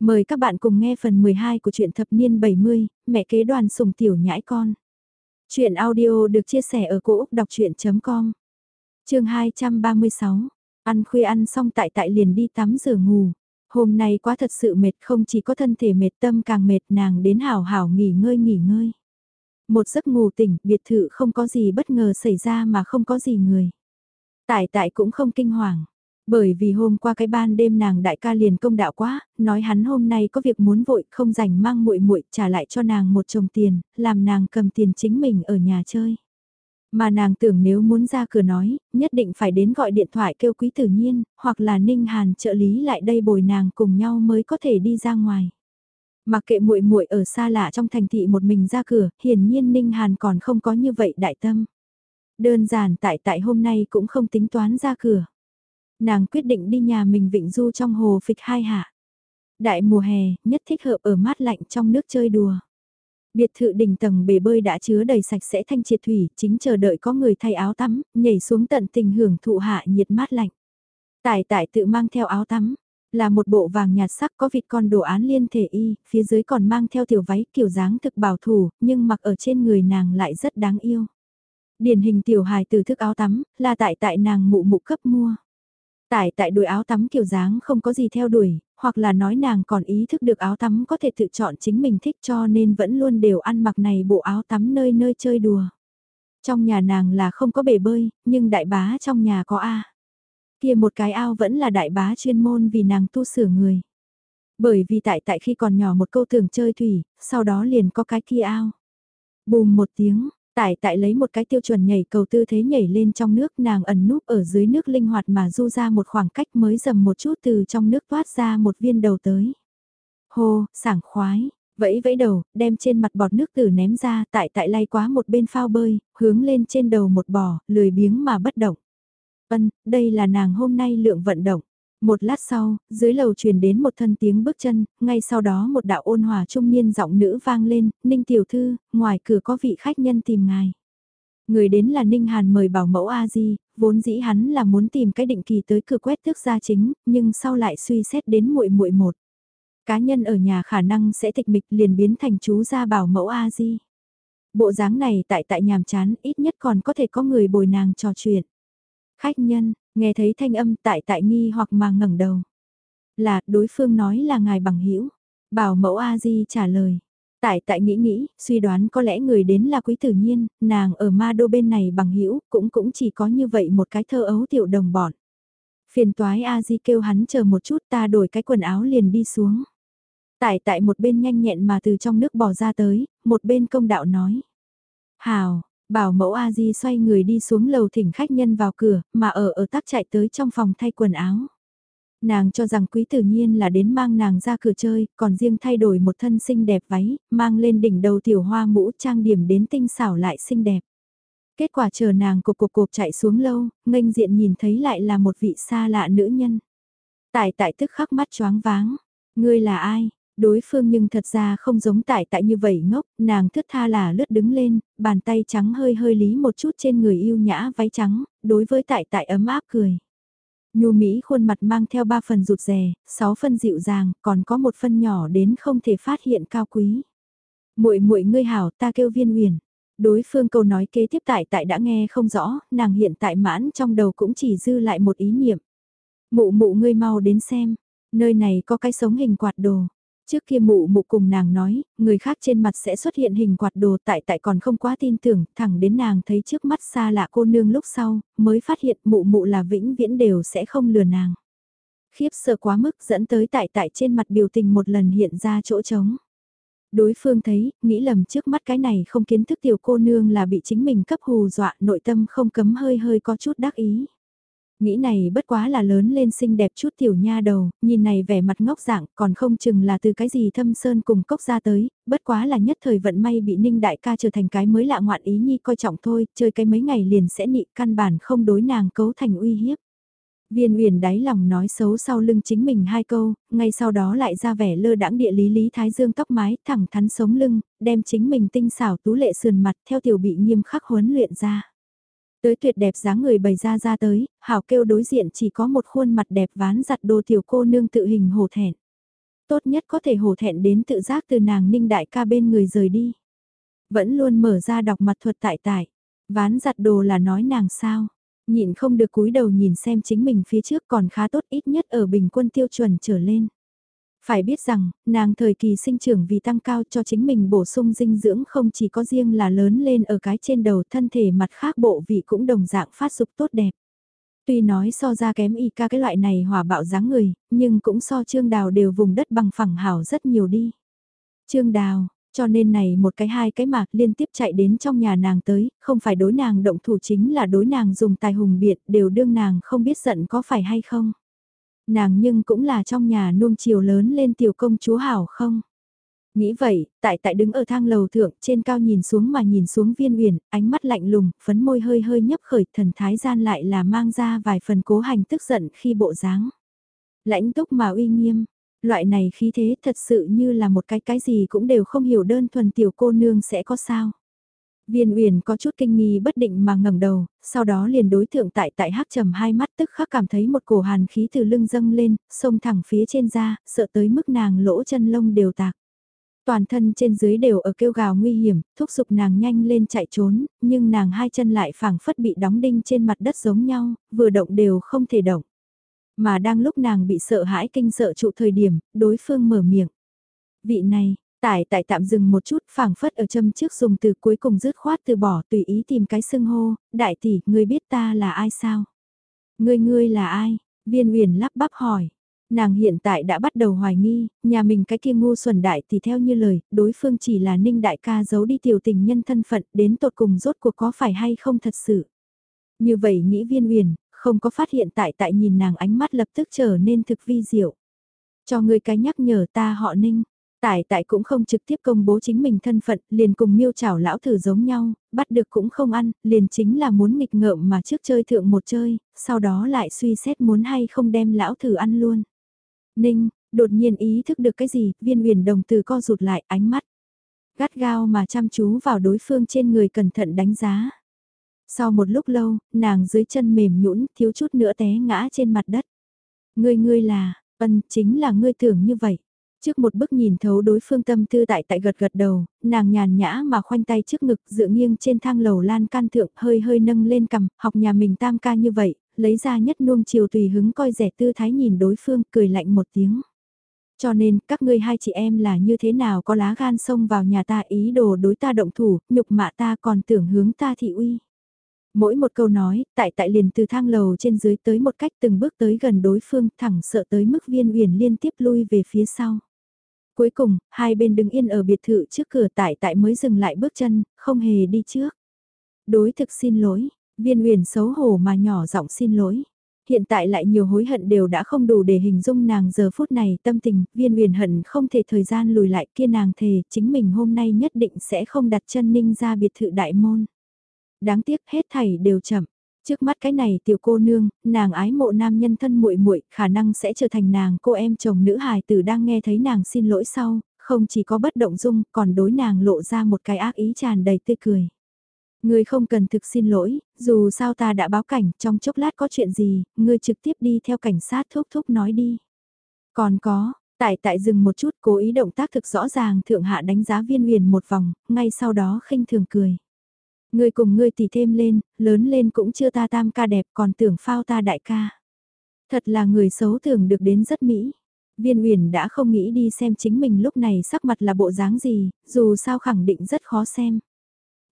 Mời các bạn cùng nghe phần 12 của truyện thập niên 70, mẹ kế đoàn sùng tiểu nhãi con. Chuyện audio được chia sẻ ở cỗ đọc chuyện.com Trường 236, ăn khuya ăn xong tại tại liền đi tắm rửa ngủ. Hôm nay quá thật sự mệt không chỉ có thân thể mệt tâm càng mệt nàng đến hảo hảo nghỉ ngơi nghỉ ngơi. Một giấc ngủ tỉnh, biệt thự không có gì bất ngờ xảy ra mà không có gì người. Tại tại cũng không kinh hoàng. Bởi vì hôm qua cái ban đêm nàng đại ca liền công đạo quá, nói hắn hôm nay có việc muốn vội, không rảnh mang muội muội trả lại cho nàng một chồng tiền, làm nàng cầm tiền chính mình ở nhà chơi. Mà nàng tưởng nếu muốn ra cửa nói, nhất định phải đến gọi điện thoại kêu quý tử nhiên, hoặc là Ninh Hàn trợ lý lại đây bồi nàng cùng nhau mới có thể đi ra ngoài. Mặc kệ muội muội ở xa lạ trong thành thị một mình ra cửa, hiển nhiên Ninh Hàn còn không có như vậy đại tâm. Đơn giản tại tại hôm nay cũng không tính toán ra cửa nàng quyết định đi nhà mình vịnh du trong hồ phịch hai hạ. Đại mùa hè, nhất thích hợp ở mát lạnh trong nước chơi đùa. Biệt thự đỉnh tầng bể bơi đã chứa đầy sạch sẽ thanh triệt thủy, chính chờ đợi có người thay áo tắm, nhảy xuống tận tình hưởng thụ hạ nhiệt mát lạnh. Tải tải tự mang theo áo tắm, là một bộ vàng nhạt sắc có vịt con đồ án liên thể y, phía dưới còn mang theo tiểu váy kiểu dáng thực bảo thủ, nhưng mặc ở trên người nàng lại rất đáng yêu. Điển hình tiểu hài từ thức áo tắm, là tại tại nàng mụ mụ cấp mua. Tại tại đuổi áo tắm kiểu dáng không có gì theo đuổi, hoặc là nói nàng còn ý thức được áo tắm có thể tự chọn chính mình thích cho nên vẫn luôn đều ăn mặc này bộ áo tắm nơi nơi chơi đùa. Trong nhà nàng là không có bể bơi, nhưng đại bá trong nhà có A. Kia một cái ao vẫn là đại bá chuyên môn vì nàng tu sửa người. Bởi vì tại tại khi còn nhỏ một câu thường chơi thủy, sau đó liền có cái kia ao. Bùm một tiếng, Tại tại lấy một cái tiêu chuẩn nhảy cầu tư thế nhảy lên trong nước nàng ẩn núp ở dưới nước linh hoạt mà du ra một khoảng cách mới dầm một chút từ trong nước thoát ra một viên đầu tới. Hô, sảng khoái, vẫy vẫy đầu, đem trên mặt bọt nước tử ném ra tại tại lay quá một bên phao bơi, hướng lên trên đầu một bò, lười biếng mà bất động. vân, đây là nàng hôm nay lượng vận động. Một lát sau, dưới lầu truyền đến một thân tiếng bước chân, ngay sau đó một đạo ôn hòa trung niên giọng nữ vang lên, Ninh tiểu thư, ngoài cửa có vị khách nhân tìm ngài. Người đến là Ninh Hàn mời bảo mẫu A-di, vốn dĩ hắn là muốn tìm cái định kỳ tới cửa quét tước gia chính, nhưng sau lại suy xét đến muội muội một. Cá nhân ở nhà khả năng sẽ tịch mịch liền biến thành chú gia bảo mẫu A-di. Bộ dáng này tại tại nhàm chán ít nhất còn có thể có người bồi nàng trò chuyện. Khách nhân, Nghe thấy thanh âm tại tại nghi hoặc mà ngẩng đầu. Là, đối phương nói là ngài bằng hữu Bảo mẫu A-di trả lời. Tại tại nghĩ nghĩ, suy đoán có lẽ người đến là quý tử nhiên, nàng ở ma đô bên này bằng hữu cũng cũng chỉ có như vậy một cái thơ ấu tiểu đồng bọn. Phiền toái A-di kêu hắn chờ một chút ta đổi cái quần áo liền đi xuống. Tại tại một bên nhanh nhẹn mà từ trong nước bò ra tới, một bên công đạo nói. Hào, Bảo mẫu a di xoay người đi xuống lầu thỉnh khách nhân vào cửa, mà ở ở tắc chạy tới trong phòng thay quần áo. Nàng cho rằng quý tử nhiên là đến mang nàng ra cửa chơi, còn riêng thay đổi một thân xinh đẹp váy, mang lên đỉnh đầu tiểu hoa mũ trang điểm đến tinh xảo lại xinh đẹp. Kết quả chờ nàng cục cục cục chạy xuống lâu, nghênh diện nhìn thấy lại là một vị xa lạ nữ nhân. Tại tại tức khắc mắt choáng váng. Ngươi là ai? Đối phương nhưng thật ra không giống tại tại như vậy ngốc, nàng thướt tha là lướt đứng lên, bàn tay trắng hơi hơi lý một chút trên người yêu nhã váy trắng, đối với tại tại ấm áp cười. Nhu Mỹ khuôn mặt mang theo ba phần rụt rè, sáu phân dịu dàng, còn có một phân nhỏ đến không thể phát hiện cao quý. Muội muội ngươi hảo, ta kêu Viên Huyền. Đối phương câu nói kế tiếp tại tại đã nghe không rõ, nàng hiện tại mãn trong đầu cũng chỉ dư lại một ý niệm. Mụ mụ ngươi mau đến xem, nơi này có cái sống hình quạt đồ. Trước kia mụ mụ cùng nàng nói, người khác trên mặt sẽ xuất hiện hình quạt đồ tại tại còn không quá tin tưởng, thẳng đến nàng thấy trước mắt xa lạ cô nương lúc sau, mới phát hiện mụ mụ là vĩnh viễn đều sẽ không lừa nàng. Khiếp sợ quá mức dẫn tới tại tại trên mặt biểu tình một lần hiện ra chỗ trống. Đối phương thấy, nghĩ lầm trước mắt cái này không kiến thức tiểu cô nương là bị chính mình cấp hù dọa nội tâm không cấm hơi hơi có chút đắc ý. Nghĩ này bất quá là lớn lên xinh đẹp chút tiểu nha đầu, nhìn này vẻ mặt ngốc dạng còn không chừng là từ cái gì thâm sơn cùng cốc ra tới, bất quá là nhất thời vận may bị ninh đại ca trở thành cái mới lạ ngoạn ý nhi coi trọng thôi, chơi cái mấy ngày liền sẽ nị căn bản không đối nàng cấu thành uy hiếp. Viên uyển đáy lòng nói xấu sau lưng chính mình hai câu, ngay sau đó lại ra vẻ lơ đãng địa lý lý thái dương tóc mái thẳng thắn sống lưng, đem chính mình tinh xảo tú lệ sườn mặt theo tiểu bị nghiêm khắc huấn luyện ra. Tới tuyệt đẹp dáng người bày ra ra tới, hảo kêu đối diện chỉ có một khuôn mặt đẹp ván giặt đồ tiểu cô nương tự hình hổ thẹn. tốt nhất có thể hổ thẹn đến tự giác từ nàng ninh đại ca bên người rời đi. Vẫn luôn mở ra đọc mặt thuật tại tại, ván giặt đồ là nói nàng sao, nhịn không được cúi đầu nhìn xem chính mình phía trước còn khá tốt ít nhất ở bình quân tiêu chuẩn trở lên. Phải biết rằng, nàng thời kỳ sinh trưởng vì tăng cao cho chính mình bổ sung dinh dưỡng không chỉ có riêng là lớn lên ở cái trên đầu thân thể mặt khác bộ vị cũng đồng dạng phát dục tốt đẹp. Tuy nói so ra kém y ca cái loại này hỏa bạo dáng người, nhưng cũng so trương đào đều vùng đất bằng phẳng hảo rất nhiều đi. Trương đào, cho nên này một cái hai cái mạc liên tiếp chạy đến trong nhà nàng tới, không phải đối nàng động thủ chính là đối nàng dùng tài hùng biện đều đương nàng không biết giận có phải hay không. Nàng nhưng cũng là trong nhà nuông chiều lớn lên tiểu công chúa hảo không. Nghĩ vậy, tại tại đứng ở thang lầu thượng trên cao nhìn xuống mà nhìn xuống viên uyển ánh mắt lạnh lùng, phấn môi hơi hơi nhấp khởi thần thái gian lại là mang ra vài phần cố hành tức giận khi bộ dáng. Lãnh túc mà uy nghiêm, loại này khí thế thật sự như là một cái cái gì cũng đều không hiểu đơn thuần tiểu cô nương sẽ có sao. Viên Uyển có chút kinh nghi bất định mà ngẩng đầu, sau đó liền đối thượng tại tại hắc trầm hai mắt tức khắc cảm thấy một cổ hàn khí từ lưng dâng lên, xông thẳng phía trên da, sợ tới mức nàng lỗ chân lông đều tạc. Toàn thân trên dưới đều ở kêu gào nguy hiểm, thúc giục nàng nhanh lên chạy trốn, nhưng nàng hai chân lại phảng phất bị đóng đinh trên mặt đất giống nhau, vừa động đều không thể động. Mà đang lúc nàng bị sợ hãi kinh sợ trụ thời điểm, đối phương mở miệng. Vị này, Tại tại tạm dừng một chút phảng phất ở châm trước dùng từ cuối cùng dứt khoát từ bỏ tùy ý tìm cái xưng hô, đại tỷ, ngươi biết ta là ai sao? Ngươi ngươi là ai? Viên uyển lắp bắp hỏi. Nàng hiện tại đã bắt đầu hoài nghi, nhà mình cái kia ngu xuẩn đại thì theo như lời, đối phương chỉ là ninh đại ca giấu đi tiểu tình nhân thân phận đến tột cùng rốt cuộc có phải hay không thật sự. Như vậy nghĩ viên uyển không có phát hiện tại tại nhìn nàng ánh mắt lập tức trở nên thực vi diệu. Cho người cái nhắc nhở ta họ ninh, Tại tại cũng không trực tiếp công bố chính mình thân phận, liền cùng miêu chảo lão thử giống nhau, bắt được cũng không ăn, liền chính là muốn nghịch ngợm mà trước chơi thượng một chơi, sau đó lại suy xét muốn hay không đem lão thử ăn luôn. Ninh, đột nhiên ý thức được cái gì, viên huyền đồng từ co rụt lại ánh mắt. Gắt gao mà chăm chú vào đối phương trên người cẩn thận đánh giá. Sau một lúc lâu, nàng dưới chân mềm nhũn thiếu chút nữa té ngã trên mặt đất. Ngươi ngươi là, ân chính là ngươi tưởng như vậy. Trước một bức nhìn thấu đối phương tâm tư tại tại gật gật đầu, nàng nhàn nhã mà khoanh tay trước ngực dựa nghiêng trên thang lầu lan can thượng hơi hơi nâng lên cầm, học nhà mình tam ca như vậy, lấy ra nhất nuông chiều tùy hứng coi rẻ tư thái nhìn đối phương cười lạnh một tiếng. Cho nên, các ngươi hai chị em là như thế nào có lá gan xông vào nhà ta ý đồ đối ta động thủ, nhục mạ ta còn tưởng hướng ta thị uy. Mỗi một câu nói, tại tại liền từ thang lầu trên dưới tới một cách từng bước tới gần đối phương thẳng sợ tới mức viên uyển liên tiếp lui về phía sau. Cuối cùng, hai bên đứng yên ở biệt thự trước cửa tại tại mới dừng lại bước chân, không hề đi trước. Đối thực xin lỗi, viên huyền xấu hổ mà nhỏ giọng xin lỗi. Hiện tại lại nhiều hối hận đều đã không đủ để hình dung nàng giờ phút này tâm tình, viên huyền hận không thể thời gian lùi lại kia nàng thề, chính mình hôm nay nhất định sẽ không đặt chân ninh ra biệt thự đại môn. Đáng tiếc hết thảy đều chậm, Trước mắt cái này tiểu cô nương, nàng ái mộ nam nhân thân muội muội, khả năng sẽ trở thành nàng cô em chồng nữ hài tử đang nghe thấy nàng xin lỗi sau, không chỉ có bất động dung, còn đối nàng lộ ra một cái ác ý tràn đầy tươi cười. Ngươi không cần thực xin lỗi, dù sao ta đã báo cảnh, trong chốc lát có chuyện gì, ngươi trực tiếp đi theo cảnh sát thúc thúc nói đi. Còn có, tại tại dừng một chút cố ý động tác thực rõ ràng thượng hạ đánh giá viên huyền một vòng, ngay sau đó khinh thường cười. Ngươi cùng ngươi tỷ thêm lên, lớn lên cũng chưa ta tam ca đẹp còn tưởng phao ta đại ca. Thật là người xấu tưởng được đến rất mỹ. Viên Uyển đã không nghĩ đi xem chính mình lúc này sắc mặt là bộ dáng gì, dù sao khẳng định rất khó xem.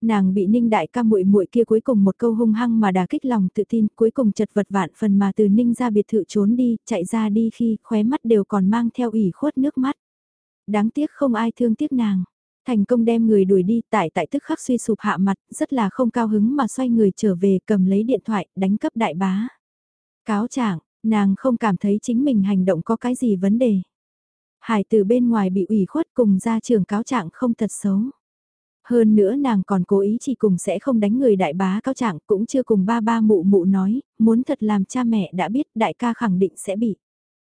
Nàng bị Ninh đại ca muội muội kia cuối cùng một câu hung hăng mà đả kích lòng tự tin, cuối cùng chật vật vạn phần mà từ Ninh ra biệt thự trốn đi, chạy ra đi khi khóe mắt đều còn mang theo ủy khuất nước mắt. Đáng tiếc không ai thương tiếc nàng. Thành công đem người đuổi đi tại tại tức khắc suy sụp hạ mặt, rất là không cao hứng mà xoay người trở về cầm lấy điện thoại, đánh cấp đại bá. Cáo trạng, nàng không cảm thấy chính mình hành động có cái gì vấn đề. Hải từ bên ngoài bị ủy khuất cùng ra trường cáo trạng không thật xấu. Hơn nữa nàng còn cố ý chỉ cùng sẽ không đánh người đại bá cáo trạng cũng chưa cùng ba ba mụ mụ nói, muốn thật làm cha mẹ đã biết đại ca khẳng định sẽ bị.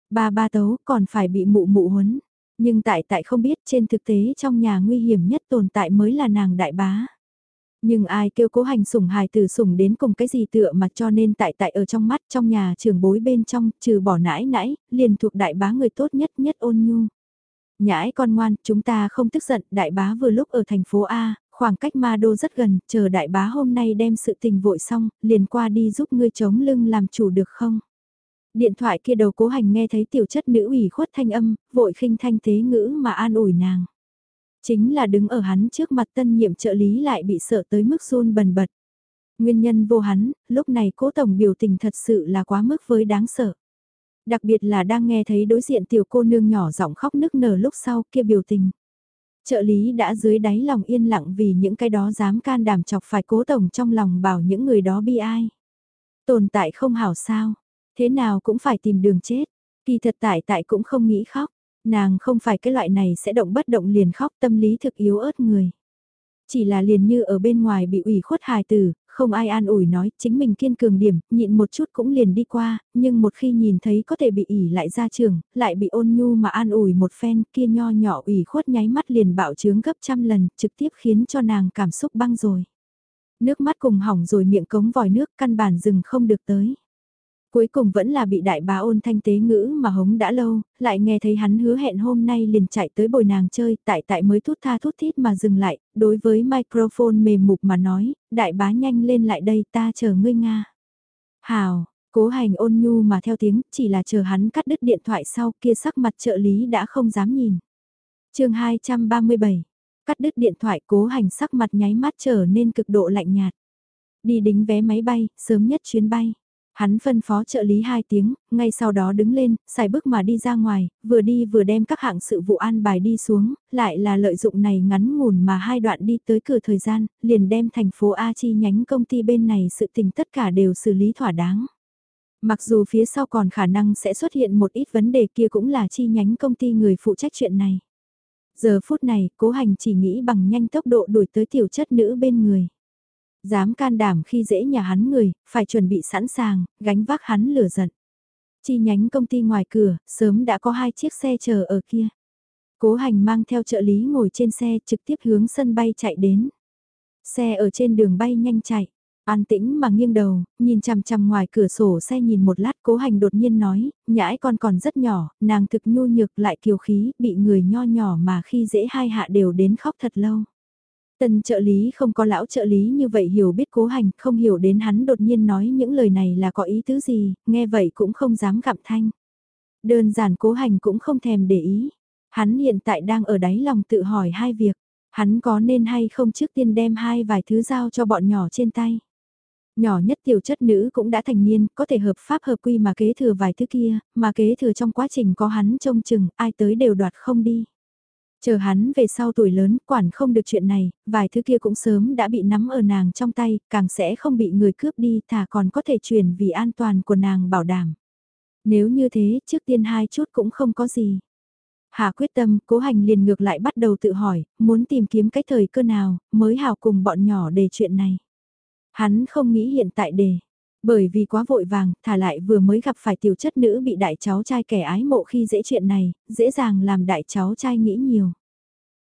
Ba ba tấu còn phải bị mụ mụ huấn. Nhưng tại tại không biết trên thực tế trong nhà nguy hiểm nhất tồn tại mới là nàng đại bá. Nhưng ai kêu cố hành sủng hài từ sủng đến cùng cái gì tựa mà cho nên tại tại ở trong mắt trong nhà trường bối bên trong trừ bỏ nãi nãi, liền thuộc đại bá người tốt nhất nhất ôn nhu. Nhãi con ngoan, chúng ta không tức giận, đại bá vừa lúc ở thành phố A, khoảng cách ma đô rất gần, chờ đại bá hôm nay đem sự tình vội xong, liền qua đi giúp ngươi chống lưng làm chủ được không? Điện thoại kia đầu cố hành nghe thấy tiểu chất nữ ủy khuất thanh âm, vội khinh thanh tế ngữ mà an ủi nàng. Chính là đứng ở hắn trước mặt tân nhiệm trợ lý lại bị sợ tới mức run bần bật. Nguyên nhân vô hắn, lúc này cố tổng biểu tình thật sự là quá mức với đáng sợ. Đặc biệt là đang nghe thấy đối diện tiểu cô nương nhỏ giọng khóc nức nở lúc sau kia biểu tình. Trợ lý đã dưới đáy lòng yên lặng vì những cái đó dám can đảm chọc phải cố tổng trong lòng bảo những người đó bi ai. Tồn tại không hảo sao, thế nào cũng phải tìm đường chết. Kỳ thật tại tại cũng không nghĩ khóc, nàng không phải cái loại này sẽ động bất động liền khóc tâm lý thực yếu ớt người. Chỉ là liền như ở bên ngoài bị ủy khuất hài tử, không ai an ủi nói, chính mình kiên cường điểm, nhịn một chút cũng liền đi qua, nhưng một khi nhìn thấy có thể bị ỉ lại ra trường, lại bị ôn nhu mà an ủi một phen, kia nho nhỏ ủy khuất nháy mắt liền bạo trướng gấp trăm lần, trực tiếp khiến cho nàng cảm xúc băng rồi. Nước mắt cùng hỏng rồi miệng cống vòi nước căn bản dừng không được tới. Cuối cùng vẫn là bị đại bá ôn thanh tế ngữ mà hống đã lâu, lại nghe thấy hắn hứa hẹn hôm nay liền chạy tới bồi nàng chơi, tại tại mới thút tha thút thít mà dừng lại, đối với microphone mềm mục mà nói, đại bá nhanh lên lại đây ta chờ ngươi Nga. Hào, cố hành ôn nhu mà theo tiếng, chỉ là chờ hắn cắt đứt điện thoại sau kia sắc mặt trợ lý đã không dám nhìn. chương 237, cắt đứt điện thoại cố hành sắc mặt nháy mắt trở nên cực độ lạnh nhạt. Đi đính vé máy bay, sớm nhất chuyến bay. Hắn phân phó trợ lý hai tiếng, ngay sau đó đứng lên, xài bước mà đi ra ngoài, vừa đi vừa đem các hạng sự vụ an bài đi xuống, lại là lợi dụng này ngắn ngủn mà hai đoạn đi tới cửa thời gian, liền đem thành phố A chi nhánh công ty bên này sự tình tất cả đều xử lý thỏa đáng. Mặc dù phía sau còn khả năng sẽ xuất hiện một ít vấn đề kia cũng là chi nhánh công ty người phụ trách chuyện này. Giờ phút này, cố hành chỉ nghĩ bằng nhanh tốc độ đuổi tới tiểu chất nữ bên người. Dám can đảm khi dễ nhà hắn người, phải chuẩn bị sẵn sàng, gánh vác hắn lửa giận. Chi nhánh công ty ngoài cửa, sớm đã có hai chiếc xe chờ ở kia. Cố hành mang theo trợ lý ngồi trên xe trực tiếp hướng sân bay chạy đến. Xe ở trên đường bay nhanh chạy. An tĩnh mà nghiêng đầu, nhìn chằm chằm ngoài cửa sổ xe nhìn một lát cố hành đột nhiên nói, nhãi con còn rất nhỏ, nàng thực nhu nhược lại kiều khí, bị người nho nhỏ mà khi dễ hai hạ đều đến khóc thật lâu. Tần trợ lý không có lão trợ lý như vậy hiểu biết cố hành, không hiểu đến hắn đột nhiên nói những lời này là có ý tứ gì, nghe vậy cũng không dám gặm thanh. Đơn giản cố hành cũng không thèm để ý. Hắn hiện tại đang ở đáy lòng tự hỏi hai việc. Hắn có nên hay không trước tiên đem hai vài thứ giao cho bọn nhỏ trên tay. Nhỏ nhất tiểu chất nữ cũng đã thành niên, có thể hợp pháp hợp quy mà kế thừa vài thứ kia, mà kế thừa trong quá trình có hắn trông chừng, ai tới đều đoạt không đi. Chờ hắn về sau tuổi lớn, quản không được chuyện này, vài thứ kia cũng sớm đã bị nắm ở nàng trong tay, càng sẽ không bị người cướp đi, thả còn có thể truyền vì an toàn của nàng bảo đảm. Nếu như thế, trước tiên hai chút cũng không có gì. Hà quyết tâm, cố hành liền ngược lại bắt đầu tự hỏi, muốn tìm kiếm cái thời cơ nào, mới hào cùng bọn nhỏ để chuyện này. Hắn không nghĩ hiện tại đề. Bởi vì quá vội vàng, thả lại vừa mới gặp phải tiểu chất nữ bị đại cháu trai kẻ ái mộ khi dễ chuyện này, dễ dàng làm đại cháu trai nghĩ nhiều.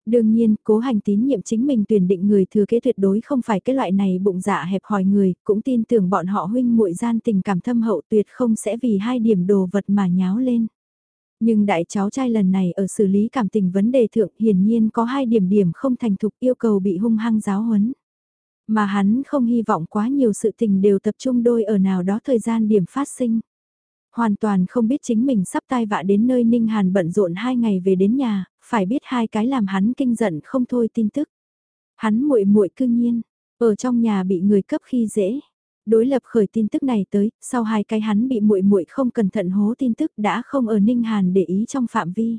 Đương nhiên, cố hành tín nhiệm chính mình tuyển định người thừa kế tuyệt đối không phải cái loại này bụng dạ hẹp hòi người, cũng tin tưởng bọn họ huynh muội gian tình cảm thâm hậu tuyệt không sẽ vì hai điểm đồ vật mà nháo lên. Nhưng đại cháu trai lần này ở xử lý cảm tình vấn đề thượng hiển nhiên có hai điểm điểm không thành thục yêu cầu bị hung hăng giáo huấn. Mà hắn không hy vọng quá nhiều sự tình đều tập trung đôi ở nào đó thời gian điểm phát sinh. Hoàn toàn không biết chính mình sắp tai vạ đến nơi Ninh Hàn bận rộn hai ngày về đến nhà, phải biết hai cái làm hắn kinh giận không thôi tin tức. Hắn muội muội cư nhiên, ở trong nhà bị người cấp khi dễ. Đối lập khởi tin tức này tới, sau hai cái hắn bị muội muội không cẩn thận hố tin tức đã không ở Ninh Hàn để ý trong phạm vi.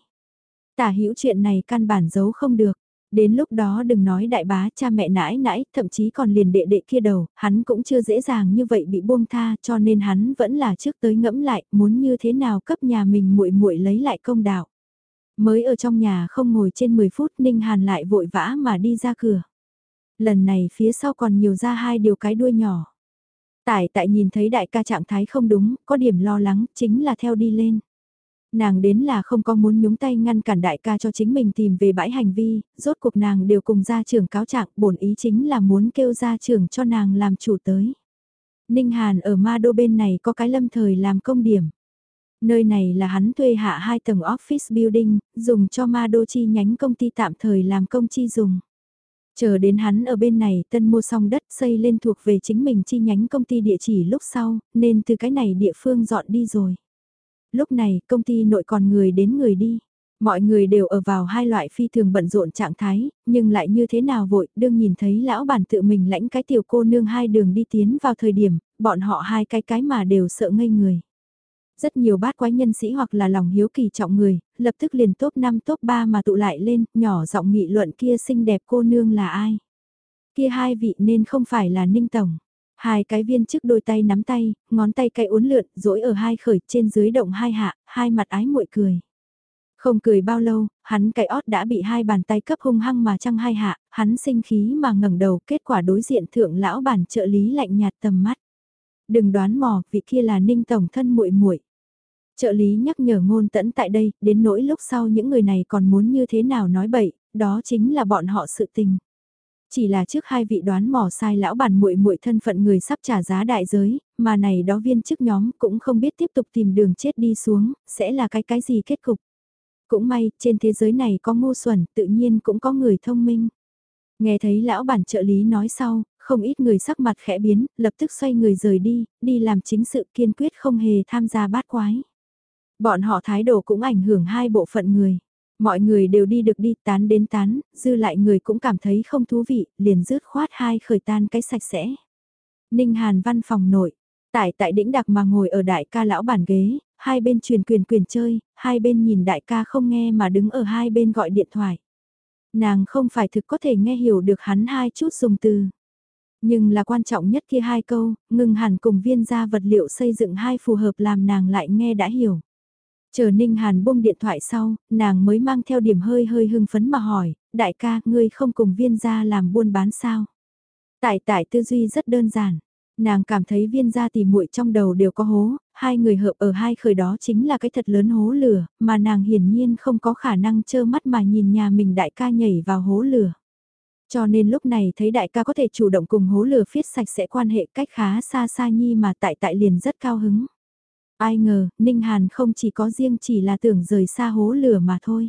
Tả hữu chuyện này căn bản giấu không được. Đến lúc đó đừng nói đại bá cha mẹ nãi nãi, thậm chí còn liền đệ đệ kia đầu, hắn cũng chưa dễ dàng như vậy bị buông tha cho nên hắn vẫn là trước tới ngẫm lại muốn như thế nào cấp nhà mình muội muội lấy lại công đạo. Mới ở trong nhà không ngồi trên 10 phút Ninh Hàn lại vội vã mà đi ra cửa. Lần này phía sau còn nhiều ra hai điều cái đuôi nhỏ. Tải tại nhìn thấy đại ca trạng thái không đúng, có điểm lo lắng, chính là theo đi lên. Nàng đến là không có muốn nhúng tay ngăn cản đại ca cho chính mình tìm về bãi hành vi, rốt cuộc nàng đều cùng gia trưởng cáo trạng, bổn ý chính là muốn kêu gia trưởng cho nàng làm chủ tới. Ninh Hàn ở ma đô bên này có cái lâm thời làm công điểm. Nơi này là hắn thuê hạ hai tầng office building, dùng cho ma đô chi nhánh công ty tạm thời làm công chi dùng. Chờ đến hắn ở bên này tân mua xong đất xây lên thuộc về chính mình chi nhánh công ty địa chỉ lúc sau, nên từ cái này địa phương dọn đi rồi. Lúc này công ty nội còn người đến người đi. Mọi người đều ở vào hai loại phi thường bận rộn trạng thái, nhưng lại như thế nào vội, đương nhìn thấy lão bản tự mình lãnh cái tiểu cô nương hai đường đi tiến vào thời điểm, bọn họ hai cái cái mà đều sợ ngây người. Rất nhiều bát quái nhân sĩ hoặc là lòng hiếu kỳ trọng người, lập tức liền top 5 top 3 mà tụ lại lên, nhỏ giọng nghị luận kia xinh đẹp cô nương là ai. Kia hai vị nên không phải là Ninh Tổng. Hai cái viên chức đôi tay nắm tay, ngón tay cay uốn lượn, rỗi ở hai khởi trên dưới động hai hạ, hai mặt ái muội cười. Không cười bao lâu, hắn cái ót đã bị hai bàn tay cấp hung hăng mà trăng hai hạ, hắn sinh khí mà ngẩng đầu kết quả đối diện thượng lão bản trợ lý lạnh nhạt tầm mắt. Đừng đoán mò, vị kia là ninh tổng thân muội muội Trợ lý nhắc nhở ngôn tẫn tại đây, đến nỗi lúc sau những người này còn muốn như thế nào nói bậy, đó chính là bọn họ sự tình. Chỉ là trước hai vị đoán mò sai lão bản muội muội thân phận người sắp trả giá đại giới, mà này đó viên chức nhóm cũng không biết tiếp tục tìm đường chết đi xuống, sẽ là cái cái gì kết cục. Cũng may, trên thế giới này có ngu xuẩn, tự nhiên cũng có người thông minh. Nghe thấy lão bản trợ lý nói sau, không ít người sắc mặt khẽ biến, lập tức xoay người rời đi, đi làm chính sự kiên quyết không hề tham gia bát quái. Bọn họ thái độ cũng ảnh hưởng hai bộ phận người. Mọi người đều đi được đi tán đến tán, dư lại người cũng cảm thấy không thú vị, liền rứt khoát hai khởi tan cái sạch sẽ. Ninh Hàn văn phòng nội, tại tại đĩnh đặc mà ngồi ở đại ca lão bản ghế, hai bên truyền quyền quyền chơi, hai bên nhìn đại ca không nghe mà đứng ở hai bên gọi điện thoại. Nàng không phải thực có thể nghe hiểu được hắn hai chút dùng từ. Nhưng là quan trọng nhất kia hai câu, ngừng hẳn cùng viên gia vật liệu xây dựng hai phù hợp làm nàng lại nghe đã hiểu. Chờ Ninh Hàn buông điện thoại sau, nàng mới mang theo điểm hơi hơi hưng phấn mà hỏi, đại ca, ngươi không cùng viên gia làm buôn bán sao? Tại tại tư duy rất đơn giản, nàng cảm thấy viên gia tỉ muội trong đầu đều có hố, hai người hợp ở hai khởi đó chính là cái thật lớn hố lửa, mà nàng hiển nhiên không có khả năng trơ mắt mà nhìn nhà mình đại ca nhảy vào hố lửa. Cho nên lúc này thấy đại ca có thể chủ động cùng hố lửa phiết sạch sẽ quan hệ cách khá xa xa nhi mà tại tại liền rất cao hứng. Ai ngờ, Ninh Hàn không chỉ có riêng chỉ là tưởng rời xa hố lửa mà thôi.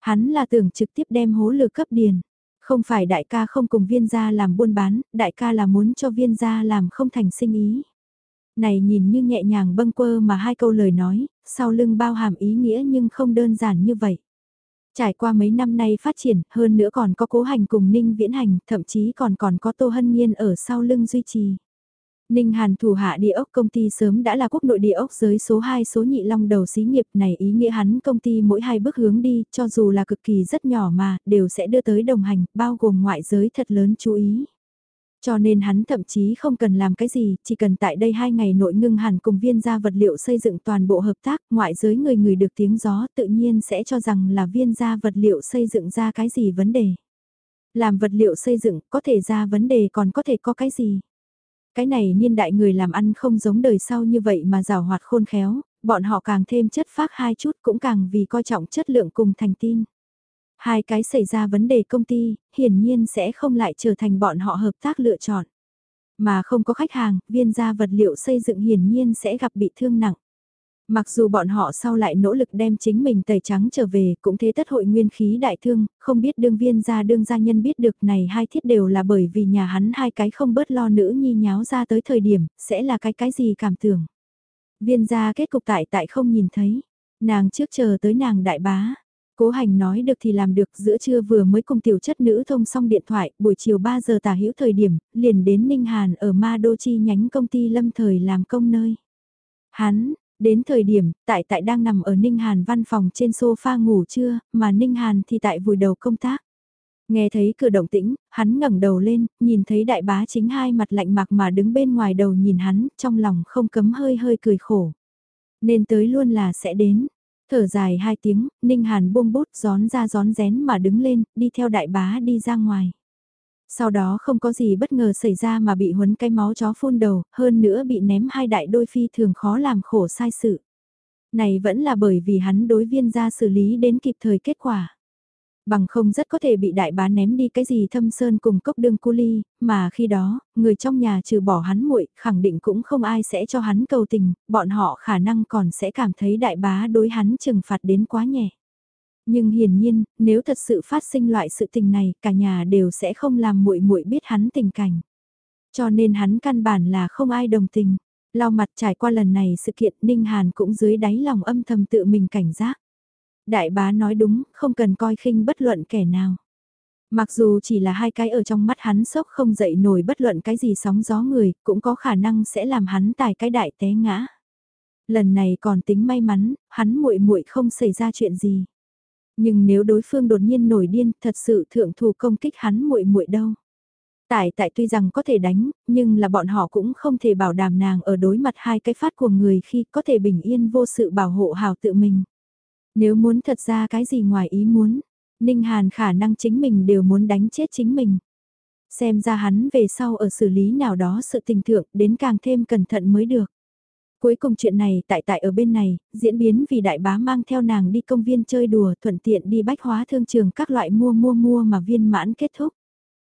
Hắn là tưởng trực tiếp đem hố lửa cấp điền. Không phải đại ca không cùng viên gia làm buôn bán, đại ca là muốn cho viên gia làm không thành sinh ý. Này nhìn như nhẹ nhàng bâng quơ mà hai câu lời nói, sau lưng bao hàm ý nghĩa nhưng không đơn giản như vậy. Trải qua mấy năm nay phát triển, hơn nữa còn có cố hành cùng Ninh Viễn Hành, thậm chí còn còn có Tô Hân Nhiên ở sau lưng duy trì. Ninh Hàn thủ hạ địa ốc công ty sớm đã là quốc nội địa ốc giới số 2 số nhị long đầu xí nghiệp này ý nghĩa hắn công ty mỗi hai bước hướng đi, cho dù là cực kỳ rất nhỏ mà, đều sẽ đưa tới đồng hành, bao gồm ngoại giới thật lớn chú ý. Cho nên hắn thậm chí không cần làm cái gì, chỉ cần tại đây hai ngày nội ngưng hẳn cùng viên gia vật liệu xây dựng toàn bộ hợp tác, ngoại giới người người được tiếng gió tự nhiên sẽ cho rằng là viên gia vật liệu xây dựng ra cái gì vấn đề. Làm vật liệu xây dựng có thể ra vấn đề còn có thể có cái gì. Cái này niên đại người làm ăn không giống đời sau như vậy mà rào hoạt khôn khéo, bọn họ càng thêm chất phác hai chút cũng càng vì coi trọng chất lượng cùng thành tin. Hai cái xảy ra vấn đề công ty, hiển nhiên sẽ không lại trở thành bọn họ hợp tác lựa chọn. Mà không có khách hàng, viên gia vật liệu xây dựng hiển nhiên sẽ gặp bị thương nặng. Mặc dù bọn họ sau lại nỗ lực đem chính mình tẩy trắng trở về, cũng thế tất hội nguyên khí đại thương, không biết đương viên gia đương gia nhân biết được này hai thiết đều là bởi vì nhà hắn hai cái không bớt lo nữ nhi nháo ra tới thời điểm, sẽ là cái cái gì cảm tưởng. Viên gia kết cục tại tại không nhìn thấy, nàng trước chờ tới nàng đại bá. Cố hành nói được thì làm được giữa trưa vừa mới cùng tiểu chất nữ thông xong điện thoại, buổi chiều 3 giờ tả hữu thời điểm, liền đến Ninh Hàn ở Ma Đô Chi nhánh công ty lâm thời làm công nơi. Hắn, Đến thời điểm, tại tại đang nằm ở Ninh Hàn văn phòng trên sofa ngủ trưa, mà Ninh Hàn thì tại vùi đầu công tác. Nghe thấy cửa động tĩnh, hắn ngẩng đầu lên, nhìn thấy đại bá chính hai mặt lạnh mặc mà đứng bên ngoài đầu nhìn hắn, trong lòng không cấm hơi hơi cười khổ. Nên tới luôn là sẽ đến. Thở dài hai tiếng, Ninh Hàn buông bút gión ra gión rén mà đứng lên, đi theo đại bá đi ra ngoài. Sau đó không có gì bất ngờ xảy ra mà bị huấn cái máu chó phun đầu, hơn nữa bị ném hai đại đôi phi thường khó làm khổ sai sự. Này vẫn là bởi vì hắn đối viên ra xử lý đến kịp thời kết quả. Bằng không rất có thể bị đại bá ném đi cái gì thâm sơn cùng cốc đương cu ly, mà khi đó, người trong nhà trừ bỏ hắn muội khẳng định cũng không ai sẽ cho hắn cầu tình, bọn họ khả năng còn sẽ cảm thấy đại bá đối hắn trừng phạt đến quá nhẹ. Nhưng hiển nhiên, nếu thật sự phát sinh loại sự tình này, cả nhà đều sẽ không làm muội muội biết hắn tình cảnh. Cho nên hắn căn bản là không ai đồng tình. Lau mặt trải qua lần này sự kiện Ninh Hàn cũng dưới đáy lòng âm thầm tự mình cảnh giác. Đại bá nói đúng, không cần coi khinh bất luận kẻ nào. Mặc dù chỉ là hai cái ở trong mắt hắn sốc không dậy nổi bất luận cái gì sóng gió người, cũng có khả năng sẽ làm hắn tài cái đại té ngã. Lần này còn tính may mắn, hắn muội muội không xảy ra chuyện gì. Nhưng nếu đối phương đột nhiên nổi điên, thật sự thượng thủ công kích hắn muội muội đâu. Tại tại tuy rằng có thể đánh, nhưng là bọn họ cũng không thể bảo đảm nàng ở đối mặt hai cái phát của người khi có thể bình yên vô sự bảo hộ hào tự mình. Nếu muốn thật ra cái gì ngoài ý muốn, Ninh Hàn khả năng chính mình đều muốn đánh chết chính mình. Xem ra hắn về sau ở xử lý nào đó sự tình thượng đến càng thêm cẩn thận mới được. Cuối cùng chuyện này tại tại ở bên này, diễn biến vì đại bá mang theo nàng đi công viên chơi đùa thuận tiện đi bách hóa thương trường các loại mua mua mua mà viên mãn kết thúc.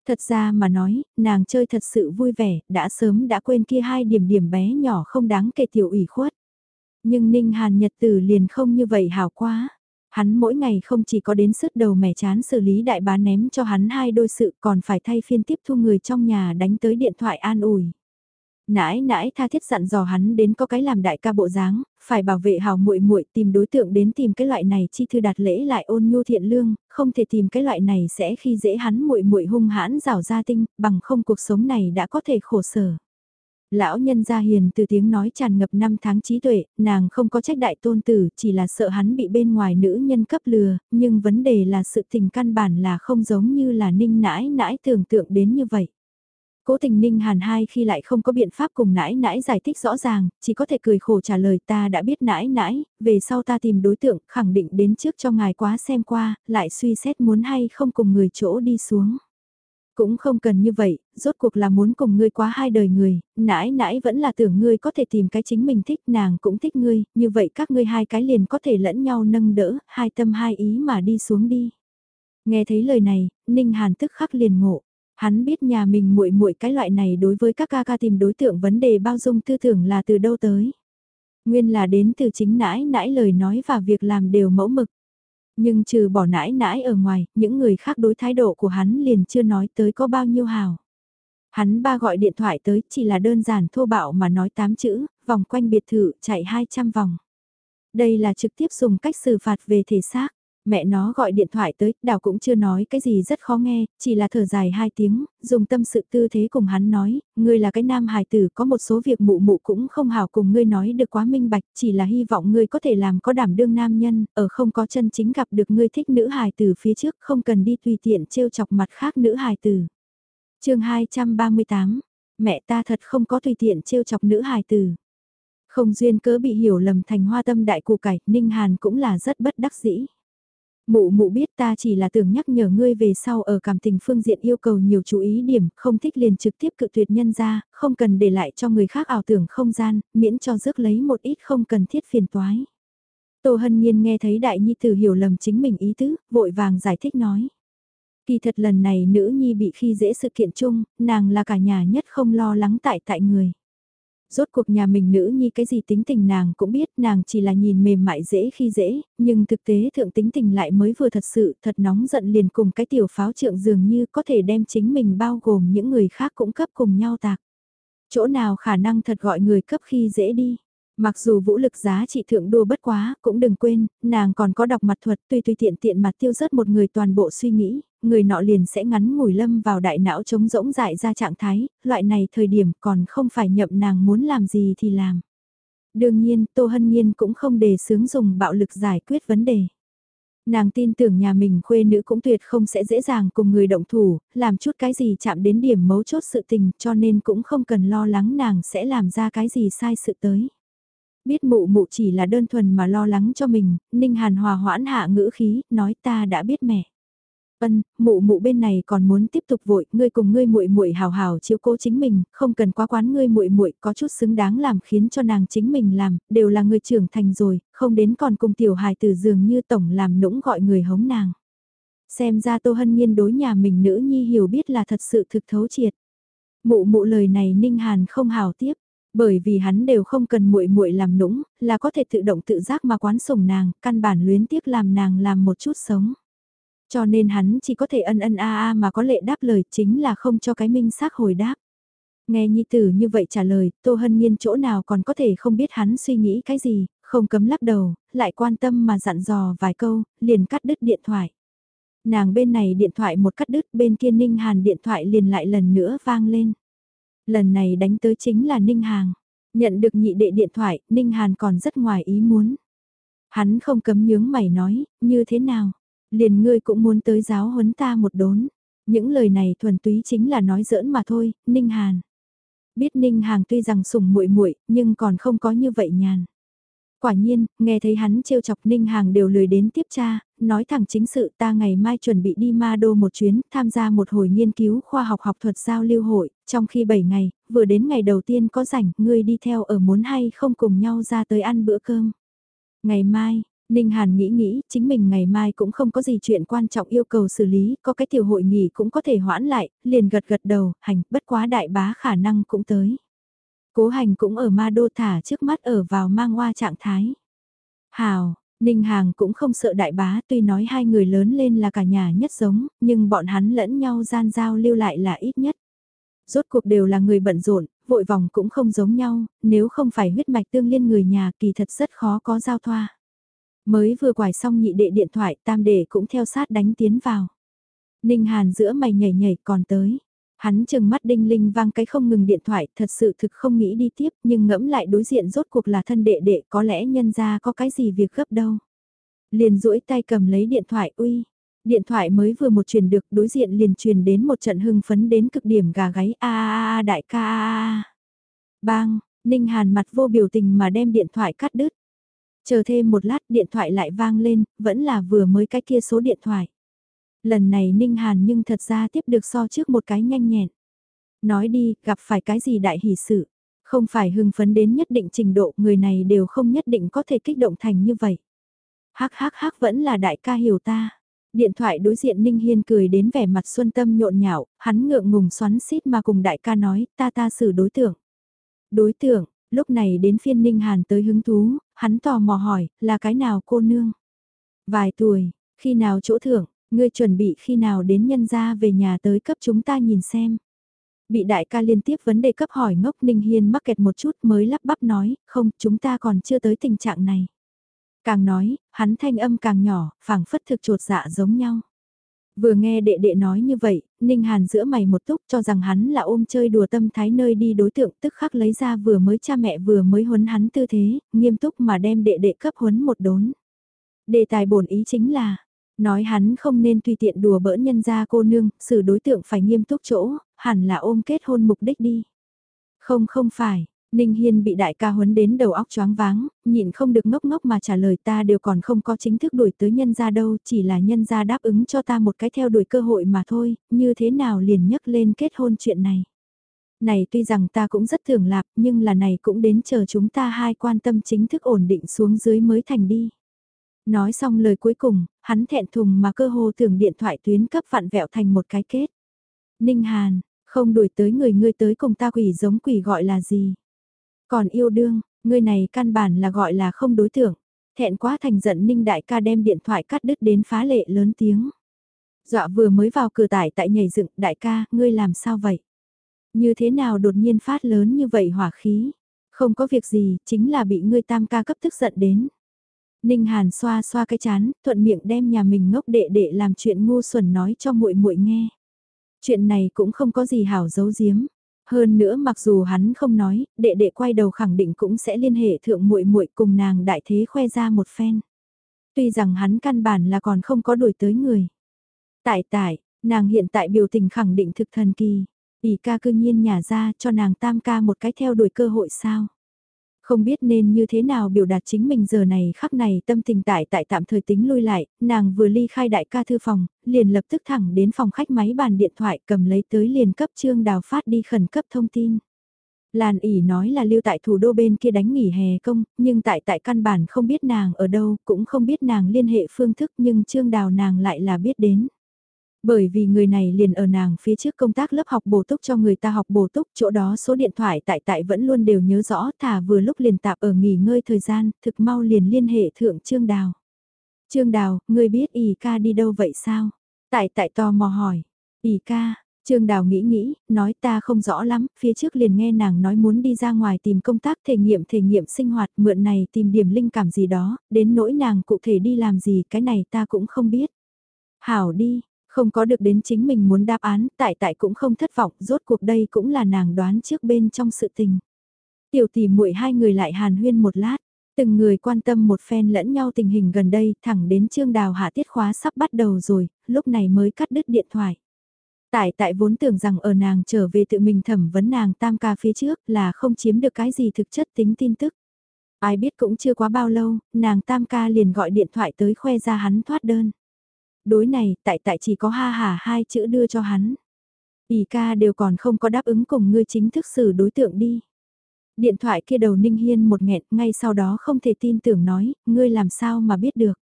Thật ra mà nói, nàng chơi thật sự vui vẻ, đã sớm đã quên kia hai điểm điểm bé nhỏ không đáng kể tiểu ủy khuất. Nhưng Ninh Hàn Nhật Tử liền không như vậy hào quá. Hắn mỗi ngày không chỉ có đến sứt đầu mẻ chán xử lý đại bá ném cho hắn hai đôi sự còn phải thay phiên tiếp thu người trong nhà đánh tới điện thoại an ủi. Nãi nãi tha thiết dặn dò hắn đến có cái làm đại ca bộ dáng, phải bảo vệ hào muội muội tìm đối tượng đến tìm cái loại này chi thư đạt lễ lại ôn nhu thiện lương, không thể tìm cái loại này sẽ khi dễ hắn muội muội hung hãn rào ra tinh, bằng không cuộc sống này đã có thể khổ sở. Lão nhân gia hiền từ tiếng nói tràn ngập năm tháng trí tuệ, nàng không có trách đại tôn tử, chỉ là sợ hắn bị bên ngoài nữ nhân cấp lừa, nhưng vấn đề là sự tình căn bản là không giống như là ninh nãi nãi tưởng tượng đến như vậy. Cố tình ninh hàn hai khi lại không có biện pháp cùng nãi nãi giải thích rõ ràng, chỉ có thể cười khổ trả lời ta đã biết nãi nãi, về sau ta tìm đối tượng khẳng định đến trước cho ngài quá xem qua, lại suy xét muốn hay không cùng người chỗ đi xuống. Cũng không cần như vậy, rốt cuộc là muốn cùng ngươi quá hai đời người, nãi nãi vẫn là tưởng ngươi có thể tìm cái chính mình thích nàng cũng thích ngươi, như vậy các ngươi hai cái liền có thể lẫn nhau nâng đỡ, hai tâm hai ý mà đi xuống đi. Nghe thấy lời này, Ninh Hàn tức khắc liền ngộ. Hắn biết nhà mình muội muội cái loại này đối với các ca ca tìm đối tượng vấn đề bao dung tư tưởng là từ đâu tới. Nguyên là đến từ chính nãi nãi lời nói và việc làm đều mẫu mực. Nhưng trừ bỏ nãi nãi ở ngoài, những người khác đối thái độ của hắn liền chưa nói tới có bao nhiêu hào. Hắn ba gọi điện thoại tới chỉ là đơn giản thô bạo mà nói tám chữ, vòng quanh biệt thự chạy 200 vòng. Đây là trực tiếp dùng cách xử phạt về thể xác mẹ nó gọi điện thoại tới, đào cũng chưa nói cái gì rất khó nghe, chỉ là thở dài hai tiếng, dùng tâm sự tư thế cùng hắn nói, ngươi là cái nam hài tử có một số việc mụ mụ cũng không hảo cùng ngươi nói được quá minh bạch, chỉ là hy vọng ngươi có thể làm có đảm đương nam nhân, ở không có chân chính gặp được ngươi thích nữ hài tử phía trước không cần đi tùy tiện trêu chọc mặt khác nữ hài tử. chương 238, mẹ ta thật không có tùy tiện trêu chọc nữ hài tử. Không duyên cớ bị hiểu lầm thành hoa tâm đại cụ cải, Ninh Hàn cũng là rất bất đắc dĩ. Mụ mụ biết ta chỉ là tưởng nhắc nhở ngươi về sau ở cảm tình phương diện yêu cầu nhiều chú ý điểm, không thích liền trực tiếp cự tuyệt nhân ra, không cần để lại cho người khác ảo tưởng không gian, miễn cho rước lấy một ít không cần thiết phiền toái. Tô Hân Nhiên nghe thấy đại nhi tử hiểu lầm chính mình ý tứ, vội vàng giải thích nói. Kỳ thật lần này nữ nhi bị khi dễ sự kiện chung, nàng là cả nhà nhất không lo lắng tại tại người. Rốt cuộc nhà mình nữ nhi cái gì tính tình nàng cũng biết nàng chỉ là nhìn mềm mại dễ khi dễ, nhưng thực tế thượng tính tình lại mới vừa thật sự thật nóng giận liền cùng cái tiểu pháo trượng dường như có thể đem chính mình bao gồm những người khác cũng cấp cùng nhau tạc. Chỗ nào khả năng thật gọi người cấp khi dễ đi. Mặc dù vũ lực giá trị thượng đua bất quá, cũng đừng quên, nàng còn có đọc mặt thuật tùy tùy tiện tiện mặt tiêu rớt một người toàn bộ suy nghĩ, người nọ liền sẽ ngắn ngủi lâm vào đại não trống rỗng dại ra trạng thái, loại này thời điểm còn không phải nhậm nàng muốn làm gì thì làm. Đương nhiên, Tô Hân Nhiên cũng không đề xướng dùng bạo lực giải quyết vấn đề. Nàng tin tưởng nhà mình khuê nữ cũng tuyệt không sẽ dễ dàng cùng người động thủ, làm chút cái gì chạm đến điểm mấu chốt sự tình cho nên cũng không cần lo lắng nàng sẽ làm ra cái gì sai sự tới. Biết mụ mụ chỉ là đơn thuần mà lo lắng cho mình, Ninh Hàn hòa hoãn hạ ngữ khí, nói ta đã biết mẹ. Ân, mụ mụ bên này còn muốn tiếp tục vội, ngươi cùng ngươi muội muội hào hào chiếu cố chính mình, không cần quá quán ngươi muội muội có chút xứng đáng làm khiến cho nàng chính mình làm, đều là người trưởng thành rồi, không đến còn cùng tiểu hài từ dường như tổng làm nũng gọi người hống nàng. Xem ra Tô Hân Nhiên đối nhà mình nữ nhi hiểu biết là thật sự thực thấu triệt. Mụ mụ lời này Ninh Hàn không hào tiếp, bởi vì hắn đều không cần muội muội làm nũng, là có thể tự động tự giác mà quán sủng nàng, căn bản luyến tiếc làm nàng làm một chút sống. Cho nên hắn chỉ có thể ân ân a a mà có lệ đáp lời chính là không cho cái minh xác hồi đáp. Nghe Nhi Tử như vậy trả lời, Tô Hân Nhiên chỗ nào còn có thể không biết hắn suy nghĩ cái gì, không cấm lắc đầu, lại quan tâm mà dặn dò vài câu, liền cắt đứt điện thoại. Nàng bên này điện thoại một cắt đứt bên kia Ninh Hàn điện thoại liền lại lần nữa vang lên. Lần này đánh tới chính là Ninh Hàng. Nhận được nhị đệ điện thoại, Ninh Hàn còn rất ngoài ý muốn. Hắn không cấm nhướng mày nói, như thế nào? Liền ngươi cũng muốn tới giáo huấn ta một đốn. Những lời này thuần túy chính là nói giỡn mà thôi, Ninh Hàn. Biết Ninh Hàng tuy rằng sủng muội muội, nhưng còn không có như vậy nhàn. Quả nhiên, nghe thấy hắn trêu chọc Ninh Hàng đều lười đến tiếp tra, nói thẳng chính sự ta ngày mai chuẩn bị đi Ma Đô một chuyến, tham gia một hồi nghiên cứu khoa học học thuật giao lưu hội, trong khi 7 ngày, vừa đến ngày đầu tiên có rảnh, ngươi đi theo ở muốn hay không cùng nhau ra tới ăn bữa cơm. Ngày mai, Ninh Hàn nghĩ nghĩ, chính mình ngày mai cũng không có gì chuyện quan trọng yêu cầu xử lý, có cái tiểu hội nghỉ cũng có thể hoãn lại, liền gật gật đầu, hành, bất quá đại bá khả năng cũng tới. Cố hành cũng ở ma đô thả trước mắt ở vào mang hoa trạng thái. Hào, Ninh Hàng cũng không sợ đại bá tuy nói hai người lớn lên là cả nhà nhất giống, nhưng bọn hắn lẫn nhau gian giao lưu lại là ít nhất. Rốt cuộc đều là người bận rộn, vội vòng cũng không giống nhau, nếu không phải huyết mạch tương liên người nhà kỳ thật rất khó có giao thoa. Mới vừa quải xong nhị đệ điện thoại tam đệ cũng theo sát đánh tiến vào. Ninh Hàn giữa mày nhảy nhảy còn tới. Hắn chừng mắt đinh linh vang cái không ngừng điện thoại, thật sự thực không nghĩ đi tiếp, nhưng ngẫm lại đối diện rốt cuộc là thân đệ đệ, có lẽ nhân ra có cái gì việc gấp đâu. Liền duỗi tay cầm lấy điện thoại uy. Điện thoại mới vừa một truyền được đối diện liền truyền đến một trận hưng phấn đến cực điểm gà gáy a a a đại ca a a. Bang, Ninh Hàn mặt vô biểu tình mà đem điện thoại cắt đứt. Chờ thêm một lát điện thoại lại vang lên, vẫn là vừa mới cái kia số điện thoại. Lần này Ninh Hàn nhưng thật ra tiếp được so trước một cái nhanh nhẹn. Nói đi, gặp phải cái gì đại hỷ sự. Không phải hưng phấn đến nhất định trình độ người này đều không nhất định có thể kích động thành như vậy. Hắc hắc hắc vẫn là đại ca hiểu ta. Điện thoại đối diện Ninh Hiên cười đến vẻ mặt xuân tâm nhộn nhạo, hắn ngượng ngùng xoắn xít mà cùng đại ca nói, ta ta xử đối tượng. Đối tượng, lúc này đến phiên Ninh Hàn tới hứng thú, hắn tò mò hỏi, là cái nào cô nương? Vài tuổi, khi nào chỗ thưởng, Ngươi chuẩn bị khi nào đến nhân gia về nhà tới cấp chúng ta nhìn xem. Bị đại ca liên tiếp vấn đề cấp hỏi ngốc Ninh Hiên mắc kẹt một chút mới lắp bắp nói, không, chúng ta còn chưa tới tình trạng này. Càng nói, hắn thanh âm càng nhỏ, phảng phất thực chuột dạ giống nhau. Vừa nghe đệ đệ nói như vậy, Ninh Hàn giữa mày một túc cho rằng hắn là ôm chơi đùa tâm thái nơi đi đối tượng tức khắc lấy ra vừa mới cha mẹ vừa mới huấn hắn tư thế, nghiêm túc mà đem đệ đệ cấp huấn một đốn. Đề tài bổn ý chính là, Nói hắn không nên tùy tiện đùa bỡn nhân gia cô nương, xử đối tượng phải nghiêm túc chỗ, hẳn là ôm kết hôn mục đích đi. Không không phải, Ninh Hiên bị đại ca huấn đến đầu óc choáng váng, nhịn không được ngốc ngốc mà trả lời ta đều còn không có chính thức đuổi tới nhân gia đâu, chỉ là nhân gia đáp ứng cho ta một cái theo đuổi cơ hội mà thôi, như thế nào liền nhắc lên kết hôn chuyện này. Này tuy rằng ta cũng rất thường lạc, nhưng là này cũng đến chờ chúng ta hai quan tâm chính thức ổn định xuống dưới mới thành đi. Nói xong lời cuối cùng, hắn thẹn thùng mà cơ hồ tưởng điện thoại tuyến cấp vặn vẹo thành một cái kết. Ninh Hàn, không đuổi tới người ngươi tới cùng ta quỷ giống quỷ gọi là gì. Còn yêu đương, người này căn bản là gọi là không đối tượng. Thẹn quá thành giận Ninh đại ca đem điện thoại cắt đứt đến phá lệ lớn tiếng. Dọa vừa mới vào cửa tải tại nhảy dựng, đại ca, ngươi làm sao vậy? Như thế nào đột nhiên phát lớn như vậy hỏa khí? Không có việc gì, chính là bị ngươi tam ca cấp tức giận đến. Ninh Hàn xoa xoa cái chán, thuận miệng đem nhà mình ngốc đệ đệ làm chuyện ngu xuẩn nói cho muội muội nghe. Chuyện này cũng không có gì hảo giấu giếm. Hơn nữa mặc dù hắn không nói, đệ đệ quay đầu khẳng định cũng sẽ liên hệ thượng muội muội cùng nàng đại thế khoe ra một phen. Tuy rằng hắn căn bản là còn không có đuổi tới người. Tại tại, nàng hiện tại biểu tình khẳng định thực thần kỳ. ỉ ca cư nhiên nhả ra cho nàng tam ca một cái theo đuổi cơ hội sao. Không biết nên như thế nào biểu đạt chính mình giờ này khắc này tâm tình tại tại tạm thời tính lui lại, nàng vừa ly khai đại ca thư phòng, liền lập tức thẳng đến phòng khách máy bàn điện thoại cầm lấy tới liền cấp trương đào phát đi khẩn cấp thông tin. Lan ỉ nói là lưu tại thủ đô bên kia đánh nghỉ hè công, nhưng tại tại căn bản không biết nàng ở đâu, cũng không biết nàng liên hệ phương thức nhưng trương đào nàng lại là biết đến. Bởi vì người này liền ở nàng phía trước công tác lớp học bổ túc cho người ta học bổ túc, chỗ đó số điện thoại tại tại vẫn luôn đều nhớ rõ, thả vừa lúc liền tạp ở nghỉ ngơi thời gian, thực mau liền liên hệ thượng Trương Đào. Trương Đào, người biết ỉ ca đi đâu vậy sao? Tại tại tò mò hỏi. ỉ ca, Trương Đào nghĩ nghĩ, nói ta không rõ lắm, phía trước liền nghe nàng nói muốn đi ra ngoài tìm công tác thể nghiệm thể nghiệm sinh hoạt mượn này tìm điểm linh cảm gì đó, đến nỗi nàng cụ thể đi làm gì cái này ta cũng không biết. Hảo đi, không có được đến chính mình muốn đáp án, tại tại cũng không thất vọng, rốt cuộc đây cũng là nàng đoán trước bên trong sự tình. Tiểu tỷ muội hai người lại hàn huyên một lát, từng người quan tâm một phen lẫn nhau tình hình gần đây, thẳng đến trương đào hạ tiết khóa sắp bắt đầu rồi, lúc này mới cắt đứt điện thoại. Tại tại vốn tưởng rằng ở nàng trở về tự mình thẩm vấn nàng tam ca phía trước là không chiếm được cái gì thực chất tính tin tức. Ai biết cũng chưa quá bao lâu, nàng tam ca liền gọi điện thoại tới khoe ra hắn thoát đơn. Đối này, tại tại chỉ có ha hà hai chữ đưa cho hắn. ỉ ca đều còn không có đáp ứng cùng ngươi chính thức xử đối tượng đi. Điện thoại kia đầu Ninh Hiên một nghẹn, ngay sau đó không thể tin tưởng nói, ngươi làm sao mà biết được.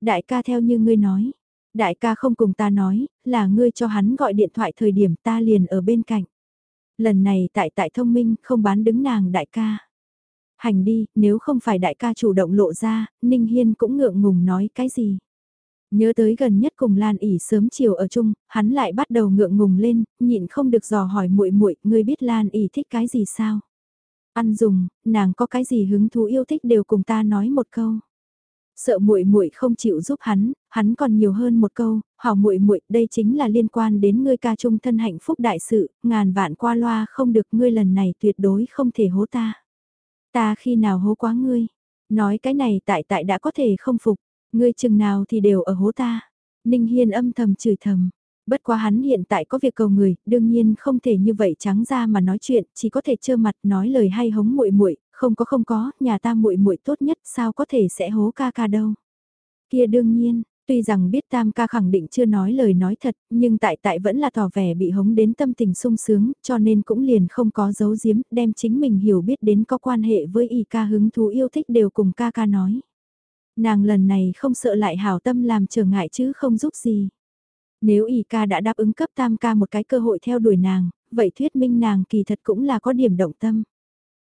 Đại ca theo như ngươi nói, Đại ca không cùng ta nói, là ngươi cho hắn gọi điện thoại thời điểm ta liền ở bên cạnh. Lần này tại tại thông minh không bán đứng nàng đại ca. Hành đi, nếu không phải đại ca chủ động lộ ra, Ninh Hiên cũng ngượng ngùng nói cái gì. Nhớ tới gần nhất cùng Lan ỉ sớm chiều ở chung, hắn lại bắt đầu ngượng ngùng lên, nhịn không được dò hỏi muội muội, ngươi biết Lan ỉ thích cái gì sao? Ăn dùng, nàng có cái gì hứng thú yêu thích đều cùng ta nói một câu sợ muội muội không chịu giúp hắn, hắn còn nhiều hơn một câu, "Hảo muội muội, đây chính là liên quan đến ngươi ca trung thân hạnh phúc đại sự, ngàn vạn qua loa không được ngươi lần này tuyệt đối không thể hố ta." Ta khi nào hố quá ngươi? Nói cái này tại tại đã có thể không phục, ngươi chừng nào thì đều ở hố ta. Ninh Hiên âm thầm chửi thầm. Bất quá hắn hiện tại có việc cầu người, đương nhiên không thể như vậy trắng ra mà nói chuyện, chỉ có thể trơ mặt nói lời hay hống muội muội, không có không có, nhà ta muội muội tốt nhất sao có thể sẽ hố ca ca đâu. Kia đương nhiên, tuy rằng biết tam ca khẳng định chưa nói lời nói thật, nhưng tại tại vẫn là tỏ vẻ bị hống đến tâm tình sung sướng, cho nên cũng liền không có giấu giếm, đem chính mình hiểu biết đến có quan hệ với y ca hứng thú yêu thích đều cùng ca ca nói. Nàng lần này không sợ lại hảo tâm làm trở ngại chứ không giúp gì. Nếu ỷ ca đã đáp ứng cấp tam ca một cái cơ hội theo đuổi nàng, vậy thuyết minh nàng kỳ thật cũng là có điểm động tâm.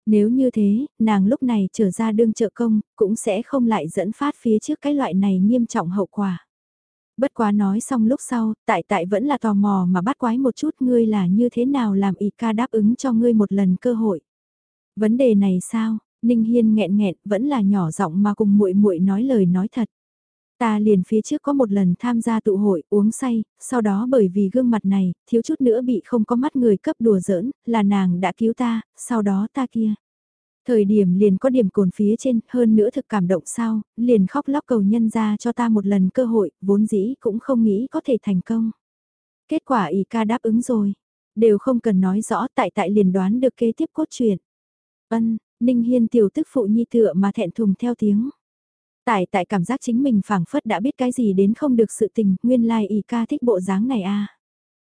Nếu như thế, nàng lúc này trở ra đương trợ công, cũng sẽ không lại dẫn phát phía trước cái loại này nghiêm trọng hậu quả. Bất quá nói xong lúc sau, tại tại vẫn là tò mò mà bắt quái một chút ngươi là như thế nào làm ỷ ca đáp ứng cho ngươi một lần cơ hội. Vấn đề này sao, Ninh Hiên nghẹn nghẹn vẫn là nhỏ giọng mà cùng muội muội nói lời nói thật. Ta liền phía trước có một lần tham gia tụ hội uống say, sau đó bởi vì gương mặt này, thiếu chút nữa bị không có mắt người cấp đùa giỡn, là nàng đã cứu ta, sau đó ta kia. Thời điểm liền có điểm cồn phía trên, hơn nữa thực cảm động sao, liền khóc lóc cầu nhân ra cho ta một lần cơ hội, vốn dĩ cũng không nghĩ có thể thành công. Kết quả ý ca đáp ứng rồi, đều không cần nói rõ tại tại liền đoán được kế tiếp cốt truyện. Ân, Ninh Hiên tiểu tức phụ nhi tựa mà thẹn thùng theo tiếng. Tại tại cảm giác chính mình phảng phất đã biết cái gì đến không được sự tình, nguyên lai like y ca thích bộ dáng này a. À.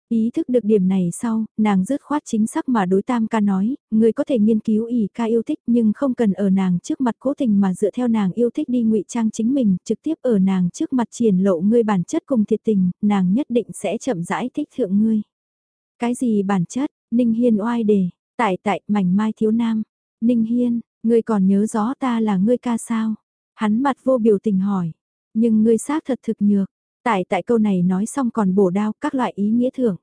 Ý thức được điểm này sau, nàng dứt khoát chính xác mà đối tam ca nói, người có thể nghiên cứu ỉ ca yêu thích nhưng không cần ở nàng trước mặt cố tình mà dựa theo nàng yêu thích đi ngụy trang chính mình, trực tiếp ở nàng trước mặt triển lộ ngươi bản chất cùng thiệt tình, nàng nhất định sẽ chậm rãi thích thượng ngươi. Cái gì bản chất, Ninh Hiên oai đề, tại tại mảnh mai thiếu nam, Ninh Hiên, ngươi còn nhớ rõ ta là ngươi ca sao? Hắn mặt vô biểu tình hỏi, nhưng ngươi xác thật thực nhược, tại tại câu này nói xong còn bổ đao các loại ý nghĩa thưởng.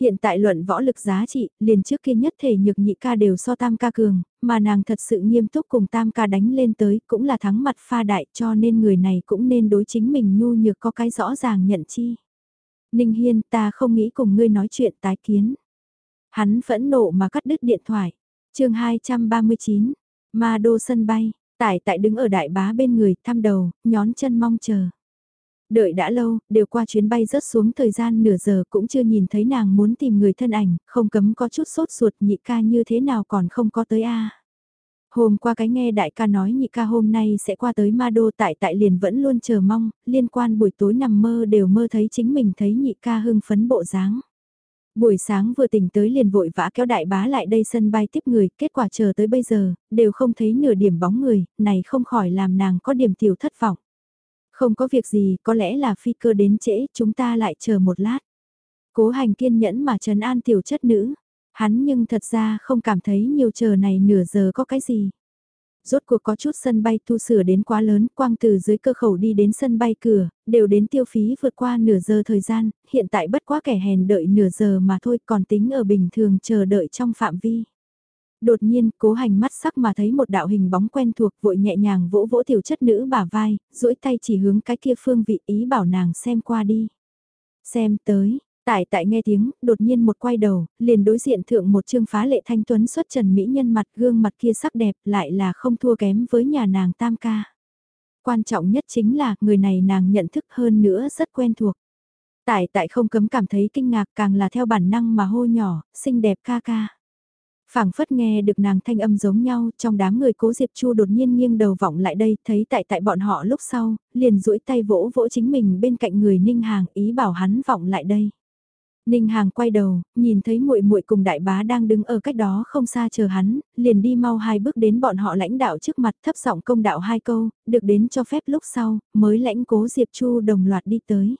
Hiện tại luận võ lực giá trị, liền trước kia nhất thể nhược nhị ca đều so tam ca cường, mà nàng thật sự nghiêm túc cùng tam ca đánh lên tới cũng là thắng mặt pha đại cho nên người này cũng nên đối chính mình nhu nhược có cái rõ ràng nhận chi. Ninh Hiên ta không nghĩ cùng ngươi nói chuyện tái kiến. Hắn phẫn nộ mà cắt đứt điện thoại chương 239, Ma Đô sân bay, Tải tại đứng ở đại bá bên người, thăm đầu, nhón chân mong chờ. Đợi đã lâu, đều qua chuyến bay rớt xuống thời gian nửa giờ cũng chưa nhìn thấy nàng muốn tìm người thân ảnh, không cấm có chút sốt ruột nhị ca như thế nào còn không có tới a Hôm qua cái nghe đại ca nói nhị ca hôm nay sẽ qua tới ma đô tại tại liền vẫn luôn chờ mong, liên quan buổi tối nằm mơ đều mơ thấy chính mình thấy nhị ca hưng phấn bộ dáng. Buổi sáng vừa tỉnh tới liền vội vã kéo đại bá lại đây sân bay tiếp người, kết quả chờ tới bây giờ, đều không thấy nửa điểm bóng người, này không khỏi làm nàng có điểm tiểu thất vọng. Không có việc gì, có lẽ là phi cơ đến trễ, chúng ta lại chờ một lát. Cố hành kiên nhẫn mà trấn an tiểu chất nữ. Hắn nhưng thật ra không cảm thấy nhiều chờ này nửa giờ có cái gì. Rốt cuộc có chút sân bay tu sửa đến quá lớn, quang từ dưới cơ khẩu đi đến sân bay cửa, đều đến tiêu phí vượt qua nửa giờ thời gian, hiện tại bất quá kẻ hèn đợi nửa giờ mà thôi còn tính ở bình thường chờ đợi trong phạm vi. Đột nhiên, cố hành mắt sắc mà thấy một đạo hình bóng quen thuộc vội nhẹ nhàng vỗ vỗ tiểu chất nữ bả vai, duỗi tay chỉ hướng cái kia phương vị ý bảo nàng xem qua đi. Xem tới, Tại tại nghe tiếng, đột nhiên một quay đầu, liền đối diện thượng một trương phá lệ thanh tuấn xuất trần mỹ nhân mặt gương mặt kia sắc đẹp lại là không thua kém với nhà nàng tam ca. Quan trọng nhất chính là người này nàng nhận thức hơn nữa rất quen thuộc. Tại tại không cấm cảm thấy kinh ngạc càng là theo bản năng mà hô nhỏ, xinh đẹp ca ca phảng phất nghe được nàng thanh âm giống nhau, trong đám người cố Diệp Chu đột nhiên nghiêng đầu vọng lại đây, thấy tại tại bọn họ lúc sau, liền duỗi tay vỗ vỗ chính mình bên cạnh người Ninh Hàng, ý bảo hắn vọng lại đây. Ninh Hàng quay đầu, nhìn thấy muội muội cùng đại bá đang đứng ở cách đó không xa chờ hắn, liền đi mau hai bước đến bọn họ lãnh đạo trước mặt thấp giọng công đạo hai câu, được đến cho phép lúc sau, mới lãnh cố Diệp Chu đồng loạt đi tới.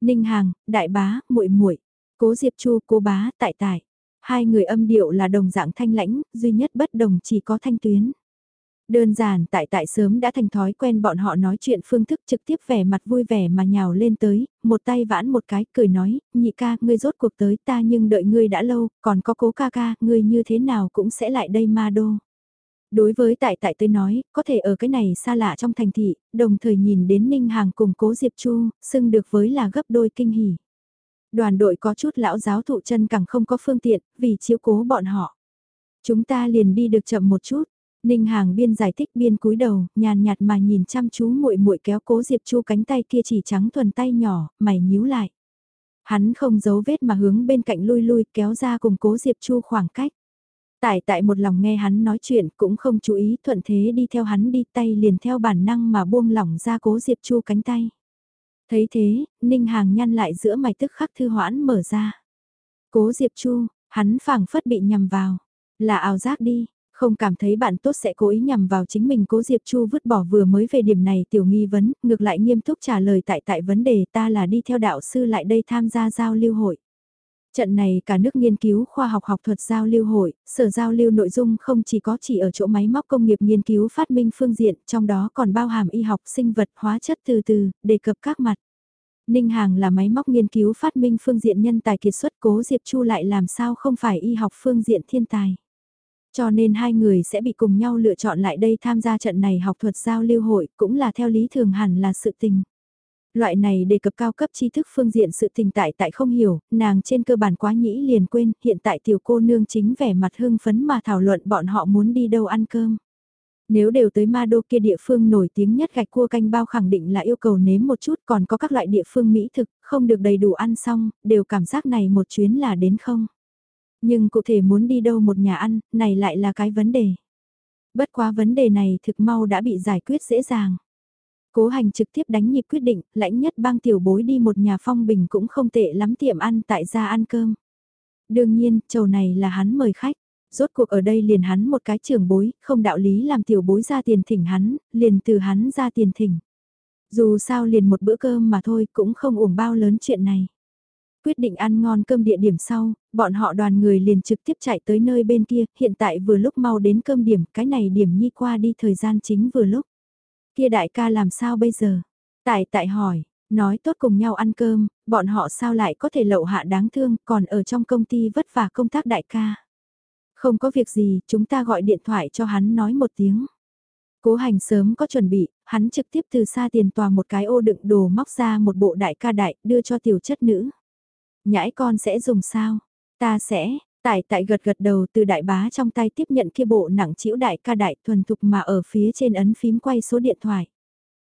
Ninh Hàng, đại bá, muội muội, cố Diệp Chu, cố bá, tại tại. Hai người âm điệu là đồng dạng thanh lãnh, duy nhất bất đồng chỉ có thanh tuyến. Đơn giản tại tại sớm đã thành thói quen bọn họ nói chuyện phương thức trực tiếp vẻ mặt vui vẻ mà nhào lên tới, một tay vãn một cái cười nói, nhị ca, ngươi rốt cuộc tới ta nhưng đợi ngươi đã lâu, còn có cố ca ca, ngươi như thế nào cũng sẽ lại đây ma đô. Đối với tại tại tôi nói, có thể ở cái này xa lạ trong thành thị, đồng thời nhìn đến Ninh Hàng cùng cố Diệp Chu, xưng được với là gấp đôi kinh hỉ. Đoàn đội có chút lão giáo thụ chân càng không có phương tiện, vì chiếu cố bọn họ. Chúng ta liền đi được chậm một chút, Ninh Hàng biên giải thích biên cúi đầu, nhàn nhạt mà nhìn chăm chú muội muội kéo cố Diệp Chu cánh tay kia chỉ trắng thuần tay nhỏ, mày nhíu lại. Hắn không giấu vết mà hướng bên cạnh lui lui kéo ra cùng cố Diệp Chu khoảng cách. Tại tại một lòng nghe hắn nói chuyện cũng không chú ý thuận thế đi theo hắn đi tay liền theo bản năng mà buông lỏng ra cố Diệp Chu cánh tay. Thấy thế, Ninh Hàng nhăn lại giữa mày tức khắc thư hoãn mở ra. Cố Diệp Chu, hắn phảng phất bị nhầm vào. Là ảo giác đi, không cảm thấy bạn tốt sẽ cố ý nhằm vào chính mình cố Diệp Chu vứt bỏ vừa mới về điểm này tiểu nghi vấn, ngược lại nghiêm túc trả lời tại tại vấn đề ta là đi theo đạo sư lại đây tham gia giao lưu hội. Trận này cả nước nghiên cứu khoa học học thuật giao lưu hội, sở giao lưu nội dung không chỉ có chỉ ở chỗ máy móc công nghiệp nghiên cứu phát minh phương diện, trong đó còn bao hàm y học sinh vật hóa chất từ từ, đề cập các mặt. Ninh Hàng là máy móc nghiên cứu phát minh phương diện nhân tài kiệt xuất cố Diệp Chu lại làm sao không phải y học phương diện thiên tài. Cho nên hai người sẽ bị cùng nhau lựa chọn lại đây tham gia trận này học thuật giao lưu hội cũng là theo lý thường hẳn là sự tình. Loại này đề cập cao cấp tri thức phương diện sự tình tại tại không hiểu, nàng trên cơ bản quá nhĩ liền quên, hiện tại tiểu cô nương chính vẻ mặt hưng phấn mà thảo luận bọn họ muốn đi đâu ăn cơm. Nếu đều tới ma đô kia địa phương nổi tiếng nhất gạch cua canh bao khẳng định là yêu cầu nếm một chút còn có các loại địa phương mỹ thực, không được đầy đủ ăn xong, đều cảm giác này một chuyến là đến không. Nhưng cụ thể muốn đi đâu một nhà ăn, này lại là cái vấn đề. Bất quá vấn đề này thực mau đã bị giải quyết dễ dàng. Cố hành trực tiếp đánh nhịp quyết định, lãnh nhất bang tiểu bối đi một nhà phong bình cũng không tệ lắm tiệm ăn tại gia ăn cơm. Đương nhiên, chầu này là hắn mời khách. Rốt cuộc ở đây liền hắn một cái trưởng bối, không đạo lý làm tiểu bối ra tiền thỉnh hắn, liền từ hắn ra tiền thỉnh. Dù sao liền một bữa cơm mà thôi cũng không uổng bao lớn chuyện này. Quyết định ăn ngon cơm địa điểm sau, bọn họ đoàn người liền trực tiếp chạy tới nơi bên kia, hiện tại vừa lúc mau đến cơm điểm, cái này điểm nhi qua đi thời gian chính vừa lúc. Kia đại ca làm sao bây giờ? Tại tại hỏi, nói tốt cùng nhau ăn cơm, bọn họ sao lại có thể lậu hạ đáng thương, còn ở trong công ty vất vả công tác đại ca. Không có việc gì, chúng ta gọi điện thoại cho hắn nói một tiếng. Cố hành sớm có chuẩn bị, hắn trực tiếp từ xa tiền tòa một cái ô đựng đồ móc ra một bộ đại ca đại, đưa cho tiểu chất nữ. Nhãi con sẽ dùng sao? Ta sẽ, tại tại gật gật đầu từ đại bá trong tay tiếp nhận kia bộ nặng chĩu đại ca đại thuần thục mà ở phía trên ấn phím quay số điện thoại.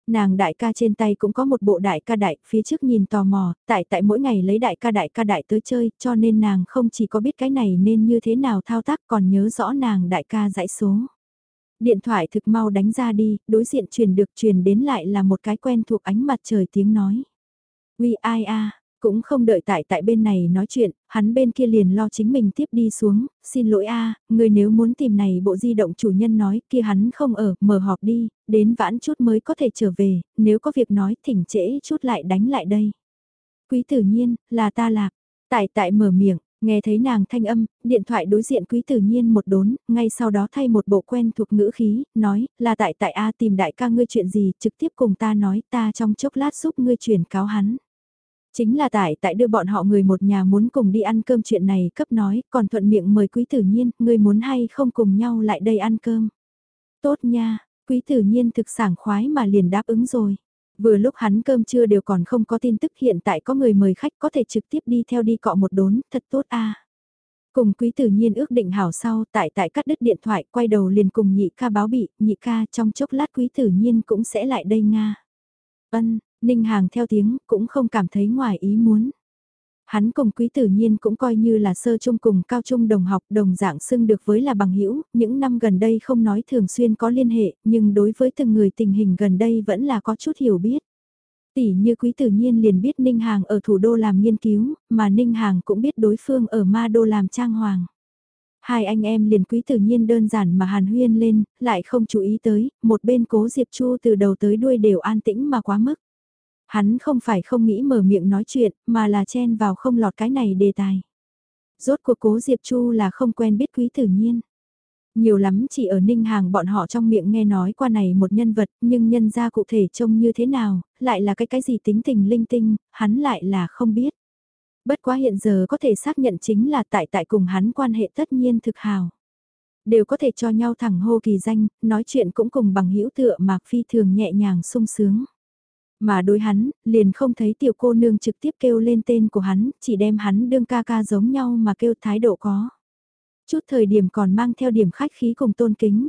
Nàng đại ca trên tay cũng có một bộ đại ca đại, phía trước nhìn tò mò, tại tại mỗi ngày lấy đại ca đại ca đại tới chơi, cho nên nàng không chỉ có biết cái này nên như thế nào thao tác còn nhớ rõ nàng đại ca dãy số. Điện thoại thực mau đánh ra đi, đối diện truyền được truyền đến lại là một cái quen thuộc ánh mặt trời tiếng nói. Uy ai a cũng không đợi tại tại bên này nói chuyện, hắn bên kia liền lo chính mình tiếp đi xuống, xin lỗi a người nếu muốn tìm này bộ di động chủ nhân nói kia hắn không ở, mở họp đi, đến vãn chút mới có thể trở về, nếu có việc nói thỉnh trễ chút lại đánh lại đây. Quý tử nhiên, là ta lạc, tại tại mở miệng, Nghe thấy nàng thanh âm, điện thoại đối diện quý tử nhiên một đốn, ngay sau đó thay một bộ quen thuộc ngữ khí, nói, là tại tại A tìm đại ca ngươi chuyện gì, trực tiếp cùng ta nói ta trong chốc lát giúp ngươi chuyển cáo hắn. Chính là tại tại đưa bọn họ người một nhà muốn cùng đi ăn cơm chuyện này cấp nói, còn thuận miệng mời quý tử nhiên, người muốn hay không cùng nhau lại đây ăn cơm. Tốt nha, quý tử nhiên thực sảng khoái mà liền đáp ứng rồi. Vừa lúc hắn cơm trưa đều còn không có tin tức hiện tại có người mời khách có thể trực tiếp đi theo đi cọ một đốn, thật tốt a. Cùng quý tử nhiên ước định hảo sau tại tại cắt đứt điện thoại quay đầu liền cùng nhị ca báo bị, nhị ca trong chốc lát quý tử nhiên cũng sẽ lại đây Nga. Ân, Ninh Hàng theo tiếng cũng không cảm thấy ngoài ý muốn. Hắn cùng quý tử nhiên cũng coi như là sơ trung cùng cao trung đồng học đồng dạng xưng được với là bằng hữu những năm gần đây không nói thường xuyên có liên hệ, nhưng đối với từng người tình hình gần đây vẫn là có chút hiểu biết. Tỷ như quý tử nhiên liền biết Ninh Hàng ở thủ đô làm nghiên cứu, mà Ninh Hàng cũng biết đối phương ở ma đô làm trang hoàng. Hai anh em liền quý tử nhiên đơn giản mà hàn huyên lên, lại không chú ý tới, một bên cố Diệp Chu từ đầu tới đuôi đều an tĩnh mà quá mức. Hắn không phải không nghĩ mở miệng nói chuyện, mà là chen vào không lọt cái này đề tài. Rốt cuộc cố Diệp Chu là không quen biết quý tử nhiên. Nhiều lắm chỉ ở ninh hàng bọn họ trong miệng nghe nói qua này một nhân vật, nhưng nhân ra cụ thể trông như thế nào, lại là cái cái gì tính tình linh tinh, hắn lại là không biết. Bất quá hiện giờ có thể xác nhận chính là tại tại cùng hắn quan hệ tất nhiên thực hào. Đều có thể cho nhau thẳng hô kỳ danh, nói chuyện cũng cùng bằng hữu tựa mạc phi thường nhẹ nhàng sung sướng. Mà đối hắn, liền không thấy tiểu cô nương trực tiếp kêu lên tên của hắn, chỉ đem hắn đương ca ca giống nhau mà kêu thái độ có. Chút thời điểm còn mang theo điểm khách khí cùng tôn kính.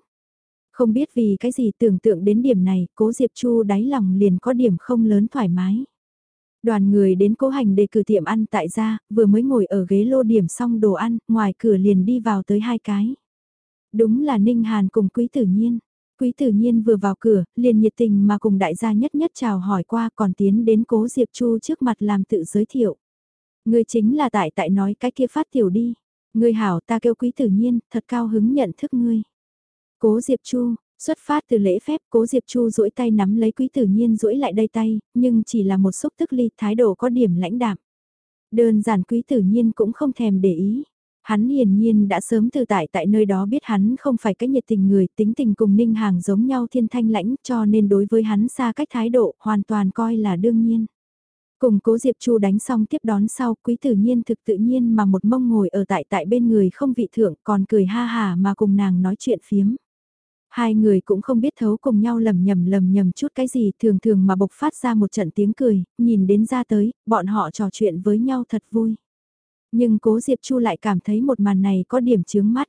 Không biết vì cái gì tưởng tượng đến điểm này, cố Diệp Chu đáy lòng liền có điểm không lớn thoải mái. Đoàn người đến cố hành để cử tiệm ăn tại gia, vừa mới ngồi ở ghế lô điểm xong đồ ăn, ngoài cửa liền đi vào tới hai cái. Đúng là Ninh Hàn cùng Quý Tử Nhiên. Quý tử nhiên vừa vào cửa, liền nhiệt tình mà cùng đại gia nhất nhất chào hỏi qua còn tiến đến cố Diệp Chu trước mặt làm tự giới thiệu. Người chính là tại tại nói cái kia phát tiểu đi. Người hảo ta kêu quý tử nhiên, thật cao hứng nhận thức ngươi. Cố Diệp Chu, xuất phát từ lễ phép cố Diệp Chu duỗi tay nắm lấy quý tử nhiên duỗi lại đây tay, nhưng chỉ là một xúc tức ly thái độ có điểm lãnh đạm. Đơn giản quý tử nhiên cũng không thèm để ý. Hắn hiển nhiên đã sớm từ tại tại nơi đó biết hắn không phải cái nhiệt tình người, tính tình cùng Ninh Hàng giống nhau thiên thanh lãnh cho nên đối với hắn xa cách thái độ hoàn toàn coi là đương nhiên. Cùng cố Diệp Chu đánh xong tiếp đón sau quý tử nhiên thực tự nhiên mà một mông ngồi ở tại tại bên người không vị thượng còn cười ha hà mà cùng nàng nói chuyện phiếm. Hai người cũng không biết thấu cùng nhau lầm nhầm lầm nhầm chút cái gì thường thường mà bộc phát ra một trận tiếng cười, nhìn đến ra tới, bọn họ trò chuyện với nhau thật vui. Nhưng cố Diệp Chu lại cảm thấy một màn này có điểm chướng mắt.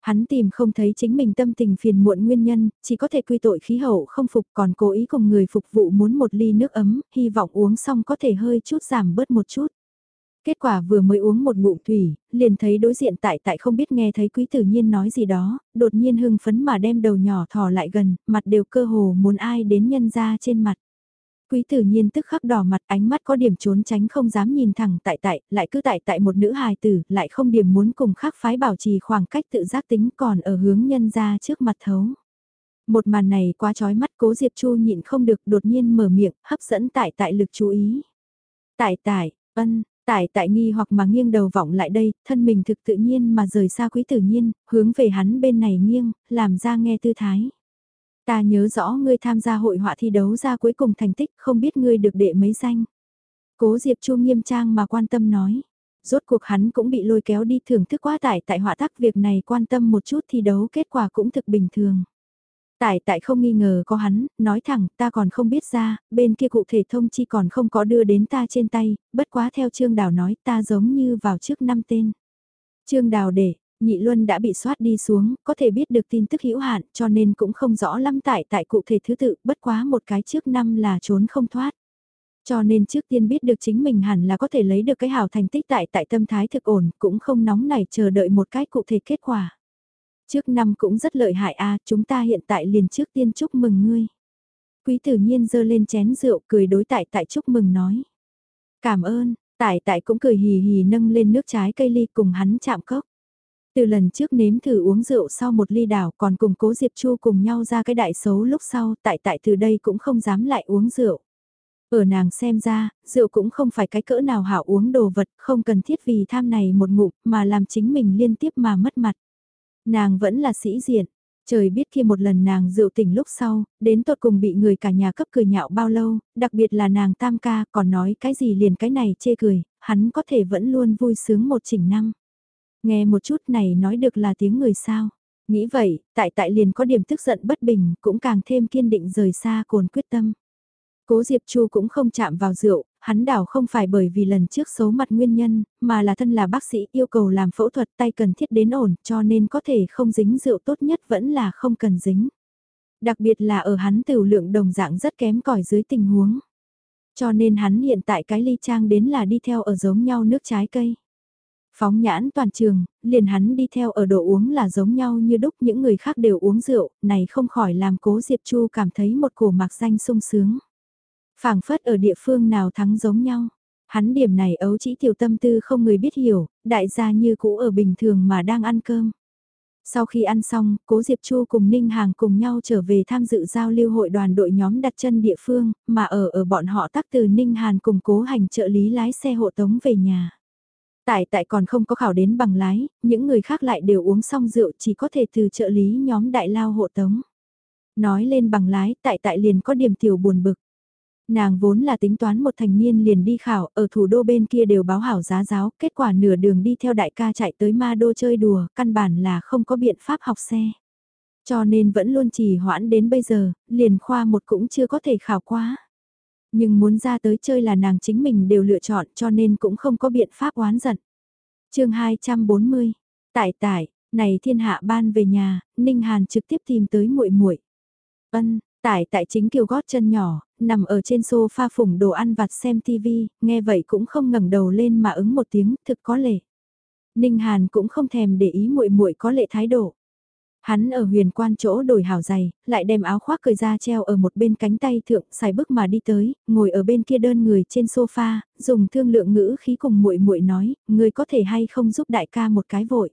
Hắn tìm không thấy chính mình tâm tình phiền muộn nguyên nhân, chỉ có thể quy tội khí hậu không phục còn cố ý cùng người phục vụ muốn một ly nước ấm, hy vọng uống xong có thể hơi chút giảm bớt một chút. Kết quả vừa mới uống một ngụm thủy, liền thấy đối diện tại tại không biết nghe thấy quý tử nhiên nói gì đó, đột nhiên hưng phấn mà đem đầu nhỏ thò lại gần, mặt đều cơ hồ muốn ai đến nhân ra trên mặt. Quý tử nhiên tức khắc đỏ mặt ánh mắt có điểm trốn tránh không dám nhìn thẳng tại tại, lại cứ tại tại một nữ hài tử, lại không điểm muốn cùng khác phái bảo trì khoảng cách tự giác tính còn ở hướng nhân ra trước mặt thấu. Một màn này quá trói mắt cố Diệp Chu nhịn không được đột nhiên mở miệng, hấp dẫn tại tại lực chú ý. Tại tại, ân, tại tại nghi hoặc mà nghiêng đầu vọng lại đây, thân mình thực tự nhiên mà rời xa quý tử nhiên, hướng về hắn bên này nghiêng, làm ra nghe tư thái. Ta nhớ rõ ngươi tham gia hội họa thi đấu ra cuối cùng thành tích, không biết ngươi được đệ mấy danh. Cố Diệp Chu nghiêm trang mà quan tâm nói. Rốt cuộc hắn cũng bị lôi kéo đi thưởng thức quá tải tại họa tác việc này quan tâm một chút thi đấu kết quả cũng thực bình thường. Tại tại không nghi ngờ có hắn, nói thẳng ta còn không biết ra, bên kia cụ thể thông chi còn không có đưa đến ta trên tay, bất quá theo Trương Đào nói ta giống như vào trước năm tên. Trương Đào để, Nhị Luân đã bị soát đi xuống, có thể biết được tin tức hữu hạn cho nên cũng không rõ lắm tại tại cụ thể thứ tự, bất quá một cái trước năm là trốn không thoát. Cho nên trước tiên biết được chính mình hẳn là có thể lấy được cái hào thành tích tại tại tâm thái thực ổn, cũng không nóng nảy chờ đợi một cái cụ thể kết quả. Trước năm cũng rất lợi hại a chúng ta hiện tại liền trước tiên chúc mừng ngươi. Quý tử nhiên dơ lên chén rượu cười đối tại tại chúc mừng nói. Cảm ơn, Tại tại cũng cười hì hì nâng lên nước trái cây ly cùng hắn chạm cốc. Từ lần trước nếm thử uống rượu sau một ly đảo còn cùng cố Diệp Chu cùng nhau ra cái đại xấu lúc sau tại tại từ đây cũng không dám lại uống rượu. Ở nàng xem ra, rượu cũng không phải cái cỡ nào hảo uống đồ vật, không cần thiết vì tham này một ngụm mà làm chính mình liên tiếp mà mất mặt. Nàng vẫn là sĩ diện, trời biết khi một lần nàng rượu tỉnh lúc sau, đến tột cùng bị người cả nhà cấp cười nhạo bao lâu, đặc biệt là nàng tam ca còn nói cái gì liền cái này chê cười, hắn có thể vẫn luôn vui sướng một chỉnh năm. Nghe một chút này nói được là tiếng người sao. Nghĩ vậy, tại tại liền có điểm tức giận bất bình, cũng càng thêm kiên định rời xa cồn quyết tâm. Cố Diệp Chu cũng không chạm vào rượu, hắn đảo không phải bởi vì lần trước xấu mặt nguyên nhân, mà là thân là bác sĩ yêu cầu làm phẫu thuật tay cần thiết đến ổn cho nên có thể không dính rượu tốt nhất vẫn là không cần dính. Đặc biệt là ở hắn tiểu lượng đồng dạng rất kém cỏi dưới tình huống. Cho nên hắn hiện tại cái ly trang đến là đi theo ở giống nhau nước trái cây. Phóng nhãn toàn trường, liền hắn đi theo ở đồ uống là giống nhau như đúc những người khác đều uống rượu, này không khỏi làm cố Diệp Chu cảm thấy một cổ mạc danh sung sướng phảng phất ở địa phương nào thắng giống nhau. Hắn điểm này ấu chỉ tiểu tâm tư không người biết hiểu, đại gia như cũ ở bình thường mà đang ăn cơm. Sau khi ăn xong, Cố Diệp Chu cùng Ninh Hàng cùng nhau trở về tham dự giao lưu hội đoàn đội nhóm đặt chân địa phương, mà ở ở bọn họ tắc từ Ninh Hàn cùng Cố Hành trợ lý lái xe hộ tống về nhà. Tại tại còn không có khảo đến bằng lái, những người khác lại đều uống xong rượu chỉ có thể từ trợ lý nhóm đại lao hộ tống. Nói lên bằng lái, tại tại liền có điểm tiểu buồn bực. Nàng vốn là tính toán một thành niên liền đi khảo, ở thủ đô bên kia đều báo hảo giá giáo, kết quả nửa đường đi theo đại ca chạy tới ma đô chơi đùa, căn bản là không có biện pháp học xe. Cho nên vẫn luôn trì hoãn đến bây giờ, liền khoa một cũng chưa có thể khảo quá. Nhưng muốn ra tới chơi là nàng chính mình đều lựa chọn cho nên cũng không có biện pháp oán giận. chương 240, tải tải, này thiên hạ ban về nhà, Ninh Hàn trực tiếp tìm tới muội muội Ân, Tại tại chính kiều gót chân nhỏ, nằm ở trên sofa phủng đồ ăn vặt xem TV, nghe vậy cũng không ngẩng đầu lên mà ứng một tiếng, thực có lệ. Ninh Hàn cũng không thèm để ý muội muội có lệ thái độ. Hắn ở huyền quan chỗ đổi hảo giày, lại đem áo khoác cởi ra treo ở một bên cánh tay thượng, xài bước mà đi tới, ngồi ở bên kia đơn người trên sofa, dùng thương lượng ngữ khí cùng muội muội nói, người có thể hay không giúp đại ca một cái vội.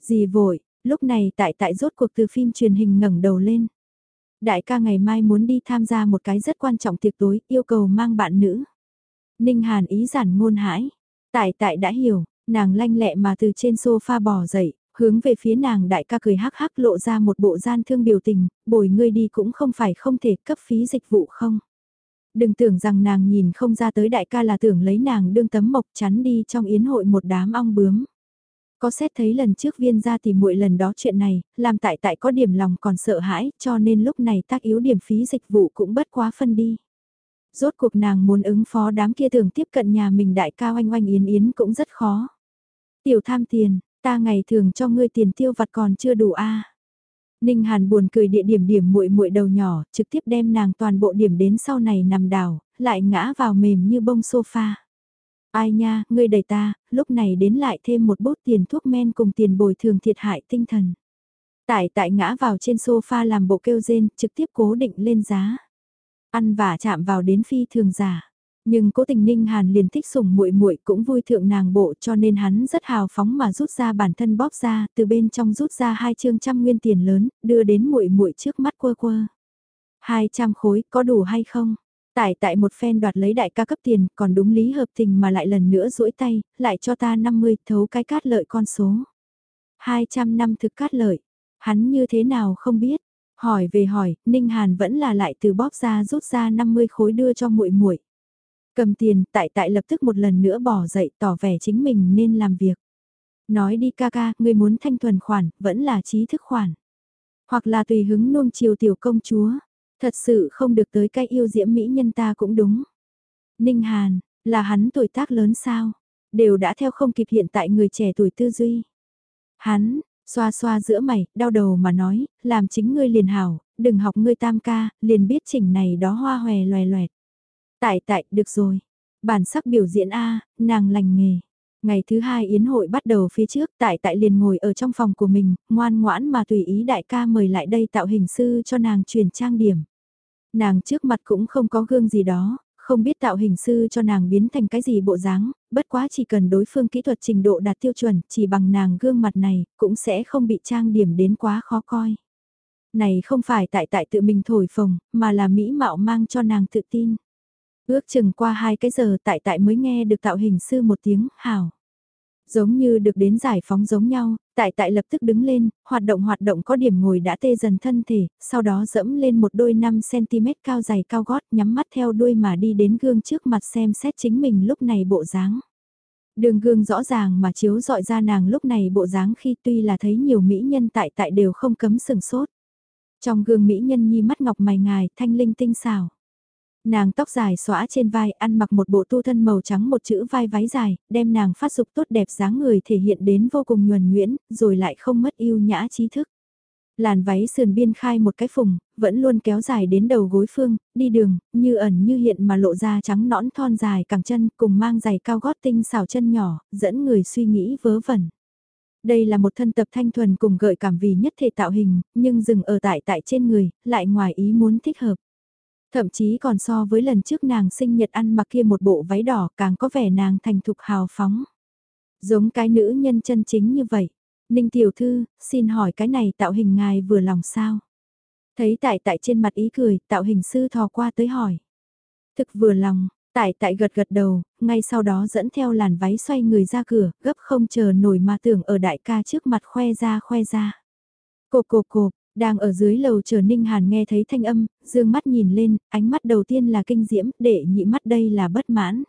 Gì vội, lúc này tại tại rốt cuộc từ phim truyền hình ngẩng đầu lên. Đại ca ngày mai muốn đi tham gia một cái rất quan trọng tiệc tối, yêu cầu mang bạn nữ. Ninh Hàn ý giản ngôn hãi. Tại tại đã hiểu, nàng lanh lẹ mà từ trên sofa bò dậy, hướng về phía nàng đại ca cười hắc hắc lộ ra một bộ gian thương biểu tình, bồi ngươi đi cũng không phải không thể cấp phí dịch vụ không. Đừng tưởng rằng nàng nhìn không ra tới đại ca là tưởng lấy nàng đương tấm mộc chắn đi trong yến hội một đám ong bướm. Có xét thấy lần trước viên ra thì muội lần đó chuyện này, làm tại tại có điểm lòng còn sợ hãi, cho nên lúc này tác yếu điểm phí dịch vụ cũng bất quá phân đi. Rốt cuộc nàng muốn ứng phó đám kia thường tiếp cận nhà mình đại ca oanh oanh yến yến cũng rất khó. Tiểu tham tiền, ta ngày thường cho ngươi tiền tiêu vặt còn chưa đủ a. Ninh Hàn buồn cười địa điểm điểm muội muội đầu nhỏ, trực tiếp đem nàng toàn bộ điểm đến sau này nằm đảo, lại ngã vào mềm như bông sofa. Ai nha, ngươi đẩy ta, lúc này đến lại thêm một bút tiền thuốc men cùng tiền bồi thường thiệt hại tinh thần. Tại tại ngã vào trên sofa làm bộ kêu rên, trực tiếp cố định lên giá. Ăn và chạm vào đến phi thường giả. Nhưng cố tình ninh hàn liền thích sủng muội muội cũng vui thượng nàng bộ cho nên hắn rất hào phóng mà rút ra bản thân bóp ra, từ bên trong rút ra hai chương trăm nguyên tiền lớn, đưa đến muội muội trước mắt quơ quơ. hai trăm khối có đủ hay không? Tại tại một phen đoạt lấy đại ca cấp tiền, còn đúng lý hợp tình mà lại lần nữa duỗi tay, lại cho ta 50 thấu cái cát lợi con số. 200 năm thực cát lợi, hắn như thế nào không biết. Hỏi về hỏi, Ninh Hàn vẫn là lại từ bóp ra rút ra 50 khối đưa cho muội muội. Cầm tiền, tại tại lập tức một lần nữa bỏ dậy tỏ vẻ chính mình nên làm việc. Nói đi ca ca, ngươi muốn thanh thuần khoản, vẫn là trí thức khoản. Hoặc là tùy hứng nuông chiều tiểu công chúa, Thật sự không được tới cái yêu diễm mỹ nhân ta cũng đúng. Ninh Hàn, là hắn tuổi tác lớn sao? Đều đã theo không kịp hiện tại người trẻ tuổi tư duy. Hắn, xoa xoa giữa mày, đau đầu mà nói, làm chính ngươi liền hảo, đừng học ngươi tam ca, liền biết chỉnh này đó hoa hòe loè loẹt. Tại tại, được rồi. Bản sắc biểu diễn A, nàng lành nghề. Ngày thứ hai yến hội bắt đầu phía trước tại tại liền ngồi ở trong phòng của mình, ngoan ngoãn mà tùy ý đại ca mời lại đây tạo hình sư cho nàng truyền trang điểm. Nàng trước mặt cũng không có gương gì đó, Không biết tạo hình sư cho nàng biến thành cái gì bộ dáng, bất quá chỉ cần đối phương kỹ thuật trình độ đạt tiêu chuẩn, chỉ bằng nàng gương mặt này, cũng sẽ không bị trang điểm đến quá khó coi. Này không phải tại tại tự mình thổi phồng, mà là mỹ mạo mang cho nàng tự tin. Ước chừng qua hai cái giờ tại tại mới nghe được tạo hình sư một tiếng, hào. Giống như được đến giải phóng giống nhau, tại tại lập tức đứng lên, hoạt động hoạt động có điểm ngồi đã tê dần thân thể, sau đó dẫm lên một đôi 5cm cao dày cao gót nhắm mắt theo đuôi mà đi đến gương trước mặt xem xét chính mình lúc này bộ dáng. Đường gương rõ ràng mà chiếu dọi ra nàng lúc này bộ dáng khi tuy là thấy nhiều mỹ nhân tại tại đều không cấm sừng sốt. Trong gương mỹ nhân nhi mắt ngọc mày ngài thanh linh tinh xảo. Nàng tóc dài xõa trên vai, ăn mặc một bộ tu thân màu trắng một chữ vai váy dài, đem nàng phát dục tốt đẹp dáng người thể hiện đến vô cùng nhuần nhuyễn, rồi lại không mất yêu nhã trí thức. Làn váy sườn biên khai một cái phùng, vẫn luôn kéo dài đến đầu gối phương, đi đường, như ẩn như hiện mà lộ ra trắng nõn thon dài cẳng chân cùng mang giày cao gót tinh xảo chân nhỏ, dẫn người suy nghĩ vớ vẩn. Đây là một thân tập thanh thuần cùng gợi cảm vì nhất thể tạo hình, nhưng dừng ở tại tại trên người, lại ngoài ý muốn thích hợp. Thậm chí còn so với lần trước nàng sinh nhật ăn mặc kia một bộ váy đỏ càng có vẻ nàng thành thục hào phóng. Giống cái nữ nhân chân chính như vậy. Ninh tiểu thư, xin hỏi cái này tạo hình ngài vừa lòng sao? Thấy tại tại trên mặt ý cười, tạo hình sư thò qua tới hỏi. Thực vừa lòng, tại tại gật gật đầu, ngay sau đó dẫn theo làn váy xoay người ra cửa, gấp không chờ nổi mà tưởng ở đại ca trước mặt khoe ra khoe ra. Cộp cộp cộp, đang ở dưới lầu chờ Ninh Hàn nghe thấy thanh âm, dương mắt nhìn lên, ánh mắt đầu tiên là kinh diễm, để nhị mắt đây là bất mãn.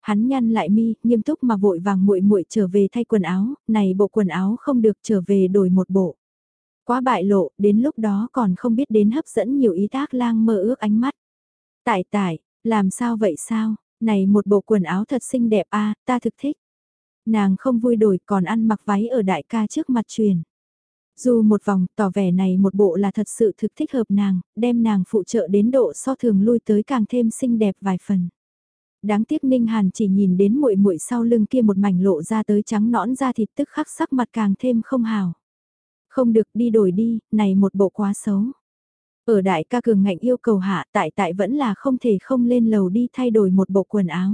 Hắn nhăn lại mi, nghiêm túc mà vội vàng muội muội trở về thay quần áo, này bộ quần áo không được trở về đổi một bộ. Quá bại lộ, đến lúc đó còn không biết đến hấp dẫn nhiều ý tác lang mơ ước ánh mắt. Tại tại, làm sao vậy sao, này một bộ quần áo thật xinh đẹp a ta thực thích. Nàng không vui đổi còn ăn mặc váy ở đại ca trước mặt truyền. Dù một vòng, tỏ vẻ này một bộ là thật sự thực thích hợp nàng, đem nàng phụ trợ đến độ so thường lui tới càng thêm xinh đẹp vài phần. Đáng tiếc Ninh Hàn chỉ nhìn đến muội muội sau lưng kia một mảnh lộ ra tới trắng nõn da thịt tức khắc sắc mặt càng thêm không hào. Không được đi đổi đi, này một bộ quá xấu. Ở đại ca cường ngạnh yêu cầu hạ tại tại vẫn là không thể không lên lầu đi thay đổi một bộ quần áo.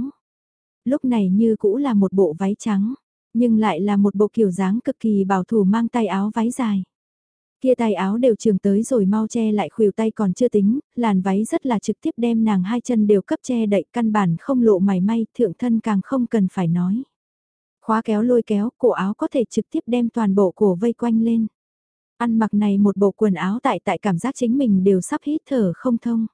Lúc này như cũ là một bộ váy trắng nhưng lại là một bộ kiểu dáng cực kỳ bảo thủ mang tay áo váy dài. Kia tay áo đều trường tới rồi mau che lại khuỷu tay còn chưa tính, làn váy rất là trực tiếp đem nàng hai chân đều cấp che đậy căn bản không lộ mày may, thượng thân càng không cần phải nói. Khóa kéo lôi kéo, cổ áo có thể trực tiếp đem toàn bộ cổ vây quanh lên. Ăn mặc này một bộ quần áo tại tại cảm giác chính mình đều sắp hít thở không thông.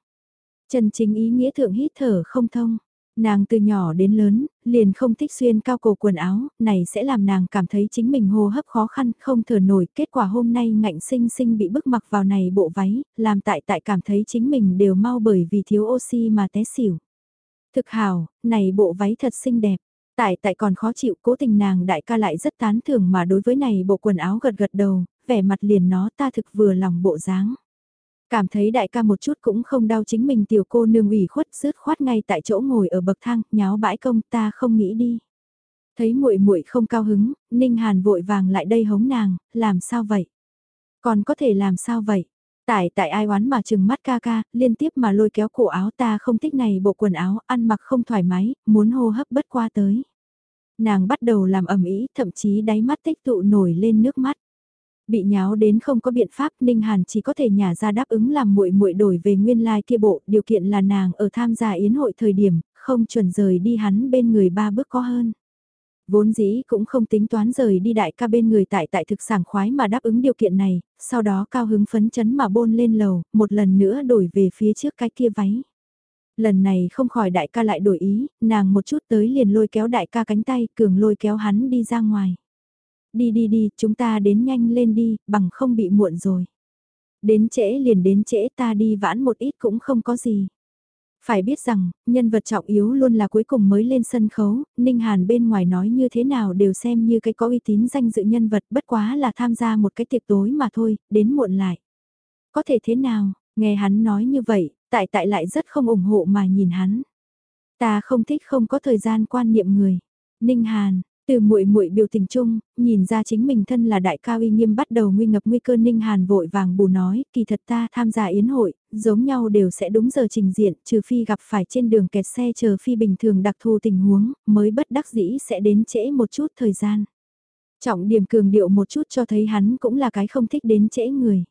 Chân chính ý nghĩa thượng hít thở không thông. Nàng từ nhỏ đến lớn, liền không thích xuyên cao cổ quần áo, này sẽ làm nàng cảm thấy chính mình hô hấp khó khăn, không thở nổi. Kết quả hôm nay ngạnh sinh sinh bị bức mặc vào này bộ váy, làm tại tại cảm thấy chính mình đều mau bởi vì thiếu oxy mà té xỉu. Thực hào, này bộ váy thật xinh đẹp. Tại tại còn khó chịu cố tình nàng đại ca lại rất tán thưởng mà đối với này bộ quần áo gật gật đầu, vẻ mặt liền nó ta thực vừa lòng bộ dáng. Cảm thấy đại ca một chút cũng không đau chính mình tiểu cô nương ủy khuất rứt khoát ngay tại chỗ ngồi ở bậc thang, nháo bãi công ta không nghĩ đi. Thấy muội muội không cao hứng, Ninh Hàn vội vàng lại đây hống nàng, làm sao vậy? Còn có thể làm sao vậy? Tại tại ai oán mà chừng mắt ca ca, liên tiếp mà lôi kéo cổ áo ta không thích này bộ quần áo, ăn mặc không thoải mái, muốn hô hấp bất qua tới. Nàng bắt đầu làm ẩm ý, thậm chí đáy mắt tích tụ nổi lên nước mắt. Bị nháo đến không có biện pháp Ninh Hàn chỉ có thể nhả ra đáp ứng làm muội muội đổi về nguyên lai like kia bộ, điều kiện là nàng ở tham gia yến hội thời điểm, không chuẩn rời đi hắn bên người ba bước có hơn. Vốn dĩ cũng không tính toán rời đi đại ca bên người tại tại thực sảng khoái mà đáp ứng điều kiện này, sau đó cao hứng phấn chấn mà bôn lên lầu, một lần nữa đổi về phía trước cái kia váy. Lần này không khỏi đại ca lại đổi ý, nàng một chút tới liền lôi kéo đại ca cánh tay, cường lôi kéo hắn đi ra ngoài đi đi đi, chúng ta đến nhanh lên đi, bằng không bị muộn rồi. Đến trễ liền đến trễ ta đi vãn một ít cũng không có gì. Phải biết rằng, nhân vật trọng yếu luôn là cuối cùng mới lên sân khấu, Ninh Hàn bên ngoài nói như thế nào đều xem như cái có uy tín danh dự nhân vật bất quá là tham gia một cái tiệc tối mà thôi, đến muộn lại. Có thể thế nào, nghe hắn nói như vậy, tại tại lại rất không ủng hộ mà nhìn hắn. Ta không thích không có thời gian quan niệm người. Ninh Hàn, từ muội muội biểu tình chung, nhìn ra chính mình thân là đại cao uy nghiêm bắt đầu nguy ngập nguy cơ Ninh Hàn vội vàng bù nói, kỳ thật ta tham gia yến hội, giống nhau đều sẽ đúng giờ trình diện, trừ phi gặp phải trên đường kẹt xe chờ phi bình thường đặc thù tình huống, mới bất đắc dĩ sẽ đến trễ một chút thời gian. Trọng điểm cường điệu một chút cho thấy hắn cũng là cái không thích đến trễ người.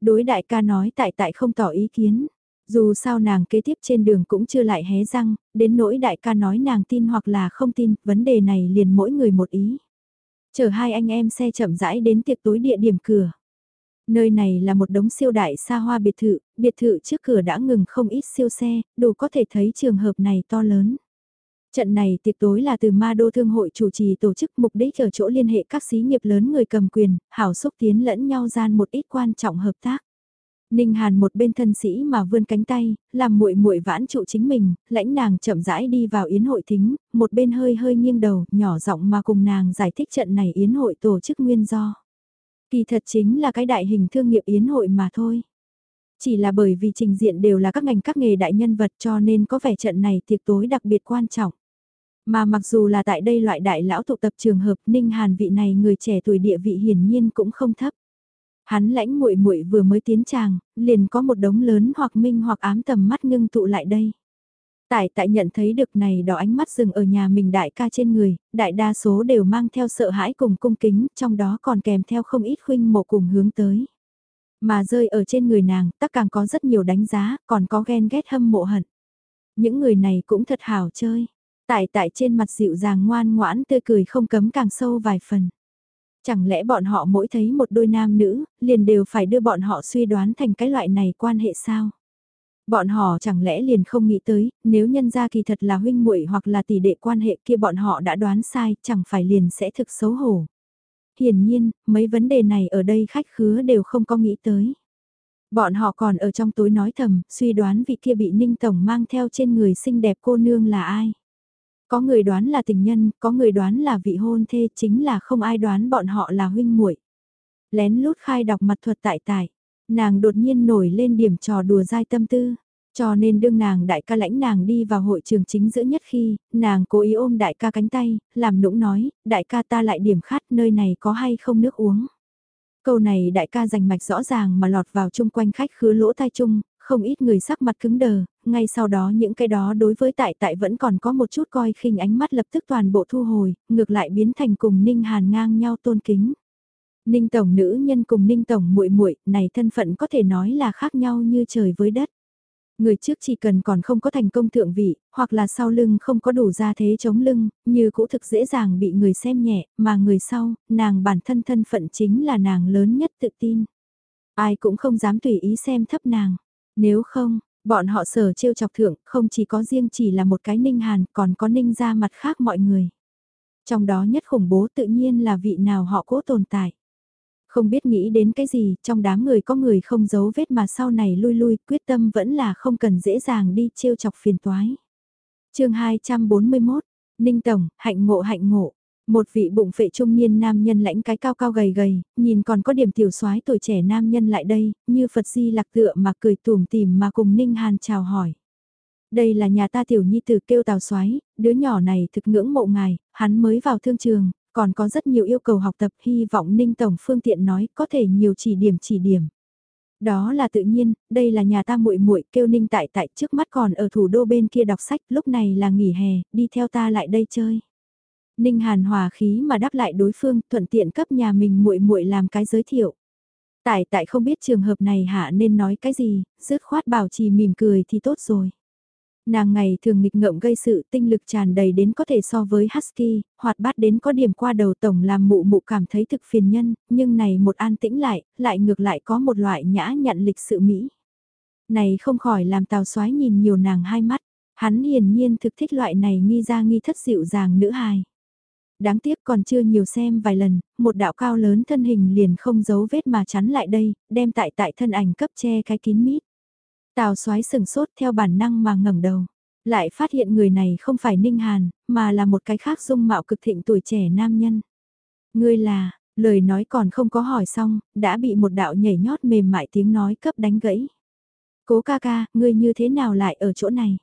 Đối đại ca nói tại tại không tỏ ý kiến. Dù sao nàng kế tiếp trên đường cũng chưa lại hé răng, đến nỗi đại ca nói nàng tin hoặc là không tin, vấn đề này liền mỗi người một ý. Chờ hai anh em xe chậm rãi đến tiệc tối địa điểm cửa. Nơi này là một đống siêu đại xa hoa biệt thự, biệt thự trước cửa đã ngừng không ít siêu xe, đủ có thể thấy trường hợp này to lớn. Trận này tiệc tối là từ Ma Đô Thương hội chủ trì tổ chức mục đích ở chỗ liên hệ các xí nghiệp lớn người cầm quyền, hảo xúc tiến lẫn nhau gian một ít quan trọng hợp tác. Ninh Hàn một bên thân sĩ mà vươn cánh tay, làm muội muội vãn trụ chính mình, lãnh nàng chậm rãi đi vào yến hội thính, một bên hơi hơi nghiêng đầu, nhỏ giọng mà cùng nàng giải thích trận này yến hội tổ chức nguyên do. Kỳ thật chính là cái đại hình thương nghiệp yến hội mà thôi. Chỉ là bởi vì trình diện đều là các ngành các nghề đại nhân vật cho nên có vẻ trận này tiệc tối đặc biệt quan trọng. Mà mặc dù là tại đây loại đại lão tụ tập trường hợp Ninh Hàn vị này người trẻ tuổi địa vị hiển nhiên cũng không thấp. Hắn lãnh muội muội vừa mới tiến tràng, liền có một đống lớn hoặc minh hoặc ám tầm mắt ngưng tụ lại đây. Tại tại nhận thấy được này đỏ ánh mắt dừng ở nhà mình đại ca trên người, đại đa số đều mang theo sợ hãi cùng cung kính, trong đó còn kèm theo không ít khuynh mộ cùng hướng tới. Mà rơi ở trên người nàng, tất càng có rất nhiều đánh giá, còn có ghen ghét hâm mộ hận. Những người này cũng thật hảo chơi. Tại tại trên mặt dịu dàng ngoan ngoãn tươi cười không cấm càng sâu vài phần. Chẳng lẽ bọn họ mỗi thấy một đôi nam nữ, liền đều phải đưa bọn họ suy đoán thành cái loại này quan hệ sao? Bọn họ chẳng lẽ liền không nghĩ tới, nếu nhân gia kỳ thật là huynh muội hoặc là tỷ đệ quan hệ kia bọn họ đã đoán sai, chẳng phải liền sẽ thực xấu hổ. Hiển nhiên, mấy vấn đề này ở đây khách khứa đều không có nghĩ tới. Bọn họ còn ở trong tối nói thầm, suy đoán vị kia bị Ninh Tổng mang theo trên người xinh đẹp cô nương là ai. Có người đoán là tình nhân, có người đoán là vị hôn thê, chính là không ai đoán bọn họ là huynh muội. Lén lút khai đọc mặt thuật tại tại, nàng đột nhiên nổi lên điểm trò đùa dai tâm tư. Cho nên đương nàng đại ca lãnh nàng đi vào hội trường chính giữa nhất khi, nàng cố ý ôm đại ca cánh tay, làm nũng nói, đại ca ta lại điểm khát nơi này có hay không nước uống. Câu này đại ca giành mạch rõ ràng mà lọt vào chung quanh khách khứa lỗ tai chung, không ít người sắc mặt cứng đờ, ngay sau đó những cái đó đối với tại tại vẫn còn có một chút coi khinh ánh mắt lập tức toàn bộ thu hồi, ngược lại biến thành cùng Ninh Hàn ngang nhau tôn kính. Ninh tổng nữ nhân cùng Ninh tổng muội muội, này thân phận có thể nói là khác nhau như trời với đất. Người trước chỉ cần còn không có thành công thượng vị, hoặc là sau lưng không có đủ gia thế chống lưng, như cũ thực dễ dàng bị người xem nhẹ, mà người sau, nàng bản thân thân phận chính là nàng lớn nhất tự tin. Ai cũng không dám tùy ý xem thấp nàng. Nếu không, bọn họ sở trêu chọc thượng không chỉ có riêng chỉ là một cái ninh hàn còn có ninh ra mặt khác mọi người. Trong đó nhất khủng bố tự nhiên là vị nào họ cố tồn tại. Không biết nghĩ đến cái gì, trong đám người có người không giấu vết mà sau này lui lui, quyết tâm vẫn là không cần dễ dàng đi trêu chọc phiền toái. chương 241, Ninh Tổng, hạnh ngộ hạnh ngộ. Một vị bụng phệ trung niên nam nhân lãnh cái cao cao gầy gầy, nhìn còn có điểm tiểu soái tuổi trẻ nam nhân lại đây, như Phật di lạc tựa mà cười tùm tìm mà cùng Ninh Hàn chào hỏi. Đây là nhà ta tiểu nhi tử kêu tào soái đứa nhỏ này thực ngưỡng mộ ngài, hắn mới vào thương trường, còn có rất nhiều yêu cầu học tập hy vọng Ninh Tổng phương tiện nói có thể nhiều chỉ điểm chỉ điểm. Đó là tự nhiên, đây là nhà ta muội muội kêu Ninh tại tại trước mắt còn ở thủ đô bên kia đọc sách, lúc này là nghỉ hè, đi theo ta lại đây chơi. Ninh Hàn hòa khí mà đáp lại đối phương, thuận tiện cấp nhà mình muội muội làm cái giới thiệu. Tại tại không biết trường hợp này hạ nên nói cái gì, dứt khoát bảo trì mỉm cười thì tốt rồi. Nàng ngày thường nghịch ngợm gây sự tinh lực tràn đầy đến có thể so với Husky, hoạt bát đến có điểm qua đầu tổng làm mụ mụ cảm thấy thực phiền nhân, nhưng này một an tĩnh lại, lại ngược lại có một loại nhã nhặn lịch sự Mỹ. Này không khỏi làm tào soái nhìn nhiều nàng hai mắt, hắn hiển nhiên thực thích loại này nghi ra nghi thất dịu dàng nữ hài đáng tiếc còn chưa nhiều xem vài lần, một đạo cao lớn thân hình liền không giấu vết mà chắn lại đây, đem tại tại thân ảnh cấp che cái kín mít. Tào xoái sừng sốt theo bản năng mà ngẩng đầu, lại phát hiện người này không phải Ninh Hàn, mà là một cái khác dung mạo cực thịnh tuổi trẻ nam nhân. Ngươi là, lời nói còn không có hỏi xong, đã bị một đạo nhảy nhót mềm mại tiếng nói cấp đánh gãy. Cố ca ca, ngươi như thế nào lại ở chỗ này?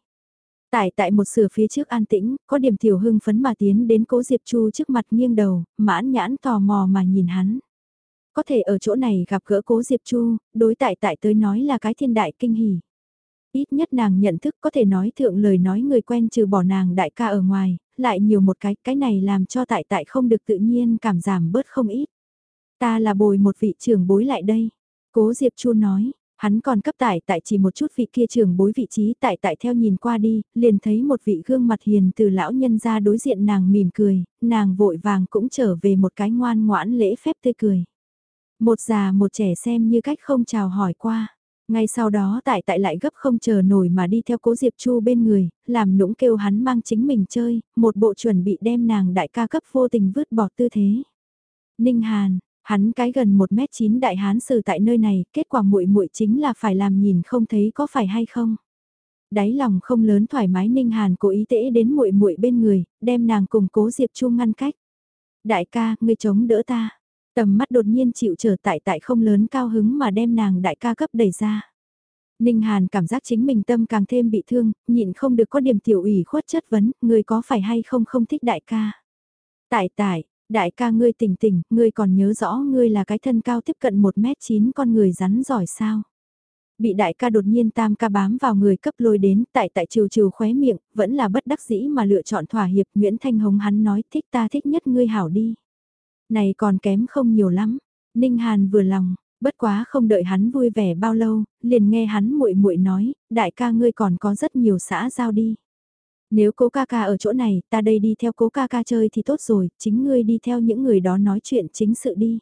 Tại tại một sửa phía trước an tĩnh, có điểm tiểu hưng phấn mà tiến đến cố Diệp Chu trước mặt nghiêng đầu, mãn nhãn tò mò mà nhìn hắn. có thể ở chỗ này gặp gỡ cố Diệp Chu, đối tại tại tới nói là cái thiên đại kinh hỉ. Ít nhất nàng nhận thức có thể nói thượng lời nói người quen trừ bỏ nàng đại ca ở ngoài, lại nhiều một cái, cái này làm cho tại tại không được tự nhiên cảm giảm bớt không ít. Ta là bồi một vị trưởng bối lại đây. Cố Diệp Chu nói, hắn còn cấp tải tại chỉ một chút vị kia trưởng bối vị trí tại tại theo nhìn qua đi, liền thấy một vị gương mặt hiền từ lão nhân ra đối diện nàng mỉm cười, nàng vội vàng cũng trở về một cái ngoan ngoãn lễ phép tươi cười. Một già một trẻ xem như cách không chào hỏi qua. Ngay sau đó tại tại lại gấp không chờ nổi mà đi theo cố Diệp Chu bên người, làm nũng kêu hắn mang chính mình chơi, một bộ chuẩn bị đem nàng đại ca cấp vô tình vứt bỏ tư thế. Ninh Hàn, hắn cái gần 1 mét 9 đại hán sử tại nơi này, kết quả muội muội chính là phải làm nhìn không thấy có phải hay không. Đáy lòng không lớn thoải mái Ninh Hàn cố ý tễ đến muội muội bên người, đem nàng cùng cố Diệp Chu ngăn cách. Đại ca, ngươi chống đỡ ta. Tầm mắt đột nhiên chịu trở tại tại không lớn cao hứng mà đem nàng đại ca cấp đẩy ra. Ninh Hàn cảm giác chính mình tâm càng thêm bị thương, nhịn không được có điểm tiểu ủy khuất chất vấn, người có phải hay không không thích đại ca. Tại tại, đại ca ngươi tỉnh tỉnh, ngươi còn nhớ rõ ngươi là cái thân cao tiếp cận 1m9 con người rắn giỏi sao. Bị đại ca đột nhiên tam ca bám vào người cấp lôi đến, tại tại trừ trừ khóe miệng, vẫn là bất đắc dĩ mà lựa chọn thỏa hiệp, Nguyễn Thanh Hồng hắn nói thích ta thích nhất ngươi hảo đi. Này còn kém không nhiều lắm. Ninh Hàn vừa lòng, bất quá không đợi hắn vui vẻ bao lâu, liền nghe hắn muội muội nói, đại ca ngươi còn có rất nhiều xã giao đi. Nếu cố ca ca ở chỗ này, ta đây đi theo cố ca ca chơi thì tốt rồi, chính ngươi đi theo những người đó nói chuyện chính sự đi.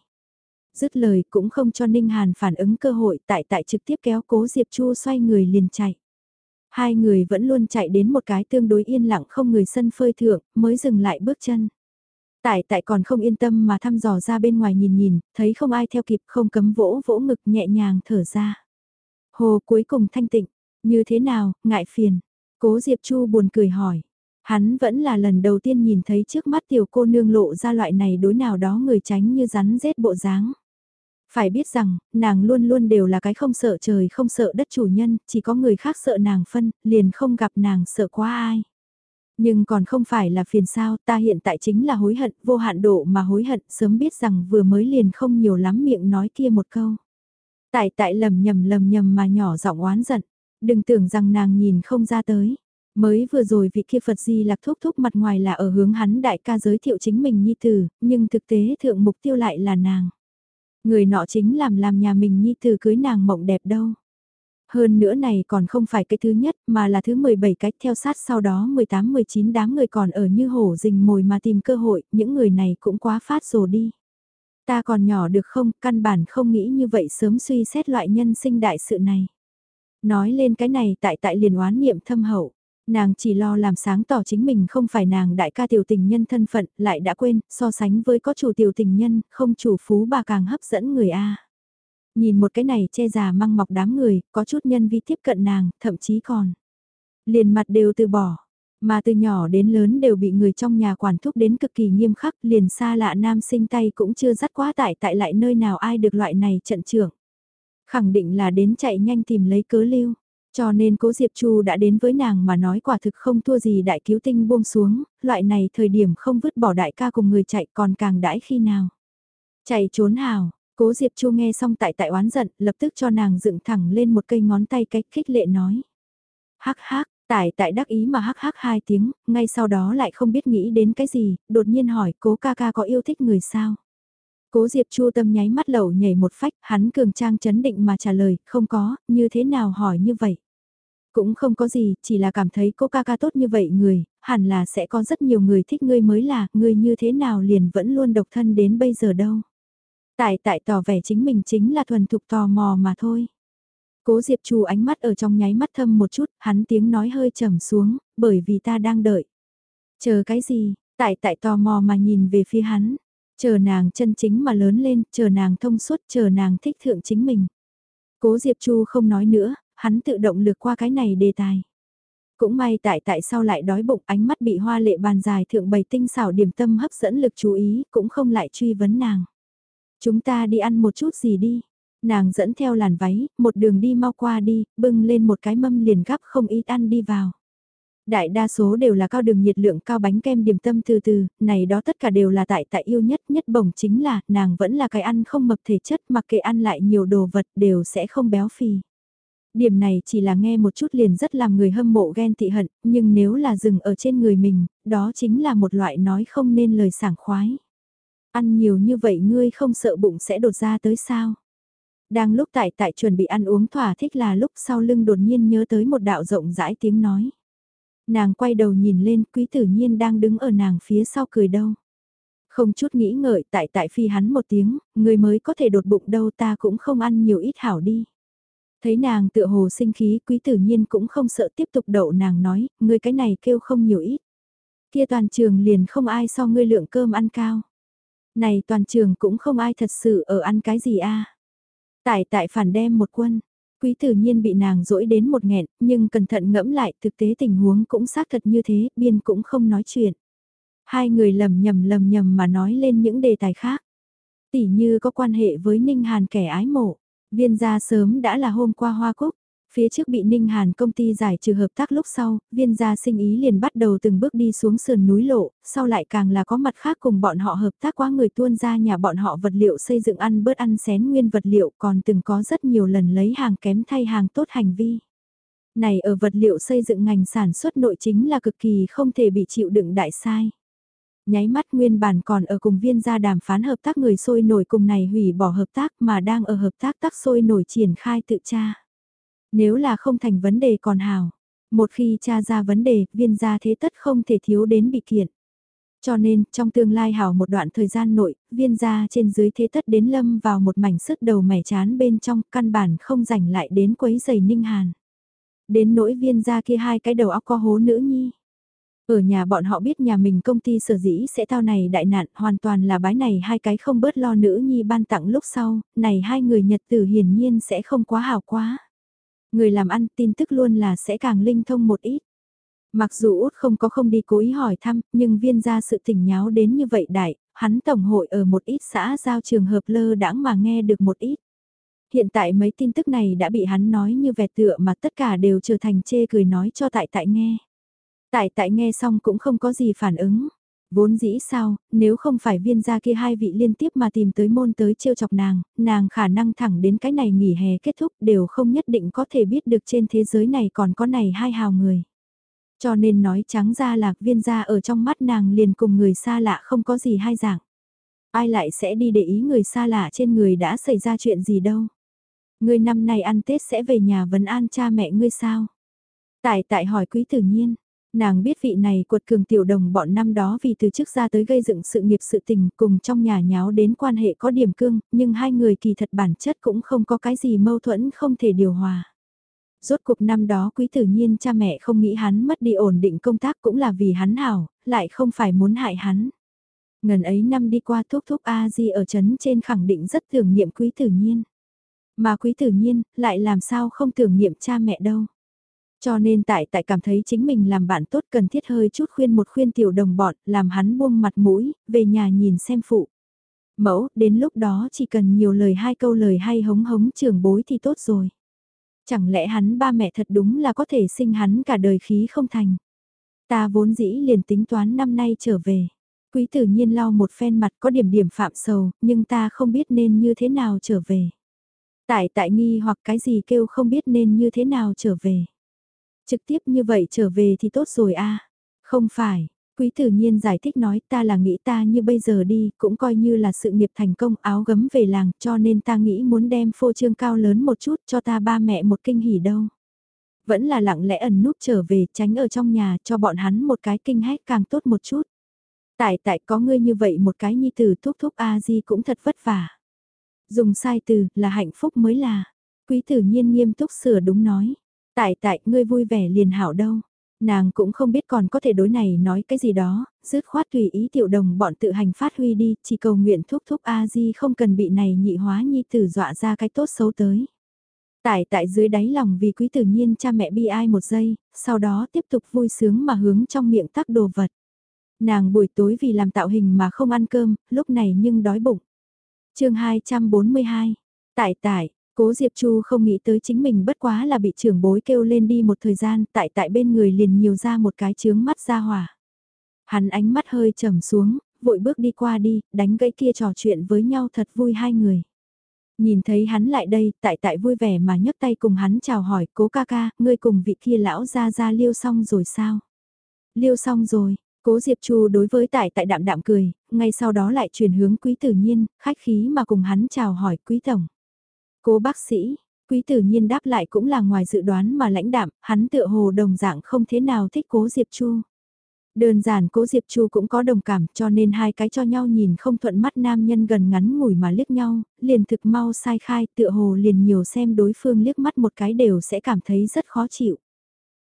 Dứt lời cũng không cho Ninh Hàn phản ứng cơ hội tại tại trực tiếp kéo cố Diệp Chu xoay người liền chạy. Hai người vẫn luôn chạy đến một cái tương đối yên lặng không người sân phơi thượng, mới dừng lại bước chân. Tại tại còn không yên tâm mà thăm dò ra bên ngoài nhìn nhìn, thấy không ai theo kịp không cấm vỗ vỗ ngực nhẹ nhàng thở ra. Hồ cuối cùng thanh tịnh, như thế nào, ngại phiền. Cố Diệp Chu buồn cười hỏi. Hắn vẫn là lần đầu tiên nhìn thấy trước mắt tiểu cô nương lộ ra loại này đối nào đó người tránh như rắn rết bộ dáng. Phải biết rằng, nàng luôn luôn đều là cái không sợ trời không sợ đất chủ nhân, chỉ có người khác sợ nàng phân, liền không gặp nàng sợ quá ai. Nhưng còn không phải là phiền sao, ta hiện tại chính là hối hận, vô hạn độ mà hối hận, sớm biết rằng vừa mới liền không nhiều lắm miệng nói kia một câu. Tại tại lầm nhầm lầm nhầm mà nhỏ giọng oán giận, đừng tưởng rằng nàng nhìn không ra tới. Mới vừa rồi vị kia Phật Di lạc thúc thúc mặt ngoài là ở hướng hắn đại ca giới thiệu chính mình nhi tử, nhưng thực tế thượng mục tiêu lại là nàng. Người nọ chính làm làm nhà mình nhi tử cưới nàng mộng đẹp đâu. Hơn nữa này còn không phải cái thứ nhất mà là thứ 17 cách theo sát sau đó 18-19 đám người còn ở như hổ rình mồi mà tìm cơ hội, những người này cũng quá phát rồi đi. Ta còn nhỏ được không, căn bản không nghĩ như vậy sớm suy xét loại nhân sinh đại sự này. Nói lên cái này tại tại liền oán niệm thâm hậu. Nàng chỉ lo làm sáng tỏ chính mình không phải nàng đại ca tiểu tình nhân thân phận, lại đã quên, so sánh với có chủ tiểu tình nhân, không chủ phú bà càng hấp dẫn người A. Nhìn một cái này che già măng mọc đám người, có chút nhân vi tiếp cận nàng, thậm chí còn. Liền mặt đều từ bỏ, mà từ nhỏ đến lớn đều bị người trong nhà quản thúc đến cực kỳ nghiêm khắc, liền xa lạ nam sinh tay cũng chưa dắt quá tại tại lại nơi nào ai được loại này trận trưởng. Khẳng định là đến chạy nhanh tìm lấy cớ lưu. Cho nên cố Diệp Chu đã đến với nàng mà nói quả thực không thua gì đại cứu tinh buông xuống, loại này thời điểm không vứt bỏ đại ca cùng người chạy còn càng đãi khi nào. Chạy trốn hào, Cố Diệp Chu nghe xong tại tại oán giận, lập tức cho nàng dựng thẳng lên một cây ngón tay cách khích lệ nói. Hắc hắc, tại tại đắc ý mà hắc hắc hai tiếng, ngay sau đó lại không biết nghĩ đến cái gì, đột nhiên hỏi cố ca ca có yêu thích người sao. Cố Diệp Chu tâm nháy mắt lẩu nhảy một phách, hắn cường trang chấn định mà trả lời, không có, như thế nào hỏi như vậy. Cũng không có gì, chỉ là cảm thấy cô ca ca tốt như vậy người, hẳn là sẽ có rất nhiều người thích ngươi mới là, ngươi như thế nào liền vẫn luôn độc thân đến bây giờ đâu. Tại tại tỏ vẻ chính mình chính là thuần thục tò mò mà thôi. Cố Diệp Chu ánh mắt ở trong nháy mắt thâm một chút, hắn tiếng nói hơi trầm xuống, bởi vì ta đang đợi. Chờ cái gì, tại tại tò mò mà nhìn về phía hắn. Chờ nàng chân chính mà lớn lên, chờ nàng thông suốt, chờ nàng thích thượng chính mình. Cố Diệp Chu không nói nữa, hắn tự động lược qua cái này đề tài. Cũng may tại tại sao lại đói bụng ánh mắt bị hoa lệ bàn dài thượng bày tinh xảo điểm tâm hấp dẫn lực chú ý, cũng không lại truy vấn nàng. Chúng ta đi ăn một chút gì đi. Nàng dẫn theo làn váy, một đường đi mau qua đi, bưng lên một cái mâm liền gắp không ít ăn đi vào. Đại đa số đều là cao đường nhiệt lượng cao bánh kem điểm tâm từ từ, này đó tất cả đều là tại tại yêu nhất nhất bổng chính là nàng vẫn là cái ăn không mập thể chất mặc kệ ăn lại nhiều đồ vật đều sẽ không béo phì. Điểm này chỉ là nghe một chút liền rất làm người hâm mộ ghen tị hận, nhưng nếu là dừng ở trên người mình, đó chính là một loại nói không nên lời sảng khoái. Ăn nhiều như vậy ngươi không sợ bụng sẽ đột ra tới sao? Đang lúc tại tại chuẩn bị ăn uống thỏa thích là lúc sau lưng đột nhiên nhớ tới một đạo rộng rãi tiếng nói. Nàng quay đầu nhìn lên quý tử nhiên đang đứng ở nàng phía sau cười đâu. Không chút nghĩ ngợi tại tại phi hắn một tiếng, người mới có thể đột bụng đâu ta cũng không ăn nhiều ít hảo đi. Thấy nàng tựa hồ sinh khí quý tử nhiên cũng không sợ tiếp tục đậu nàng nói, người cái này kêu không nhiều ít. Kia toàn trường liền không ai so ngươi lượng cơm ăn cao. Này toàn trường cũng không ai thật sự ở ăn cái gì a Tại tại phản đem một quân, quý tử nhiên bị nàng dỗi đến một nghẹn, nhưng cẩn thận ngẫm lại thực tế tình huống cũng xác thật như thế, biên cũng không nói chuyện. Hai người lầm nhầm lầm nhầm mà nói lên những đề tài khác. tỷ như có quan hệ với Ninh Hàn kẻ ái mộ. Viên gia sớm đã là hôm qua hoa cúc. Phía trước bị Ninh Hàn công ty giải trừ hợp tác lúc sau, viên gia sinh ý liền bắt đầu từng bước đi xuống sườn núi lộ, sau lại càng là có mặt khác cùng bọn họ hợp tác quá người tuôn ra nhà bọn họ vật liệu xây dựng ăn bớt ăn xén nguyên vật liệu còn từng có rất nhiều lần lấy hàng kém thay hàng tốt hành vi. Này ở vật liệu xây dựng ngành sản xuất nội chính là cực kỳ không thể bị chịu đựng đại sai nháy mắt nguyên bản còn ở cùng viên gia đàm phán hợp tác người sôi nổi cùng này hủy bỏ hợp tác mà đang ở hợp tác tác sôi nổi triển khai tự tra. Nếu là không thành vấn đề còn hào, một khi tra ra vấn đề, viên gia thế tất không thể thiếu đến bị kiện. Cho nên, trong tương lai hảo một đoạn thời gian nội, viên gia trên dưới thế tất đến lâm vào một mảnh sức đầu mẻ chán bên trong, căn bản không rảnh lại đến quấy giày ninh hàn. Đến nỗi viên gia kia hai cái đầu óc có hố nữ nhi. Ở nhà bọn họ biết nhà mình công ty sở dĩ sẽ tao này đại nạn hoàn toàn là bái này hai cái không bớt lo nữ nhi ban tặng lúc sau, này hai người nhật tử hiển nhiên sẽ không quá hào quá. Người làm ăn tin tức luôn là sẽ càng linh thông một ít. Mặc dù út không có không đi cố ý hỏi thăm, nhưng viên ra sự tỉnh nháo đến như vậy đại, hắn tổng hội ở một ít xã giao trường hợp lơ đãng mà nghe được một ít. Hiện tại mấy tin tức này đã bị hắn nói như vẹt tựa mà tất cả đều trở thành chê cười nói cho tại tại nghe. Tại tại nghe xong cũng không có gì phản ứng. Vốn dĩ sao, nếu không phải viên gia kia hai vị liên tiếp mà tìm tới môn tới trêu chọc nàng, nàng khả năng thẳng đến cái này nghỉ hè kết thúc đều không nhất định có thể biết được trên thế giới này còn có này hai hào người. Cho nên nói trắng ra là viên gia ở trong mắt nàng liền cùng người xa lạ không có gì hai dạng. Ai lại sẽ đi để ý người xa lạ trên người đã xảy ra chuyện gì đâu. Ngươi năm nay ăn Tết sẽ về nhà vấn an cha mẹ ngươi sao? Tại tại hỏi quý tử nhiên, Nàng biết vị này cuột cường tiểu đồng bọn năm đó vì từ trước ra tới gây dựng sự nghiệp sự tình cùng trong nhà nháo đến quan hệ có điểm cương, nhưng hai người kỳ thật bản chất cũng không có cái gì mâu thuẫn không thể điều hòa. Rốt cuộc năm đó quý tử nhiên cha mẹ không nghĩ hắn mất đi ổn định công tác cũng là vì hắn hảo, lại không phải muốn hại hắn. Ngần ấy năm đi qua thúc thúc A-di ở chấn trên khẳng định rất tưởng niệm quý tử nhiên. Mà quý tử nhiên lại làm sao không tưởng niệm cha mẹ đâu. Cho nên tại tại cảm thấy chính mình làm bạn tốt cần thiết hơi chút khuyên một khuyên tiểu đồng bọn, làm hắn buông mặt mũi, về nhà nhìn xem phụ. Mẫu, đến lúc đó chỉ cần nhiều lời hai câu lời hay hống hống trường bối thì tốt rồi. Chẳng lẽ hắn ba mẹ thật đúng là có thể sinh hắn cả đời khí không thành. Ta vốn dĩ liền tính toán năm nay trở về. Quý tử nhiên lau một phen mặt có điểm điểm phạm sầu, nhưng ta không biết nên như thế nào trở về. Tại tại nghi hoặc cái gì kêu không biết nên như thế nào trở về. Trực tiếp như vậy trở về thì tốt rồi a Không phải, Quý tử nhiên giải thích nói ta là nghĩ ta như bây giờ đi, cũng coi như là sự nghiệp thành công áo gấm về làng cho nên ta nghĩ muốn đem phô trương cao lớn một chút cho ta ba mẹ một kinh hỉ đâu. Vẫn là lặng lẽ ẩn núp trở về tránh ở trong nhà cho bọn hắn một cái kinh hét càng tốt một chút. Tại tại có ngươi như vậy một cái nhi tử thúc thúc A-di cũng thật vất vả. Dùng sai từ là hạnh phúc mới là. Quý tử nhiên nghiêm túc sửa đúng nói. Tại tại, ngươi vui vẻ liền hảo đâu. Nàng cũng không biết còn có thể đối này nói cái gì đó, dứt khoát tùy ý tiểu đồng bọn tự hành phát huy đi, chỉ cầu nguyện thúc thúc A-di không cần bị này nhị hóa nhi tử dọa ra cái tốt xấu tới. Tại tại dưới đáy lòng vì quý tự nhiên cha mẹ bi ai một giây, sau đó tiếp tục vui sướng mà hướng trong miệng tắc đồ vật. Nàng buổi tối vì làm tạo hình mà không ăn cơm, lúc này nhưng đói bụng. chương 242, tại tại, Cố Diệp Chu không nghĩ tới chính mình bất quá là bị trưởng bối kêu lên đi một thời gian tại tại bên người liền nhiều ra một cái chướng mắt ra hỏa. Hắn ánh mắt hơi trầm xuống, vội bước đi qua đi, đánh gãy kia trò chuyện với nhau thật vui hai người. Nhìn thấy hắn lại đây, tại tại vui vẻ mà nhấc tay cùng hắn chào hỏi, cố ca ca, ngươi cùng vị kia lão ra ra liêu xong rồi sao? Liêu xong rồi, cố Diệp Chu đối với tại tại đạm đạm cười, ngay sau đó lại chuyển hướng quý tử nhiên, khách khí mà cùng hắn chào hỏi quý tổng. Cố bác sĩ, quý tử nhiên đáp lại cũng là ngoài dự đoán mà lãnh đạm, hắn tựa hồ đồng dạng không thế nào thích cố Diệp Chu. Đơn giản cố Diệp Chu cũng có đồng cảm cho nên hai cái cho nhau nhìn không thuận mắt nam nhân gần ngắn ngủi mà liếc nhau, liền thực mau sai khai tựa hồ liền nhiều xem đối phương liếc mắt một cái đều sẽ cảm thấy rất khó chịu.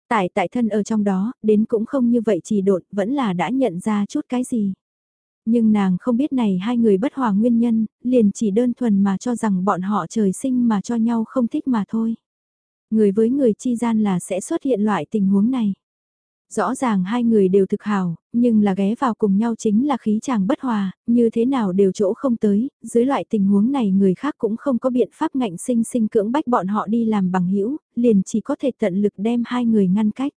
Tại tại thân ở trong đó, đến cũng không như vậy chỉ đột, vẫn là đã nhận ra chút cái gì. Nhưng nàng không biết này hai người bất hòa nguyên nhân, liền chỉ đơn thuần mà cho rằng bọn họ trời sinh mà cho nhau không thích mà thôi. Người với người chi gian là sẽ xuất hiện loại tình huống này. Rõ ràng hai người đều thực hào, nhưng là ghé vào cùng nhau chính là khí chàng bất hòa, như thế nào đều chỗ không tới, dưới loại tình huống này người khác cũng không có biện pháp ngạnh sinh sinh cưỡng bách bọn họ đi làm bằng hữu liền chỉ có thể tận lực đem hai người ngăn cách.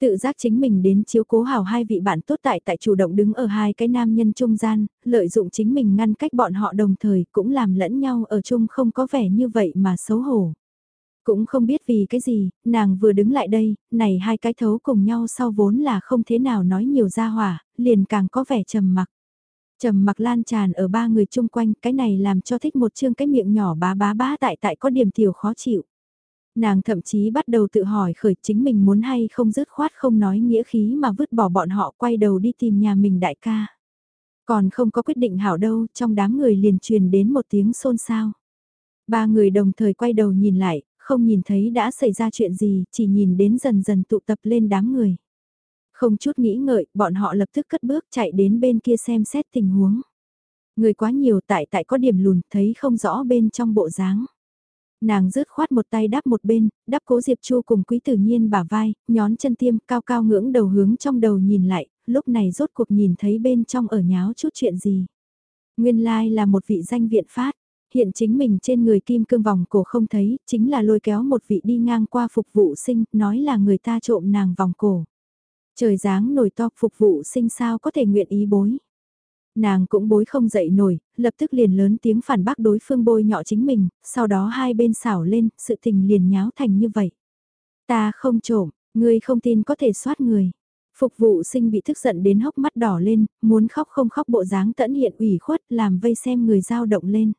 Tự giác chính mình đến chiếu cố hảo hai vị bạn tốt tại tại chủ động đứng ở hai cái nam nhân trung gian, lợi dụng chính mình ngăn cách bọn họ đồng thời cũng làm lẫn nhau ở chung không có vẻ như vậy mà xấu hổ. Cũng không biết vì cái gì, nàng vừa đứng lại đây, này hai cái thấu cùng nhau sau vốn là không thế nào nói nhiều ra hỏa, liền càng có vẻ trầm mặc. Trầm mặc lan tràn ở ba người chung quanh, cái này làm cho thích một chương cái miệng nhỏ bá bá bá tại tại có điểm tiểu khó chịu. Nàng thậm chí bắt đầu tự hỏi khởi chính mình muốn hay không dứt khoát không nói nghĩa khí mà vứt bỏ bọn họ quay đầu đi tìm nhà mình đại ca. Còn không có quyết định hảo đâu, trong đám người liền truyền đến một tiếng xôn xao. Ba người đồng thời quay đầu nhìn lại, không nhìn thấy đã xảy ra chuyện gì, chỉ nhìn đến dần dần tụ tập lên đám người. Không chút nghĩ ngợi, bọn họ lập tức cất bước chạy đến bên kia xem xét tình huống. Người quá nhiều tại tại có điểm lùn, thấy không rõ bên trong bộ dáng. Nàng rứt khoát một tay đắp một bên, đắp cố Diệp Chu cùng quý tử nhiên bả vai, nhón chân tiêm cao cao ngưỡng đầu hướng trong đầu nhìn lại, lúc này rốt cuộc nhìn thấy bên trong ở nháo chút chuyện gì. Nguyên lai like là một vị danh viện phát, hiện chính mình trên người kim cương vòng cổ không thấy, chính là lôi kéo một vị đi ngang qua phục vụ sinh, nói là người ta trộm nàng vòng cổ. Trời dáng nổi to phục vụ sinh sao có thể nguyện ý bối. Nàng cũng bối không dậy nổi, lập tức liền lớn tiếng phản bác đối phương bôi nhọ chính mình, sau đó hai bên xảo lên, sự tình liền nháo thành như vậy. Ta không trộm, ngươi không tin có thể soát người. Phục vụ sinh bị tức giận đến hốc mắt đỏ lên, muốn khóc không khóc bộ dáng tẫn hiện ủy khuất làm vây xem người dao động lên.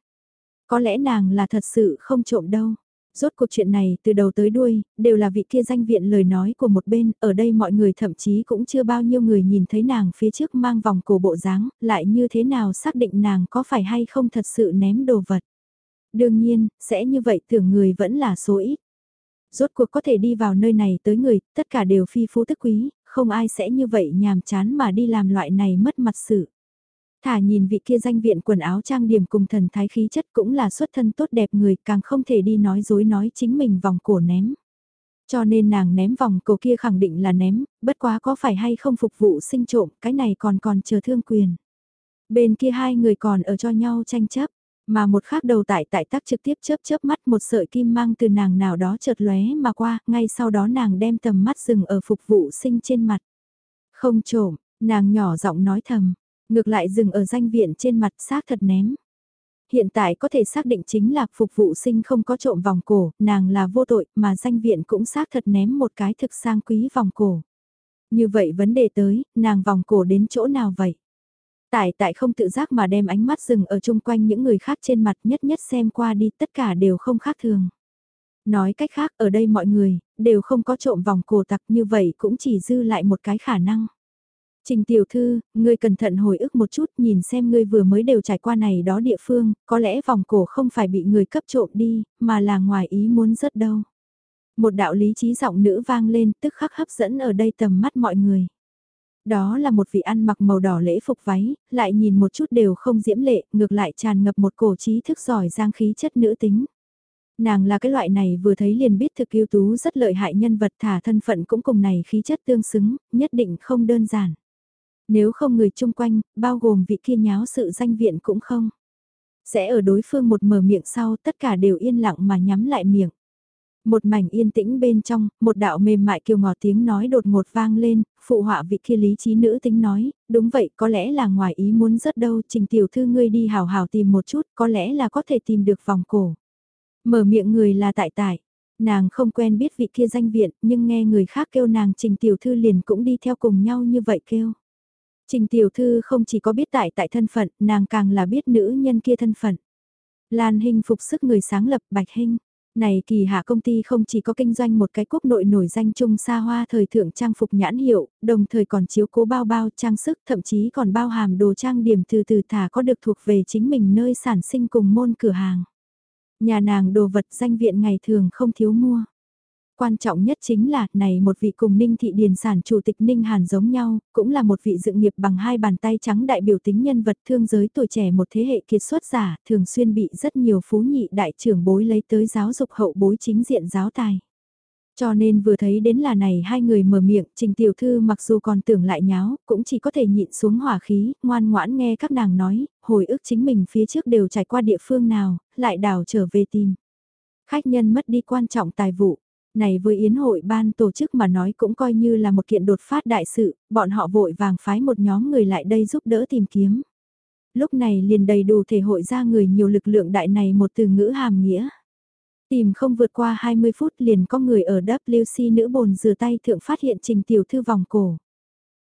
Có lẽ nàng là thật sự không trộm đâu. Rốt cuộc chuyện này từ đầu tới đuôi, đều là vị kia danh viện lời nói của một bên, ở đây mọi người thậm chí cũng chưa bao nhiêu người nhìn thấy nàng phía trước mang vòng cổ bộ dáng, lại như thế nào xác định nàng có phải hay không thật sự ném đồ vật. Đương nhiên, sẽ như vậy tưởng người vẫn là số ít. Rốt cuộc có thể đi vào nơi này tới người, tất cả đều phi phú tức quý, không ai sẽ như vậy nhàm chán mà đi làm loại này mất mặt sự. Thả nhìn vị kia danh viện quần áo trang điểm cùng thần thái khí chất cũng là xuất thân tốt đẹp người càng không thể đi nói dối nói chính mình vòng cổ ném. Cho nên nàng ném vòng cổ kia khẳng định là ném, bất quá có phải hay không phục vụ sinh trộm, cái này còn còn chờ thương quyền. Bên kia hai người còn ở cho nhau tranh chấp, mà một khác đầu tại tại tác trực tiếp chớp chớp mắt một sợi kim mang từ nàng nào đó chợt lóe mà qua, ngay sau đó nàng đem tầm mắt dừng ở phục vụ sinh trên mặt. Không trộm, nàng nhỏ giọng nói thầm, Ngược lại dừng ở danh viện trên mặt xác thật ném. Hiện tại có thể xác định chính là phục vụ sinh không có trộm vòng cổ, nàng là vô tội mà danh viện cũng xác thật ném một cái thực sang quý vòng cổ. Như vậy vấn đề tới, nàng vòng cổ đến chỗ nào vậy? Tại tại không tự giác mà đem ánh mắt dừng ở chung quanh những người khác trên mặt nhất nhất xem qua đi tất cả đều không khác thường. Nói cách khác ở đây mọi người, đều không có trộm vòng cổ tặc như vậy cũng chỉ dư lại một cái khả năng. Trình tiểu thư, ngươi cẩn thận hồi ức một chút nhìn xem ngươi vừa mới đều trải qua này đó địa phương, có lẽ vòng cổ không phải bị người cấp trộm đi, mà là ngoài ý muốn rất đâu. Một đạo lý trí giọng nữ vang lên tức khắc hấp dẫn ở đây tầm mắt mọi người. Đó là một vị ăn mặc màu đỏ lễ phục váy, lại nhìn một chút đều không diễm lệ, ngược lại tràn ngập một cổ trí thức giỏi giang khí chất nữ tính. Nàng là cái loại này vừa thấy liền biết thực yêu tú rất lợi hại nhân vật thả thân phận cũng cùng này khí chất tương xứng, nhất định không đơn giản. Nếu không người chung quanh, bao gồm vị kia nháo sự danh viện cũng không. Sẽ ở đối phương một mở miệng sau tất cả đều yên lặng mà nhắm lại miệng. Một mảnh yên tĩnh bên trong, một đạo mềm mại kiều ngọt tiếng nói đột ngột vang lên, phụ họa vị kia lý trí nữ tính nói, đúng vậy có lẽ là ngoài ý muốn rất đâu, trình tiểu thư ngươi đi hào hào tìm một chút, có lẽ là có thể tìm được vòng cổ. Mở miệng người là tại tại, nàng không quen biết vị kia danh viện, nhưng nghe người khác kêu nàng trình tiểu thư liền cũng đi theo cùng nhau như vậy kêu. Trình tiểu thư không chỉ có biết tại tại thân phận, nàng càng là biết nữ nhân kia thân phận. Lan Hinh phục sức người sáng lập Bạch Hinh. Này kỳ hạ công ty không chỉ có kinh doanh một cái quốc nội nổi danh chung xa hoa thời thượng trang phục nhãn hiệu, đồng thời còn chiếu cố bao bao trang sức thậm chí còn bao hàm đồ trang điểm từ từ thả có được thuộc về chính mình nơi sản sinh cùng môn cửa hàng. Nhà nàng đồ vật danh viện ngày thường không thiếu mua. Quan trọng nhất chính là, này một vị cùng Ninh Thị Điền sản chủ tịch Ninh Hàn giống nhau, cũng là một vị dựng nghiệp bằng hai bàn tay trắng đại biểu tính nhân vật thương giới tuổi trẻ một thế hệ kiệt xuất giả, thường xuyên bị rất nhiều phú nhị đại trưởng bối lấy tới giáo dục hậu bối chính diện giáo tài. Cho nên vừa thấy đến là này hai người mở miệng, trình tiểu thư mặc dù còn tưởng lại nháo, cũng chỉ có thể nhịn xuống hỏa khí, ngoan ngoãn nghe các nàng nói, hồi ức chính mình phía trước đều trải qua địa phương nào, lại đảo trở về tìm. Khách nhân mất đi quan trọng tài vụ, này với yến hội ban tổ chức mà nói cũng coi như là một kiện đột phát đại sự, bọn họ vội vàng phái một nhóm người lại đây giúp đỡ tìm kiếm. Lúc này liền đầy đủ thể hội ra người nhiều lực lượng đại này một từ ngữ hàm nghĩa. Tìm không vượt qua 20 phút liền có người ở WC nữ bồn rửa tay thượng phát hiện trình tiểu thư vòng cổ.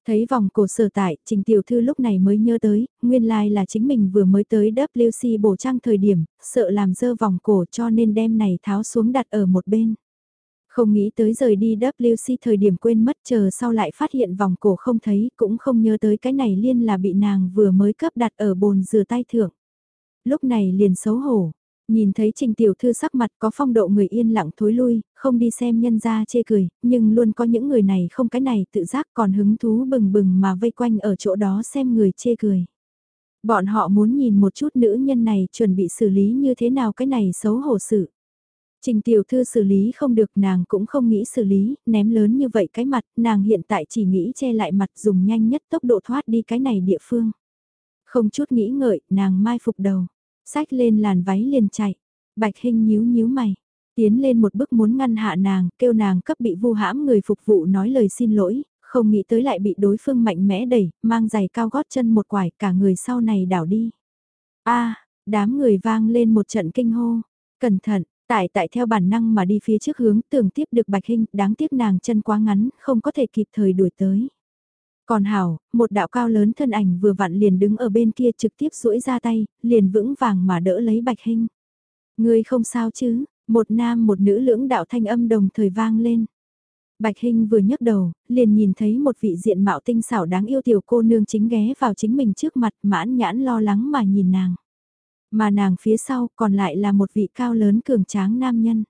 Thấy vòng cổ sở tại, trình tiểu thư lúc này mới nhớ tới, nguyên lai like là chính mình vừa mới tới WC bổ trang thời điểm, sợ làm dơ vòng cổ cho nên đem này tháo xuống đặt ở một bên. Không nghĩ tới rời đi WC thời điểm quên mất chờ sau lại phát hiện vòng cổ không thấy cũng không nhớ tới cái này liên là bị nàng vừa mới cấp đặt ở bồn rửa tay thượng. Lúc này liền xấu hổ, nhìn thấy trình tiểu thư sắc mặt có phong độ người yên lặng thối lui, không đi xem nhân ra chê cười, nhưng luôn có những người này không cái này tự giác còn hứng thú bừng bừng mà vây quanh ở chỗ đó xem người chê cười. Bọn họ muốn nhìn một chút nữ nhân này chuẩn bị xử lý như thế nào cái này xấu hổ sự. Trình tiểu thư xử lý không được nàng cũng không nghĩ xử lý, ném lớn như vậy cái mặt, nàng hiện tại chỉ nghĩ che lại mặt dùng nhanh nhất tốc độ thoát đi cái này địa phương. Không chút nghĩ ngợi, nàng mai phục đầu, sách lên làn váy liền chạy, bạch hình nhíu nhíu mày, tiến lên một bước muốn ngăn hạ nàng, kêu nàng cấp bị vu hãm người phục vụ nói lời xin lỗi, không nghĩ tới lại bị đối phương mạnh mẽ đẩy, mang giày cao gót chân một quải cả người sau này đảo đi. a đám người vang lên một trận kinh hô, cẩn thận, Tại tại theo bản năng mà đi phía trước hướng tưởng tiếp được Bạch hình, đáng tiếc nàng chân quá ngắn, không có thể kịp thời đuổi tới. Còn Hảo, một đạo cao lớn thân ảnh vừa vặn liền đứng ở bên kia trực tiếp duỗi ra tay, liền vững vàng mà đỡ lấy Bạch hình. Người không sao chứ, một nam một nữ lưỡng đạo thanh âm đồng thời vang lên. Bạch Hinh vừa nhấc đầu, liền nhìn thấy một vị diện mạo tinh xảo đáng yêu tiểu cô nương chính ghé vào chính mình trước mặt mãn nhãn lo lắng mà nhìn nàng. Mà nàng phía sau còn lại là một vị cao lớn cường tráng nam nhân.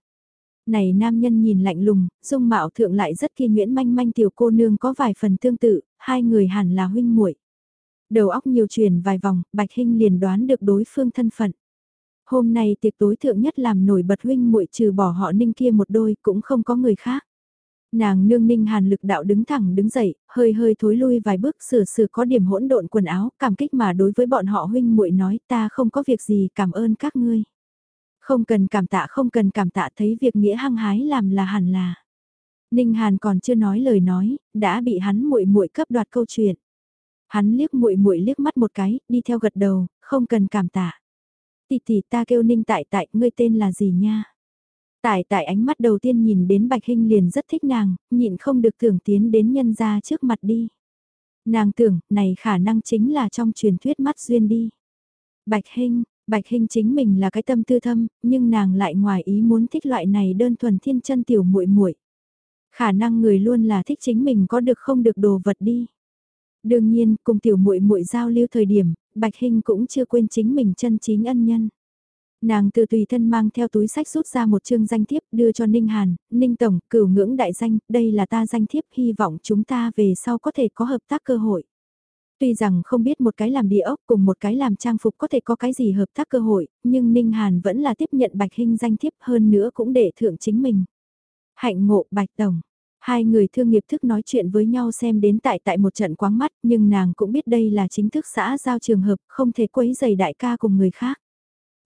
Này nam nhân nhìn lạnh lùng, dung mạo thượng lại rất kia nguyễn manh manh tiểu cô nương có vài phần tương tự, hai người hẳn là huynh muội. Đầu óc nhiều truyền vài vòng, Bạch Hinh liền đoán được đối phương thân phận. Hôm nay tiệc tối thượng nhất làm nổi bật huynh muội trừ bỏ họ ninh kia một đôi cũng không có người khác. Nàng nương ninh hàn lực đạo đứng thẳng đứng dậy, hơi hơi thối lui vài bước sửa sửa có điểm hỗn độn quần áo, cảm kích mà đối với bọn họ huynh muội nói ta không có việc gì cảm ơn các ngươi. Không cần cảm tạ không cần cảm tạ thấy việc nghĩa hăng hái làm là hẳn là. Ninh Hàn còn chưa nói lời nói, đã bị hắn muội muội cấp đoạt câu chuyện. Hắn liếc muội muội liếc mắt một cái, đi theo gật đầu, không cần cảm tạ. Tỷ tỷ ta kêu Ninh tại tại, ngươi tên là gì nha? Tại tại ánh mắt đầu tiên nhìn đến Bạch Hinh liền rất thích nàng, nhịn không được tưởng tiến đến nhân ra trước mặt đi. Nàng tưởng, này khả năng chính là trong truyền thuyết mắt duyên đi. Bạch Hinh, Bạch Hinh chính mình là cái tâm tư thâm, nhưng nàng lại ngoài ý muốn thích loại này đơn thuần thiên chân tiểu muội muội. Khả năng người luôn là thích chính mình có được không được đồ vật đi. Đương nhiên, cùng tiểu muội muội giao lưu thời điểm, Bạch Hinh cũng chưa quên chính mình chân chính ân nhân. Nàng từ tùy thân mang theo túi sách rút ra một chương danh thiếp đưa cho Ninh Hàn, Ninh Tổng, cửu ngưỡng đại danh, đây là ta danh thiếp, hy vọng chúng ta về sau có thể có hợp tác cơ hội. Tuy rằng không biết một cái làm địa ốc cùng một cái làm trang phục có thể có cái gì hợp tác cơ hội, nhưng Ninh Hàn vẫn là tiếp nhận Bạch Hinh danh thiếp hơn nữa cũng để thưởng chính mình. Hạnh ngộ Bạch Tổng, hai người thương nghiệp thức nói chuyện với nhau xem đến tại tại một trận quáng mắt nhưng nàng cũng biết đây là chính thức xã giao trường hợp không thể quấy giày đại ca cùng người khác.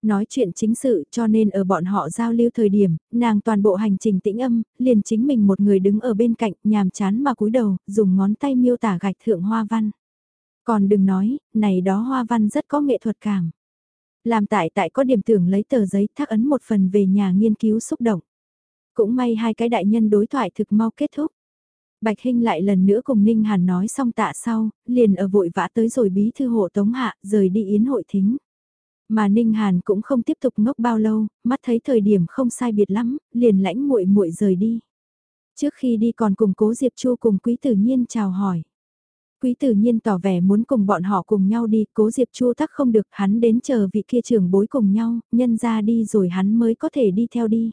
Nói chuyện chính sự cho nên ở bọn họ giao lưu thời điểm, nàng toàn bộ hành trình tĩnh âm, liền chính mình một người đứng ở bên cạnh, nhàm chán mà cúi đầu, dùng ngón tay miêu tả gạch thượng hoa văn. Còn đừng nói, này đó hoa văn rất có nghệ thuật cảm. Làm tại tại có điểm tưởng lấy tờ giấy thác ấn một phần về nhà nghiên cứu xúc động. Cũng may hai cái đại nhân đối thoại thực mau kết thúc. Bạch Hinh lại lần nữa cùng Ninh Hàn nói xong tạ sau, liền ở vội vã tới rồi bí thư hộ tống hạ, rời đi yến hội thính. Mà Ninh Hàn cũng không tiếp tục ngốc bao lâu, mắt thấy thời điểm không sai biệt lắm, liền lãnh muội muội rời đi. Trước khi đi còn cùng cố Diệp Chu cùng Quý Tử Nhiên chào hỏi. Quý Tử Nhiên tỏ vẻ muốn cùng bọn họ cùng nhau đi, cố Diệp Chu tắc không được, hắn đến chờ vị kia trưởng bối cùng nhau, nhân ra đi rồi hắn mới có thể đi theo đi.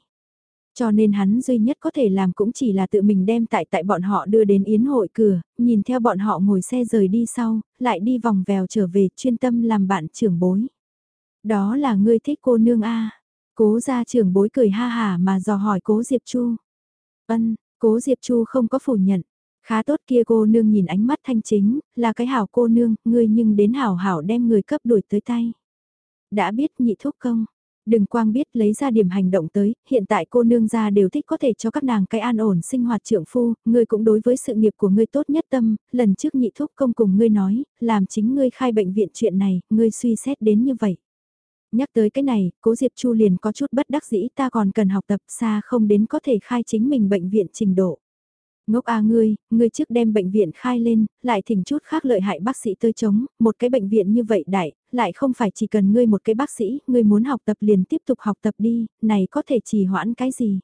Cho nên hắn duy nhất có thể làm cũng chỉ là tự mình đem tại tại bọn họ đưa đến yến hội cửa, nhìn theo bọn họ ngồi xe rời đi sau, lại đi vòng vèo trở về chuyên tâm làm bạn trưởng bối. Đó là ngươi thích cô nương A. Cố gia trưởng bối cười ha hà mà dò hỏi cố Diệp Chu. Ân, cố Diệp Chu không có phủ nhận. Khá tốt kia cô nương nhìn ánh mắt thanh chính, là cái hảo cô nương, ngươi nhưng đến hảo hảo đem người cấp đuổi tới tay. Đã biết nhị thúc công, đừng quang biết lấy ra điểm hành động tới, hiện tại cô nương gia đều thích có thể cho các nàng cái an ổn sinh hoạt trưởng phu, ngươi cũng đối với sự nghiệp của ngươi tốt nhất tâm, lần trước nhị thúc công cùng ngươi nói, làm chính ngươi khai bệnh viện chuyện này, ngươi suy xét đến như vậy. Nhắc tới cái này, cố Diệp Chu liền có chút bất đắc dĩ ta còn cần học tập xa không đến có thể khai chính mình bệnh viện trình độ. Ngốc a ngươi, ngươi trước đem bệnh viện khai lên, lại thỉnh chút khác lợi hại bác sĩ tơi chống, một cái bệnh viện như vậy đại, lại không phải chỉ cần ngươi một cái bác sĩ, ngươi muốn học tập liền tiếp tục học tập đi, này có thể trì hoãn cái gì.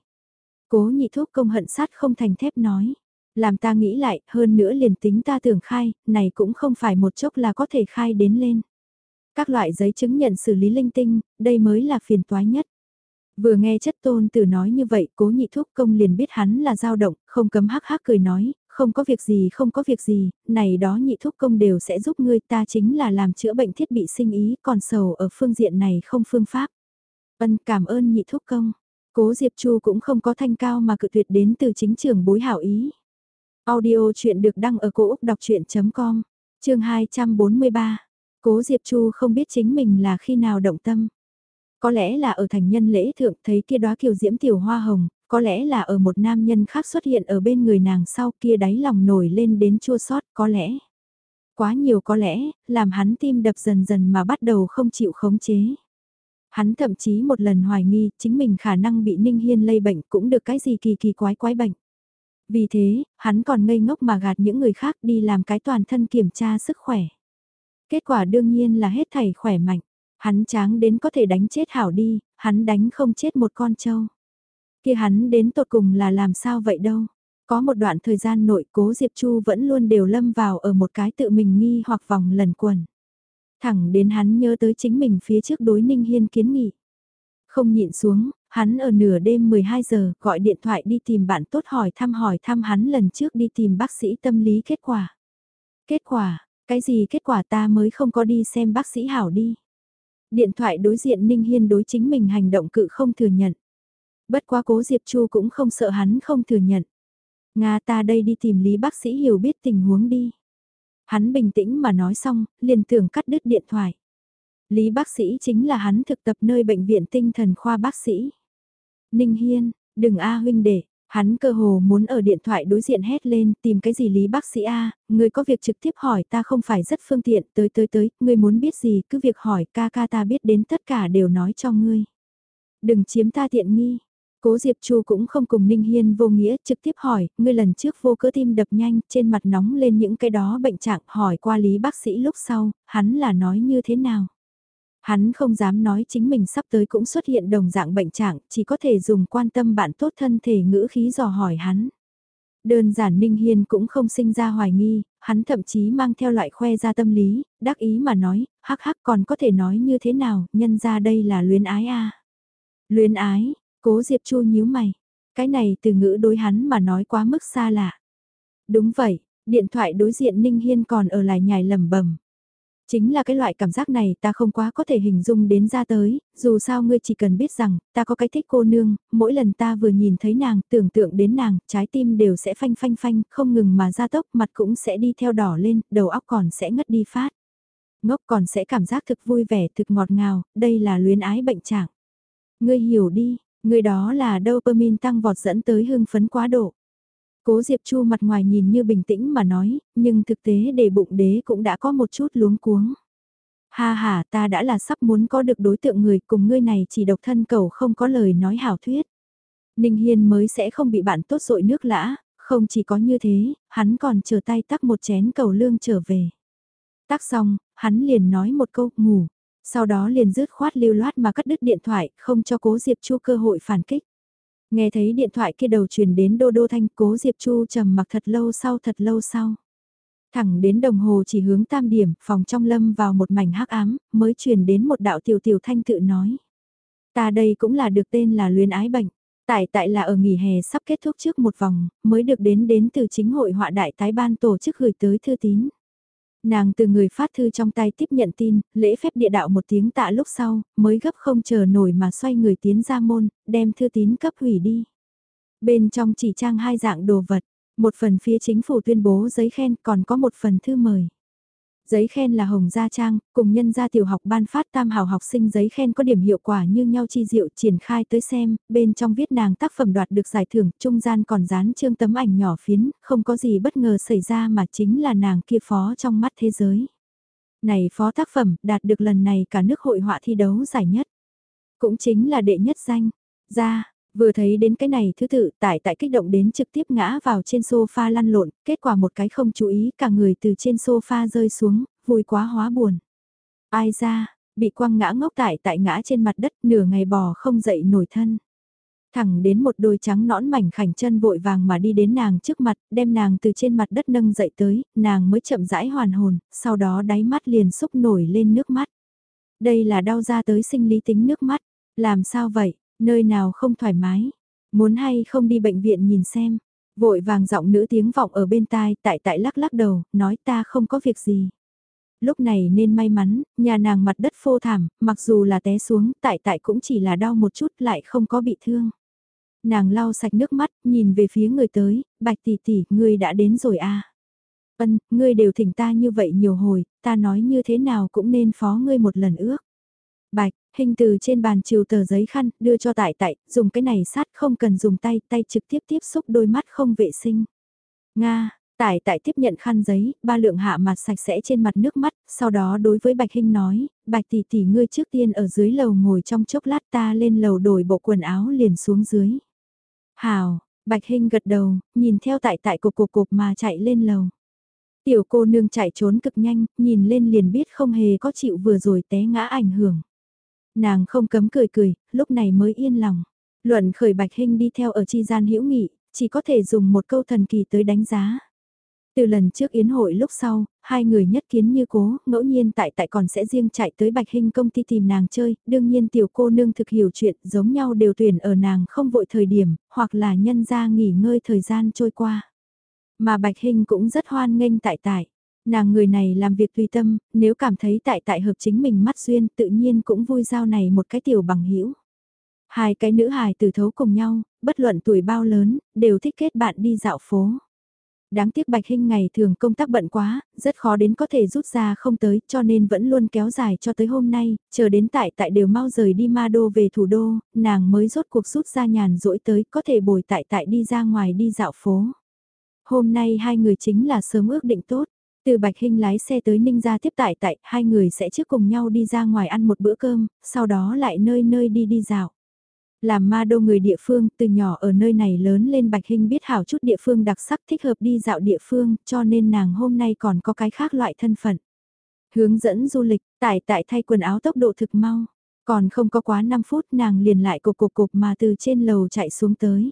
Cố nhị thuốc công hận sát không thành thép nói. Làm ta nghĩ lại, hơn nữa liền tính ta tưởng khai, này cũng không phải một chốc là có thể khai đến lên. Các loại giấy chứng nhận xử lý linh tinh, đây mới là phiền toái nhất. Vừa nghe chất tôn tử nói như vậy, cố nhị thúc công liền biết hắn là dao động, không cấm hắc hắc cười nói, không có việc gì không có việc gì, này đó nhị thúc công đều sẽ giúp ngươi ta chính là làm chữa bệnh thiết bị sinh ý, còn sầu ở phương diện này không phương pháp. Ân cảm ơn nhị thúc công. Cố Diệp Chu cũng không có thanh cao mà cự tuyệt đến từ chính trường bối hảo ý. Audio chuyện được đăng ở cổ Úc đọc chuyện.com, chương 243. Cố Diệp Chu không biết chính mình là khi nào động tâm. Có lẽ là ở thành nhân lễ thượng thấy kia đóa kiều diễm tiểu hoa hồng, có lẽ là ở một nam nhân khác xuất hiện ở bên người nàng sau kia đáy lòng nổi lên đến chua sót, có lẽ. Quá nhiều có lẽ, làm hắn tim đập dần dần mà bắt đầu không chịu khống chế. Hắn thậm chí một lần hoài nghi chính mình khả năng bị Ninh Hiên lây bệnh cũng được cái gì kỳ kỳ quái quái bệnh. Vì thế, hắn còn ngây ngốc mà gạt những người khác đi làm cái toàn thân kiểm tra sức khỏe. Kết quả đương nhiên là hết thảy khỏe mạnh. Hắn tráng đến có thể đánh chết hảo đi, hắn đánh không chết một con trâu. kia hắn đến tột cùng là làm sao vậy đâu. Có một đoạn thời gian nội cố Diệp Chu vẫn luôn đều lâm vào ở một cái tự mình nghi hoặc vòng lần quần. Thẳng đến hắn nhớ tới chính mình phía trước đối Ninh Hiên kiến nghị. Không nhịn xuống, hắn ở nửa đêm 12 giờ gọi điện thoại đi tìm bạn tốt hỏi thăm hỏi thăm hắn lần trước đi tìm bác sĩ tâm lý kết quả. Kết quả, cái gì kết quả ta mới không có đi xem bác sĩ hảo đi. Điện thoại đối diện Ninh Hiên đối chính mình hành động cự không thừa nhận. Bất quá cố Diệp Chu cũng không sợ hắn không thừa nhận. Nga ta đây đi tìm Lý bác sĩ hiểu biết tình huống đi. Hắn bình tĩnh mà nói xong, liền tưởng cắt đứt điện thoại. Lý bác sĩ chính là hắn thực tập nơi bệnh viện tinh thần khoa bác sĩ. Ninh Hiên, đừng a huynh đệ, Hắn cơ hồ muốn ở điện thoại đối diện hét lên tìm cái gì lý bác sĩ A, người có việc trực tiếp hỏi ta không phải rất phương tiện, tới tới tới, người muốn biết gì cứ việc hỏi ca ca ta biết đến tất cả đều nói cho ngươi. Đừng chiếm ta tiện nghi. Cố Diệp Chu cũng không cùng Ninh Hiên vô nghĩa trực tiếp hỏi, ngươi lần trước vô cỡ tim đập nhanh trên mặt nóng lên những cái đó bệnh trạng hỏi qua lý bác sĩ lúc sau, hắn là nói như thế nào. Hắn không dám nói chính mình sắp tới cũng xuất hiện đồng dạng bệnh trạng, chỉ có thể dùng quan tâm bạn tốt thân thể ngữ khí dò hỏi hắn. Đơn giản Ninh Hiên cũng không sinh ra hoài nghi, hắn thậm chí mang theo loại khoe ra tâm lý, đắc ý mà nói, hắc hắc còn có thể nói như thế nào, nhân ra đây là luyến ái a Luyến ái, cố Diệp Chu nhíu mày, cái này từ ngữ đối hắn mà nói quá mức xa lạ. Đúng vậy, điện thoại đối diện Ninh Hiên còn ở lại nhài lầm bầm Chính là cái loại cảm giác này ta không quá có thể hình dung đến ra tới, dù sao ngươi chỉ cần biết rằng, ta có cái thích cô nương, mỗi lần ta vừa nhìn thấy nàng, tưởng tượng đến nàng, trái tim đều sẽ phanh phanh phanh, không ngừng mà ra tốc, mặt cũng sẽ đi theo đỏ lên, đầu óc còn sẽ ngất đi phát. Ngốc còn sẽ cảm giác thực vui vẻ, thực ngọt ngào, đây là luyến ái bệnh trạng. Ngươi hiểu đi, người đó là dopamine tăng vọt dẫn tới hưng phấn quá độ. Cố Diệp Chu mặt ngoài nhìn như bình tĩnh mà nói, nhưng thực tế để bụng đế cũng đã có một chút luống cuống. Ha ha ta đã là sắp muốn có được đối tượng người cùng ngươi này chỉ độc thân cầu không có lời nói hảo thuyết. Ninh Hiên mới sẽ không bị bạn tốt dội nước lã, không chỉ có như thế, hắn còn chờ tay tắc một chén cầu lương trở về. Tắc xong, hắn liền nói một câu, ngủ. Sau đó liền rứt khoát lưu loát mà cắt đứt điện thoại, không cho cố Diệp Chu cơ hội phản kích. Nghe thấy điện thoại kia đầu truyền đến đô đô thanh cố Diệp Chu trầm mặc thật lâu sau thật lâu sau. Thẳng đến đồng hồ chỉ hướng tam điểm, phòng trong lâm vào một mảnh hắc ám, mới truyền đến một đạo tiểu tiểu thanh tự nói. Ta đây cũng là được tên là luyến ái bệnh. Tại tại là ở nghỉ hè sắp kết thúc trước một vòng, mới được đến đến từ chính hội họa đại tái ban tổ chức gửi tới thư tín. Nàng từ người phát thư trong tay tiếp nhận tin, lễ phép địa đạo một tiếng tạ lúc sau, mới gấp không chờ nổi mà xoay người tiến ra môn, đem thư tín cấp hủy đi. Bên trong chỉ trang hai dạng đồ vật, một phần phía chính phủ tuyên bố giấy khen còn có một phần thư mời. Giấy khen là Hồng Gia Trang, cùng nhân gia tiểu học ban phát tam hào học sinh giấy khen có điểm hiệu quả như nhau chi diệu triển khai tới xem, bên trong viết nàng tác phẩm đoạt được giải thưởng, trung gian còn dán trương tấm ảnh nhỏ phiến, không có gì bất ngờ xảy ra mà chính là nàng kia phó trong mắt thế giới. Này phó tác phẩm, đạt được lần này cả nước hội họa thi đấu giải nhất. Cũng chính là đệ nhất danh. Ra, Vừa thấy đến cái này thứ tự tại tại kích động đến trực tiếp ngã vào trên sofa lăn lộn, kết quả một cái không chú ý cả người từ trên sofa rơi xuống, vui quá hóa buồn. Ai ra, bị quăng ngã ngốc tại tại ngã trên mặt đất nửa ngày bò không dậy nổi thân. Thẳng đến một đôi trắng nõn mảnh khảnh chân vội vàng mà đi đến nàng trước mặt, đem nàng từ trên mặt đất nâng dậy tới, nàng mới chậm rãi hoàn hồn, sau đó đáy mắt liền xúc nổi lên nước mắt. Đây là đau ra tới sinh lý tính nước mắt, làm sao vậy? Nơi nào không thoải mái, muốn hay không đi bệnh viện nhìn xem. Vội vàng giọng nữ tiếng vọng ở bên tai tại tại lắc lắc đầu, nói ta không có việc gì. Lúc này nên may mắn, nhà nàng mặt đất phô thảm, mặc dù là té xuống, tại tại cũng chỉ là đau một chút lại không có bị thương. Nàng lau sạch nước mắt, nhìn về phía người tới, bạch tỷ tỷ, ngươi đã đến rồi à. Ân, ngươi đều thỉnh ta như vậy nhiều hồi, ta nói như thế nào cũng nên phó ngươi một lần ước. Bạch, hình từ trên bàn chiều tờ giấy khăn, đưa cho tại tại, dùng cái này sát không cần dùng tay, tay trực tiếp tiếp xúc đôi mắt không vệ sinh. Nga, Tại tại tiếp nhận khăn giấy, ba lượng hạ mặt sạch sẽ trên mặt nước mắt, sau đó đối với Bạch hình nói, Bạch tỷ tỷ ngươi trước tiên ở dưới lầu ngồi trong chốc lát ta lên lầu đổi bộ quần áo liền xuống dưới. Hào, Bạch Hinh gật đầu, nhìn theo tại tại cục cục cục mà chạy lên lầu. Tiểu cô nương chạy trốn cực nhanh, nhìn lên liền biết không hề có chịu vừa rồi té ngã ảnh hưởng. Nàng không cấm cười cười, lúc này mới yên lòng. Luận khởi Bạch Hinh đi theo ở chi gian hữu nghị, chỉ có thể dùng một câu thần kỳ tới đánh giá. Từ lần trước yến hội lúc sau, hai người nhất kiến như cố, ngẫu nhiên tại tại còn sẽ riêng chạy tới Bạch Hinh công ty tìm nàng chơi, đương nhiên tiểu cô nương thực hiểu chuyện giống nhau đều tuyển ở nàng không vội thời điểm, hoặc là nhân ra nghỉ ngơi thời gian trôi qua. Mà Bạch Hinh cũng rất hoan nghênh tại tại. Nàng người này làm việc tùy tâm, nếu cảm thấy tại tại hợp chính mình mắt duyên tự nhiên cũng vui giao này một cái tiểu bằng hữu Hai cái nữ hài từ thấu cùng nhau, bất luận tuổi bao lớn, đều thích kết bạn đi dạo phố. Đáng tiếc Bạch Hinh ngày thường công tác bận quá, rất khó đến có thể rút ra không tới, cho nên vẫn luôn kéo dài cho tới hôm nay, chờ đến tại tại đều mau rời đi ma đô về thủ đô, nàng mới rốt cuộc rút ra nhàn rỗi tới, có thể bồi tại tại đi ra ngoài đi dạo phố. Hôm nay hai người chính là sớm ước định tốt, từ Bạch Hinh lái xe tới Ninh gia tiếp tại tại, hai người sẽ trước cùng nhau đi ra ngoài ăn một bữa cơm, sau đó lại nơi nơi đi đi dạo. Làm ma đô người địa phương, từ nhỏ ở nơi này lớn lên Bạch Hinh biết hảo chút địa phương đặc sắc thích hợp đi dạo địa phương, cho nên nàng hôm nay còn có cái khác loại thân phận. Hướng dẫn du lịch, tại tại thay quần áo tốc độ thực mau. Còn không có quá 5 phút nàng liền lại cục cục cục mà từ trên lầu chạy xuống tới.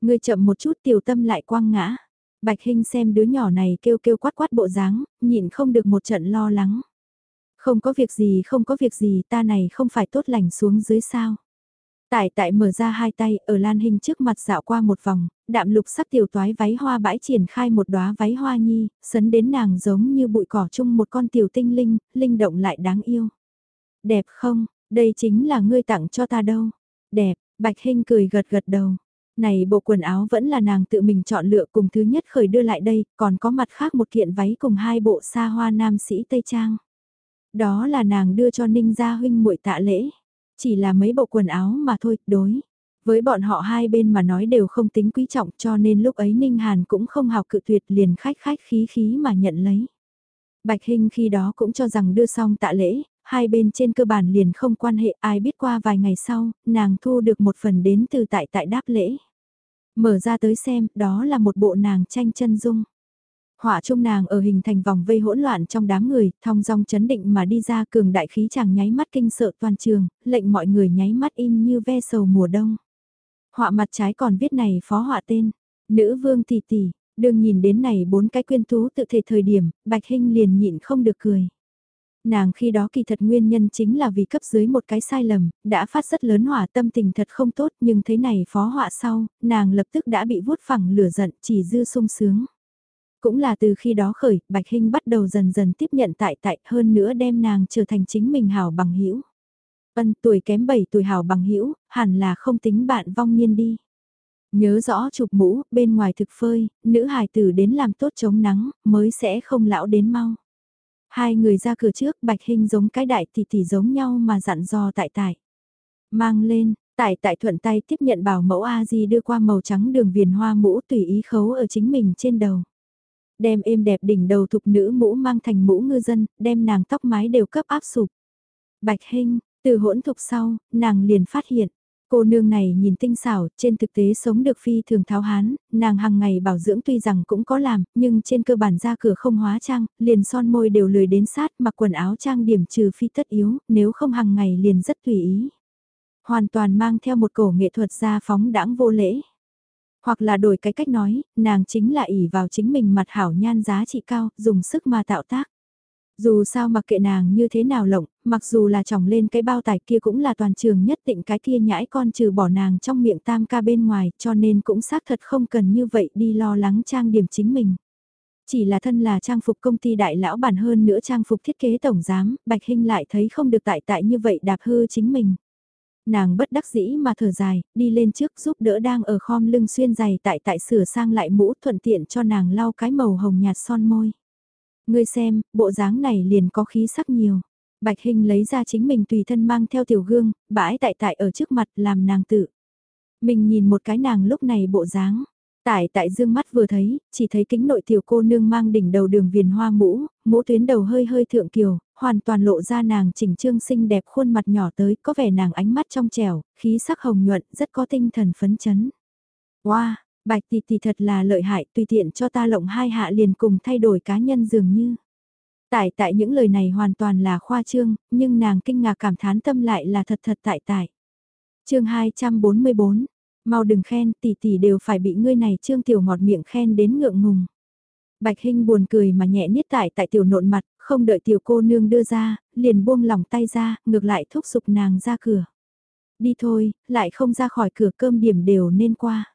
Người chậm một chút tiểu tâm lại quăng ngã. Bạch Hinh xem đứa nhỏ này kêu kêu quát quát bộ dáng, nhịn không được một trận lo lắng. Không có việc gì không có việc gì ta này không phải tốt lành xuống dưới sao. Tại tại mở ra hai tay ở Lan Hinh trước mặt dạo qua một vòng, đạm lục sắc tiểu toái váy hoa bãi triển khai một đóa váy hoa nhi, sấn đến nàng giống như bụi cỏ chung một con tiểu tinh linh, linh động lại đáng yêu. Đẹp không, đây chính là ngươi tặng cho ta đâu. Đẹp, Bạch Hinh cười gật gật đầu. Này bộ quần áo vẫn là nàng tự mình chọn lựa cùng thứ nhất khởi đưa lại đây, còn có mặt khác một kiện váy cùng hai bộ xa hoa nam sĩ Tây Trang. Đó là nàng đưa cho Ninh gia huynh muội tạ lễ. Chỉ là mấy bộ quần áo mà thôi, đối. Với bọn họ hai bên mà nói đều không tính quý trọng cho nên lúc ấy Ninh Hàn cũng không học cự tuyệt liền khách khách khí khí mà nhận lấy. Bạch Hinh khi đó cũng cho rằng đưa xong tạ lễ, hai bên trên cơ bản liền không quan hệ ai biết qua vài ngày sau, nàng thu được một phần đến từ tại tại đáp lễ. Mở ra tới xem, đó là một bộ nàng tranh chân dung. Họa trung nàng ở hình thành vòng vây hỗn loạn trong đám người, thong dong chấn định mà đi ra cường đại khí chàng nháy mắt kinh sợ toàn trường, lệnh mọi người nháy mắt im như ve sầu mùa đông. Họa mặt trái còn viết này phó họa tên, nữ vương tỷ tỷ, đừng nhìn đến này bốn cái quyên tú tự thể thời điểm, bạch hình liền nhịn không được cười. Nàng khi đó kỳ thật nguyên nhân chính là vì cấp dưới một cái sai lầm, đã phát rất lớn hỏa tâm tình thật không tốt nhưng thấy này phó họa sau, nàng lập tức đã bị vuốt phẳng lửa giận chỉ dư sung sướng. Cũng là từ khi đó khởi, Bạch Hinh bắt đầu dần dần tiếp nhận tại tại hơn nữa đem nàng trở thành chính mình hảo bằng hữu Ân tuổi kém 7 tuổi hảo bằng hữu hẳn là không tính bạn vong niên đi. Nhớ rõ chụp mũ, bên ngoài thực phơi, nữ hài tử đến làm tốt chống nắng, mới sẽ không lão đến mau. Hai người ra cửa trước, Bạch hình giống cái đại tỷ tỷ giống nhau mà dặn dò tại tại. Mang lên, tại tại thuận tay tiếp nhận bảo mẫu A-di đưa qua màu trắng đường viền hoa mũ tùy ý khấu ở chính mình trên đầu. Đem êm đẹp đỉnh đầu thục nữ mũ mang thành mũ ngư dân, đem nàng tóc mái đều cấp áp sụp. Bạch hình từ hỗn thục sau, nàng liền phát hiện, Cô nương này nhìn tinh xảo, trên thực tế sống được phi thường tháo hán, nàng hàng ngày bảo dưỡng tuy rằng cũng có làm, nhưng trên cơ bản ra cửa không hóa trang, liền son môi đều lười đến sát mặc quần áo trang điểm trừ phi tất yếu, nếu không hàng ngày liền rất tùy ý. Hoàn toàn mang theo một cổ nghệ thuật ra phóng đãng vô lễ. Hoặc là đổi cái cách nói, nàng chính là ỷ vào chính mình mặt hảo nhan giá trị cao, dùng sức mà tạo tác. Dù sao mặc kệ nàng như thế nào lộng, mặc dù là chồng lên cái bao tải kia cũng là toàn trường nhất định cái kia nhãi con trừ bỏ nàng trong miệng tam ca bên ngoài cho nên cũng xác thật không cần như vậy đi lo lắng trang điểm chính mình. Chỉ là thân là trang phục công ty đại lão bản hơn nữa trang phục thiết kế tổng giám, Bạch Hinh lại thấy không được tại tại như vậy đạp hư chính mình. Nàng bất đắc dĩ mà thở dài, đi lên trước giúp đỡ đang ở khom lưng xuyên giày tại tại sửa sang lại mũ thuận tiện cho nàng lau cái màu hồng nhạt son môi. Ngươi xem, bộ dáng này liền có khí sắc nhiều. Bạch hình lấy ra chính mình tùy thân mang theo tiểu gương, bãi tại tại ở trước mặt làm nàng tự. Mình nhìn một cái nàng lúc này bộ dáng. Tại tại dương mắt vừa thấy, chỉ thấy kính nội tiểu cô nương mang đỉnh đầu đường viền hoa mũ, mũ tuyến đầu hơi hơi thượng kiều, hoàn toàn lộ ra nàng chỉnh trương xinh đẹp khuôn mặt nhỏ tới, có vẻ nàng ánh mắt trong trẻo, khí sắc hồng nhuận, rất có tinh thần phấn chấn. Wow, Bạch tỷ tỷ thật là lợi hại, tùy tiện cho ta lộng hai hạ liền cùng thay đổi cá nhân dường như. Tại tại những lời này hoàn toàn là khoa trương, nhưng nàng kinh ngạc cảm thán tâm lại là thật thật tại tại. chương 244, mau đừng khen tỷ tỷ đều phải bị ngươi này trương tiểu ngọt miệng khen đến ngượng ngùng. Bạch Hinh buồn cười mà nhẹ niết tại tại tiểu nộn mặt, không đợi tiểu cô nương đưa ra, liền buông lòng tay ra, ngược lại thúc giục nàng ra cửa. Đi thôi, lại không ra khỏi cửa cơm điểm đều nên qua.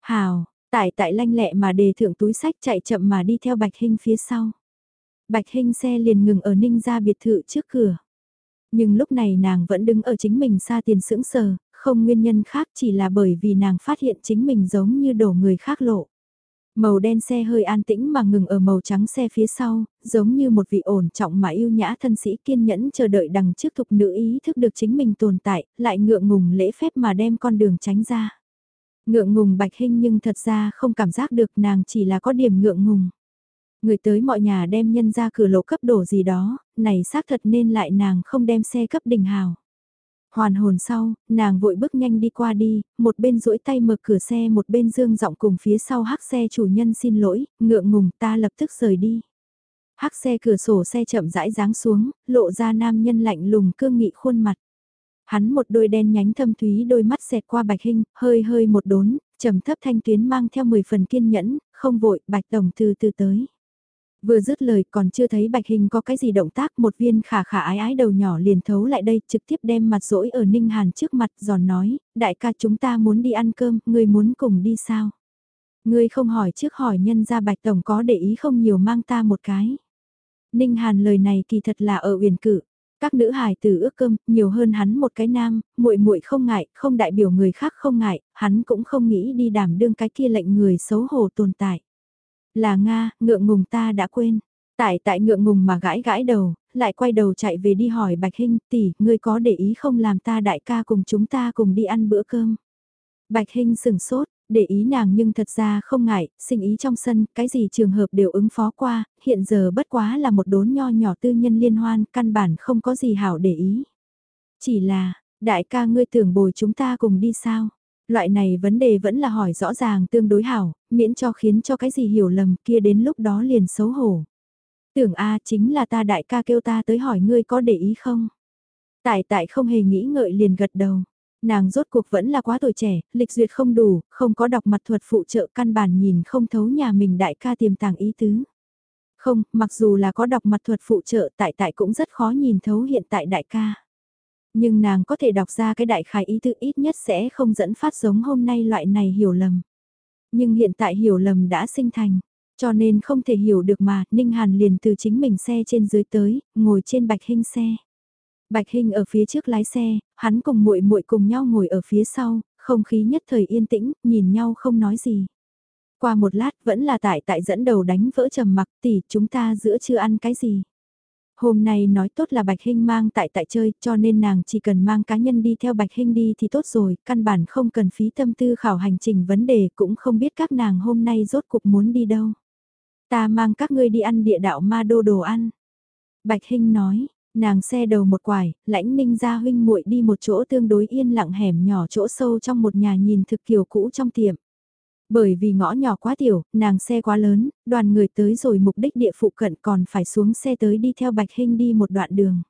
Hào, tại tại lanh lẹ mà đề thượng túi sách chạy chậm mà đi theo Bạch Hinh phía sau. Bạch Hinh xe liền ngừng ở ninh gia biệt thự trước cửa. Nhưng lúc này nàng vẫn đứng ở chính mình xa tiền sững sờ, không nguyên nhân khác chỉ là bởi vì nàng phát hiện chính mình giống như đổ người khác lộ. Màu đen xe hơi an tĩnh mà ngừng ở màu trắng xe phía sau, giống như một vị ổn trọng mà yêu nhã thân sĩ kiên nhẫn chờ đợi đằng trước thục nữ ý thức được chính mình tồn tại, lại ngượng ngùng lễ phép mà đem con đường tránh ra. Ngượng ngùng bạch Hinh nhưng thật ra không cảm giác được nàng chỉ là có điểm ngượng ngùng. Người tới mọi nhà đem nhân ra cửa lộ cấp đổ gì đó, này xác thật nên lại nàng không đem xe cấp đình hào. Hoàn hồn sau, nàng vội bước nhanh đi qua đi, một bên duỗi tay mở cửa xe một bên dương giọng cùng phía sau hắc xe chủ nhân xin lỗi, ngượng ngùng ta lập tức rời đi. Hắc xe cửa sổ xe chậm rãi ráng xuống, lộ ra nam nhân lạnh lùng cương nghị khuôn mặt. Hắn một đôi đen nhánh thâm thúy đôi mắt xẹt qua bạch hình, hơi hơi một đốn, trầm thấp thanh tuyến mang theo 10 phần kiên nhẫn, không vội, bạch tổng từ từ tới. Vừa dứt lời còn chưa thấy bạch hình có cái gì động tác một viên khả khả ái ái đầu nhỏ liền thấu lại đây trực tiếp đem mặt rỗi ở Ninh Hàn trước mặt giòn nói, đại ca chúng ta muốn đi ăn cơm, ngươi muốn cùng đi sao? Ngươi không hỏi trước hỏi nhân ra bạch tổng có để ý không nhiều mang ta một cái. Ninh Hàn lời này kỳ thật là ở uyển cử. Các nữ hài tử ước cơm, nhiều hơn hắn một cái nam, muội muội không ngại, không đại biểu người khác không ngại, hắn cũng không nghĩ đi đảm đương cái kia lệnh người xấu hổ tồn tại. Là Nga, ngượng ngùng ta đã quên. Tại tại ngượng ngùng mà gãi gãi đầu, lại quay đầu chạy về đi hỏi Bạch Hinh tỷ, ngươi có để ý không làm ta đại ca cùng chúng ta cùng đi ăn bữa cơm. Bạch Hinh sừng sốt, để ý nàng nhưng thật ra không ngại, sinh ý trong sân, cái gì trường hợp đều ứng phó qua, hiện giờ bất quá là một đốn nho nhỏ tư nhân liên hoan, căn bản không có gì hảo để ý. Chỉ là, đại ca ngươi tưởng bồi chúng ta cùng đi sao? Loại này vấn đề vẫn là hỏi rõ ràng tương đối hảo, miễn cho khiến cho cái gì hiểu lầm kia đến lúc đó liền xấu hổ. Tưởng A chính là ta đại ca kêu ta tới hỏi ngươi có để ý không? Tại tại không hề nghĩ ngợi liền gật đầu. Nàng rốt cuộc vẫn là quá tuổi trẻ, lịch duyệt không đủ, không có đọc mặt thuật phụ trợ căn bản nhìn không thấu nhà mình đại ca tiềm tàng ý tứ. Không, mặc dù là có đọc mặt thuật phụ trợ tại tại cũng rất khó nhìn thấu hiện tại đại ca. Nhưng nàng có thể đọc ra cái đại khái ý tứ ít nhất sẽ không dẫn phát giống hôm nay loại này hiểu lầm. Nhưng hiện tại hiểu lầm đã sinh thành, cho nên không thể hiểu được mà, Ninh Hàn liền từ chính mình xe trên dưới tới, ngồi trên bạch hình xe. Bạch Hinh ở phía trước lái xe, hắn cùng muội muội cùng nhau ngồi ở phía sau, không khí nhất thời yên tĩnh, nhìn nhau không nói gì. Qua một lát vẫn là tại tại dẫn đầu đánh vỡ trầm mặc tỷ chúng ta giữa chưa ăn cái gì. Hôm nay nói tốt là Bạch Hinh mang tại tại chơi cho nên nàng chỉ cần mang cá nhân đi theo Bạch Hinh đi thì tốt rồi, căn bản không cần phí tâm tư khảo hành trình vấn đề cũng không biết các nàng hôm nay rốt cuộc muốn đi đâu. Ta mang các ngươi đi ăn địa đạo ma đô đồ ăn. Bạch Hinh nói, Nàng xe đầu một quải, lãnh ninh ra huynh muội đi một chỗ tương đối yên lặng hẻm nhỏ chỗ sâu trong một nhà nhìn thực kiểu cũ trong tiệm. Bởi vì ngõ nhỏ quá tiểu, nàng xe quá lớn, đoàn người tới rồi mục đích địa phụ cận còn phải xuống xe tới đi theo Bạch Hinh đi một đoạn đường.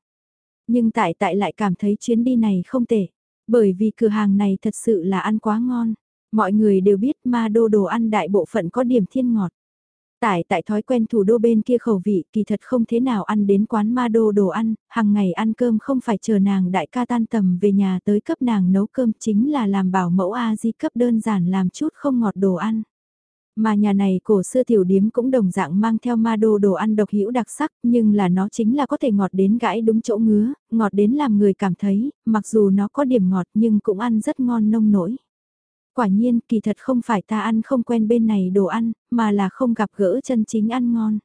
Nhưng tại tại lại cảm thấy chuyến đi này không tệ, bởi vì cửa hàng này thật sự là ăn quá ngon. Mọi người đều biết ma đô đồ ăn đại bộ phận có điểm thiên ngọt. Tại tại thói quen thủ đô bên kia khẩu vị kỳ thật không thế nào ăn đến quán ma đô đồ ăn, hàng ngày ăn cơm không phải chờ nàng đại ca tan tầm về nhà tới cấp nàng nấu cơm chính là làm bảo mẫu A di cấp đơn giản làm chút không ngọt đồ ăn. Mà nhà này cổ xưa tiểu điếm cũng đồng dạng mang theo ma đô đồ ăn độc hữu đặc sắc nhưng là nó chính là có thể ngọt đến gãi đúng chỗ ngứa, ngọt đến làm người cảm thấy, mặc dù nó có điểm ngọt nhưng cũng ăn rất ngon nông nổi. Quả nhiên, kỳ thật không phải ta ăn không quen bên này đồ ăn, mà là không gặp gỡ chân chính ăn ngon.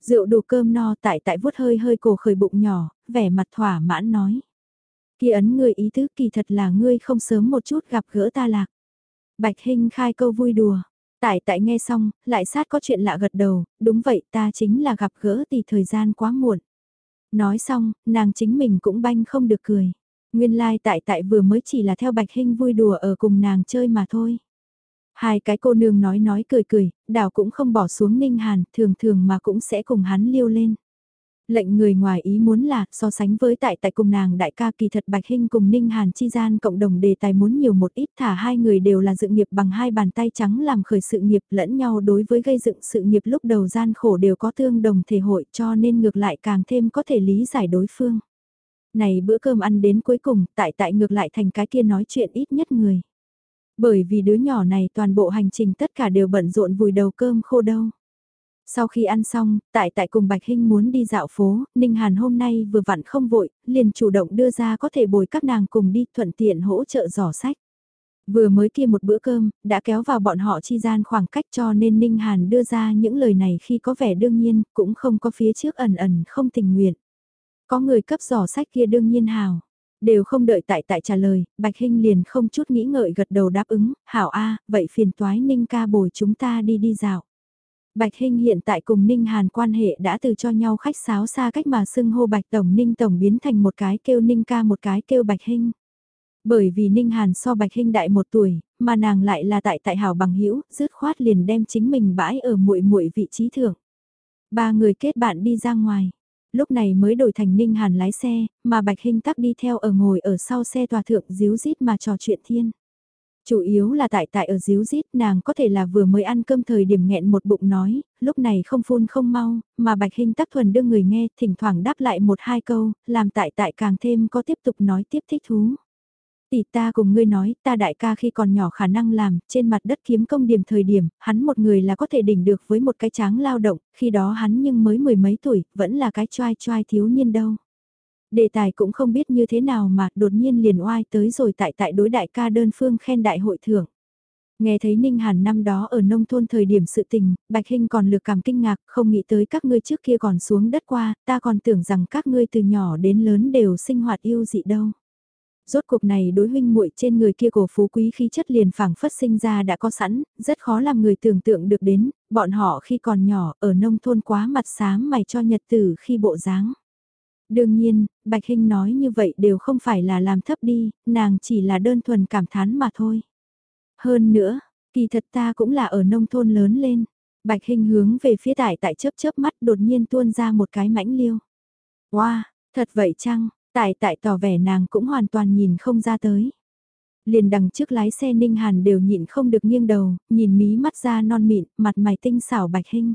Rượu đồ cơm no tại tại vuốt hơi hơi cổ khởi bụng nhỏ, vẻ mặt thỏa mãn nói. Kia ấn người ý tứ kỳ thật là ngươi không sớm một chút gặp gỡ ta lạc. Bạch Hinh khai câu vui đùa. Tại tại nghe xong, lại sát có chuyện lạ gật đầu, đúng vậy ta chính là gặp gỡ thì thời gian quá muộn. Nói xong, nàng chính mình cũng banh không được cười. Nguyên lai like tại tại vừa mới chỉ là theo Bạch Hinh vui đùa ở cùng nàng chơi mà thôi. Hai cái cô nương nói nói cười cười, đảo cũng không bỏ xuống Ninh Hàn, thường thường mà cũng sẽ cùng hắn liêu lên. Lệnh người ngoài ý muốn là, so sánh với tại tại cùng nàng đại ca kỳ thật Bạch Hinh cùng Ninh Hàn chi gian cộng đồng đề tài muốn nhiều một ít thả hai người đều là dự nghiệp bằng hai bàn tay trắng làm khởi sự nghiệp lẫn nhau đối với gây dựng sự nghiệp lúc đầu gian khổ đều có tương đồng thể hội cho nên ngược lại càng thêm có thể lý giải đối phương. Này bữa cơm ăn đến cuối cùng, tại tại ngược lại thành cái kia nói chuyện ít nhất người. Bởi vì đứa nhỏ này toàn bộ hành trình tất cả đều bận rộn vùi đầu cơm khô đâu. Sau khi ăn xong, tại tại cùng Bạch Hinh muốn đi dạo phố, Ninh Hàn hôm nay vừa vặn không vội, liền chủ động đưa ra có thể bồi các nàng cùng đi thuận tiện hỗ trợ giỏ sách. Vừa mới kia một bữa cơm, đã kéo vào bọn họ chi gian khoảng cách cho nên Ninh Hàn đưa ra những lời này khi có vẻ đương nhiên, cũng không có phía trước ẩn ẩn không tình nguyện. Có người cấp giỏ sách kia đương nhiên hào. Đều không đợi tại tại trả lời, Bạch Hinh liền không chút nghĩ ngợi gật đầu đáp ứng, hảo a vậy phiền toái Ninh ca bồi chúng ta đi đi dạo. Bạch Hinh hiện tại cùng Ninh Hàn quan hệ đã từ cho nhau khách sáo xa cách mà xưng hô Bạch Tổng Ninh Tổng biến thành một cái kêu Ninh ca một cái kêu Bạch Hinh. Bởi vì Ninh Hàn so Bạch Hinh đại một tuổi, mà nàng lại là tại tại hảo bằng hữu dứt khoát liền đem chính mình bãi ở muội muội vị trí thượng Ba người kết bạn đi ra ngoài lúc này mới đổi thành Ninh Hàn lái xe, mà Bạch Hinh tắc đi theo ở ngồi ở sau xe tòa thượng díu rít mà trò chuyện thiên. Chủ yếu là tại tại ở díu rít nàng có thể là vừa mới ăn cơm thời điểm nghẹn một bụng nói, lúc này không phun không mau, mà Bạch Hinh tắc thuần đưa người nghe, thỉnh thoảng đáp lại một hai câu, làm tại tại càng thêm có tiếp tục nói tiếp thích thú. Tỷ ta cùng ngươi nói, ta đại ca khi còn nhỏ khả năng làm, trên mặt đất kiếm công điểm thời điểm, hắn một người là có thể đỉnh được với một cái tráng lao động, khi đó hắn nhưng mới mười mấy tuổi, vẫn là cái trai trai thiếu niên đâu. Đề tài cũng không biết như thế nào mà đột nhiên liền oai tới rồi tại tại đối đại ca đơn phương khen đại hội thưởng. Nghe thấy Ninh Hàn năm đó ở nông thôn thời điểm sự tình, Bạch Hinh còn lược cảm kinh ngạc, không nghĩ tới các ngươi trước kia còn xuống đất qua, ta còn tưởng rằng các ngươi từ nhỏ đến lớn đều sinh hoạt yêu dị đâu. Rốt cuộc này đối huynh muội trên người kia cổ phú quý khí chất liền phảng phất sinh ra đã có sẵn, rất khó làm người tưởng tượng được đến, bọn họ khi còn nhỏ ở nông thôn quá mặt sáng mày cho nhật tử khi bộ dáng. Đương nhiên, Bạch Hinh nói như vậy đều không phải là làm thấp đi, nàng chỉ là đơn thuần cảm thán mà thôi. Hơn nữa, kỳ thật ta cũng là ở nông thôn lớn lên. Bạch Hinh hướng về phía tại tại chớp chớp mắt đột nhiên tuôn ra một cái mãnh liêu. Wow, thật vậy chăng, tại tại tỏ vẻ nàng cũng hoàn toàn nhìn không ra tới. Liền đằng trước lái xe Ninh Hàn đều nhịn không được nghiêng đầu, nhìn mí mắt ra non mịn, mặt mày tinh xảo Bạch Hinh.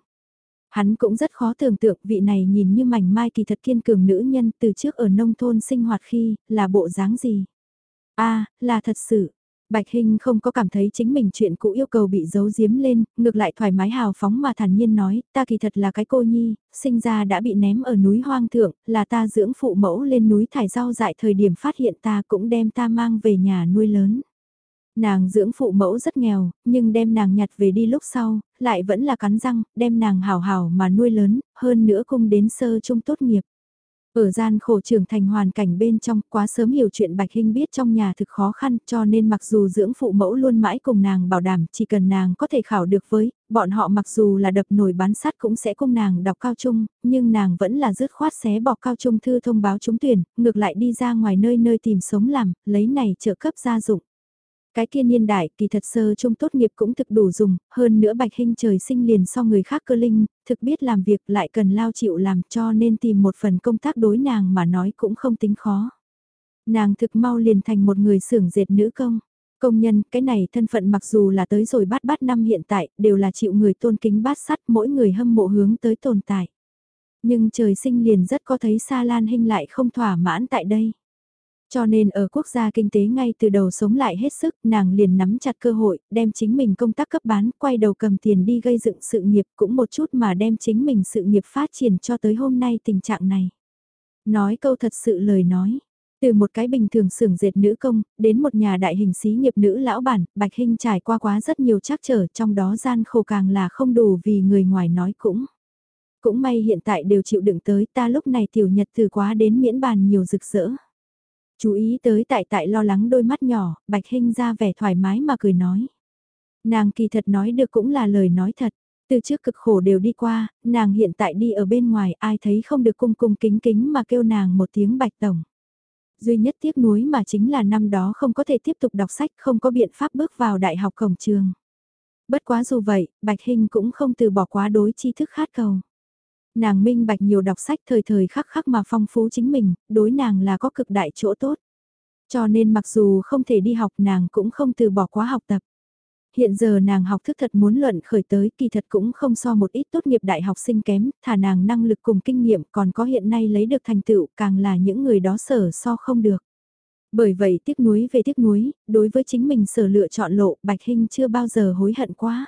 Hắn cũng rất khó tưởng tượng vị này nhìn như mảnh mai kỳ thật kiên cường nữ nhân từ trước ở nông thôn sinh hoạt khi, là bộ dáng gì. a là thật sự, Bạch Hinh không có cảm thấy chính mình chuyện cũ yêu cầu bị giấu giếm lên, ngược lại thoải mái hào phóng mà thản nhiên nói, ta kỳ thật là cái cô nhi, sinh ra đã bị ném ở núi hoang thượng, là ta dưỡng phụ mẫu lên núi thải rau dại thời điểm phát hiện ta cũng đem ta mang về nhà nuôi lớn. Nàng dưỡng phụ mẫu rất nghèo, nhưng đem nàng nhặt về đi lúc sau, lại vẫn là cắn răng, đem nàng hào hào mà nuôi lớn, hơn nữa cung đến sơ trung tốt nghiệp. Ở gian khổ trưởng thành hoàn cảnh bên trong quá sớm hiểu chuyện Bạch Hinh biết trong nhà thực khó khăn cho nên mặc dù dưỡng phụ mẫu luôn mãi cùng nàng bảo đảm chỉ cần nàng có thể khảo được với, bọn họ mặc dù là đập nổi bán sắt cũng sẽ cùng nàng đọc cao trung, nhưng nàng vẫn là dứt khoát xé bỏ cao trung thư thông báo trúng tuyển, ngược lại đi ra ngoài nơi nơi tìm sống làm, lấy này trợ cấp gia dụng. Cái kia niên đại kỳ thật sơ trung tốt nghiệp cũng thực đủ dùng, hơn nữa bạch hình trời sinh liền so người khác cơ linh, thực biết làm việc lại cần lao chịu làm cho nên tìm một phần công tác đối nàng mà nói cũng không tính khó. Nàng thực mau liền thành một người xưởng dệt nữ công. Công nhân, cái này thân phận mặc dù là tới rồi bát bát năm hiện tại, đều là chịu người tôn kính bát sắt mỗi người hâm mộ hướng tới tồn tại. Nhưng trời sinh liền rất có thấy Sa Lan Hinh lại không thỏa mãn tại đây. Cho nên ở quốc gia kinh tế ngay từ đầu sống lại hết sức, nàng liền nắm chặt cơ hội, đem chính mình công tác cấp bán, quay đầu cầm tiền đi gây dựng sự nghiệp cũng một chút mà đem chính mình sự nghiệp phát triển cho tới hôm nay tình trạng này. Nói câu thật sự lời nói, từ một cái bình thường xưởng dệt nữ công, đến một nhà đại hình xí nghiệp nữ lão bản, Bạch Hinh trải qua quá rất nhiều trắc trở, trong đó gian khổ càng là không đủ vì người ngoài nói cũng. Cũng may hiện tại đều chịu đựng tới ta lúc này tiểu nhật từ quá đến miễn bàn nhiều rực rỡ. Chú ý tới tại tại lo lắng đôi mắt nhỏ, Bạch Hinh ra vẻ thoải mái mà cười nói. Nàng kỳ thật nói được cũng là lời nói thật. Từ trước cực khổ đều đi qua, nàng hiện tại đi ở bên ngoài ai thấy không được cung cung kính kính mà kêu nàng một tiếng bạch tổng. Duy nhất tiếc nuối mà chính là năm đó không có thể tiếp tục đọc sách không có biện pháp bước vào đại học cổng trường. Bất quá dù vậy, Bạch Hinh cũng không từ bỏ quá đối tri thức khát cầu. Nàng minh bạch nhiều đọc sách thời thời khắc khắc mà phong phú chính mình, đối nàng là có cực đại chỗ tốt. Cho nên mặc dù không thể đi học nàng cũng không từ bỏ quá học tập. Hiện giờ nàng học thức thật muốn luận khởi tới kỳ thật cũng không so một ít tốt nghiệp đại học sinh kém, thả nàng năng lực cùng kinh nghiệm còn có hiện nay lấy được thành tựu càng là những người đó sở so không được. Bởi vậy tiếc nuối về tiếc nuối, đối với chính mình sở lựa chọn lộ Bạch Hinh chưa bao giờ hối hận quá.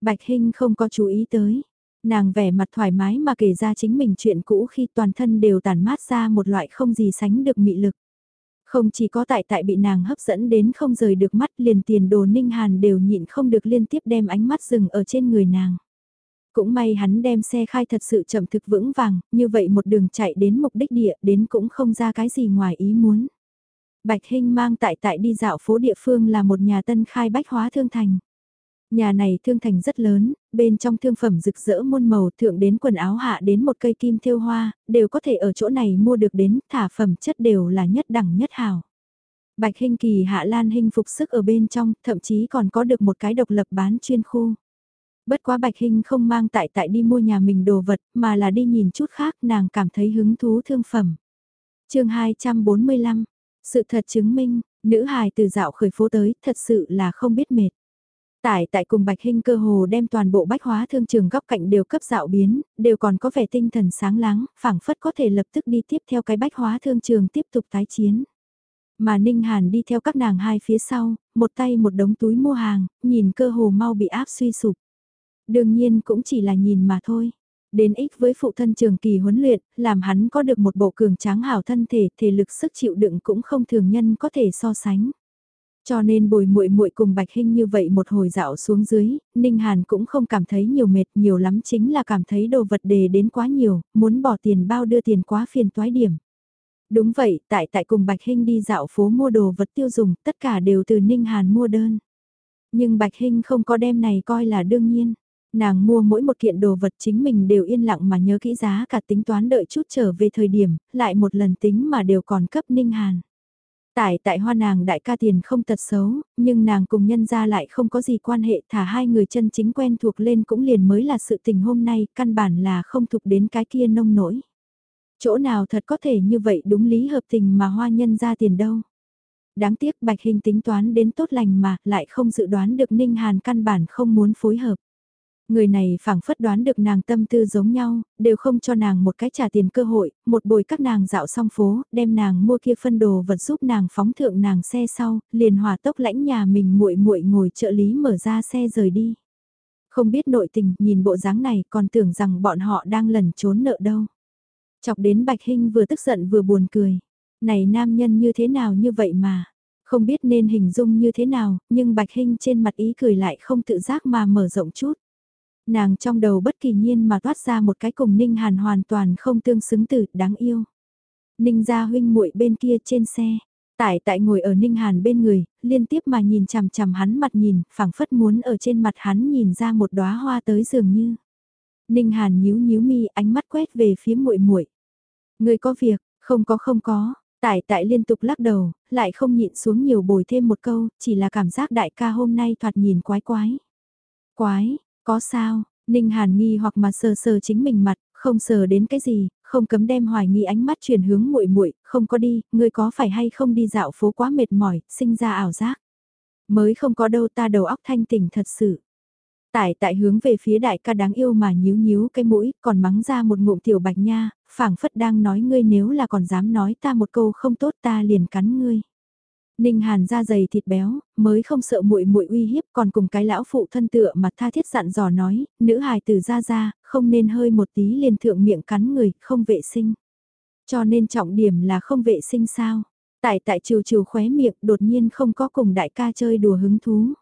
Bạch Hinh không có chú ý tới, Nàng vẻ mặt thoải mái mà kể ra chính mình chuyện cũ khi toàn thân đều tàn mát ra một loại không gì sánh được mị lực. Không chỉ có tại tại bị nàng hấp dẫn đến không rời được mắt liền tiền đồ ninh hàn đều nhịn không được liên tiếp đem ánh mắt dừng ở trên người nàng. Cũng may hắn đem xe khai thật sự chậm thực vững vàng, như vậy một đường chạy đến mục đích địa đến cũng không ra cái gì ngoài ý muốn. Bạch Hinh mang tại tại đi dạo phố địa phương là một nhà tân khai bách hóa thương thành. Nhà này thương thành rất lớn, bên trong thương phẩm rực rỡ muôn màu thượng đến quần áo hạ đến một cây kim thêu hoa, đều có thể ở chỗ này mua được đến, thả phẩm chất đều là nhất đẳng nhất hào. Bạch Hinh Kỳ Hạ Lan Hinh phục sức ở bên trong, thậm chí còn có được một cái độc lập bán chuyên khu. Bất quá Bạch Hinh không mang tại tại đi mua nhà mình đồ vật, mà là đi nhìn chút khác nàng cảm thấy hứng thú thương phẩm. chương 245, sự thật chứng minh, nữ hài từ dạo khởi phố tới thật sự là không biết mệt. Tại tại cùng Bạch Hinh cơ hồ đem toàn bộ bách hóa thương trường góc cạnh đều cấp dạo biến, đều còn có vẻ tinh thần sáng láng, phảng phất có thể lập tức đi tiếp theo cái bách hóa thương trường tiếp tục tái chiến. Mà Ninh Hàn đi theo các nàng hai phía sau, một tay một đống túi mua hàng, nhìn cơ hồ mau bị áp suy sụp. Đương nhiên cũng chỉ là nhìn mà thôi. Đến ích với phụ thân trường kỳ huấn luyện, làm hắn có được một bộ cường tráng hảo thân thể, thể lực sức chịu đựng cũng không thường nhân có thể so sánh. Cho nên bồi muội muội cùng Bạch Hinh như vậy một hồi dạo xuống dưới, Ninh Hàn cũng không cảm thấy nhiều mệt, nhiều lắm chính là cảm thấy đồ vật đề đến quá nhiều, muốn bỏ tiền bao đưa tiền quá phiền toái điểm. Đúng vậy, tại tại cùng Bạch Hinh đi dạo phố mua đồ vật tiêu dùng, tất cả đều từ Ninh Hàn mua đơn. Nhưng Bạch Hinh không có đem này coi là đương nhiên. Nàng mua mỗi một kiện đồ vật chính mình đều yên lặng mà nhớ kỹ giá cả tính toán đợi chút trở về thời điểm, lại một lần tính mà đều còn cấp Ninh Hàn. Tại tại hoa nàng đại ca tiền không tật xấu, nhưng nàng cùng nhân ra lại không có gì quan hệ thả hai người chân chính quen thuộc lên cũng liền mới là sự tình hôm nay, căn bản là không thuộc đến cái kia nông nổi. Chỗ nào thật có thể như vậy đúng lý hợp tình mà hoa nhân ra tiền đâu. Đáng tiếc Bạch Hình tính toán đến tốt lành mà lại không dự đoán được Ninh Hàn căn bản không muốn phối hợp. Người này phảng phất đoán được nàng tâm tư giống nhau, đều không cho nàng một cái trả tiền cơ hội, một bồi các nàng dạo xong phố, đem nàng mua kia phân đồ vật giúp nàng phóng thượng nàng xe sau, liền hòa tốc lãnh nhà mình muội muội ngồi trợ lý mở ra xe rời đi. Không biết nội tình, nhìn bộ dáng này còn tưởng rằng bọn họ đang lẩn trốn nợ đâu. Chọc đến Bạch Hinh vừa tức giận vừa buồn cười. Này nam nhân như thế nào như vậy mà. Không biết nên hình dung như thế nào, nhưng Bạch Hinh trên mặt ý cười lại không tự giác mà mở rộng chút. Nàng trong đầu bất kỳ nhiên mà toát ra một cái cùng Ninh Hàn hoàn toàn không tương xứng tử, đáng yêu. Ninh gia huynh muội bên kia trên xe, Tại tại ngồi ở Ninh Hàn bên người, liên tiếp mà nhìn chằm chằm hắn mặt nhìn, phảng phất muốn ở trên mặt hắn nhìn ra một đóa hoa tới dường như. Ninh Hàn nhíu nhíu mi, ánh mắt quét về phía muội muội. Người có việc, không có không có, Tại tại liên tục lắc đầu, lại không nhịn xuống nhiều bồi thêm một câu, chỉ là cảm giác đại ca hôm nay thoạt nhìn quái quái. Quái, có sao, Ninh Hàn nghi hoặc mà sờ sờ chính mình mặt, không sờ đến cái gì, không cấm đem hoài nghi ánh mắt chuyển hướng muội muội, không có đi, ngươi có phải hay không đi dạo phố quá mệt mỏi, sinh ra ảo giác. Mới không có đâu ta đầu óc thanh tỉnh thật sự. Tại tại hướng về phía đại ca đáng yêu mà nhíu nhíu cái mũi, còn mắng ra một ngụm tiểu bạch nha, phảng phất đang nói ngươi nếu là còn dám nói ta một câu không tốt ta liền cắn ngươi. Ninh Hàn da dày thịt béo, mới không sợ muội muội uy hiếp, còn cùng cái lão phụ thân tựa mà tha thiết dặn dò nói, nữ hài tử ra ra, không nên hơi một tí liền thượng miệng cắn người, không vệ sinh. Cho nên trọng điểm là không vệ sinh sao? Tại tại trừ trừ khóe miệng, đột nhiên không có cùng đại ca chơi đùa hứng thú.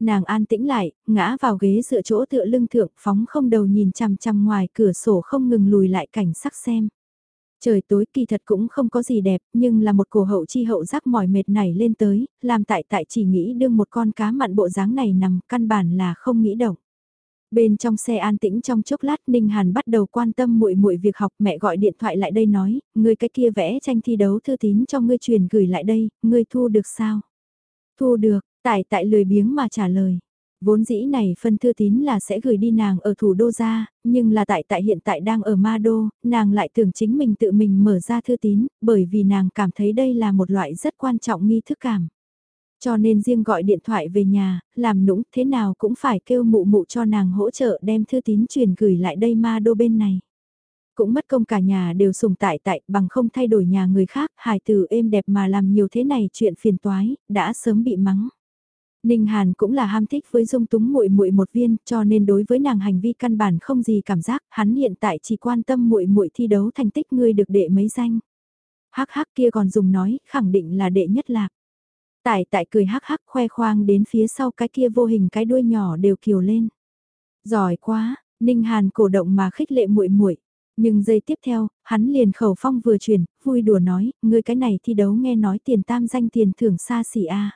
Nàng an tĩnh lại, ngã vào ghế dựa chỗ tựa lưng thượng, phóng không đầu nhìn chằm chằm ngoài cửa sổ không ngừng lùi lại cảnh sắc xem. Trời tối kỳ thật cũng không có gì đẹp, nhưng là một cổ hậu chi hậu giác mỏi mệt này lên tới, làm tại tại chỉ nghĩ đương một con cá mặn bộ dáng này nằm, căn bản là không nghĩ động. Bên trong xe an tĩnh trong chốc lát Ninh Hàn bắt đầu quan tâm muội muội việc học mẹ gọi điện thoại lại đây nói, người cái kia vẽ tranh thi đấu thư tín cho ngươi truyền gửi lại đây, ngươi thu được sao? Thu được, tại tại lười biếng mà trả lời. Vốn dĩ này phân thư tín là sẽ gửi đi nàng ở thủ đô ra, nhưng là tại tại hiện tại đang ở ma đô, nàng lại tưởng chính mình tự mình mở ra thư tín, bởi vì nàng cảm thấy đây là một loại rất quan trọng nghi thức cảm. Cho nên riêng gọi điện thoại về nhà, làm nũng thế nào cũng phải kêu mụ mụ cho nàng hỗ trợ đem thư tín truyền gửi lại đây ma đô bên này. Cũng mất công cả nhà đều sùng tại tại bằng không thay đổi nhà người khác, hài từ êm đẹp mà làm nhiều thế này chuyện phiền toái, đã sớm bị mắng. Ninh Hàn cũng là ham thích với Dung Túng muội muội một viên, cho nên đối với nàng hành vi căn bản không gì cảm giác, hắn hiện tại chỉ quan tâm muội muội thi đấu thành tích ngươi được đệ mấy danh. Hắc hắc kia còn dùng nói, khẳng định là đệ nhất lạc. Tại tại cười hắc hắc khoe khoang đến phía sau cái kia vô hình cái đuôi nhỏ đều kiều lên. Giỏi quá, Ninh Hàn cổ động mà khích lệ muội muội. Nhưng giây tiếp theo, hắn liền khẩu phong vừa chuyển, vui đùa nói, ngươi cái này thi đấu nghe nói tiền tam danh tiền thưởng xa xỉ a.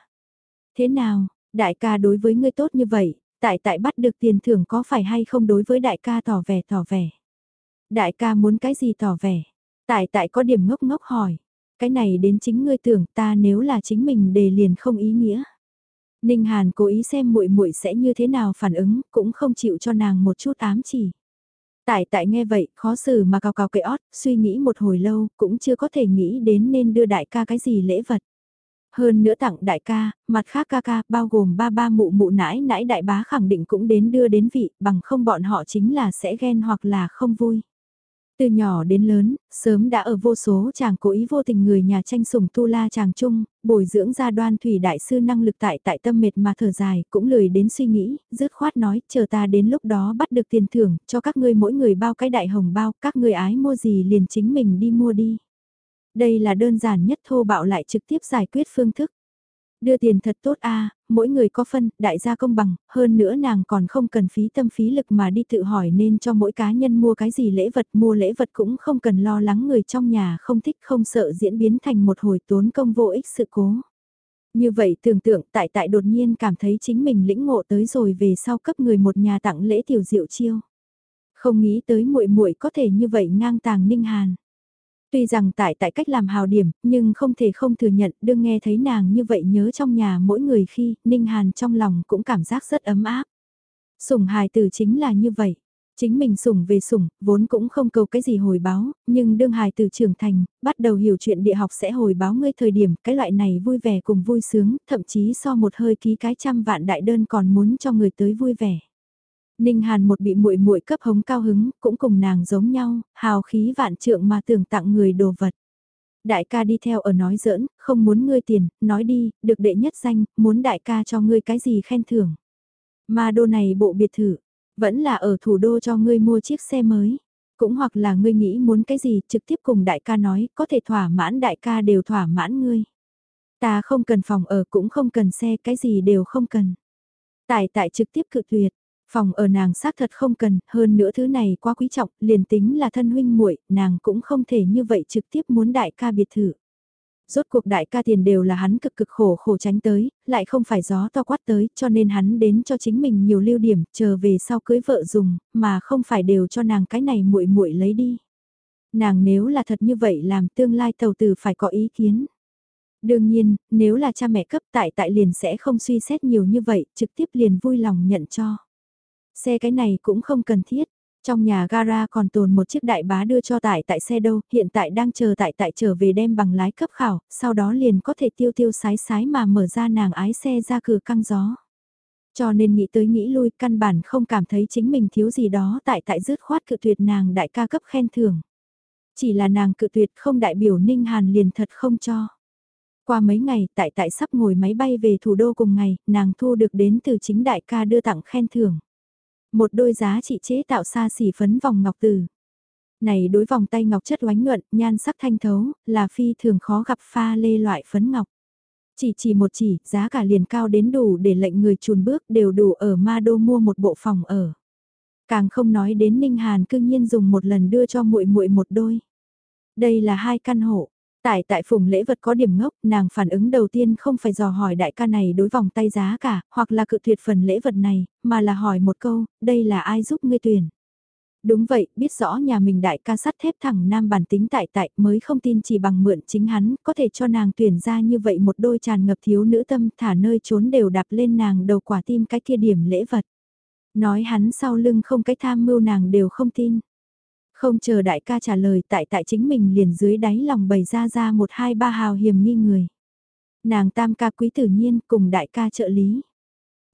Thế nào, Đại ca đối với ngươi tốt như vậy, tại tại bắt được tiền thưởng có phải hay không đối với đại ca tỏ vẻ tỏ vẻ. Đại ca muốn cái gì tỏ vẻ? Tại tại có điểm ngốc ngốc hỏi. Cái này đến chính ngươi tưởng ta nếu là chính mình đề liền không ý nghĩa. Ninh Hàn cố ý xem muội muội sẽ như thế nào phản ứng, cũng không chịu cho nàng một chút ám chỉ. Tại tại nghe vậy, khó xử mà cao cao kệ ót, suy nghĩ một hồi lâu, cũng chưa có thể nghĩ đến nên đưa đại ca cái gì lễ vật. Hơn nữa tặng đại ca, mặt khác ca ca, bao gồm ba ba mụ mụ nãi nãi đại bá khẳng định cũng đến đưa đến vị, bằng không bọn họ chính là sẽ ghen hoặc là không vui. Từ nhỏ đến lớn, sớm đã ở vô số chàng cố ý vô tình người nhà tranh sủng tu la chàng chung, bồi dưỡng ra đoan thủy đại sư năng lực tại tại tâm mệt mà thở dài, cũng lười đến suy nghĩ, dứt khoát nói, chờ ta đến lúc đó bắt được tiền thưởng, cho các ngươi mỗi người bao cái đại hồng bao, các ngươi ái mua gì liền chính mình đi mua đi. Đây là đơn giản nhất thô bạo lại trực tiếp giải quyết phương thức. Đưa tiền thật tốt a mỗi người có phân, đại gia công bằng, hơn nữa nàng còn không cần phí tâm phí lực mà đi tự hỏi nên cho mỗi cá nhân mua cái gì lễ vật, mua lễ vật cũng không cần lo lắng người trong nhà không thích không sợ diễn biến thành một hồi tốn công vô ích sự cố. Như vậy tưởng tượng tại tại đột nhiên cảm thấy chính mình lĩnh ngộ tới rồi về sau cấp người một nhà tặng lễ tiểu diệu chiêu. Không nghĩ tới muội muội có thể như vậy ngang tàng ninh hàn. Tuy rằng tại tại cách làm hào điểm, nhưng không thể không thừa nhận đương nghe thấy nàng như vậy nhớ trong nhà mỗi người khi, Ninh Hàn trong lòng cũng cảm giác rất ấm áp. Sủng hài tử chính là như vậy. Chính mình sủng về sủng, vốn cũng không cầu cái gì hồi báo, nhưng đương hài tử trưởng thành, bắt đầu hiểu chuyện địa học sẽ hồi báo ngươi thời điểm, cái loại này vui vẻ cùng vui sướng, thậm chí so một hơi ký cái trăm vạn đại đơn còn muốn cho người tới vui vẻ. Ninh Hàn một bị muội muội cấp hống cao hứng, cũng cùng nàng giống nhau, hào khí vạn trượng mà tưởng tặng người đồ vật. Đại ca đi theo ở nói giỡn, không muốn ngươi tiền, nói đi, được đệ nhất danh, muốn đại ca cho ngươi cái gì khen thưởng. Mà đô này bộ biệt thự, vẫn là ở thủ đô cho ngươi mua chiếc xe mới. Cũng hoặc là ngươi nghĩ muốn cái gì trực tiếp cùng đại ca nói, có thể thỏa mãn đại ca đều thỏa mãn ngươi. Ta không cần phòng ở cũng không cần xe, cái gì đều không cần. Tại tại trực tiếp cự tuyệt, Phòng ở nàng xác thật không cần, hơn nữa thứ này quá quý trọng, liền tính là thân huynh muội, nàng cũng không thể như vậy trực tiếp muốn đại ca biệt thự. Rốt cuộc đại ca tiền đều là hắn cực cực khổ khổ tránh tới, lại không phải gió to quát tới, cho nên hắn đến cho chính mình nhiều lưu điểm, chờ về sau cưới vợ dùng, mà không phải đều cho nàng cái này muội muội lấy đi. Nàng nếu là thật như vậy làm tương lai tàu tử phải có ý kiến. Đương nhiên, nếu là cha mẹ cấp tại tại liền sẽ không suy xét nhiều như vậy, trực tiếp liền vui lòng nhận cho. Xe cái này cũng không cần thiết. Trong nhà gara còn tồn một chiếc đại bá đưa cho tại tại xe đâu, hiện tại đang chờ tại tại trở về đem bằng lái cấp khảo, sau đó liền có thể tiêu tiêu sái sái mà mở ra nàng ái xe ra cửa căng gió. Cho nên nghĩ tới nghĩ lui căn bản không cảm thấy chính mình thiếu gì đó tại tại dứt khoát cự tuyệt nàng đại ca cấp khen thưởng. Chỉ là nàng cự tuyệt không đại biểu Ninh Hàn liền thật không cho. Qua mấy ngày tại tại sắp ngồi máy bay về thủ đô cùng ngày, nàng thu được đến từ chính đại ca đưa tặng khen thưởng. Một đôi giá trị chế tạo xa xỉ phấn vòng ngọc từ. Này đối vòng tay ngọc chất oánh nhuận, nhan sắc thanh thấu, là phi thường khó gặp pha lê loại phấn ngọc. Chỉ chỉ một chỉ, giá cả liền cao đến đủ để lệnh người chùn bước đều đủ ở ma đô mua một bộ phòng ở. Càng không nói đến Ninh Hàn cương nhiên dùng một lần đưa cho muội muội một đôi. Đây là hai căn hộ, Tại tại phùng lễ vật có điểm ngốc, nàng phản ứng đầu tiên không phải dò hỏi đại ca này đối vòng tay giá cả, hoặc là cự tuyệt phần lễ vật này, mà là hỏi một câu, đây là ai giúp ngươi tuyển. Đúng vậy, biết rõ nhà mình đại ca sắt thép thẳng nam bản tính tại tại mới không tin chỉ bằng mượn chính hắn, có thể cho nàng tuyển ra như vậy một đôi tràn ngập thiếu nữ tâm thả nơi trốn đều đạp lên nàng đầu quả tim cái kia điểm lễ vật. Nói hắn sau lưng không cái tham mưu nàng đều không tin. Không chờ đại ca trả lời tại tại chính mình liền dưới đáy lòng bày ra ra một hai ba hào hiểm nghi người. Nàng tam ca quý tử nhiên cùng đại ca trợ lý.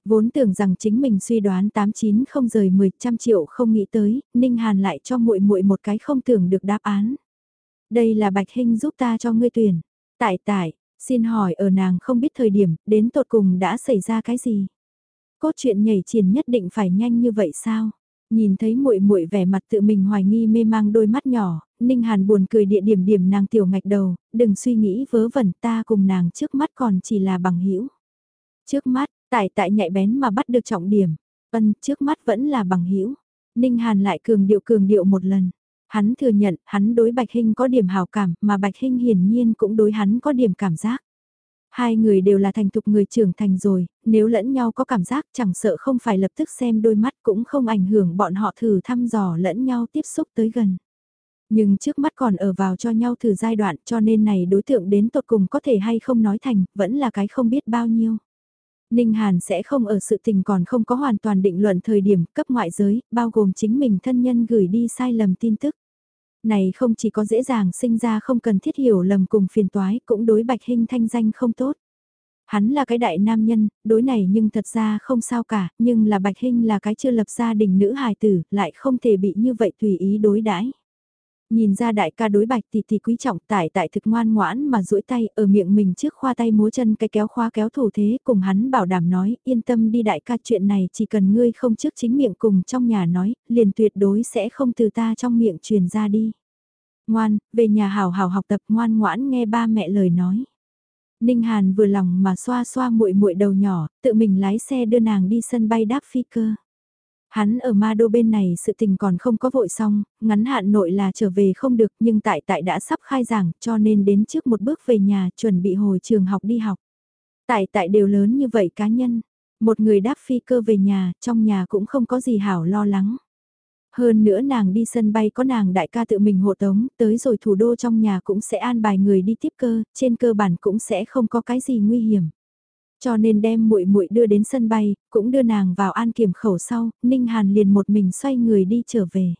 Vốn tưởng rằng chính mình suy đoán 89 không rời 10 trăm triệu không nghĩ tới, Ninh Hàn lại cho muội muội một cái không tưởng được đáp án. Đây là Bạch Hinh giúp ta cho ngươi tuyển. Tại tại, xin hỏi ở nàng không biết thời điểm, đến tột cùng đã xảy ra cái gì? Cốt truyện nhảy triển nhất định phải nhanh như vậy sao? Nhìn thấy muội muội vẻ mặt tự mình hoài nghi mê mang đôi mắt nhỏ, Ninh Hàn buồn cười địa điểm điểm nàng tiểu ngạch đầu, đừng suy nghĩ vớ vẩn ta cùng nàng trước mắt còn chỉ là bằng hữu Trước mắt, tại tại nhạy bén mà bắt được trọng điểm, ân trước mắt vẫn là bằng hữu Ninh Hàn lại cường điệu cường điệu một lần. Hắn thừa nhận hắn đối Bạch Hinh có điểm hào cảm mà Bạch Hinh hiển nhiên cũng đối hắn có điểm cảm giác. Hai người đều là thành thục người trưởng thành rồi, nếu lẫn nhau có cảm giác chẳng sợ không phải lập tức xem đôi mắt cũng không ảnh hưởng bọn họ thử thăm dò lẫn nhau tiếp xúc tới gần. Nhưng trước mắt còn ở vào cho nhau thử giai đoạn cho nên này đối tượng đến tột cùng có thể hay không nói thành, vẫn là cái không biết bao nhiêu. Ninh Hàn sẽ không ở sự tình còn không có hoàn toàn định luận thời điểm cấp ngoại giới, bao gồm chính mình thân nhân gửi đi sai lầm tin tức này không chỉ có dễ dàng sinh ra không cần thiết hiểu lầm cùng phiền toái, cũng đối Bạch Hinh thanh danh không tốt. Hắn là cái đại nam nhân, đối này nhưng thật ra không sao cả, nhưng là Bạch Hinh là cái chưa lập gia đình nữ hài tử, lại không thể bị như vậy tùy ý đối đãi. Nhìn ra đại ca đối bạch tỷ tỷ quý trọng tải tại thực ngoan ngoãn mà duỗi tay ở miệng mình trước khoa tay múa chân cái kéo khoa kéo thủ thế cùng hắn bảo đảm nói yên tâm đi đại ca chuyện này chỉ cần ngươi không trước chính miệng cùng trong nhà nói, liền tuyệt đối sẽ không từ ta trong miệng truyền ra đi. Ngoan, về nhà hào hào học tập ngoan ngoãn nghe ba mẹ lời nói. Ninh Hàn vừa lòng mà xoa xoa muội muội đầu nhỏ, tự mình lái xe đưa nàng đi sân bay đáp phi cơ. Hắn ở ma đô bên này sự tình còn không có vội xong, ngắn hạn nội là trở về không được nhưng tại tại đã sắp khai giảng cho nên đến trước một bước về nhà chuẩn bị hồi trường học đi học. Tại tại đều lớn như vậy cá nhân, một người đáp phi cơ về nhà, trong nhà cũng không có gì hảo lo lắng. Hơn nữa nàng đi sân bay có nàng đại ca tự mình hộ tống, tới rồi thủ đô trong nhà cũng sẽ an bài người đi tiếp cơ, trên cơ bản cũng sẽ không có cái gì nguy hiểm. Cho nên đem muội muội đưa đến sân bay, cũng đưa nàng vào an kiểm khẩu sau, Ninh Hàn liền một mình xoay người đi trở về.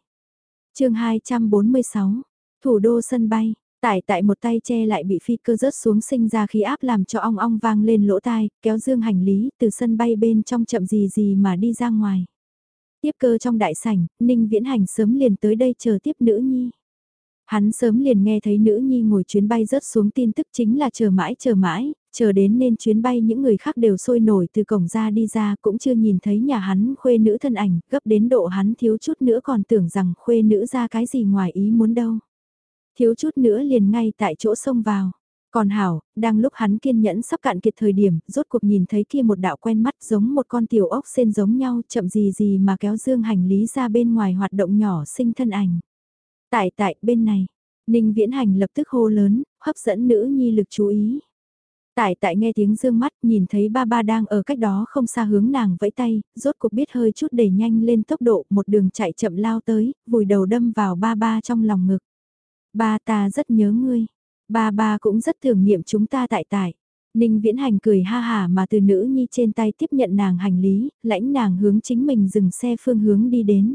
chương 246, thủ đô sân bay, Tải tại một tay che lại bị phi cơ rớt xuống sinh ra khí áp làm cho ong ong vang lên lỗ tai, kéo dương hành lý từ sân bay bên trong chậm gì gì mà đi ra ngoài. Tiếp cơ trong đại sảnh, Ninh Viễn Hành sớm liền tới đây chờ tiếp nữ nhi. Hắn sớm liền nghe thấy nữ nhi ngồi chuyến bay rớt xuống tin tức chính là chờ mãi chờ mãi, chờ đến nên chuyến bay những người khác đều sôi nổi từ cổng ra đi ra cũng chưa nhìn thấy nhà hắn khuê nữ thân ảnh, gấp đến độ hắn thiếu chút nữa còn tưởng rằng khuê nữ ra cái gì ngoài ý muốn đâu. Thiếu chút nữa liền ngay tại chỗ xông vào. Còn Hảo, đang lúc hắn kiên nhẫn sắp cạn kiệt thời điểm, rốt cuộc nhìn thấy kia một đạo quen mắt giống một con tiểu ốc sen giống nhau, chậm gì gì mà kéo dương hành lý ra bên ngoài hoạt động nhỏ sinh thân ảnh. Tại tại bên này, Ninh Viễn Hành lập tức hô lớn, hấp dẫn nữ nhi lực chú ý. Tại tại nghe tiếng dương mắt nhìn thấy ba ba đang ở cách đó không xa hướng nàng vẫy tay, rốt cuộc biết hơi chút đẩy nhanh lên tốc độ một đường chạy chậm lao tới, vùi đầu đâm vào ba ba trong lòng ngực. Ba ta rất nhớ ngươi. Ba ba cũng rất thường niệm chúng ta tại tại. Ninh Viễn Hành cười ha hà mà từ nữ nhi trên tay tiếp nhận nàng hành lý, lãnh nàng hướng chính mình dừng xe phương hướng đi đến.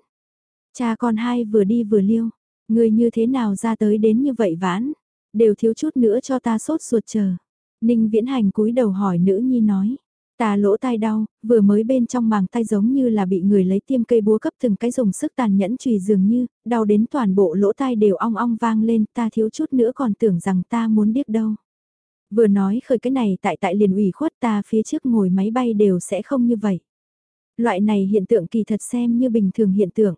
Cha con hai vừa đi vừa liêu, ngươi như thế nào ra tới đến như vậy vãn, đều thiếu chút nữa cho ta sốt ruột chờ. Ninh Viễn Hành cúi đầu hỏi nữ nhi nói, Ta lỗ tai đau, vừa mới bên trong màng tay giống như là bị người lấy tiêm cây búa cấp từng cái dùng sức tàn nhẫn chùy dường như, đau đến toàn bộ lỗ tai đều ong ong vang lên, ta thiếu chút nữa còn tưởng rằng ta muốn điếc đâu. Vừa nói khởi cái này tại tại liền ủy khuất ta phía trước ngồi máy bay đều sẽ không như vậy. Loại này hiện tượng kỳ thật xem như bình thường hiện tượng.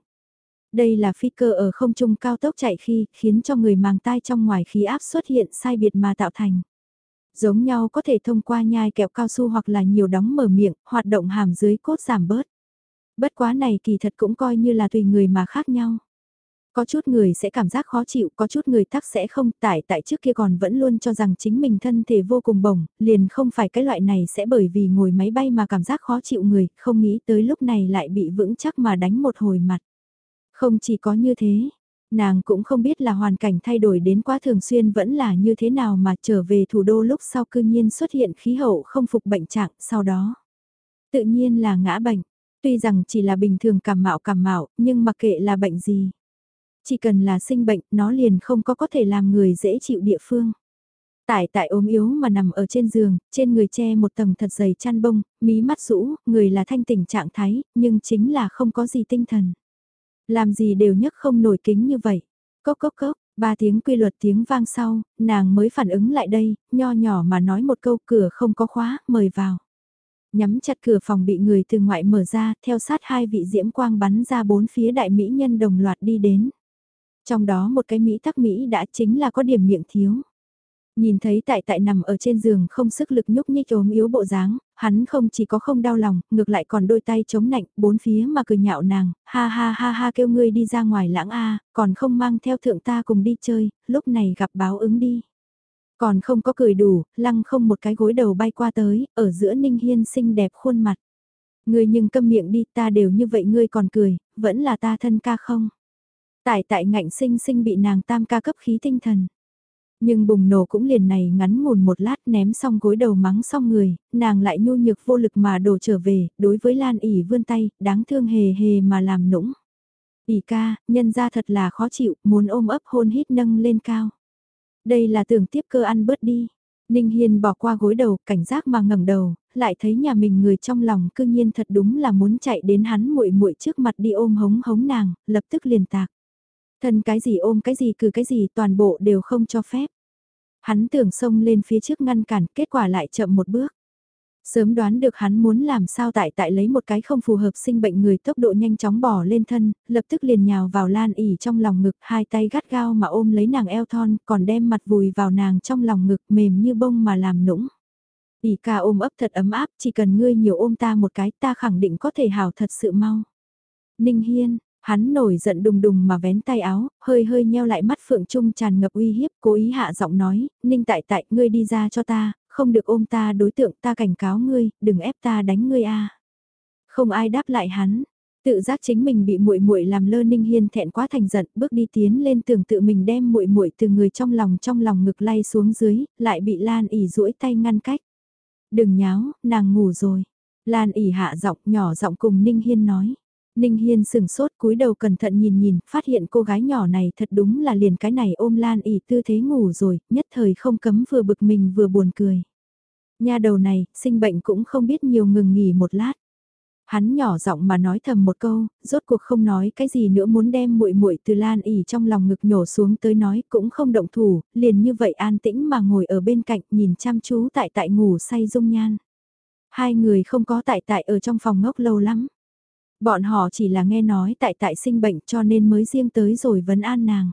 Đây là phi cơ ở không trung cao tốc chạy khi khiến cho người màng tai trong ngoài khí áp xuất hiện sai biệt mà tạo thành. Giống nhau có thể thông qua nhai kẹo cao su hoặc là nhiều đóng mở miệng, hoạt động hàm dưới cốt giảm bớt. Bất quá này kỳ thật cũng coi như là tùy người mà khác nhau. Có chút người sẽ cảm giác khó chịu, có chút người tắc sẽ không, tại tại trước kia còn vẫn luôn cho rằng chính mình thân thể vô cùng bổng, liền không phải cái loại này sẽ bởi vì ngồi máy bay mà cảm giác khó chịu người, không nghĩ tới lúc này lại bị vững chắc mà đánh một hồi mặt. Không chỉ có như thế, Nàng cũng không biết là hoàn cảnh thay đổi đến quá thường xuyên vẫn là như thế nào mà trở về thủ đô lúc sau cư nhiên xuất hiện khí hậu không phục bệnh trạng sau đó. Tự nhiên là ngã bệnh, tuy rằng chỉ là bình thường cảm mạo cảm mạo nhưng mặc kệ là bệnh gì. Chỉ cần là sinh bệnh nó liền không có có thể làm người dễ chịu địa phương. Tại tại ốm yếu mà nằm ở trên giường, trên người che một tầng thật dày chăn bông, mí mắt rũ, người là thanh tỉnh trạng thái, nhưng chính là không có gì tinh thần. Làm gì đều nhấc không nổi kính như vậy. Cốc cốc cốc, ba tiếng quy luật tiếng vang sau, nàng mới phản ứng lại đây, nho nhỏ mà nói một câu cửa không có khóa, mời vào. Nhắm chặt cửa phòng bị người từ ngoại mở ra, theo sát hai vị diễm quang bắn ra bốn phía đại mỹ nhân đồng loạt đi đến. Trong đó một cái Mỹ tắc Mỹ đã chính là có điểm miệng thiếu. Nhìn thấy tại tại nằm ở trên giường không sức lực nhúc nhích ốm yếu bộ dáng, hắn không chỉ có không đau lòng, ngược lại còn đôi tay chống nạnh, bốn phía mà cười nhạo nàng, ha ha ha ha kêu ngươi đi ra ngoài lãng a, còn không mang theo thượng ta cùng đi chơi, lúc này gặp báo ứng đi. Còn không có cười đủ, lăng không một cái gối đầu bay qua tới, ở giữa ninh hiên xinh đẹp khuôn mặt. Ngươi nhưng câm miệng đi, ta đều như vậy ngươi còn cười, vẫn là ta thân ca không? Tại tại ngạnh sinh sinh bị nàng tam ca cấp khí tinh thần. Nhưng bùng nổ cũng liền này ngắn ngủn một lát ném xong gối đầu mắng xong người, nàng lại nhu nhược vô lực mà đổ trở về, đối với Lan ỉ vươn tay, đáng thương hề hề mà làm nũng. ỉ ca, nhân ra thật là khó chịu, muốn ôm ấp hôn hít nâng lên cao. Đây là tưởng tiếp cơ ăn bớt đi. Ninh Hiên bỏ qua gối đầu, cảnh giác mà ngẩng đầu, lại thấy nhà mình người trong lòng cư nhiên thật đúng là muốn chạy đến hắn muội muội trước mặt đi ôm hống hống nàng, lập tức liền tạc. Thân cái gì ôm cái gì cử cái gì toàn bộ đều không cho phép. Hắn tưởng xông lên phía trước ngăn cản, kết quả lại chậm một bước. Sớm đoán được hắn muốn làm sao tại tại lấy một cái không phù hợp sinh bệnh người tốc độ nhanh chóng bỏ lên thân, lập tức liền nhào vào lan ỉ trong lòng ngực hai tay gắt gao mà ôm lấy nàng eo thon còn đem mặt vùi vào nàng trong lòng ngực mềm như bông mà làm nũng. ỉ ca ôm ấp thật ấm áp, chỉ cần ngươi nhiều ôm ta một cái ta khẳng định có thể hào thật sự mau. Ninh Hiên, hắn nổi giận đùng đùng mà vén tay áo, hơi hơi nheo lại mắt Phượng Trung tràn ngập uy hiếp, cố ý hạ giọng nói, Ninh tại tại, ngươi đi ra cho ta, không được ôm ta đối tượng ta cảnh cáo ngươi, đừng ép ta đánh ngươi a. Không ai đáp lại hắn, tự giác chính mình bị muội muội làm lơ Ninh Hiên thẹn quá thành giận, bước đi tiến lên tưởng tự mình đem muội muội từ người trong lòng trong lòng ngực lay xuống dưới, lại bị Lan ỉ duỗi tay ngăn cách. Đừng nháo, nàng ngủ rồi. Lan ỉ hạ giọng nhỏ giọng cùng Ninh Hiên nói. Ninh Hiên sừng sốt cúi đầu cẩn thận nhìn nhìn, phát hiện cô gái nhỏ này thật đúng là liền cái này ôm Lan ỉ tư thế ngủ rồi, nhất thời không cấm vừa bực mình vừa buồn cười. Nha đầu này, sinh bệnh cũng không biết nhiều ngừng nghỉ một lát. Hắn nhỏ giọng mà nói thầm một câu, rốt cuộc không nói cái gì nữa muốn đem muội muội từ Lan ỉ trong lòng ngực nhổ xuống tới nói cũng không động thủ, liền như vậy an tĩnh mà ngồi ở bên cạnh nhìn chăm chú tại tại ngủ say dung nhan. Hai người không có tại tại ở trong phòng ngốc lâu lắm. Bọn họ chỉ là nghe nói tại tại sinh bệnh cho nên mới riêng tới rồi vấn an nàng.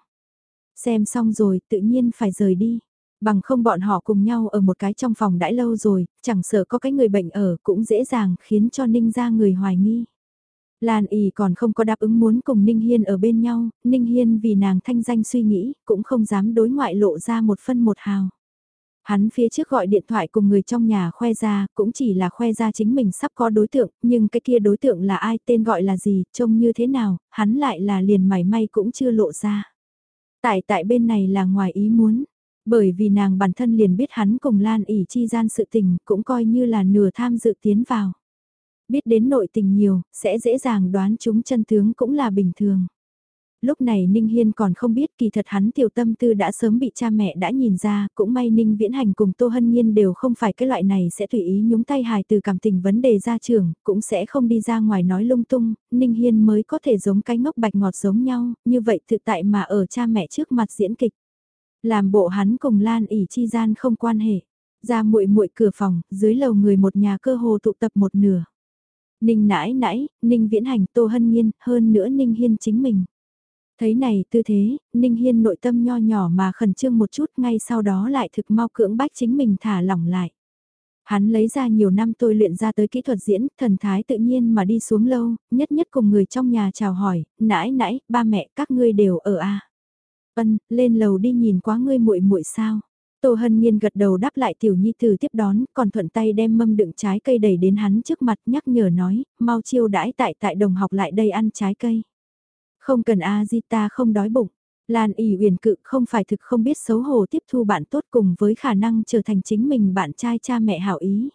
Xem xong rồi tự nhiên phải rời đi. Bằng không bọn họ cùng nhau ở một cái trong phòng đãi lâu rồi, chẳng sợ có cái người bệnh ở cũng dễ dàng khiến cho Ninh ra người hoài nghi. Lan ỉ còn không có đáp ứng muốn cùng Ninh Hiên ở bên nhau, Ninh Hiên vì nàng thanh danh suy nghĩ, cũng không dám đối ngoại lộ ra một phân một hào. Hắn phía trước gọi điện thoại cùng người trong nhà khoe ra, cũng chỉ là khoe ra chính mình sắp có đối tượng, nhưng cái kia đối tượng là ai, tên gọi là gì, trông như thế nào, hắn lại là liền mảy may cũng chưa lộ ra. Tại tại bên này là ngoài ý muốn, bởi vì nàng bản thân liền biết hắn cùng Lan ỉ chi gian sự tình, cũng coi như là nửa tham dự tiến vào. Biết đến nội tình nhiều, sẽ dễ dàng đoán chúng chân tướng cũng là bình thường. Lúc này Ninh Hiên còn không biết kỳ thật hắn tiểu tâm tư đã sớm bị cha mẹ đã nhìn ra, cũng may Ninh Viễn Hành cùng Tô Hân Nhiên đều không phải cái loại này sẽ tùy ý nhúng tay hài từ cảm tình vấn đề ra trường, cũng sẽ không đi ra ngoài nói lung tung, Ninh Hiên mới có thể giống cái ngốc bạch ngọt giống nhau, như vậy thực tại mà ở cha mẹ trước mặt diễn kịch. Làm bộ hắn cùng Lan ỉ chi gian không quan hệ. Ra muội muội cửa phòng, dưới lầu người một nhà cơ hồ tụ tập một nửa. Ninh nãi nãi, Ninh viễn hành Tô Hân Nhiên, hơn nữa Ninh Hiên chính mình. Thấy này tư thế, Ninh Hiên nội tâm nho nhỏ mà khẩn trương một chút ngay sau đó lại thực mau cưỡng bách chính mình thả lỏng lại. Hắn lấy ra nhiều năm tôi luyện ra tới kỹ thuật diễn, thần thái tự nhiên mà đi xuống lâu, nhất nhất cùng người trong nhà chào hỏi, nãi nãi, ba mẹ các ngươi đều ở a Ân, lên lầu đi nhìn quá ngươi muội muội sao? Tô Hân Nhiên gật đầu đáp lại tiểu nhi tử tiếp đón, còn thuận tay đem mâm đựng trái cây đẩy đến hắn trước mặt nhắc nhở nói, mau chiêu đãi tại tại đồng học lại đây ăn trái cây. Không cần a di ta không đói bụng. Lan ỉ uyển cự không phải thực không biết xấu hổ tiếp thu bạn tốt cùng với khả năng trở thành chính mình bạn trai cha mẹ hảo ý.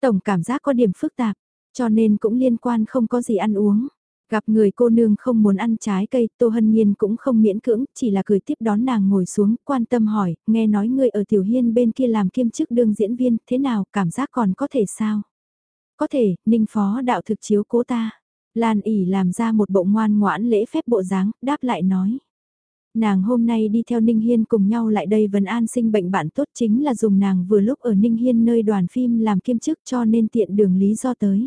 Tổng cảm giác có điểm phức tạp, cho nên cũng liên quan không có gì ăn uống. Gặp người cô nương không muốn ăn trái cây, Tô Hân Nhiên cũng không miễn cưỡng, chỉ là cười tiếp đón nàng ngồi xuống, quan tâm hỏi, nghe nói người ở Tiểu Hiên bên kia làm kiêm chức đương diễn viên, thế nào, cảm giác còn có thể sao? Có thể, Ninh Phó đạo thực chiếu cố ta. Lan ỉ làm ra một bộ ngoan ngoãn lễ phép bộ dáng, đáp lại nói. Nàng hôm nay đi theo Ninh Hiên cùng nhau lại đây vấn an sinh bệnh bạn tốt chính là dùng nàng vừa lúc ở Ninh Hiên nơi đoàn phim làm kiêm chức cho nên tiện đường lý do tới.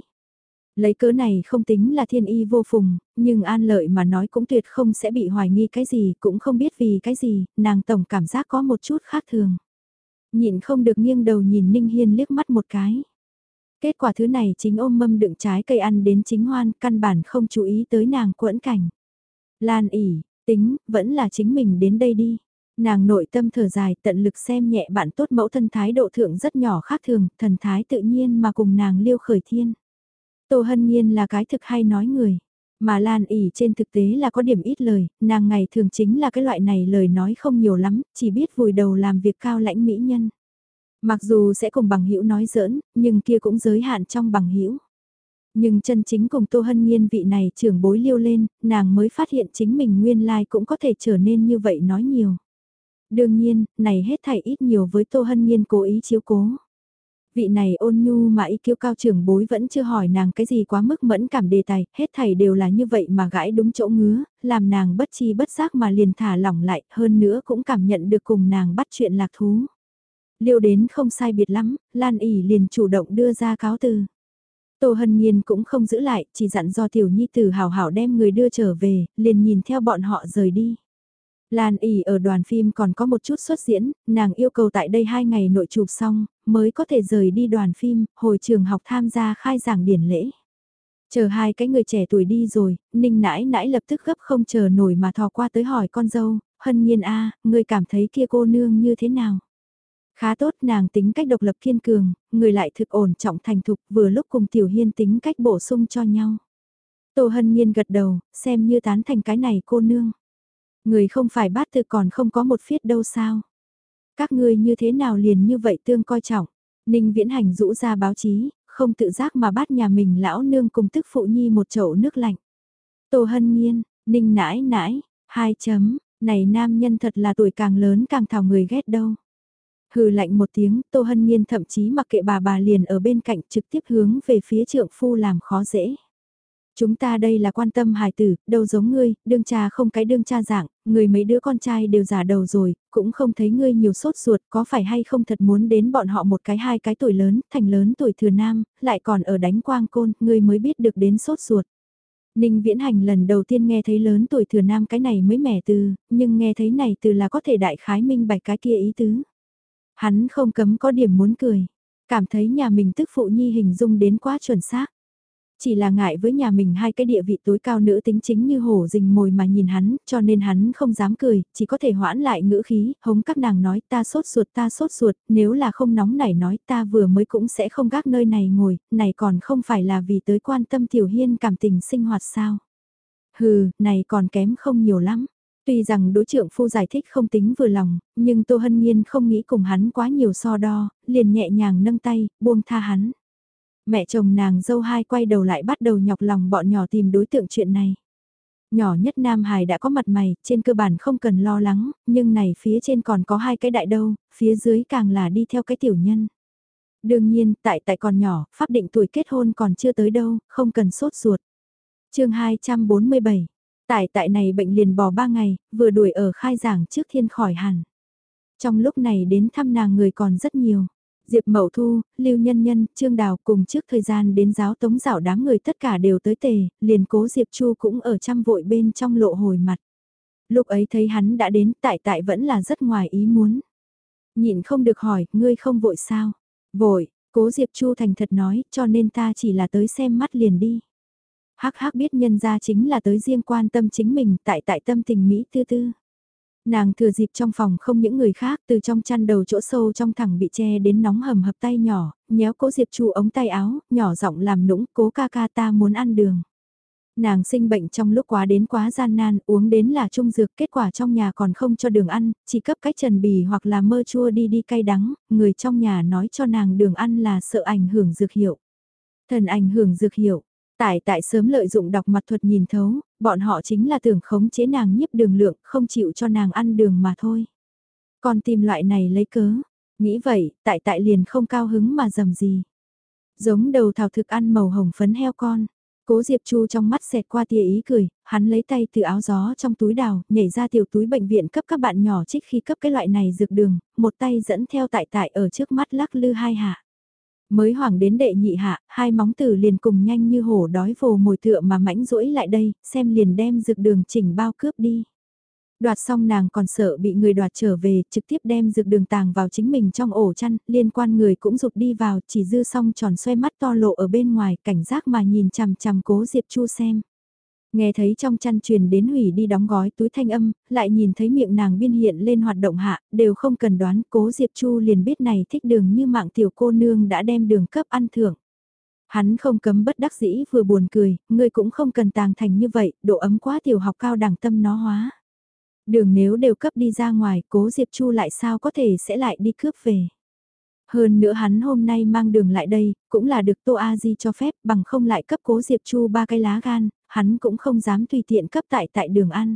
Lấy cớ này không tính là thiên y vô phùng, nhưng an lợi mà nói cũng tuyệt không sẽ bị hoài nghi cái gì, cũng không biết vì cái gì, nàng tổng cảm giác có một chút khác thường. Nhịn không được nghiêng đầu nhìn Ninh Hiên liếc mắt một cái. Kết quả thứ này chính ôm mâm đựng trái cây ăn đến chính hoan, căn bản không chú ý tới nàng quẫn cảnh. Lan ỉ, tính, vẫn là chính mình đến đây đi. Nàng nội tâm thở dài tận lực xem nhẹ bạn tốt mẫu thân thái độ thượng rất nhỏ khác thường, thần thái tự nhiên mà cùng nàng liêu khởi thiên. Tô Hân Nhiên là cái thực hay nói người. Mà Lan ỉ trên thực tế là có điểm ít lời, nàng ngày thường chính là cái loại này lời nói không nhiều lắm, chỉ biết vùi đầu làm việc cao lãnh mỹ nhân. Mặc dù sẽ cùng bằng hữu nói giỡn, nhưng kia cũng giới hạn trong bằng hữu. Nhưng chân chính cùng Tô Hân Nhiên vị này trưởng bối liêu lên, nàng mới phát hiện chính mình nguyên lai like cũng có thể trở nên như vậy nói nhiều. Đương nhiên, này hết thảy ít nhiều với Tô Hân Nhiên cố ý chiếu cố. Vị này ôn nhu mà ý kiêu cao trưởng bối vẫn chưa hỏi nàng cái gì quá mức mẫn cảm đề tài, hết thảy đều là như vậy mà gãi đúng chỗ ngứa, làm nàng bất chi bất giác mà liền thả lỏng lại, hơn nữa cũng cảm nhận được cùng nàng bắt chuyện lạc thú. Liêu đến không sai biệt lắm, Lan ỉ liền chủ động đưa ra cáo từ. Tô Hân Nhiên cũng không giữ lại, chỉ dặn do tiểu nhi tử hào hảo đem người đưa trở về, liền nhìn theo bọn họ rời đi. Lan ỉ ở đoàn phim còn có một chút xuất diễn, nàng yêu cầu tại đây hai ngày nội chụp xong, mới có thể rời đi đoàn phim, hồi trường học tham gia khai giảng điển lễ. Chờ hai cái người trẻ tuổi đi rồi, ninh nãi nãi lập tức gấp không chờ nổi mà thò qua tới hỏi con dâu, hân nhiên a người cảm thấy kia cô nương như thế nào? Khá tốt nàng tính cách độc lập kiên cường, người lại thực ổn trọng thành thục vừa lúc cùng Tiểu Hiên tính cách bổ sung cho nhau. Tô Hân Nhiên gật đầu, xem như tán thành cái này cô nương. Người không phải bát tự còn không có một phiết đâu sao. Các ngươi như thế nào liền như vậy tương coi trọng. Ninh Viễn Hành rũ ra báo chí, không tự giác mà bắt nhà mình lão nương cùng tức phụ nhi một chậu nước lạnh. Tô Hân Nhiên, Ninh nãi nãi, hai chấm, này nam nhân thật là tuổi càng lớn càng thảo người ghét đâu. Hừ lạnh một tiếng, Tô Hân Nhiên thậm chí mặc kệ bà bà liền ở bên cạnh trực tiếp hướng về phía trượng phu làm khó dễ. Chúng ta đây là quan tâm hài tử, đâu giống ngươi, đương cha không cái đương cha dạng, người mấy đứa con trai đều già đầu rồi, cũng không thấy ngươi nhiều sốt ruột, có phải hay không thật muốn đến bọn họ một cái hai cái tuổi lớn, thành lớn tuổi thừa nam, lại còn ở đánh quang côn, ngươi mới biết được đến sốt ruột. Ninh Viễn Hành lần đầu tiên nghe thấy lớn tuổi thừa nam cái này mới mẻ từ, nhưng nghe thấy này từ là có thể đại khái minh bạch cái kia ý tứ. Hắn không cấm có điểm muốn cười, cảm thấy nhà mình tức phụ nhi hình dung đến quá chuẩn xác. Chỉ là ngại với nhà mình hai cái địa vị tối cao nữ tính chính như hổ rình mồi mà nhìn hắn, cho nên hắn không dám cười, chỉ có thể hoãn lại ngữ khí, hống các nàng nói ta sốt ruột ta sốt ruột, nếu là không nóng nảy nói ta vừa mới cũng sẽ không gác nơi này ngồi, này còn không phải là vì tới quan tâm tiểu hiên cảm tình sinh hoạt sao. Hừ, này còn kém không nhiều lắm. Tuy rằng đối trưởng phu giải thích không tính vừa lòng, nhưng Tô Hân Nhiên không nghĩ cùng hắn quá nhiều so đo, liền nhẹ nhàng nâng tay, buông tha hắn. Mẹ chồng nàng dâu hai quay đầu lại bắt đầu nhọc lòng bọn nhỏ tìm đối tượng chuyện này. Nhỏ nhất Nam Hải đã có mặt mày, trên cơ bản không cần lo lắng, nhưng này phía trên còn có hai cái đại đâu, phía dưới càng là đi theo cái tiểu nhân. Đương nhiên, tại tại còn nhỏ, pháp định tuổi kết hôn còn chưa tới đâu, không cần sốt ruột. chương 247, tại tại này bệnh liền bỏ ba ngày, vừa đuổi ở khai giảng trước thiên khỏi hẳn. Trong lúc này đến thăm nàng người còn rất nhiều. Diệp Mậu Thu, Lưu Nhân Nhân, Trương Đào cùng trước thời gian đến giáo tống dạo đám người tất cả đều tới tề, liền cố Diệp Chu cũng ở trăm vội bên trong lộ hồi mặt. Lúc ấy thấy hắn đã đến tại tại vẫn là rất ngoài ý muốn. Nhịn không được hỏi, ngươi không vội sao? Vội, cố Diệp Chu thành thật nói, cho nên ta chỉ là tới xem mắt liền đi. Hắc hắc biết nhân ra chính là tới riêng quan tâm chính mình tại tại tâm tình Mỹ tư tư. Nàng thừa dịp trong phòng không những người khác từ trong chăn đầu chỗ sâu trong thẳng bị che đến nóng hầm hập tay nhỏ, nhéo cố Diệp Chu ống tay áo, nhỏ giọng làm nũng cố ca ca ta muốn ăn đường. Nàng sinh bệnh trong lúc quá đến quá gian nan, uống đến là trung dược, kết quả trong nhà còn không cho đường ăn, chỉ cấp cách trần bì hoặc là mơ chua đi đi cay đắng, người trong nhà nói cho nàng đường ăn là sợ ảnh hưởng dược hiệu. Thần ảnh hưởng dược hiệu, Tại tại sớm lợi dụng đọc mặt thuật nhìn thấu, bọn họ chính là tưởng khống chế nàng nhiếp đường lượng, không chịu cho nàng ăn đường mà thôi. Còn tìm loại này lấy cớ, nghĩ vậy, tại tại liền không cao hứng mà dầm gì. Giống đầu thảo thực ăn màu hồng phấn heo con. Cố Diệp Chu trong mắt xẹt qua tia ý cười, hắn lấy tay từ áo gió trong túi đào, nhảy ra tiểu túi bệnh viện cấp các bạn nhỏ trích khi cấp cái loại này dược đường, một tay dẫn theo tại tại ở trước mắt lắc lư hai hạ. Mới hoàng đến đệ nhị hạ, hai móng tử liền cùng nhanh như hổ đói vồ mồi tựa mà mãnh rũi lại đây, xem liền đem dược đường chỉnh bao cướp đi. Đoạt xong nàng còn sợ bị người đoạt trở về, trực tiếp đem dược đường tàng vào chính mình trong ổ chăn, liên quan người cũng rụt đi vào, chỉ dư xong tròn xoay mắt to lộ ở bên ngoài, cảnh giác mà nhìn chằm chằm cố Diệp Chu xem. Nghe thấy trong chăn truyền đến hủy đi đóng gói túi thanh âm, lại nhìn thấy miệng nàng biên hiện lên hoạt động hạ, đều không cần đoán, cố Diệp Chu liền biết này thích đường như mạng tiểu cô nương đã đem đường cấp ăn thưởng. Hắn không cấm bất đắc dĩ vừa buồn cười, ngươi cũng không cần tàng thành như vậy, độ ấm quá tiểu học cao đẳng tâm nó hóa. Đường nếu đều cấp đi ra ngoài, cố Diệp Chu lại sao có thể sẽ lại đi cướp về. Hơn nữa hắn hôm nay mang đường lại đây, cũng là được Tô A Di cho phép bằng không lại cấp cố Diệp Chu ba cái lá gan, hắn cũng không dám tùy tiện cấp tại tại đường ăn.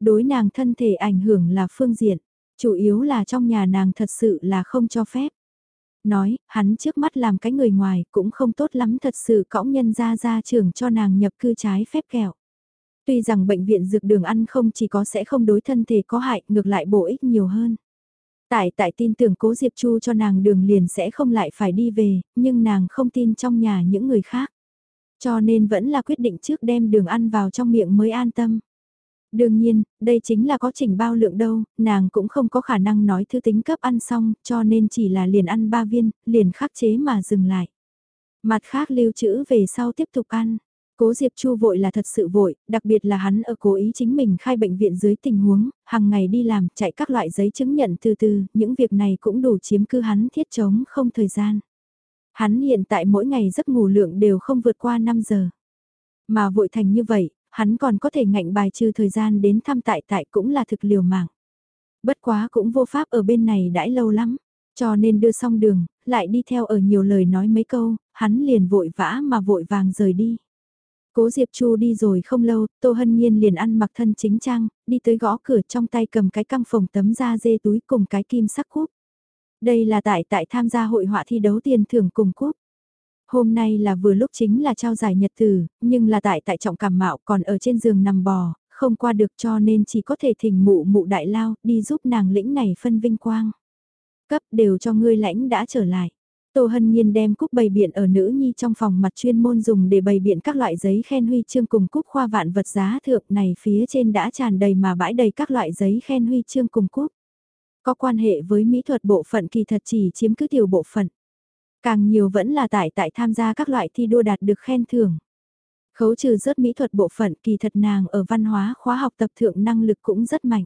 Đối nàng thân thể ảnh hưởng là phương diện, chủ yếu là trong nhà nàng thật sự là không cho phép. Nói, hắn trước mắt làm cái người ngoài cũng không tốt lắm thật sự cõng nhân ra ra trường cho nàng nhập cư trái phép kẹo. Tuy rằng bệnh viện dược đường ăn không chỉ có sẽ không đối thân thể có hại, ngược lại bổ ích nhiều hơn. Tại tại tin tưởng cố Diệp Chu cho nàng đường liền sẽ không lại phải đi về, nhưng nàng không tin trong nhà những người khác. Cho nên vẫn là quyết định trước đem đường ăn vào trong miệng mới an tâm. Đương nhiên, đây chính là có chỉnh bao lượng đâu, nàng cũng không có khả năng nói thư tính cấp ăn xong, cho nên chỉ là liền ăn ba viên, liền khắc chế mà dừng lại. Mặt khác lưu trữ về sau tiếp tục ăn. Cố Diệp Chu vội là thật sự vội, đặc biệt là hắn ở cố ý chính mình khai bệnh viện dưới tình huống, hàng ngày đi làm, chạy các loại giấy chứng nhận từ từ, những việc này cũng đủ chiếm cư hắn thiết chống không thời gian. Hắn hiện tại mỗi ngày giấc ngủ lượng đều không vượt qua 5 giờ. Mà vội thành như vậy, hắn còn có thể ngạnh bài trừ thời gian đến thăm tại tại cũng là thực liều mạng. Bất quá cũng vô pháp ở bên này đãi lâu lắm, cho nên đưa xong đường, lại đi theo ở nhiều lời nói mấy câu, hắn liền vội vã mà vội vàng rời đi. Cố Diệp Chu đi rồi không lâu, Tô Hân Nhiên liền ăn mặc thân chính trang, đi tới gõ cửa trong tay cầm cái căng phòng tấm da dê túi cùng cái kim sắc cúp. Đây là tại tại tham gia hội họa thi đấu tiền thưởng cùng cúp. Hôm nay là vừa lúc chính là trao giải nhật tử, nhưng là tại tại trọng cảm mạo còn ở trên giường nằm bò, không qua được cho nên chỉ có thể thỉnh mụ mụ đại lao đi giúp nàng lĩnh này phân vinh quang. Cấp đều cho ngươi lãnh đã trở lại. Tô Hân Nhiên đem cúp bày biện ở nữ nhi trong phòng mặt chuyên môn dùng để bày biện các loại giấy khen huy chương cùng cúp khoa vạn vật giá thượng này phía trên đã tràn đầy mà bãi đầy các loại giấy khen huy chương cùng cúp. Có quan hệ với mỹ thuật bộ phận kỳ thật chỉ chiếm cứ tiểu bộ phận. Càng nhiều vẫn là tại tại tham gia các loại thi đua đạt được khen thưởng. Khấu trừ rớt mỹ thuật bộ phận kỳ thật nàng ở văn hóa khóa học tập thượng năng lực cũng rất mạnh.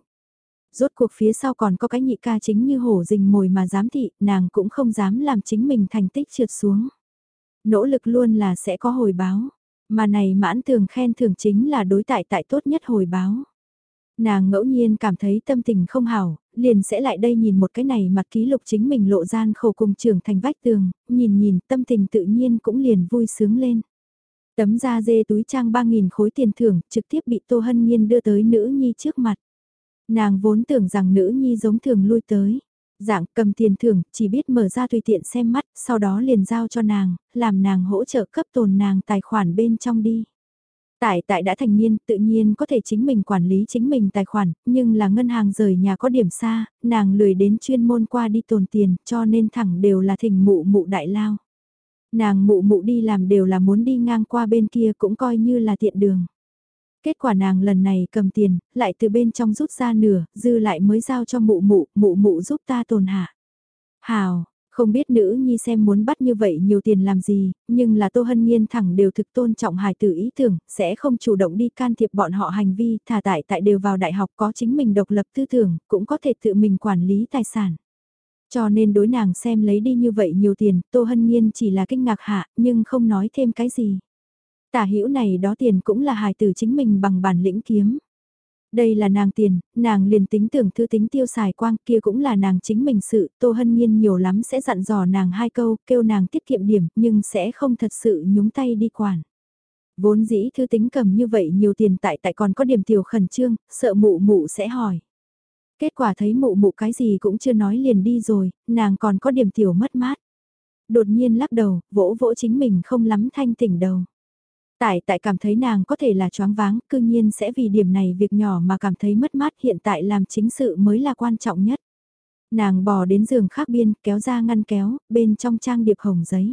Rốt cuộc phía sau còn có cái nhị ca chính như hổ rình mồi mà dám thị, nàng cũng không dám làm chính mình thành tích trượt xuống. Nỗ lực luôn là sẽ có hồi báo, mà này mãn tường khen thưởng chính là đối tại tại tốt nhất hồi báo. Nàng ngẫu nhiên cảm thấy tâm tình không hảo, liền sẽ lại đây nhìn một cái này mặt ký lục chính mình lộ gian khổ cùng trưởng thành vách tường, nhìn nhìn tâm tình tự nhiên cũng liền vui sướng lên. Tấm da dê túi trang 3.000 khối tiền thưởng trực tiếp bị Tô Hân Nhiên đưa tới nữ nhi trước mặt. Nàng vốn tưởng rằng nữ nhi giống thường lui tới. Dạng cầm tiền thưởng, chỉ biết mở ra tùy tiện xem mắt, sau đó liền giao cho nàng, làm nàng hỗ trợ cấp tồn nàng tài khoản bên trong đi. Tại tại đã thành niên, tự nhiên có thể chính mình quản lý chính mình tài khoản, nhưng là ngân hàng rời nhà có điểm xa, nàng lười đến chuyên môn qua đi tồn tiền, cho nên thẳng đều là thỉnh mụ mụ đại lao. Nàng mụ mụ đi làm đều là muốn đi ngang qua bên kia cũng coi như là tiện đường. Kết quả nàng lần này cầm tiền, lại từ bên trong rút ra nửa, dư lại mới giao cho mụ mụ, mụ mụ giúp ta tồn hạ. Hào, không biết nữ nhi xem muốn bắt như vậy nhiều tiền làm gì, nhưng là Tô Hân Nhiên thẳng đều thực tôn trọng hài tử ý tưởng, sẽ không chủ động đi can thiệp bọn họ hành vi, thả tại tại đều vào đại học có chính mình độc lập tư tưởng, cũng có thể tự mình quản lý tài sản. Cho nên đối nàng xem lấy đi như vậy nhiều tiền, Tô Hân Nhiên chỉ là kinh ngạc hạ, nhưng không nói thêm cái gì. Tả hữu này đó tiền cũng là hài tử chính mình bằng bản lĩnh kiếm. Đây là nàng tiền, nàng liền tính tưởng thư tính tiêu xài quang kia cũng là nàng chính mình sự, Tô Hân Nhiên nhiều lắm sẽ dặn dò nàng hai câu, kêu nàng tiết kiệm điểm, nhưng sẽ không thật sự nhúng tay đi quản. Vốn dĩ thư tính cầm như vậy nhiều tiền tại tại còn có điểm tiểu khẩn trương, sợ mụ mụ sẽ hỏi. Kết quả thấy mụ mụ cái gì cũng chưa nói liền đi rồi, nàng còn có điểm tiểu mất mát. Đột nhiên lắc đầu, vỗ vỗ chính mình không lắm thanh tỉnh đầu. Tại tại cảm thấy nàng có thể là choáng váng, cư nhiên sẽ vì điểm này việc nhỏ mà cảm thấy mất mát hiện tại làm chính sự mới là quan trọng nhất. Nàng bò đến giường khác biên, kéo ra ngăn kéo, bên trong trang điệp hồng giấy.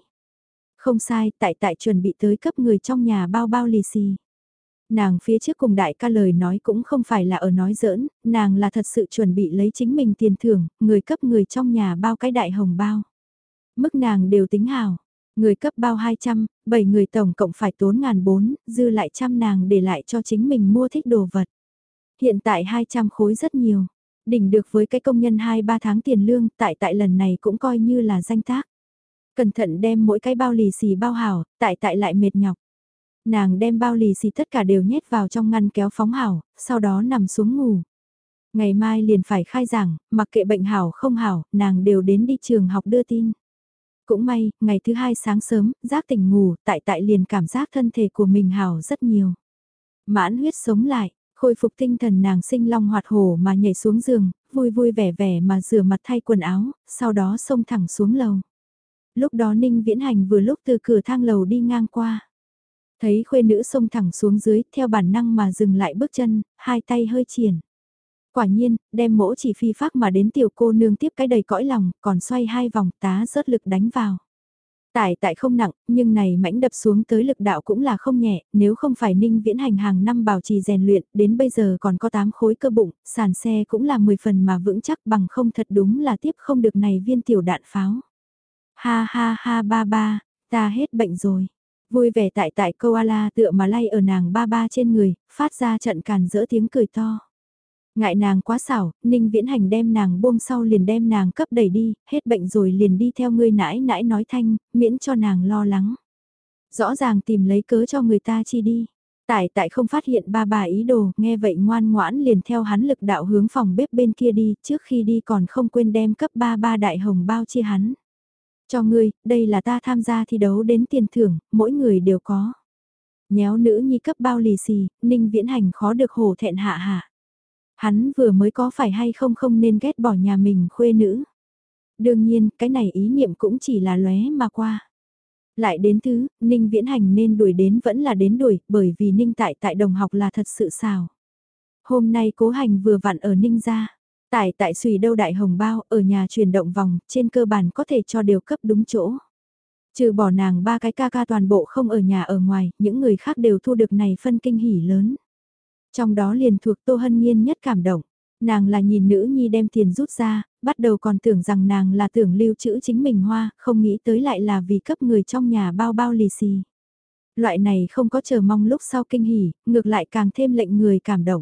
Không sai, tại tại chuẩn bị tới cấp người trong nhà bao bao lì xì. Nàng phía trước cùng đại ca lời nói cũng không phải là ở nói giỡn, nàng là thật sự chuẩn bị lấy chính mình tiền thưởng, người cấp người trong nhà bao cái đại hồng bao. Mức nàng đều tính hào, Người cấp bao 200, 7 người tổng cộng phải tốn ngàn 4, dư lại trăm nàng để lại cho chính mình mua thích đồ vật. Hiện tại 200 khối rất nhiều. Đỉnh được với cái công nhân 2-3 tháng tiền lương, tại tại lần này cũng coi như là danh tác. Cẩn thận đem mỗi cái bao lì xì bao hảo, tại tại lại mệt nhọc. Nàng đem bao lì xì tất cả đều nhét vào trong ngăn kéo phóng hảo, sau đó nằm xuống ngủ. Ngày mai liền phải khai giảng, mặc kệ bệnh hảo không hảo, nàng đều đến đi trường học đưa tin. Cũng may, ngày thứ hai sáng sớm, giác tỉnh ngủ, tại tại liền cảm giác thân thể của mình hào rất nhiều. Mãn huyết sống lại, khôi phục tinh thần nàng sinh long hoạt hổ mà nhảy xuống giường, vui vui vẻ vẻ mà rửa mặt thay quần áo, sau đó xông thẳng xuống lầu. Lúc đó Ninh Viễn Hành vừa lúc từ cửa thang lầu đi ngang qua. Thấy khuê nữ xông thẳng xuống dưới, theo bản năng mà dừng lại bước chân, hai tay hơi triển. Quả nhiên, đem mỗ chỉ phi phác mà đến tiểu cô nương tiếp cái đầy cõi lòng, còn xoay hai vòng tá rớt lực đánh vào. Tại tại không nặng, nhưng này mãnh đập xuống tới lực đạo cũng là không nhẹ, nếu không phải ninh viễn hành hàng năm bảo trì rèn luyện, đến bây giờ còn có 8 khối cơ bụng, sàn xe cũng là 10 phần mà vững chắc bằng không thật đúng là tiếp không được này viên tiểu đạn pháo. Ha ha ha ba ba, ta hết bệnh rồi. Vui vẻ tại tại koala tựa mà lay ở nàng ba ba trên người, phát ra trận càn rỡ tiếng cười to. Ngại nàng quá xảo, Ninh Viễn Hành đem nàng buông sau liền đem nàng cấp đẩy đi, hết bệnh rồi liền đi theo ngươi nãi nãi nói thanh, miễn cho nàng lo lắng. Rõ ràng tìm lấy cớ cho người ta chi đi. Tại tại không phát hiện ba bà ý đồ, nghe vậy ngoan ngoãn liền theo hắn lực đạo hướng phòng bếp bên kia đi, trước khi đi còn không quên đem cấp ba ba đại hồng bao chia hắn. Cho ngươi, đây là ta tham gia thi đấu đến tiền thưởng, mỗi người đều có. Nhéo nữ nhi cấp bao lì xì, ninh viễn hành khó được hổ thẹn hạ hạ. Hắn vừa mới có phải hay không không nên ghét bỏ nhà mình khuê nữ. Đương nhiên, cái này ý niệm cũng chỉ là lóe mà qua. Lại đến thứ, Ninh Viễn Hành nên đuổi đến vẫn là đến đuổi, bởi vì Ninh tại tại đồng học là thật sự xào. Hôm nay cố hành vừa vặn ở Ninh ra. Tại tại xùy đâu đại hồng bao, ở nhà chuyển động vòng, trên cơ bản có thể cho đều cấp đúng chỗ. Trừ bỏ nàng ba cái ca ca toàn bộ không ở nhà ở ngoài, những người khác đều thu được này phân kinh hỉ lớn. Trong đó liền thuộc Tô Hân Nhiên nhất cảm động. Nàng là nhìn nữ nhi đem tiền rút ra, bắt đầu còn tưởng rằng nàng là tưởng lưu trữ chính mình hoa, không nghĩ tới lại là vì cấp người trong nhà bao bao lì xì. Loại này không có chờ mong lúc sau kinh hỉ, ngược lại càng thêm lệnh người cảm động.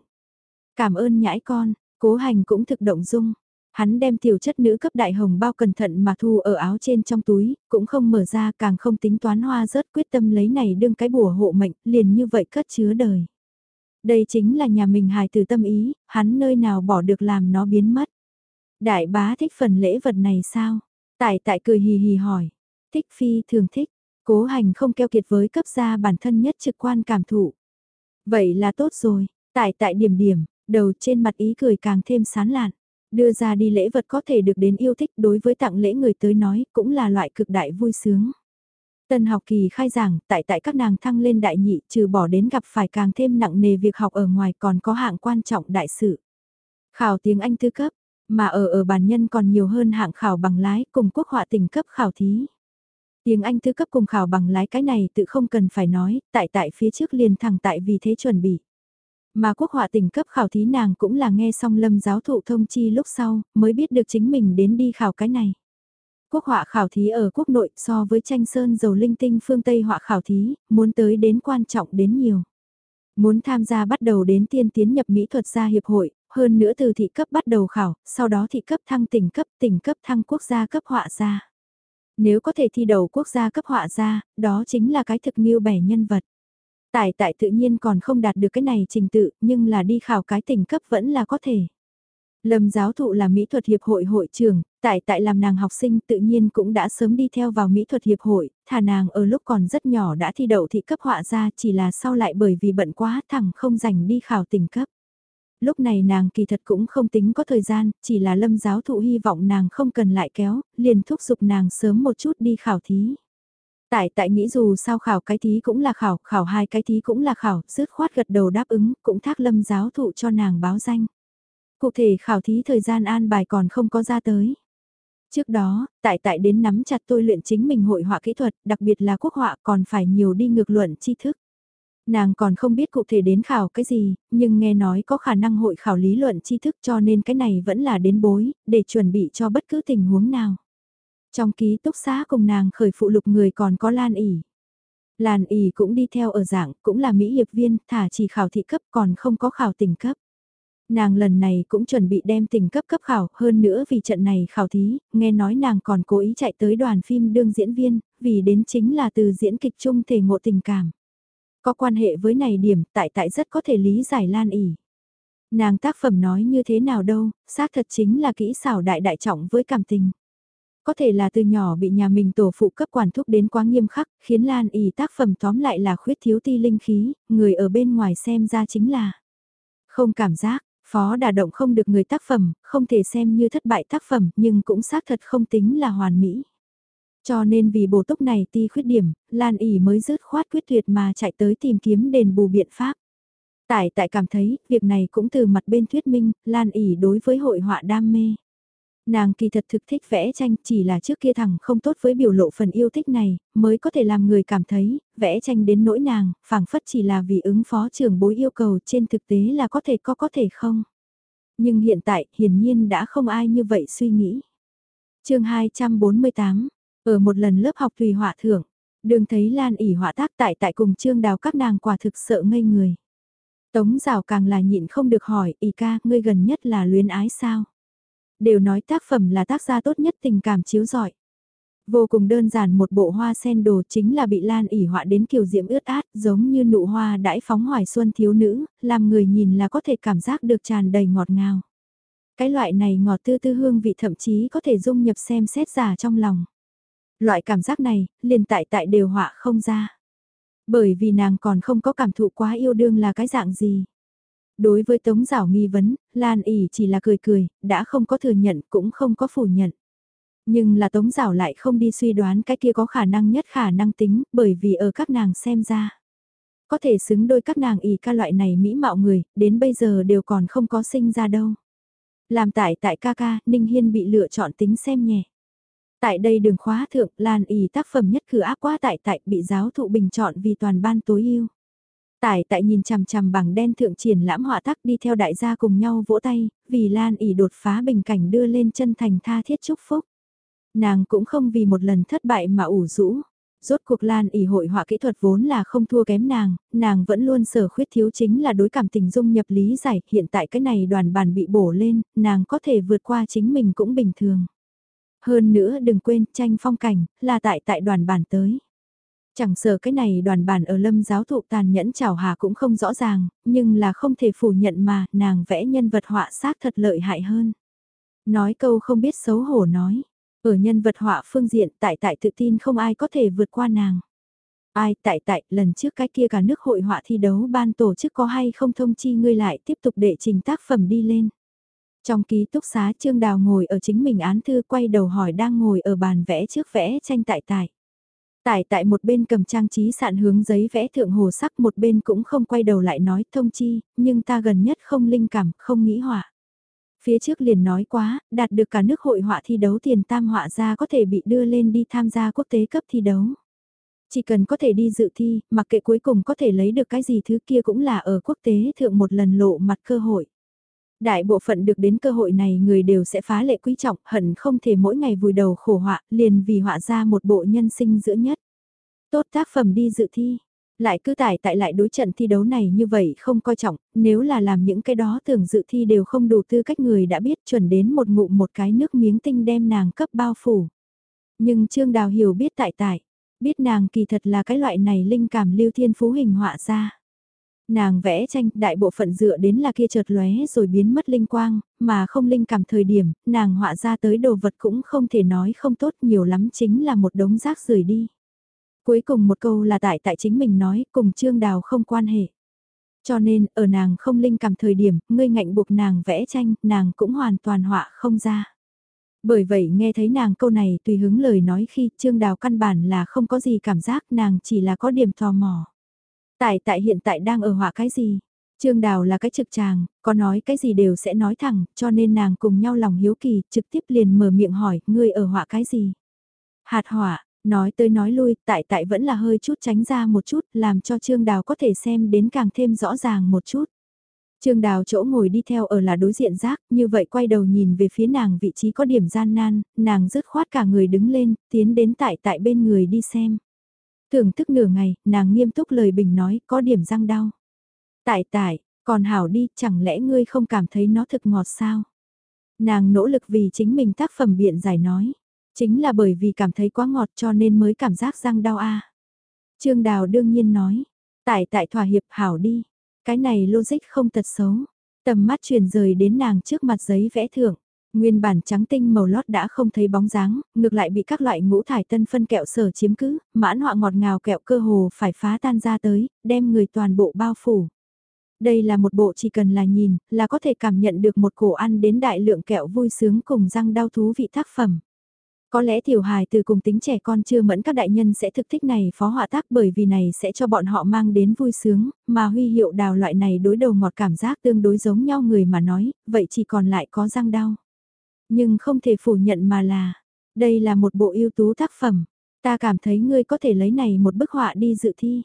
Cảm ơn nhãi con, cố hành cũng thực động dung. Hắn đem tiểu chất nữ cấp đại hồng bao cẩn thận mà thu ở áo trên trong túi, cũng không mở ra càng không tính toán hoa rớt quyết tâm lấy này đương cái bùa hộ mệnh, liền như vậy cất chứa đời. Đây chính là nhà mình hài từ tâm ý, hắn nơi nào bỏ được làm nó biến mất. Đại bá thích phần lễ vật này sao? Tại tại cười hì hì hỏi. Thích phi thường thích, cố hành không keo kiệt với cấp gia bản thân nhất trực quan cảm thụ. Vậy là tốt rồi, tại tại điểm điểm, đầu trên mặt ý cười càng thêm sán lạn. Đưa ra đi lễ vật có thể được đến yêu thích đối với tặng lễ người tới nói cũng là loại cực đại vui sướng. Tân học kỳ khai giảng, tại tại các nàng thăng lên đại nhị trừ bỏ đến gặp phải càng thêm nặng nề việc học ở ngoài còn có hạng quan trọng đại sự. Khảo tiếng Anh tư cấp, mà ở ở bản nhân còn nhiều hơn hạng khảo bằng lái cùng quốc họa tỉnh cấp khảo thí. Tiếng Anh tư cấp cùng khảo bằng lái cái này tự không cần phải nói, tại tại phía trước liền thẳng tại vì thế chuẩn bị. Mà quốc họa tỉnh cấp khảo thí nàng cũng là nghe xong lâm giáo thụ thông chi lúc sau, mới biết được chính mình đến đi khảo cái này quốc họa khảo thí ở quốc nội so với tranh sơn dầu linh tinh phương Tây họa khảo thí, muốn tới đến quan trọng đến nhiều. Muốn tham gia bắt đầu đến tiên tiến nhập mỹ thuật gia hiệp hội, hơn nữa từ thị cấp bắt đầu khảo, sau đó thị cấp thăng tỉnh cấp, tỉnh cấp thăng quốc gia cấp họa gia. Nếu có thể thi đầu quốc gia cấp họa gia, đó chính là cái thực nghiêu bẻ nhân vật. Tại tại tự nhiên còn không đạt được cái này trình tự, nhưng là đi khảo cái tỉnh cấp vẫn là có thể. Lâm giáo thụ là mỹ thuật hiệp hội hội trưởng, tại tại làm nàng học sinh tự nhiên cũng đã sớm đi theo vào mỹ thuật hiệp hội, thà nàng ở lúc còn rất nhỏ đã thi đậu thị cấp họa ra chỉ là sau lại bởi vì bận quá thẳng không dành đi khảo tỉnh cấp. Lúc này nàng kỳ thật cũng không tính có thời gian, chỉ là lâm giáo thụ hy vọng nàng không cần lại kéo, liền thúc giục nàng sớm một chút đi khảo thí. Tại tại nghĩ dù sao khảo cái thí cũng là khảo, khảo hai cái thí cũng là khảo, dứt khoát gật đầu đáp ứng, cũng thác lâm giáo thụ cho nàng báo danh. Cụ thể khảo thí thời gian an bài còn không có ra tới. Trước đó, tại tại đến nắm chặt tôi luyện chính mình hội họa kỹ thuật, đặc biệt là quốc họa còn phải nhiều đi ngược luận tri thức. Nàng còn không biết cụ thể đến khảo cái gì, nhưng nghe nói có khả năng hội khảo lý luận tri thức cho nên cái này vẫn là đến bối, để chuẩn bị cho bất cứ tình huống nào. Trong ký túc xá cùng nàng khởi phụ lục người còn có Lan ỉ. Lan ỉ cũng đi theo ở dạng, cũng là Mỹ hiệp viên, thả chỉ khảo thị cấp còn không có khảo tỉnh cấp. Nàng lần này cũng chuẩn bị đem tình cấp cấp khảo, hơn nữa vì trận này khảo thí, nghe nói nàng còn cố ý chạy tới đoàn phim đương diễn viên, vì đến chính là từ diễn kịch chung thể ngộ tình cảm. Có quan hệ với này điểm, tại tại rất có thể lý giải lan ỉ. Nàng tác phẩm nói như thế nào đâu, xác thật chính là kỹ xảo đại đại trọng với cảm tình. Có thể là từ nhỏ bị nhà mình tổ phụ cấp quản thúc đến quá nghiêm khắc, khiến Lan ỉ tác phẩm tóm lại là khuyết thiếu ti linh khí, người ở bên ngoài xem ra chính là không cảm giác, Phó đà động không được người tác phẩm, không thể xem như thất bại tác phẩm nhưng cũng xác thật không tính là hoàn mỹ. Cho nên vì bổ túc này ti khuyết điểm, Lan ỉ mới rớt khoát quyết tuyệt mà chạy tới tìm kiếm đền bù biện pháp. Tại tại cảm thấy, việc này cũng từ mặt bên thuyết minh, Lan ỉ đối với hội họa đam mê. Nàng kỳ thật thực thích vẽ tranh chỉ là trước kia thẳng không tốt với biểu lộ phần yêu thích này, mới có thể làm người cảm thấy, vẽ tranh đến nỗi nàng, phảng phất chỉ là vì ứng phó trưởng bối yêu cầu trên thực tế là có thể có có thể không. Nhưng hiện tại, hiển nhiên đã không ai như vậy suy nghĩ. chương 248, ở một lần lớp học tùy họa thưởng, đường thấy Lan ỉ họa tác tại tại cùng trương đào các nàng quả thực sợ ngây người. Tống rào càng là nhịn không được hỏi, ỉ ca, ngươi gần nhất là luyến ái sao? Đều nói tác phẩm là tác gia tốt nhất tình cảm chiếu giỏi. Vô cùng đơn giản một bộ hoa sen đồ chính là bị Lan ỉ họa đến kiều diễm ướt át, giống như nụ hoa đãi phóng hoài xuân thiếu nữ, làm người nhìn là có thể cảm giác được tràn đầy ngọt ngào. Cái loại này ngọt tư tư hương vị thậm chí có thể dung nhập xem xét giả trong lòng. Loại cảm giác này, liền tại tại đều họa không ra. Bởi vì nàng còn không có cảm thụ quá yêu đương là cái dạng gì. Đối với Tống Giảo nghi vấn, Lan ỉ chỉ là cười cười, đã không có thừa nhận cũng không có phủ nhận. Nhưng là Tống Giảo lại không đi suy đoán cái kia có khả năng nhất khả năng tính, bởi vì ở các nàng xem ra. Có thể xứng đôi các nàng ỉ ca loại này mỹ mạo người, đến bây giờ đều còn không có sinh ra đâu. Làm tại tại ca ca, Ninh Hiên bị lựa chọn tính xem nhẹ. Tại đây đường khóa thượng, Lan ỉ tác phẩm nhất cử áp quá tại tại bị giáo thụ bình chọn vì toàn ban tối yêu Tại tại nhìn chằm chằm bằng đen thượng triển lãm họa tác đi theo đại gia cùng nhau vỗ tay, vì Lan ỉ đột phá bình cảnh đưa lên chân thành tha thiết chúc phúc. Nàng cũng không vì một lần thất bại mà ủ rũ. Rốt cuộc Lan ỉ hội họa kỹ thuật vốn là không thua kém nàng, nàng vẫn luôn sở khuyết thiếu chính là đối cảm tình dung nhập lý giải, hiện tại cái này đoàn bàn bị bổ lên, nàng có thể vượt qua chính mình cũng bình thường. Hơn nữa đừng quên tranh phong cảnh, là tại tại đoàn bàn tới. Chẳng sợ cái này đoàn bản ở lâm giáo thụ tàn nhẫn chảo hà cũng không rõ ràng, nhưng là không thể phủ nhận mà nàng vẽ nhân vật họa xác thật lợi hại hơn. Nói câu không biết xấu hổ nói, ở nhân vật họa phương diện tại tại tự tin không ai có thể vượt qua nàng. Ai tại tại lần trước cái kia cả nước hội họa thi đấu ban tổ chức có hay không thông chi ngươi lại tiếp tục đệ trình tác phẩm đi lên. Trong ký túc xá Trương Đào ngồi ở chính mình án thư quay đầu hỏi đang ngồi ở bàn vẽ trước vẽ tranh tại tại. Tại tại một bên cầm trang trí sạn hướng giấy vẽ thượng hồ sắc một bên cũng không quay đầu lại nói thông chi, nhưng ta gần nhất không linh cảm, không nghĩ họa. Phía trước liền nói quá, đạt được cả nước hội họa thi đấu tiền tam họa ra có thể bị đưa lên đi tham gia quốc tế cấp thi đấu. Chỉ cần có thể đi dự thi, mặc kệ cuối cùng có thể lấy được cái gì thứ kia cũng là ở quốc tế thượng một lần lộ mặt cơ hội. Đại bộ phận được đến cơ hội này người đều sẽ phá lệ quý trọng, hận không thể mỗi ngày vùi đầu khổ họa, liền vì họa ra một bộ nhân sinh giữa nhất. Tốt tác phẩm đi dự thi, lại cứ tải tại lại đối trận thi đấu này như vậy không coi trọng, nếu là làm những cái đó tưởng dự thi đều không đủ tư cách người đã biết chuẩn đến một ngụm một cái nước miếng tinh đem nàng cấp bao phủ. Nhưng Trương Đào hiểu biết tại tại, biết nàng kỳ thật là cái loại này linh cảm lưu thiên phú hình họa ra. Nàng vẽ tranh, đại bộ phận dựa đến là kia chợt lóe rồi biến mất linh quang, mà không linh cảm thời điểm, nàng họa ra tới đồ vật cũng không thể nói không tốt nhiều lắm chính là một đống rác rời đi. Cuối cùng một câu là tại tại chính mình nói, cùng Trương Đào không quan hệ. Cho nên, ở nàng không linh cảm thời điểm, ngươi ngạnh buộc nàng vẽ tranh, nàng cũng hoàn toàn họa không ra. Bởi vậy nghe thấy nàng câu này tùy hứng lời nói khi Trương Đào căn bản là không có gì cảm giác nàng chỉ là có điểm tò mò. Tại tại hiện tại đang ở họa cái gì? Trương Đào là cái trực tràng, có nói cái gì đều sẽ nói thẳng, cho nên nàng cùng nhau lòng hiếu kỳ, trực tiếp liền mở miệng hỏi, ngươi ở họa cái gì? Hạt họa, nói tới nói lui, tại tại vẫn là hơi chút tránh ra một chút, làm cho Trương Đào có thể xem đến càng thêm rõ ràng một chút. Trương Đào chỗ ngồi đi theo ở là đối diện rác, như vậy quay đầu nhìn về phía nàng vị trí có điểm gian nan, nàng dứt khoát cả người đứng lên, tiến đến tại tại bên người đi xem. Thưởng thức nửa ngày, nàng nghiêm túc lời bình nói có điểm răng đau. Tại tại, còn hảo đi, chẳng lẽ ngươi không cảm thấy nó thực ngọt sao? Nàng nỗ lực vì chính mình tác phẩm biện giải nói. Chính là bởi vì cảm thấy quá ngọt cho nên mới cảm giác răng đau a. Trương Đào đương nhiên nói. Tại tại thỏa hiệp hảo đi. Cái này logic không tật xấu. Tầm mắt truyền rời đến nàng trước mặt giấy vẽ thưởng. Nguyên bản trắng tinh màu lót đã không thấy bóng dáng, ngược lại bị các loại ngũ thải tân phân kẹo sở chiếm cứ, mãn họa ngọt ngào kẹo cơ hồ phải phá tan ra tới, đem người toàn bộ bao phủ. Đây là một bộ chỉ cần là nhìn, là có thể cảm nhận được một cổ ăn đến đại lượng kẹo vui sướng cùng răng đau thú vị tác phẩm. Có lẽ tiểu hài từ cùng tính trẻ con chưa mẫn các đại nhân sẽ thực thích này phó họa tác bởi vì này sẽ cho bọn họ mang đến vui sướng, mà huy hiệu đào loại này đối đầu ngọt cảm giác tương đối giống nhau người mà nói, vậy chỉ còn lại có răng đau. Nhưng không thể phủ nhận mà là, đây là một bộ ưu tú tác phẩm, ta cảm thấy ngươi có thể lấy này một bức họa đi dự thi.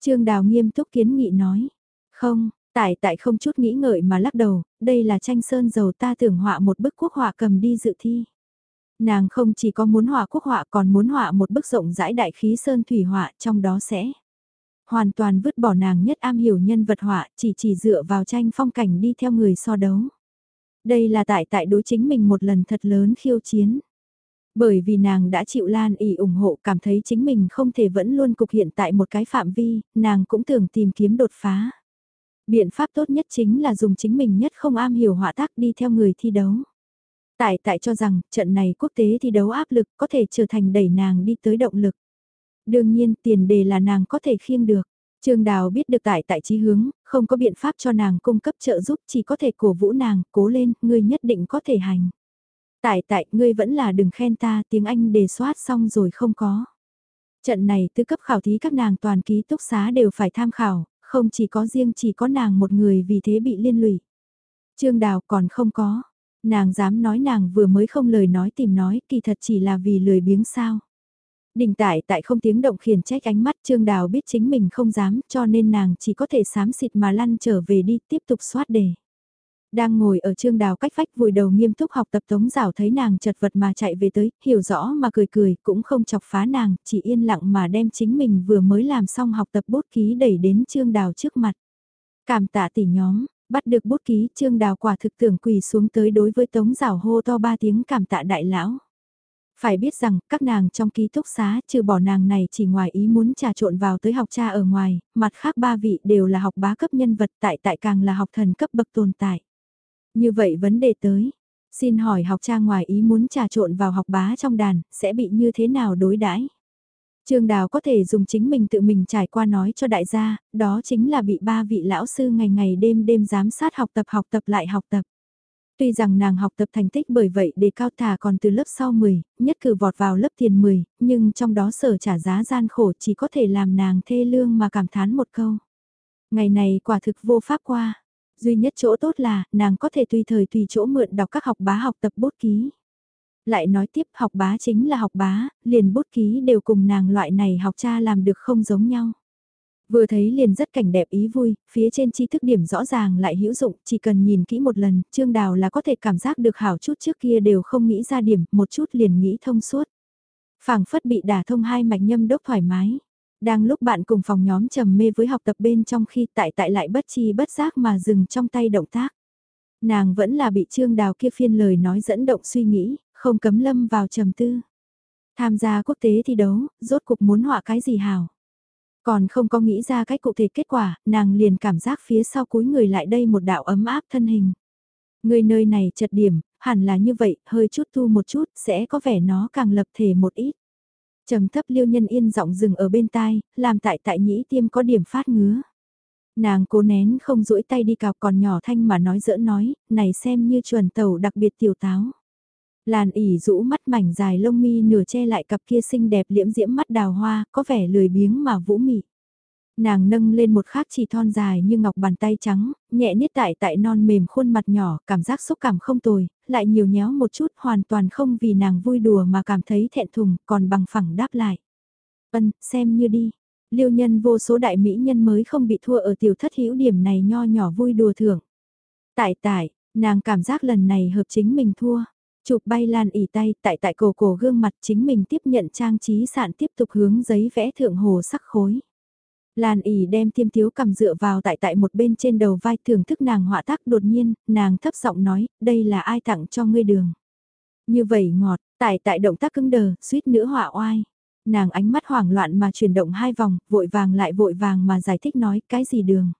Trương Đào nghiêm túc kiến nghị nói, không, tại tại không chút nghĩ ngợi mà lắc đầu, đây là tranh sơn dầu ta tưởng họa một bức quốc họa cầm đi dự thi. Nàng không chỉ có muốn họa quốc họa còn muốn họa một bức rộng rãi đại khí sơn thủy họa trong đó sẽ hoàn toàn vứt bỏ nàng nhất am hiểu nhân vật họa chỉ chỉ dựa vào tranh phong cảnh đi theo người so đấu. Đây là tại tại đối chính mình một lần thật lớn khiêu chiến. Bởi vì nàng đã chịu Lan ỉ ủng hộ cảm thấy chính mình không thể vẫn luôn cục hiện tại một cái phạm vi, nàng cũng tưởng tìm kiếm đột phá. Biện pháp tốt nhất chính là dùng chính mình nhất không am hiểu họa tác đi theo người thi đấu. Tại tại cho rằng trận này quốc tế thi đấu áp lực có thể trở thành đẩy nàng đi tới động lực. Đương nhiên tiền đề là nàng có thể khiêng được. Trương Đào biết được tại tại trí hướng, không có biện pháp cho nàng cung cấp trợ giúp chỉ có thể cổ vũ nàng, cố lên, ngươi nhất định có thể hành. Tại tại, ngươi vẫn là đừng khen ta, tiếng Anh đề soát xong rồi không có. Trận này tư cấp khảo thí các nàng toàn ký túc xá đều phải tham khảo, không chỉ có riêng chỉ có nàng một người vì thế bị liên lụy. Trương Đào còn không có, nàng dám nói nàng vừa mới không lời nói tìm nói kỳ thật chỉ là vì lười biếng sao. Đình tại tại không tiếng động khiển trách ánh mắt Trương Đào biết chính mình không dám cho nên nàng chỉ có thể sám xịt mà lăn trở về đi tiếp tục soát đề. Đang ngồi ở Trương Đào cách vách vùi đầu nghiêm túc học tập tống rào thấy nàng chật vật mà chạy về tới, hiểu rõ mà cười cười cũng không chọc phá nàng, chỉ yên lặng mà đem chính mình vừa mới làm xong học tập bút ký đẩy đến Trương Đào trước mặt. Cảm tạ tỷ nhóm, bắt được bút ký Trương Đào quả thực tưởng quỳ xuống tới đối với tống rào hô to ba tiếng cảm tạ đại lão. Phải biết rằng, các nàng trong ký túc xá, trừ bỏ nàng này chỉ ngoài ý muốn trà trộn vào tới học cha ở ngoài, mặt khác ba vị đều là học bá cấp nhân vật tại tại càng là học thần cấp bậc tồn tại. Như vậy vấn đề tới, xin hỏi học cha ngoài ý muốn trà trộn vào học bá trong đàn, sẽ bị như thế nào đối đãi? Trương Đào có thể dùng chính mình tự mình trải qua nói cho đại gia, đó chính là bị ba vị lão sư ngày ngày đêm đêm giám sát học tập học tập lại học tập. Tuy rằng nàng học tập thành tích bởi vậy để cao thả còn từ lớp sau 10, nhất cử vọt vào lớp tiền 10, nhưng trong đó sở trả giá gian khổ chỉ có thể làm nàng thê lương mà cảm thán một câu. Ngày này quả thực vô pháp qua. Duy nhất chỗ tốt là, nàng có thể tùy thời tùy chỗ mượn đọc các học bá học tập bút ký. Lại nói tiếp học bá chính là học bá, liền bút ký đều cùng nàng loại này học cha làm được không giống nhau. Vừa thấy liền rất cảnh đẹp ý vui, phía trên tri thức điểm rõ ràng lại hữu dụng, chỉ cần nhìn kỹ một lần, Trương Đào là có thể cảm giác được hảo chút trước kia đều không nghĩ ra điểm, một chút liền nghĩ thông suốt. phảng phất bị đả thông hai mạch nhâm đốc thoải mái. Đang lúc bạn cùng phòng nhóm trầm mê với học tập bên trong khi tại tại lại bất chi bất giác mà dừng trong tay động tác. Nàng vẫn là bị Trương Đào kia phiên lời nói dẫn động suy nghĩ, không cấm lâm vào trầm tư. Tham gia quốc tế thi đấu, rốt cục muốn họa cái gì hảo. Còn không có nghĩ ra cách cụ thể kết quả, nàng liền cảm giác phía sau cuối người lại đây một đạo ấm áp thân hình. Người nơi này chật điểm, hẳn là như vậy, hơi chút thu một chút, sẽ có vẻ nó càng lập thể một ít. trầm thấp liêu nhân yên giọng dừng ở bên tai, làm tại tại nhĩ tiêm có điểm phát ngứa. Nàng cố nén không duỗi tay đi cào còn nhỏ thanh mà nói dỡ nói, này xem như chuẩn tàu đặc biệt tiểu táo. Làn ỉ rũ mắt mảnh dài lông mi nửa che lại cặp kia xinh đẹp liễm diễm mắt đào hoa, có vẻ lười biếng mà vũ mị. Nàng nâng lên một khát chỉ thon dài như ngọc bàn tay trắng, nhẹ niết tại tại non mềm khuôn mặt nhỏ, cảm giác xúc cảm không tồi, lại nhiều nhéo một chút hoàn toàn không vì nàng vui đùa mà cảm thấy thẹn thùng, còn bằng phẳng đáp lại. Ân, xem như đi. Liêu nhân vô số đại mỹ nhân mới không bị thua ở tiểu thất hữu điểm này nho nhỏ vui đùa thưởng. Tại tại, nàng cảm giác lần này hợp chính mình thua. Chụp bay lan ỉ tay tại tại cổ cổ gương mặt chính mình tiếp nhận trang trí sạn tiếp tục hướng giấy vẽ thượng hồ sắc khối. Lan ỉ đem tiêm thiếu cầm dựa vào tại tại một bên trên đầu vai thưởng thức nàng họa tác đột nhiên, nàng thấp giọng nói, đây là ai tặng cho ngươi đường. Như vậy ngọt, tại tại động tác cứng đờ, suýt nữa họa oai. Nàng ánh mắt hoảng loạn mà chuyển động hai vòng, vội vàng lại vội vàng mà giải thích nói cái gì đường.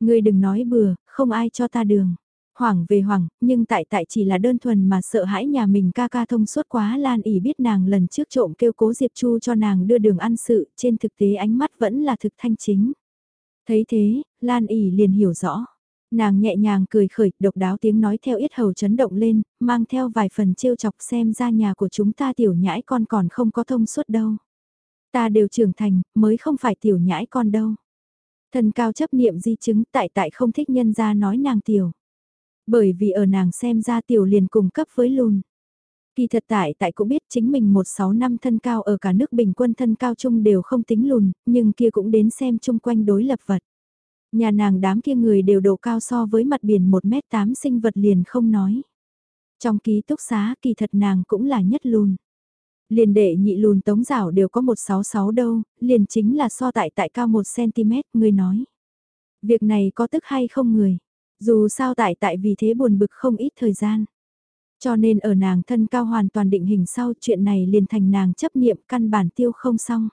Ngươi đừng nói bừa, không ai cho ta đường. Hoảng về hoảng, nhưng tại tại chỉ là đơn thuần mà sợ hãi nhà mình ca ca thông suốt quá Lan ỉ biết nàng lần trước trộm kêu cố Diệp Chu cho nàng đưa đường ăn sự, trên thực tế ánh mắt vẫn là thực thanh chính. Thấy thế, Lan ỉ liền hiểu rõ. Nàng nhẹ nhàng cười khởi, độc đáo tiếng nói theo yết hầu chấn động lên, mang theo vài phần trêu chọc xem ra nhà của chúng ta tiểu nhãi con còn không có thông suốt đâu. Ta đều trưởng thành, mới không phải tiểu nhãi con đâu. Thần cao chấp niệm di chứng tại tại không thích nhân ra nói nàng tiểu. Bởi vì ở nàng xem ra tiểu liền cùng cấp với lùn. Kỳ thật tại tại cũng biết chính mình một sáu năm thân cao ở cả nước bình quân thân cao chung đều không tính lùn, nhưng kia cũng đến xem chung quanh đối lập vật. Nhà nàng đám kia người đều độ cao so với mặt biển 1m8 sinh vật liền không nói. Trong ký túc xá kỳ thật nàng cũng là nhất lùn. Liền đệ nhị lùn tống rảo đều có 166 đâu, liền chính là so tại tại cao 1cm, người nói. Việc này có tức hay không người? Dù sao tại tại vì thế buồn bực không ít thời gian. Cho nên ở nàng thân cao hoàn toàn định hình sau chuyện này liền thành nàng chấp niệm căn bản tiêu không xong.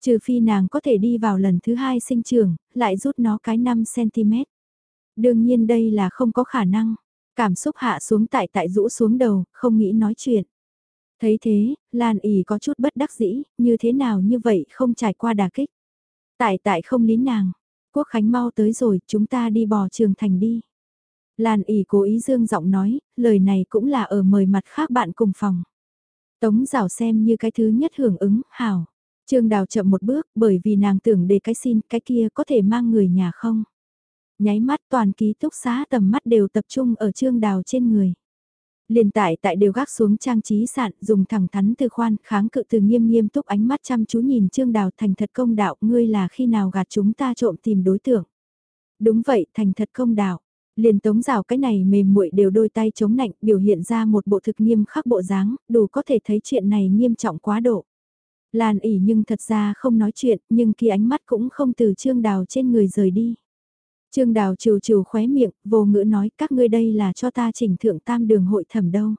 Trừ phi nàng có thể đi vào lần thứ hai sinh trường, lại rút nó cái 5cm. Đương nhiên đây là không có khả năng. Cảm xúc hạ xuống tại tại rũ xuống đầu, không nghĩ nói chuyện. Thấy thế, Lan ỉ có chút bất đắc dĩ, như thế nào như vậy không trải qua đà kích. Tại tại không lý nàng. Quốc Khánh mau tới rồi, chúng ta đi bò trường thành đi. Lan ỉ cố ý dương giọng nói, lời này cũng là ở mời mặt khác bạn cùng phòng. Tống rào xem như cái thứ nhất hưởng ứng, hảo. Trương Đào chậm một bước bởi vì nàng tưởng để cái xin cái kia có thể mang người nhà không. Nháy mắt toàn ký túc xá tầm mắt đều tập trung ở Trương Đào trên người. Liền tại tại đều gác xuống trang trí sạn dùng thẳng thắn từ khoan kháng cự từ nghiêm nghiêm túc ánh mắt chăm chú nhìn Trương Đào thành thật công đạo ngươi là khi nào gạt chúng ta trộm tìm đối tượng. Đúng vậy thành thật công đạo liền tống rào cái này mềm muội đều đôi tay chống nạnh biểu hiện ra một bộ thực nghiêm khắc bộ dáng, đủ có thể thấy chuyện này nghiêm trọng quá độ. Lan ỉ nhưng thật ra không nói chuyện, nhưng khi ánh mắt cũng không từ trương đào trên người rời đi. Trương đào trừ trừ khóe miệng, vô ngữ nói các ngươi đây là cho ta chỉnh thượng tam đường hội thẩm đâu.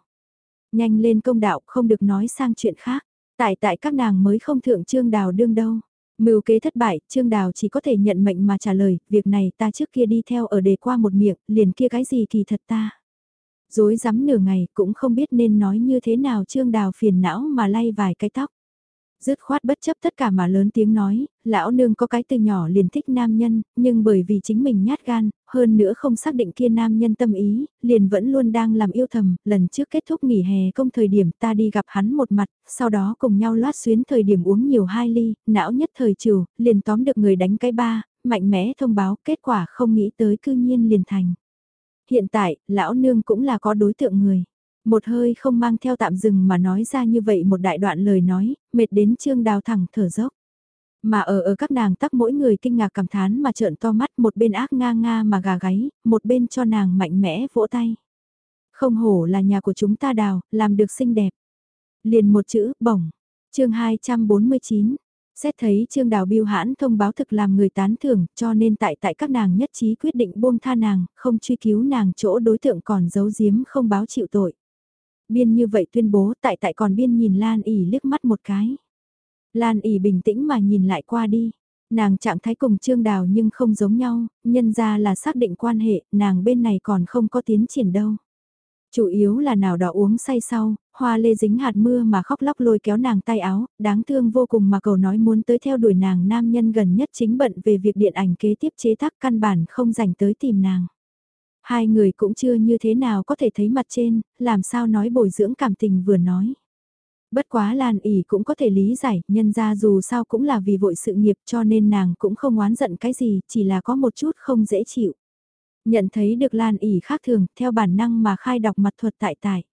Nhanh lên công đạo không được nói sang chuyện khác, tại tại các nàng mới không thượng trương đào đương đâu. Mưu kế thất bại, Trương Đào chỉ có thể nhận mệnh mà trả lời, việc này ta trước kia đi theo ở đề qua một miệng, liền kia cái gì kỳ thật ta. Dối rắm nửa ngày cũng không biết nên nói như thế nào Trương Đào phiền não mà lay vài cái tóc dứt khoát bất chấp tất cả mà lớn tiếng nói, lão nương có cái từ nhỏ liền thích nam nhân, nhưng bởi vì chính mình nhát gan, hơn nữa không xác định kia nam nhân tâm ý, liền vẫn luôn đang làm yêu thầm, lần trước kết thúc nghỉ hè công thời điểm ta đi gặp hắn một mặt, sau đó cùng nhau loát xuyến thời điểm uống nhiều hai ly, não nhất thời trừ, liền tóm được người đánh cái ba, mạnh mẽ thông báo, kết quả không nghĩ tới cư nhiên liền thành. Hiện tại, lão nương cũng là có đối tượng người. Một hơi không mang theo tạm dừng mà nói ra như vậy một đại đoạn lời nói, mệt đến trương đào thẳng thở dốc. Mà ở ở các nàng tắc mỗi người kinh ngạc cảm thán mà trợn to mắt một bên ác nga nga mà gà gáy, một bên cho nàng mạnh mẽ vỗ tay. Không hổ là nhà của chúng ta đào, làm được xinh đẹp. Liền một chữ, bổng. chương 249. Xét thấy Trương Đào Biêu hãn thông báo thực làm người tán thưởng, cho nên tại tại các nàng nhất trí quyết định buông tha nàng, không truy cứu nàng chỗ đối tượng còn giấu giếm không báo chịu tội. Biên như vậy tuyên bố tại tại còn biên nhìn Lan ỉ liếc mắt một cái. Lan ỉ bình tĩnh mà nhìn lại qua đi. Nàng trạng thái cùng Trương Đào nhưng không giống nhau, nhân ra là xác định quan hệ, nàng bên này còn không có tiến triển đâu. Chủ yếu là nào đó uống say sau, hoa lê dính hạt mưa mà khóc lóc lôi kéo nàng tay áo, đáng thương vô cùng mà cầu nói muốn tới theo đuổi nàng nam nhân gần nhất chính bận về việc điện ảnh kế tiếp chế tác căn bản không dành tới tìm nàng. Hai người cũng chưa như thế nào có thể thấy mặt trên, làm sao nói bồi dưỡng cảm tình vừa nói. Bất quá Lan ỉ cũng có thể lý giải, nhân ra dù sao cũng là vì vội sự nghiệp cho nên nàng cũng không oán giận cái gì, chỉ là có một chút không dễ chịu. Nhận thấy được Lan ỉ khác thường, theo bản năng mà khai đọc mặt thuật tại tại.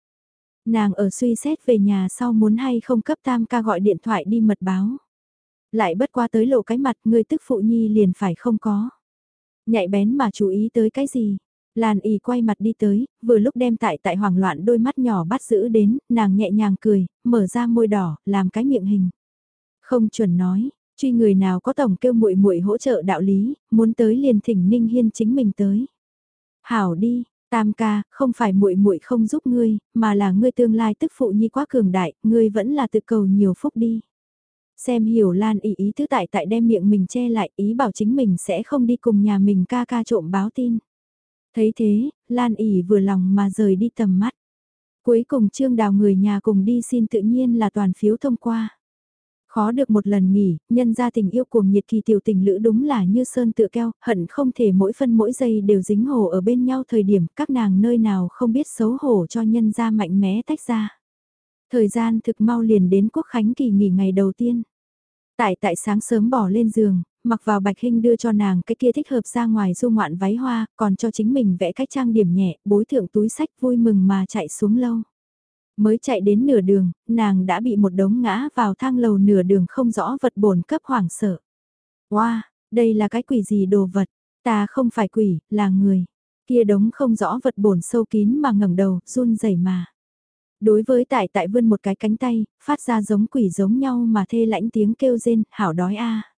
Nàng ở suy xét về nhà sau muốn hay không cấp tam ca gọi điện thoại đi mật báo. Lại bất qua tới lộ cái mặt người tức phụ nhi liền phải không có. Nhạy bén mà chú ý tới cái gì, Lan y quay mặt đi tới, vừa lúc đem tại tại hoảng loạn đôi mắt nhỏ bắt giữ đến, nàng nhẹ nhàng cười, mở ra môi đỏ, làm cái miệng hình. Không chuẩn nói, truy người nào có tổng kêu muội muội hỗ trợ đạo lý, muốn tới liền thỉnh Ninh Hiên chính mình tới. Hảo đi, Tam ca, không phải muội muội không giúp ngươi, mà là ngươi tương lai tức phụ nhi quá cường đại, ngươi vẫn là tự cầu nhiều phúc đi. Xem hiểu Lan ý ý thứ tại tại đem miệng mình che lại ý bảo chính mình sẽ không đi cùng nhà mình ca ca trộm báo tin. Thấy thế, Lan ỉ vừa lòng mà rời đi tầm mắt. Cuối cùng Trương Đào người nhà cùng đi xin tự nhiên là toàn phiếu thông qua. Khó được một lần nghỉ, nhân ra tình yêu cuồng nhiệt kỳ tiểu tình lữ đúng là như sơn tựa keo, hận không thể mỗi phân mỗi giây đều dính hồ ở bên nhau thời điểm các nàng nơi nào không biết xấu hổ cho nhân ra mạnh mẽ tách ra. Thời gian thực mau liền đến quốc khánh kỳ nghỉ ngày đầu tiên. Tại tại sáng sớm bỏ lên giường, mặc vào bạch hình đưa cho nàng cái kia thích hợp ra ngoài du ngoạn váy hoa, còn cho chính mình vẽ cách trang điểm nhẹ, bối thượng túi sách vui mừng mà chạy xuống lâu. Mới chạy đến nửa đường, nàng đã bị một đống ngã vào thang lầu nửa đường không rõ vật bổn cấp hoảng sợ. Wow, đây là cái quỷ gì đồ vật, ta không phải quỷ, là người. Kia đống không rõ vật bổn sâu kín mà ngẩng đầu, run rẩy mà. Đối với tại tại vươn một cái cánh tay, phát ra giống quỷ giống nhau mà thê lãnh tiếng kêu rên, hảo đói a.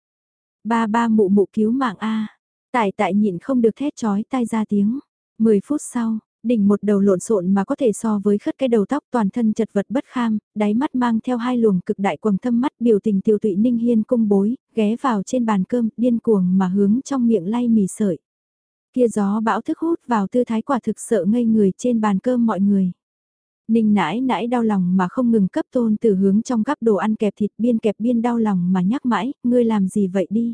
Ba ba mụ mụ cứu mạng a. Tại tại nhịn không được thét chói tai ra tiếng. Mười phút sau, đỉnh một đầu lộn xộn mà có thể so với khất cái đầu tóc toàn thân chật vật bất kham, đáy mắt mang theo hai luồng cực đại quầng thâm mắt biểu tình tiêu tụy ninh hiên cung bối, ghé vào trên bàn cơm, điên cuồng mà hướng trong miệng lay mì sợi. Kia gió bão thức hút vào tư thái quả thực sợ ngây người trên bàn cơm mọi người. Ninh nãi nãi đau lòng mà không ngừng cấp tôn từ hướng trong gắp đồ ăn kẹp thịt biên kẹp biên đau lòng mà nhắc mãi, ngươi làm gì vậy đi?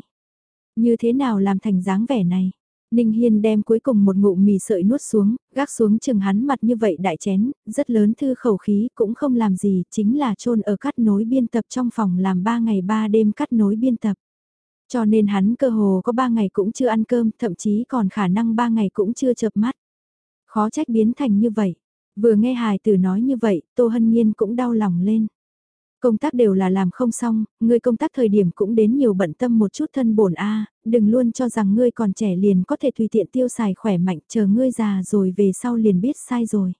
Như thế nào làm thành dáng vẻ này? Ninh Hiên đem cuối cùng một ngụm mì sợi nuốt xuống, gác xuống chừng hắn mặt như vậy đại chén, rất lớn thư khẩu khí cũng không làm gì, chính là chôn ở cắt nối biên tập trong phòng làm 3 ngày 3 đêm cắt nối biên tập. Cho nên hắn cơ hồ có 3 ngày cũng chưa ăn cơm, thậm chí còn khả năng 3 ngày cũng chưa chợp mắt. Khó trách biến thành như vậy. Vừa nghe hài tử nói như vậy, Tô Hân Nhiên cũng đau lòng lên. Công tác đều là làm không xong, ngươi công tác thời điểm cũng đến nhiều bận tâm một chút thân bổn a, đừng luôn cho rằng ngươi còn trẻ liền có thể tùy tiện tiêu xài khỏe mạnh, chờ ngươi già rồi về sau liền biết sai rồi.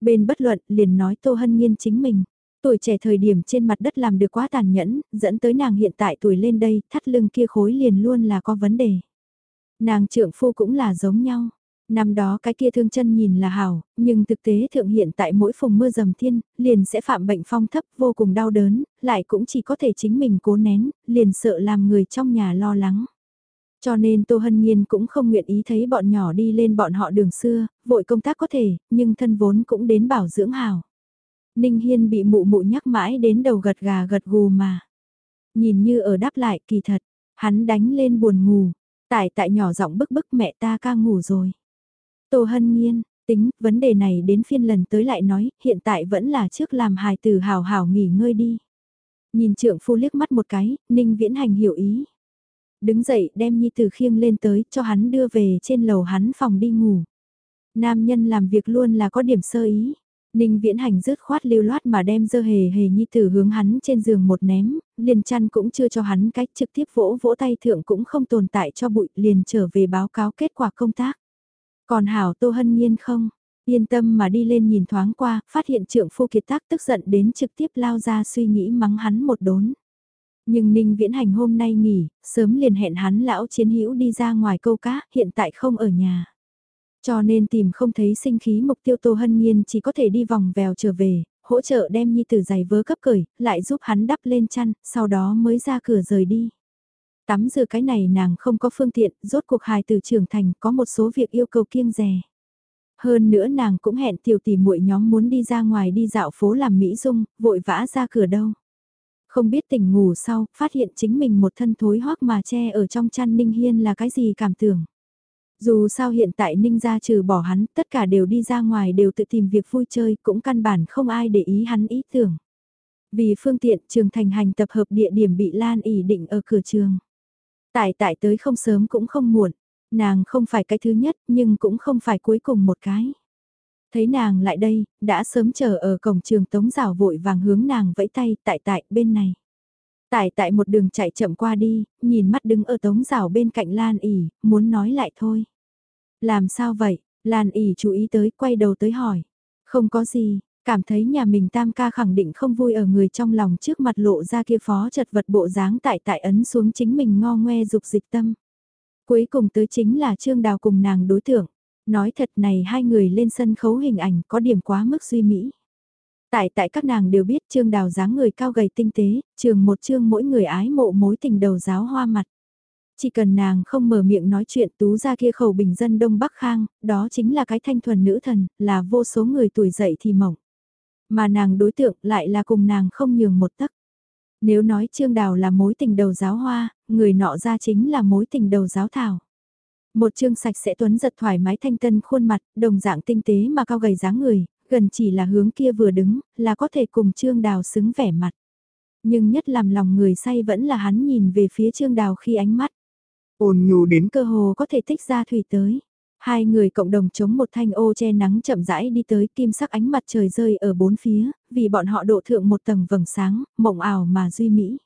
Bên bất luận liền nói Tô Hân Nhiên chính mình, tuổi trẻ thời điểm trên mặt đất làm được quá tàn nhẫn, dẫn tới nàng hiện tại tuổi lên đây, thắt lưng kia khối liền luôn là có vấn đề. Nàng trượng phu cũng là giống nhau. Năm đó cái kia thương chân nhìn là hảo, nhưng thực tế thượng hiện tại mỗi phùng mưa dầm thiên, liền sẽ phạm bệnh phong thấp vô cùng đau đớn, lại cũng chỉ có thể chính mình cố nén, liền sợ làm người trong nhà lo lắng. Cho nên Tô Hân Nhiên cũng không nguyện ý thấy bọn nhỏ đi lên bọn họ đường xưa, vội công tác có thể, nhưng thân vốn cũng đến bảo dưỡng hảo. Ninh Hiên bị mụ mụ nhắc mãi đến đầu gật gà gật gù mà. Nhìn như ở đáp lại kỳ thật, hắn đánh lên buồn ngủ, tại tại nhỏ giọng bức bức mẹ ta ca ngủ rồi. Tô Hân Nhiên, tính, vấn đề này đến phiên lần tới lại nói, hiện tại vẫn là trước làm hài tử hào hào nghỉ ngơi đi. Nhìn trượng phu liếc mắt một cái, Ninh Viễn Hành hiểu ý. Đứng dậy đem Nhi Tử khiêng lên tới, cho hắn đưa về trên lầu hắn phòng đi ngủ. Nam nhân làm việc luôn là có điểm sơ ý. Ninh Viễn Hành rứt khoát lưu loát mà đem dơ hề hề Nhi Tử hướng hắn trên giường một ném, liền chăn cũng chưa cho hắn cách trực tiếp vỗ vỗ tay thượng cũng không tồn tại cho bụi liền trở về báo cáo kết quả công tác. Còn Hảo Tô Hân Nhiên không? Yên tâm mà đi lên nhìn thoáng qua, phát hiện trượng phu kiệt tác tức giận đến trực tiếp lao ra suy nghĩ mắng hắn một đốn. Nhưng Ninh Viễn Hành hôm nay nghỉ, sớm liền hẹn hắn lão chiến hữu đi ra ngoài câu cá, hiện tại không ở nhà. Cho nên tìm không thấy sinh khí mục tiêu Tô Hân Nhiên chỉ có thể đi vòng vèo trở về, hỗ trợ đem nhi tử giày vớ cấp cởi, lại giúp hắn đắp lên chăn, sau đó mới ra cửa rời đi. Tắm rửa cái này nàng không có phương tiện, rốt cuộc hài từ trưởng thành có một số việc yêu cầu kiêng rè. Hơn nữa nàng cũng hẹn tiểu tỷ muội nhóm muốn đi ra ngoài đi dạo phố làm mỹ dung, vội vã ra cửa đâu. Không biết tỉnh ngủ sau, phát hiện chính mình một thân thối hoắc mà che ở trong chăn Ninh Hiên là cái gì cảm tưởng. Dù sao hiện tại Ninh gia trừ bỏ hắn, tất cả đều đi ra ngoài đều tự tìm việc vui chơi, cũng căn bản không ai để ý hắn ý tưởng. Vì phương tiện trường thành hành tập hợp địa điểm bị Lan ỉ định ở cửa trường. Tại tại tới không sớm cũng không muộn, nàng không phải cái thứ nhất nhưng cũng không phải cuối cùng một cái. Thấy nàng lại đây, đã sớm chờ ở cổng trường tống rào vội vàng hướng nàng vẫy tay tại tại bên này. Tại tại một đường chạy chậm qua đi, nhìn mắt đứng ở tống rào bên cạnh Lan ỉ, muốn nói lại thôi. Làm sao vậy? Lan ỉ chú ý tới, quay đầu tới hỏi. Không có gì, Cảm thấy nhà mình tam ca khẳng định không vui ở người trong lòng trước mặt lộ ra kia phó chật vật bộ dáng tại tại ấn xuống chính mình ngo ngoe dục dịch tâm. Cuối cùng tới chính là Trương Đào cùng nàng đối tượng. Nói thật này hai người lên sân khấu hình ảnh có điểm quá mức suy mỹ. Tại tại các nàng đều biết Trương Đào dáng người cao gầy tinh tế, trường một chương mỗi người ái mộ mối tình đầu giáo hoa mặt. Chỉ cần nàng không mở miệng nói chuyện tú ra kia khẩu bình dân Đông Bắc Khang, đó chính là cái thanh thuần nữ thần, là vô số người tuổi dậy thì mỏng. Mà nàng đối tượng lại là cùng nàng không nhường một tấc. Nếu nói Trương Đào là mối tình đầu giáo hoa, người nọ ra chính là mối tình đầu giáo thảo. Một chương sạch sẽ tuấn giật thoải mái thanh tân khuôn mặt, đồng dạng tinh tế mà cao gầy dáng người, gần chỉ là hướng kia vừa đứng, là có thể cùng Trương Đào xứng vẻ mặt. Nhưng nhất làm lòng người say vẫn là hắn nhìn về phía Trương Đào khi ánh mắt. Ôn nhu đến cơ hồ có thể tích ra thủy tới. Hai người cộng đồng chống một thanh ô che nắng chậm rãi đi tới kim sắc ánh mặt trời rơi ở bốn phía, vì bọn họ độ thượng một tầng vầng sáng, mộng ảo mà duy mỹ.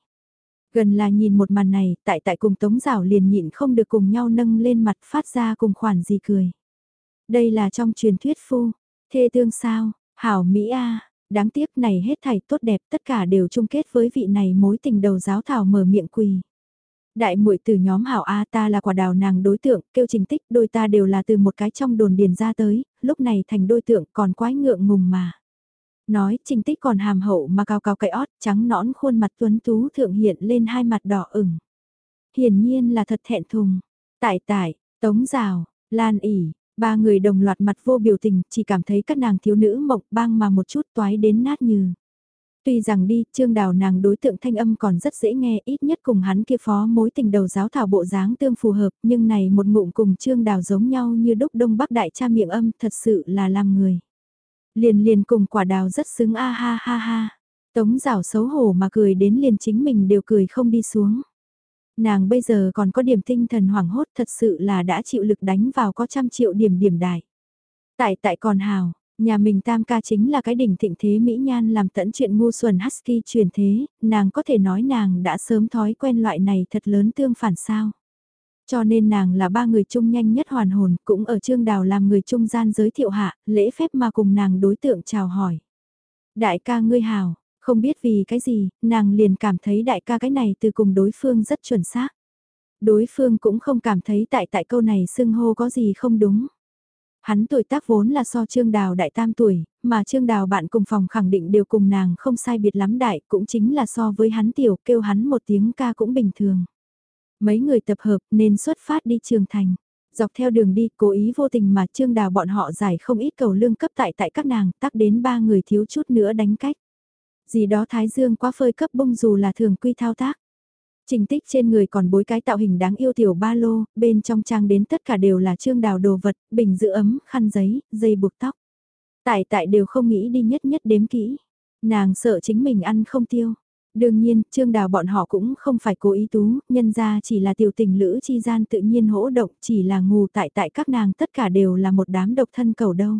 Gần là nhìn một màn này, tại tại cùng tống rảo liền nhịn không được cùng nhau nâng lên mặt phát ra cùng khoản gì cười. Đây là trong truyền thuyết phu, thê tương sao, hảo Mỹ A, đáng tiếc này hết thảy tốt đẹp tất cả đều chung kết với vị này mối tình đầu giáo thảo mở miệng quỳ. Đại muội từ nhóm hảo A ta là quả đào nàng đối tượng, kêu trình tích đôi ta đều là từ một cái trong đồn điền ra tới, lúc này thành đôi tượng còn quái ngượng ngùng mà. Nói trình tích còn hàm hậu mà cao cao cái ót trắng nõn khuôn mặt tuấn tú thượng hiện lên hai mặt đỏ ửng. Hiển nhiên là thật thẹn thùng. Tại tại, tống rào, lan ỉ, ba người đồng loạt mặt vô biểu tình chỉ cảm thấy các nàng thiếu nữ mộng bang mà một chút toái đến nát như. Tuy rằng đi, trương đào nàng đối tượng thanh âm còn rất dễ nghe, ít nhất cùng hắn kia phó mối tình đầu giáo thảo bộ dáng tương phù hợp, nhưng này một ngụm cùng trương đào giống nhau như đúc đông bắc đại cha miệng âm thật sự là làm người. Liền liền cùng quả đào rất xứng a ha ha ha. Tống rào xấu hổ mà cười đến liền chính mình đều cười không đi xuống. Nàng bây giờ còn có điểm tinh thần hoảng hốt thật sự là đã chịu lực đánh vào có trăm triệu điểm điểm đại. Tại tại còn hào, Nhà mình tam ca chính là cái đỉnh thịnh thế Mỹ Nhan làm tận chuyện ngu xuẩn husky truyền thế, nàng có thể nói nàng đã sớm thói quen loại này thật lớn tương phản sao. Cho nên nàng là ba người chung nhanh nhất hoàn hồn, cũng ở trương đào làm người trung gian giới thiệu hạ, lễ phép mà cùng nàng đối tượng chào hỏi. Đại ca ngươi hào, không biết vì cái gì, nàng liền cảm thấy đại ca cái này từ cùng đối phương rất chuẩn xác. Đối phương cũng không cảm thấy tại tại câu này xưng hô có gì không đúng. Hắn tuổi tác vốn là so Trương Đào đại tam tuổi, mà Trương Đào bạn cùng phòng khẳng định đều cùng nàng không sai biệt lắm đại, cũng chính là so với hắn tiểu kêu hắn một tiếng ca cũng bình thường. Mấy người tập hợp nên xuất phát đi trường thành. Dọc theo đường đi cố ý vô tình mà Trương Đào bọn họ giải không ít cầu lương cấp tại tại các nàng, tắc đến ba người thiếu chút nữa đánh cách. Gì đó Thái Dương quá phơi cấp bông dù là thường quy thao tác. Trình tích trên người còn bối cái tạo hình đáng yêu tiểu ba lô, bên trong trang đến tất cả đều là trương đào đồ vật, bình giữ ấm, khăn giấy, dây buộc tóc. Tại tại đều không nghĩ đi nhất nhất đếm kỹ. Nàng sợ chính mình ăn không tiêu. Đương nhiên, trương đào bọn họ cũng không phải cố ý tú, nhân ra chỉ là tiểu tình lữ chi gian tự nhiên hỗ động, chỉ là ngù tại tại các nàng tất cả đều là một đám độc thân cầu đâu.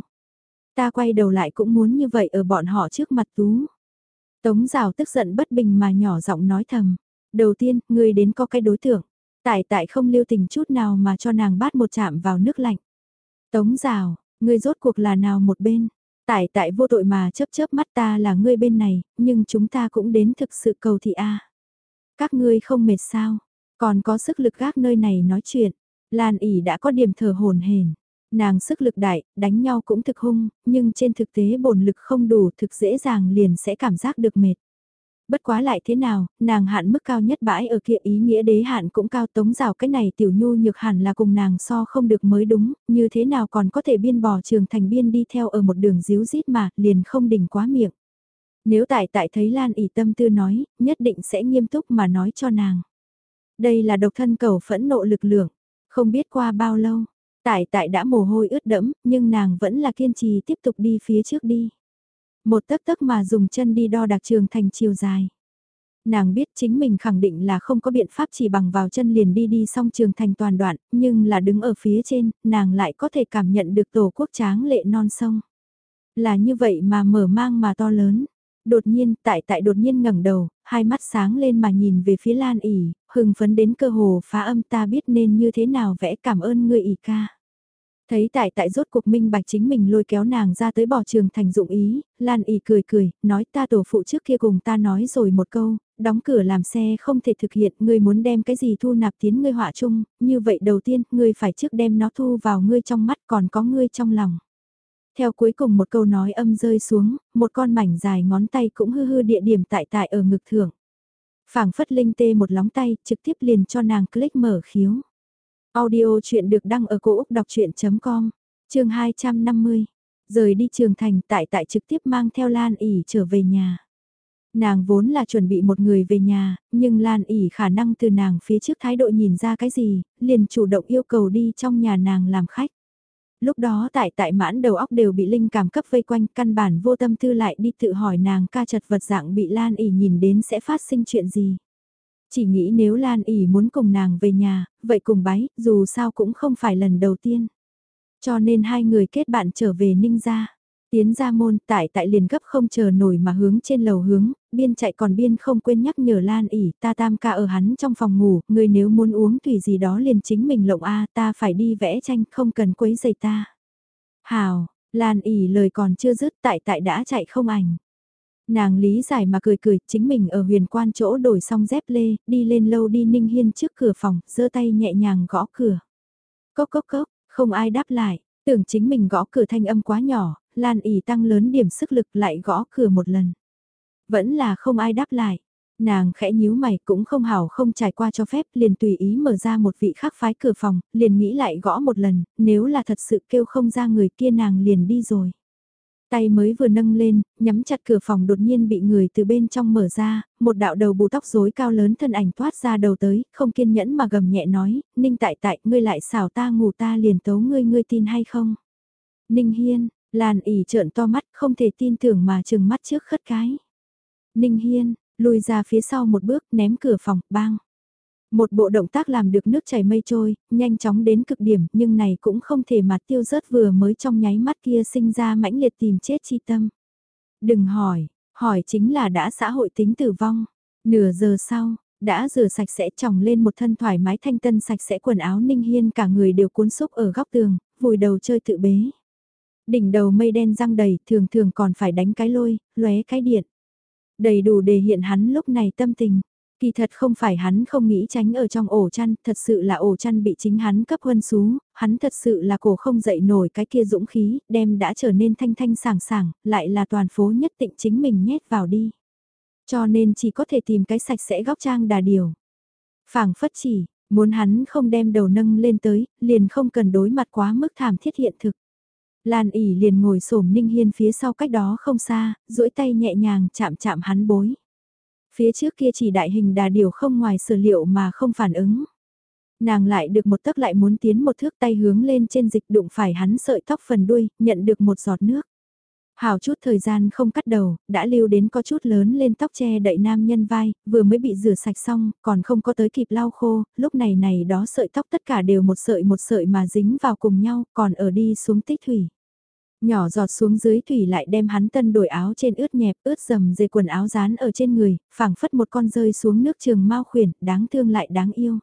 Ta quay đầu lại cũng muốn như vậy ở bọn họ trước mặt tú. Tống rào tức giận bất bình mà nhỏ giọng nói thầm. Đầu tiên, ngươi đến có cái đối tượng. Tại tại không lưu tình chút nào mà cho nàng bát một chạm vào nước lạnh. Tống rào, ngươi rốt cuộc là nào một bên. Tại tại vô tội mà chớp chớp mắt ta là ngươi bên này, nhưng chúng ta cũng đến thực sự cầu thị a. Các ngươi không mệt sao, còn có sức lực gác nơi này nói chuyện. Lan ỉ đã có điểm thở hồn hển. Nàng sức lực đại, đánh nhau cũng thực hung, nhưng trên thực tế bổn lực không đủ thực dễ dàng liền sẽ cảm giác được mệt. Bất quá lại thế nào, nàng hạn mức cao nhất bãi ở kia ý nghĩa đế hạn cũng cao tống rào cái này tiểu nhu nhược hẳn là cùng nàng so không được mới đúng, như thế nào còn có thể biên bò trường thành biên đi theo ở một đường díu rít mà, liền không đỉnh quá miệng. Nếu tại tại thấy Lan ỉ tâm tư nói, nhất định sẽ nghiêm túc mà nói cho nàng. Đây là độc thân cầu phẫn nộ lực lượng, không biết qua bao lâu, tại tại đã mồ hôi ướt đẫm, nhưng nàng vẫn là kiên trì tiếp tục đi phía trước đi. Một tấc tấc mà dùng chân đi đo đạc trường thành chiều dài. Nàng biết chính mình khẳng định là không có biện pháp chỉ bằng vào chân liền đi đi xong trường thành toàn đoạn, nhưng là đứng ở phía trên, nàng lại có thể cảm nhận được tổ quốc tráng lệ non sông. Là như vậy mà mở mang mà to lớn. Đột nhiên, tại tại đột nhiên ngẩng đầu, hai mắt sáng lên mà nhìn về phía Lan ỉ, hừng phấn đến cơ hồ phá âm ta biết nên như thế nào vẽ cảm ơn người ỉ ca. Thấy tại tại rốt cuộc minh bạch chính mình lôi kéo nàng ra tới bỏ trường thành dụng ý, Lan ỉ cười cười, nói ta tổ phụ trước kia cùng ta nói rồi một câu, đóng cửa làm xe không thể thực hiện, ngươi muốn đem cái gì thu nạp tiến ngươi họa chung, như vậy đầu tiên, ngươi phải trước đem nó thu vào ngươi trong mắt còn có ngươi trong lòng. Theo cuối cùng một câu nói âm rơi xuống, một con mảnh dài ngón tay cũng hư hư địa điểm tại tại ở ngực thưởng. phảng phất linh tê một lóng tay, trực tiếp liền cho nàng click mở khiếu. Audio chuyện được đăng ở cổ Úc đọc chuyện.com, chương 250. Rời đi trường thành tại tại trực tiếp mang theo Lan ỉ trở về nhà. Nàng vốn là chuẩn bị một người về nhà, nhưng Lan ỉ khả năng từ nàng phía trước thái độ nhìn ra cái gì, liền chủ động yêu cầu đi trong nhà nàng làm khách. Lúc đó tại tại mãn đầu óc đều bị linh cảm cấp vây quanh căn bản vô tâm tư lại đi tự hỏi nàng ca chật vật dạng bị Lan ỉ nhìn đến sẽ phát sinh chuyện gì. Chỉ nghĩ nếu Lan ỉ muốn cùng nàng về nhà, vậy cùng bái, dù sao cũng không phải lần đầu tiên. Cho nên hai người kết bạn trở về ninh gia. Tiến ra môn tại tại liền gấp không chờ nổi mà hướng trên lầu hướng, biên chạy còn biên không quên nhắc nhở Lan ỉ ta tam ca ở hắn trong phòng ngủ, người nếu muốn uống thủy gì đó liền chính mình lộng A ta phải đi vẽ tranh không cần quấy giày ta. Hào, Lan ỉ lời còn chưa dứt tại tại đã chạy không ảnh. Nàng lý giải mà cười cười, chính mình ở huyền quan chỗ đổi xong dép lê, đi lên lâu đi ninh hiên trước cửa phòng, giơ tay nhẹ nhàng gõ cửa. Cốc cốc cốc, không ai đáp lại, tưởng chính mình gõ cửa thanh âm quá nhỏ, Lan ỉ tăng lớn điểm sức lực lại gõ cửa một lần. Vẫn là không ai đáp lại. Nàng khẽ nhíu mày cũng không hảo không trải qua cho phép liền tùy ý mở ra một vị khác phái cửa phòng, liền nghĩ lại gõ một lần, nếu là thật sự kêu không ra người kia nàng liền đi rồi. Tay mới vừa nâng lên, nhắm chặt cửa phòng đột nhiên bị người từ bên trong mở ra, một đạo đầu bù tóc rối cao lớn thân ảnh thoát ra đầu tới, không kiên nhẫn mà gầm nhẹ nói, Ninh tại tại, ngươi lại xảo ta ngủ ta liền tấu ngươi ngươi tin hay không? Ninh Hiên, Lan ỉ trợn to mắt, không thể tin tưởng mà chừng mắt trước khất cái. Ninh Hiên, lùi ra phía sau một bước, ném cửa phòng, bang. Một bộ động tác làm được nước chảy mây trôi, nhanh chóng đến cực điểm, nhưng này cũng không thể mà tiêu rớt vừa mới trong nháy mắt kia sinh ra mãnh liệt tìm chết chi tâm. Đừng hỏi, hỏi chính là đã xã hội tính tử vong. Nửa giờ sau, đã rửa sạch sẽ tròng lên một thân thoải mái thanh tân sạch sẽ quần áo ninh hiên cả người đều cuốn xúc ở góc tường, vùi đầu chơi tự bế. Đỉnh đầu mây đen răng đầy, thường thường còn phải đánh cái lôi, lóe cái điện. Đầy đủ để hiện hắn lúc này tâm tình. Kỳ thật không phải hắn không nghĩ tránh ở trong ổ chăn, thật sự là ổ chăn bị chính hắn cấp huân xú, hắn thật sự là cổ không dậy nổi cái kia dũng khí, đem đã trở nên thanh thanh sảng sảng, lại là toàn phố nhất định chính mình nhét vào đi. Cho nên chỉ có thể tìm cái sạch sẽ góc trang đà điều. phảng phất chỉ, muốn hắn không đem đầu nâng lên tới, liền không cần đối mặt quá mức thảm thiết hiện thực. Lan ỉ liền ngồi xổm Ninh Hiên phía sau cách đó không xa, duỗi tay nhẹ nhàng chạm chạm hắn bối. Phía trước kia chỉ đại hình đà điều không ngoài sở liệu mà không phản ứng. Nàng lại được một tấc lại muốn tiến một thước tay hướng lên trên dịch đụng phải hắn sợi tóc phần đuôi, nhận được một giọt nước. Hào chút thời gian không cắt đầu, đã lưu đến có chút lớn lên tóc che đậy nam nhân vai, vừa mới bị rửa sạch xong, còn không có tới kịp lau khô, lúc này này đó sợi tóc tất cả đều một sợi một sợi mà dính vào cùng nhau, còn ở đi xuống tích thủy. Nhỏ giọt xuống dưới thủy lại đem hắn tân đổi áo trên ướt nhẹp, ướt dầm dề quần áo dán ở trên người, phảng phất một con rơi xuống nước trường mau khuyển, đáng thương lại đáng yêu.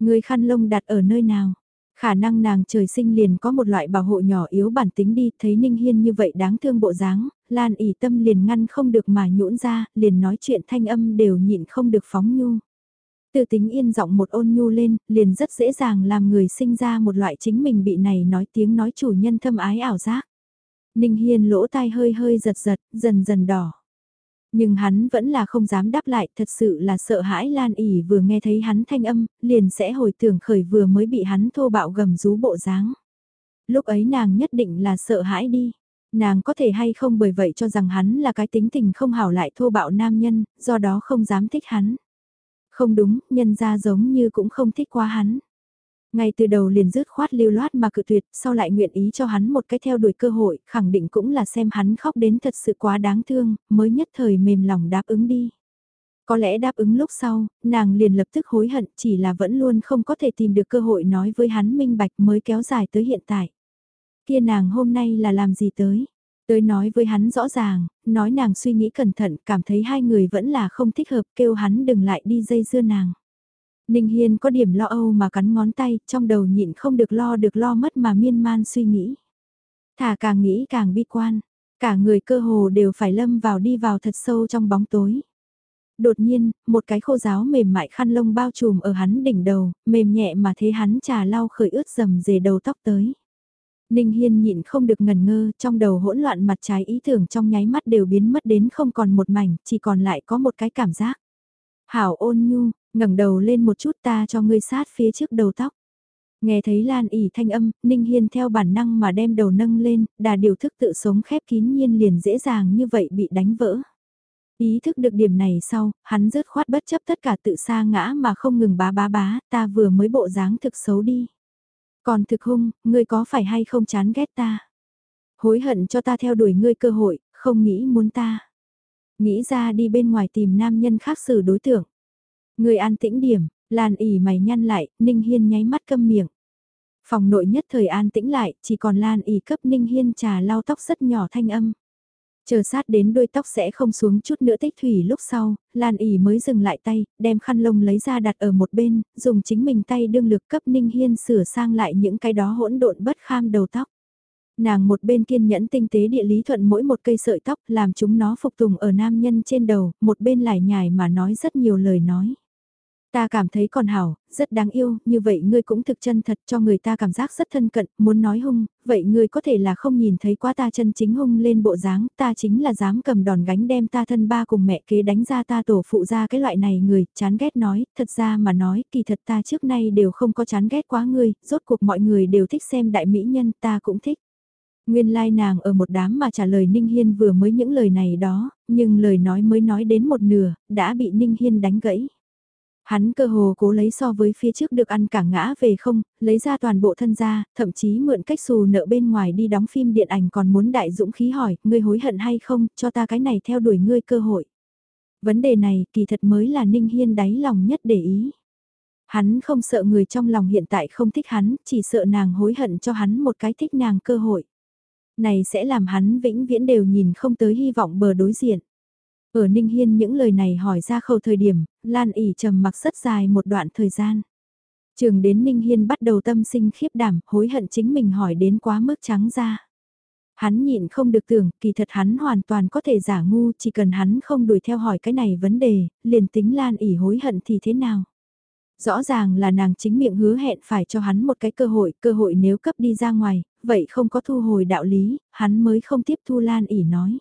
Người khăn lông đặt ở nơi nào? Khả năng nàng trời sinh liền có một loại bảo hộ nhỏ yếu bản tính đi, thấy Ninh Hiên như vậy đáng thương bộ dáng, Lan ỉ tâm liền ngăn không được mà nhũn ra, liền nói chuyện thanh âm đều nhịn không được phóng nhu. Từ tính yên giọng một ôn nhu lên, liền rất dễ dàng làm người sinh ra một loại chính mình bị này nói tiếng nói chủ nhân thâm ái ảo giác. Ninh Hiên lỗ tai hơi hơi giật giật, dần dần đỏ. Nhưng hắn vẫn là không dám đáp lại, thật sự là sợ hãi Lan ỉ vừa nghe thấy hắn thanh âm, liền sẽ hồi tưởng khởi vừa mới bị hắn thô bạo gầm rú bộ dáng. Lúc ấy nàng nhất định là sợ hãi đi. Nàng có thể hay không bởi vậy cho rằng hắn là cái tính tình không hảo lại thô bạo nam nhân, do đó không dám thích hắn. Không đúng, nhân ra giống như cũng không thích quá hắn. Ngay từ đầu liền dứt khoát lưu loát mà cự tuyệt, sau lại nguyện ý cho hắn một cái theo đuổi cơ hội, khẳng định cũng là xem hắn khóc đến thật sự quá đáng thương, mới nhất thời mềm lòng đáp ứng đi. Có lẽ đáp ứng lúc sau, nàng liền lập tức hối hận chỉ là vẫn luôn không có thể tìm được cơ hội nói với hắn minh bạch mới kéo dài tới hiện tại. Kia nàng hôm nay là làm gì tới? Tới nói với hắn rõ ràng, nói nàng suy nghĩ cẩn thận, cảm thấy hai người vẫn là không thích hợp, kêu hắn đừng lại đi dây dưa nàng. Ninh Hiên có điểm lo âu mà cắn ngón tay, trong đầu nhịn không được lo được lo mất mà miên man suy nghĩ. Thả càng nghĩ càng bi quan, cả người cơ hồ đều phải lâm vào đi vào thật sâu trong bóng tối. Đột nhiên, một cái khô giáo mềm mại khăn lông bao trùm ở hắn đỉnh đầu, mềm nhẹ mà thế hắn trà lau khởi ướt dầm dề đầu tóc tới. Ninh Hiên nhịn không được ngần ngơ, trong đầu hỗn loạn mặt trái ý tưởng trong nháy mắt đều biến mất đến không còn một mảnh, chỉ còn lại có một cái cảm giác. Hảo ôn nhu, ngẩng đầu lên một chút ta cho ngươi sát phía trước đầu tóc. Nghe thấy Lan ỉ thanh âm, Ninh Hiên theo bản năng mà đem đầu nâng lên, đà điều thức tự sống khép kín nhiên liền dễ dàng như vậy bị đánh vỡ. Ý thức được điểm này sau, hắn rớt khoát bất chấp tất cả tự sa ngã mà không ngừng bá bá bá, ta vừa mới bộ dáng thực xấu đi. Còn thực hung, ngươi có phải hay không chán ghét ta? Hối hận cho ta theo đuổi ngươi cơ hội, không nghĩ muốn ta. Nghĩ ra đi bên ngoài tìm nam nhân khác xử đối tượng người an tĩnh điểm, Lan ỉ mày nhăn lại, Ninh Hiên nháy mắt câm miệng. Phòng nội nhất thời an tĩnh lại, chỉ còn Lan ỉ cấp Ninh Hiên trà lau tóc rất nhỏ thanh âm. Chờ sát đến đôi tóc sẽ không xuống chút nữa tích thủy lúc sau, Lan ỉ mới dừng lại tay, đem khăn lông lấy ra đặt ở một bên, dùng chính mình tay đương lực cấp Ninh Hiên sửa sang lại những cái đó hỗn độn bất kham đầu tóc. Nàng một bên kiên nhẫn tinh tế địa lý thuận mỗi một cây sợi tóc làm chúng nó phục tùng ở nam nhân trên đầu, một bên lại nhài mà nói rất nhiều lời nói. Ta cảm thấy còn hảo, rất đáng yêu, như vậy ngươi cũng thực chân thật cho người ta cảm giác rất thân cận, muốn nói hung, vậy ngươi có thể là không nhìn thấy quá ta chân chính hung lên bộ dáng, ta chính là dám cầm đòn gánh đem ta thân ba cùng mẹ kế đánh ra ta tổ phụ ra cái loại này người, chán ghét nói, thật ra mà nói, kỳ thật ta trước nay đều không có chán ghét quá ngươi, rốt cuộc mọi người đều thích xem đại mỹ nhân, ta cũng thích. Nguyên lai like nàng ở một đám mà trả lời Ninh Hiên vừa mới những lời này đó, nhưng lời nói mới nói đến một nửa, đã bị Ninh Hiên đánh gãy. Hắn cơ hồ cố lấy so với phía trước được ăn cả ngã về không, lấy ra toàn bộ thân gia, thậm chí mượn cách xù nợ bên ngoài đi đóng phim điện ảnh còn muốn đại dũng khí hỏi, ngươi hối hận hay không, cho ta cái này theo đuổi ngươi cơ hội. Vấn đề này kỳ thật mới là Ninh Hiên đáy lòng nhất để ý. Hắn không sợ người trong lòng hiện tại không thích hắn, chỉ sợ nàng hối hận cho hắn một cái thích nàng cơ hội. Này sẽ làm hắn vĩnh viễn đều nhìn không tới hy vọng bờ đối diện. Ở Ninh Hiên những lời này hỏi ra khâu thời điểm, Lan ỉ trầm mặc rất dài một đoạn thời gian. Trường đến Ninh Hiên bắt đầu tâm sinh khiếp đảm, hối hận chính mình hỏi đến quá mức trắng ra. Hắn nhịn không được tưởng, kỳ thật hắn hoàn toàn có thể giả ngu, chỉ cần hắn không đuổi theo hỏi cái này vấn đề, liền tính Lan ỉ hối hận thì thế nào. Rõ ràng là nàng chính miệng hứa hẹn phải cho hắn một cái cơ hội, cơ hội nếu cấp đi ra ngoài, vậy không có thu hồi đạo lý, hắn mới không tiếp thu Lan ỉ nói.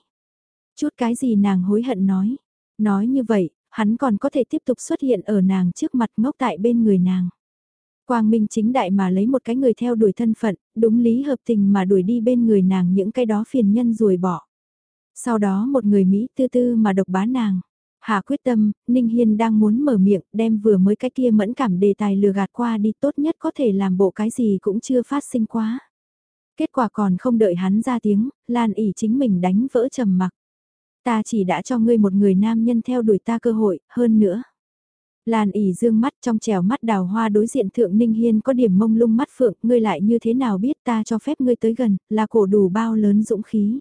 Chút cái gì nàng hối hận nói. Nói như vậy, hắn còn có thể tiếp tục xuất hiện ở nàng trước mặt ngốc tại bên người nàng. Quang Minh chính đại mà lấy một cái người theo đuổi thân phận, đúng lý hợp tình mà đuổi đi bên người nàng những cái đó phiền nhân rồi bỏ. Sau đó một người Mỹ tư tư mà độc bá nàng. Hạ quyết tâm, Ninh Hiên đang muốn mở miệng, đem vừa mới cái kia mẫn cảm đề tài lừa gạt qua đi tốt nhất có thể làm bộ cái gì cũng chưa phát sinh quá. Kết quả còn không đợi hắn ra tiếng, Lan ỉ chính mình đánh vỡ trầm mặc. Ta chỉ đã cho ngươi một người nam nhân theo đuổi ta cơ hội, hơn nữa. Lan ỉ dương mắt trong trèo mắt đào hoa đối diện thượng Ninh Hiên có điểm mông lung mắt phượng, ngươi lại như thế nào biết ta cho phép ngươi tới gần, là cổ đủ bao lớn dũng khí.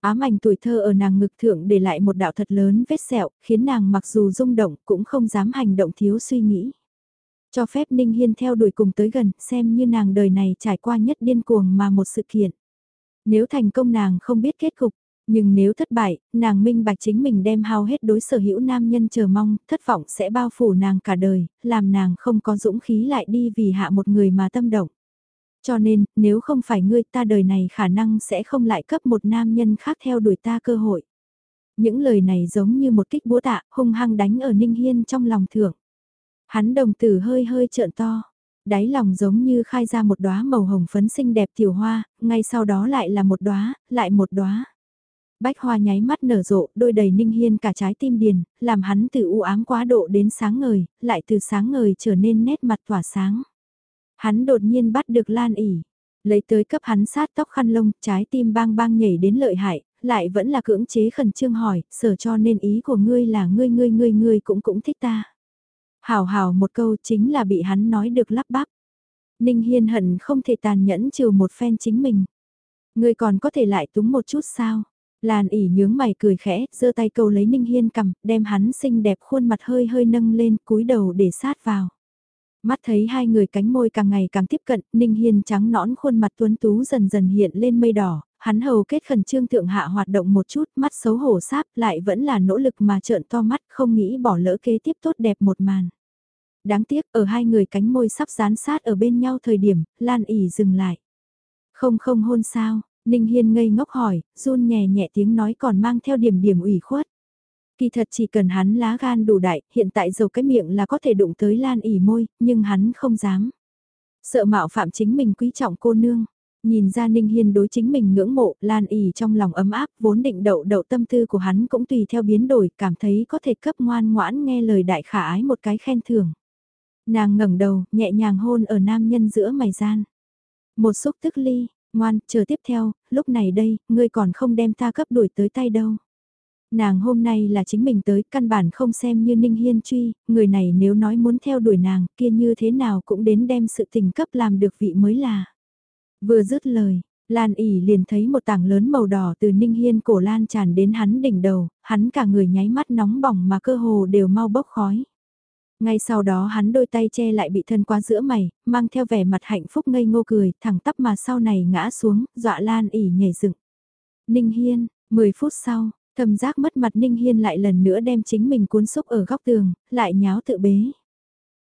Ám ảnh tuổi thơ ở nàng ngực thượng để lại một đạo thật lớn vết sẹo, khiến nàng mặc dù rung động cũng không dám hành động thiếu suy nghĩ. Cho phép Ninh Hiên theo đuổi cùng tới gần, xem như nàng đời này trải qua nhất điên cuồng mà một sự kiện. Nếu thành công nàng không biết kết cục, nhưng nếu thất bại, nàng minh bạch chính mình đem hao hết đối sở hữu nam nhân chờ mong, thất vọng sẽ bao phủ nàng cả đời, làm nàng không có dũng khí lại đi vì hạ một người mà tâm động. Cho nên, nếu không phải ngươi ta đời này khả năng sẽ không lại cấp một nam nhân khác theo đuổi ta cơ hội. Những lời này giống như một kích búa tạ, hung hăng đánh ở Ninh Hiên trong lòng thượng. Hắn đồng tử hơi hơi trợn to đáy lòng giống như khai ra một đóa màu hồng phấn xinh đẹp tiểu hoa, ngay sau đó lại là một đóa, lại một đóa. Bách hoa nháy mắt nở rộ, đôi đầy ninh hiên cả trái tim điền, làm hắn từ u ám quá độ đến sáng ngời, lại từ sáng ngời trở nên nét mặt tỏa sáng. Hắn đột nhiên bắt được Lan ỉ, lấy tới cấp hắn sát tóc khăn lông, trái tim bang bang nhảy đến lợi hại, lại vẫn là cưỡng chế khẩn trương hỏi, sở cho nên ý của ngươi là ngươi ngươi ngươi ngươi cũng cũng thích ta. Hảo hảo một câu chính là bị hắn nói được lắp bắp. Ninh Hiên hận không thể tàn nhẫn trừ một phen chính mình. Ngươi còn có thể lại túng một chút sao? Lan ỉ nhướng mày cười khẽ, giơ tay câu lấy Ninh Hiên cầm, đem hắn xinh đẹp khuôn mặt hơi hơi nâng lên, cúi đầu để sát vào. Mắt thấy hai người cánh môi càng ngày càng tiếp cận, Ninh Hiên trắng nõn khuôn mặt tuấn tú dần dần hiện lên mây đỏ, hắn hầu kết khẩn trương thượng hạ hoạt động một chút, mắt xấu hổ sáp lại vẫn là nỗ lực mà trợn to mắt, không nghĩ bỏ lỡ kế tiếp tốt đẹp một màn. Đáng tiếc, ở hai người cánh môi sắp dán sát ở bên nhau thời điểm, Lan ỉ dừng lại. Không không hôn sao, Ninh Hiên ngây ngốc hỏi, run nhẹ nhẹ tiếng nói còn mang theo điểm điểm ủy khuất. Kỳ thật chỉ cần hắn lá gan đủ đại, hiện tại dầu cái miệng là có thể đụng tới Lan ỉ môi, nhưng hắn không dám. Sợ mạo phạm chính mình quý trọng cô nương. Nhìn ra Ninh Hiên đối chính mình ngưỡng mộ, Lan ỉ trong lòng ấm áp, vốn định đậu đậu tâm tư của hắn cũng tùy theo biến đổi, cảm thấy có thể cấp ngoan ngoãn nghe lời đại khả ái một cái khen thưởng. Nàng ngẩng đầu, nhẹ nhàng hôn ở nam nhân giữa mày gian. Một xúc tức ly, ngoan, chờ tiếp theo, lúc này đây, ngươi còn không đem ta cấp đuổi tới tay đâu. Nàng hôm nay là chính mình tới, căn bản không xem như Ninh Hiên truy, người này nếu nói muốn theo đuổi nàng, kia như thế nào cũng đến đem sự tình cấp làm được vị mới là. Vừa dứt lời, Lan ỉ liền thấy một tảng lớn màu đỏ từ Ninh Hiên cổ lan tràn đến hắn đỉnh đầu, hắn cả người nháy mắt nóng bỏng mà cơ hồ đều mau bốc khói. Ngay sau đó hắn đôi tay che lại bị thân qua giữa mày, mang theo vẻ mặt hạnh phúc ngây ngô cười, thẳng tắp mà sau này ngã xuống, dọa Lan ỉ nhảy dựng. Ninh Hiên, 10 phút sau, thầm giác mất mặt Ninh Hiên lại lần nữa đem chính mình cuốn xúc ở góc tường, lại nháo tự bế.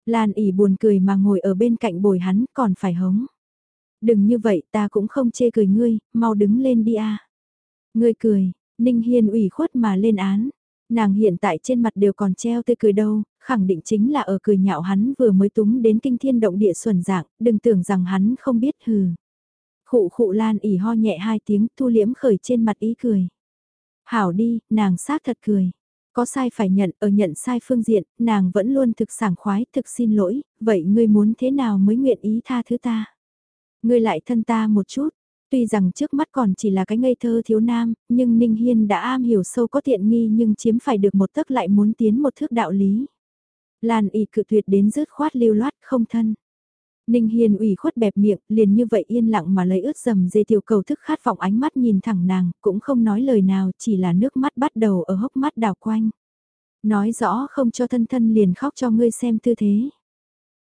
Lan ỉ buồn cười mà ngồi ở bên cạnh bồi hắn còn phải hống. Đừng như vậy ta cũng không chê cười ngươi, mau đứng lên đi a. Ngươi cười, Ninh Hiên ủy khuất mà lên án. Nàng hiện tại trên mặt đều còn treo tươi cười đâu, khẳng định chính là ở cười nhạo hắn vừa mới túng đến kinh thiên động địa xuẩn dạng, đừng tưởng rằng hắn không biết hừ. Khụ khụ lan ỉ ho nhẹ hai tiếng thu liễm khởi trên mặt ý cười. Hảo đi, nàng sát thật cười. Có sai phải nhận, ở nhận sai phương diện, nàng vẫn luôn thực sảng khoái, thực xin lỗi, vậy ngươi muốn thế nào mới nguyện ý tha thứ ta? Ngươi lại thân ta một chút, tuy rằng trước mắt còn chỉ là cái ngây thơ thiếu nam, nhưng Ninh Hiên đã am hiểu sâu có tiện nghi nhưng chiếm phải được một tấc lại muốn tiến một thước đạo lý. Lan y cự tuyệt đến rớt khoát lưu loát không thân. Ninh hiền ủy khuất bẹp miệng, liền như vậy yên lặng mà lấy ướt dầm dê tiểu cầu thức khát vọng ánh mắt nhìn thẳng nàng, cũng không nói lời nào, chỉ là nước mắt bắt đầu ở hốc mắt đào quanh. Nói rõ không cho thân thân liền khóc cho ngươi xem tư thế.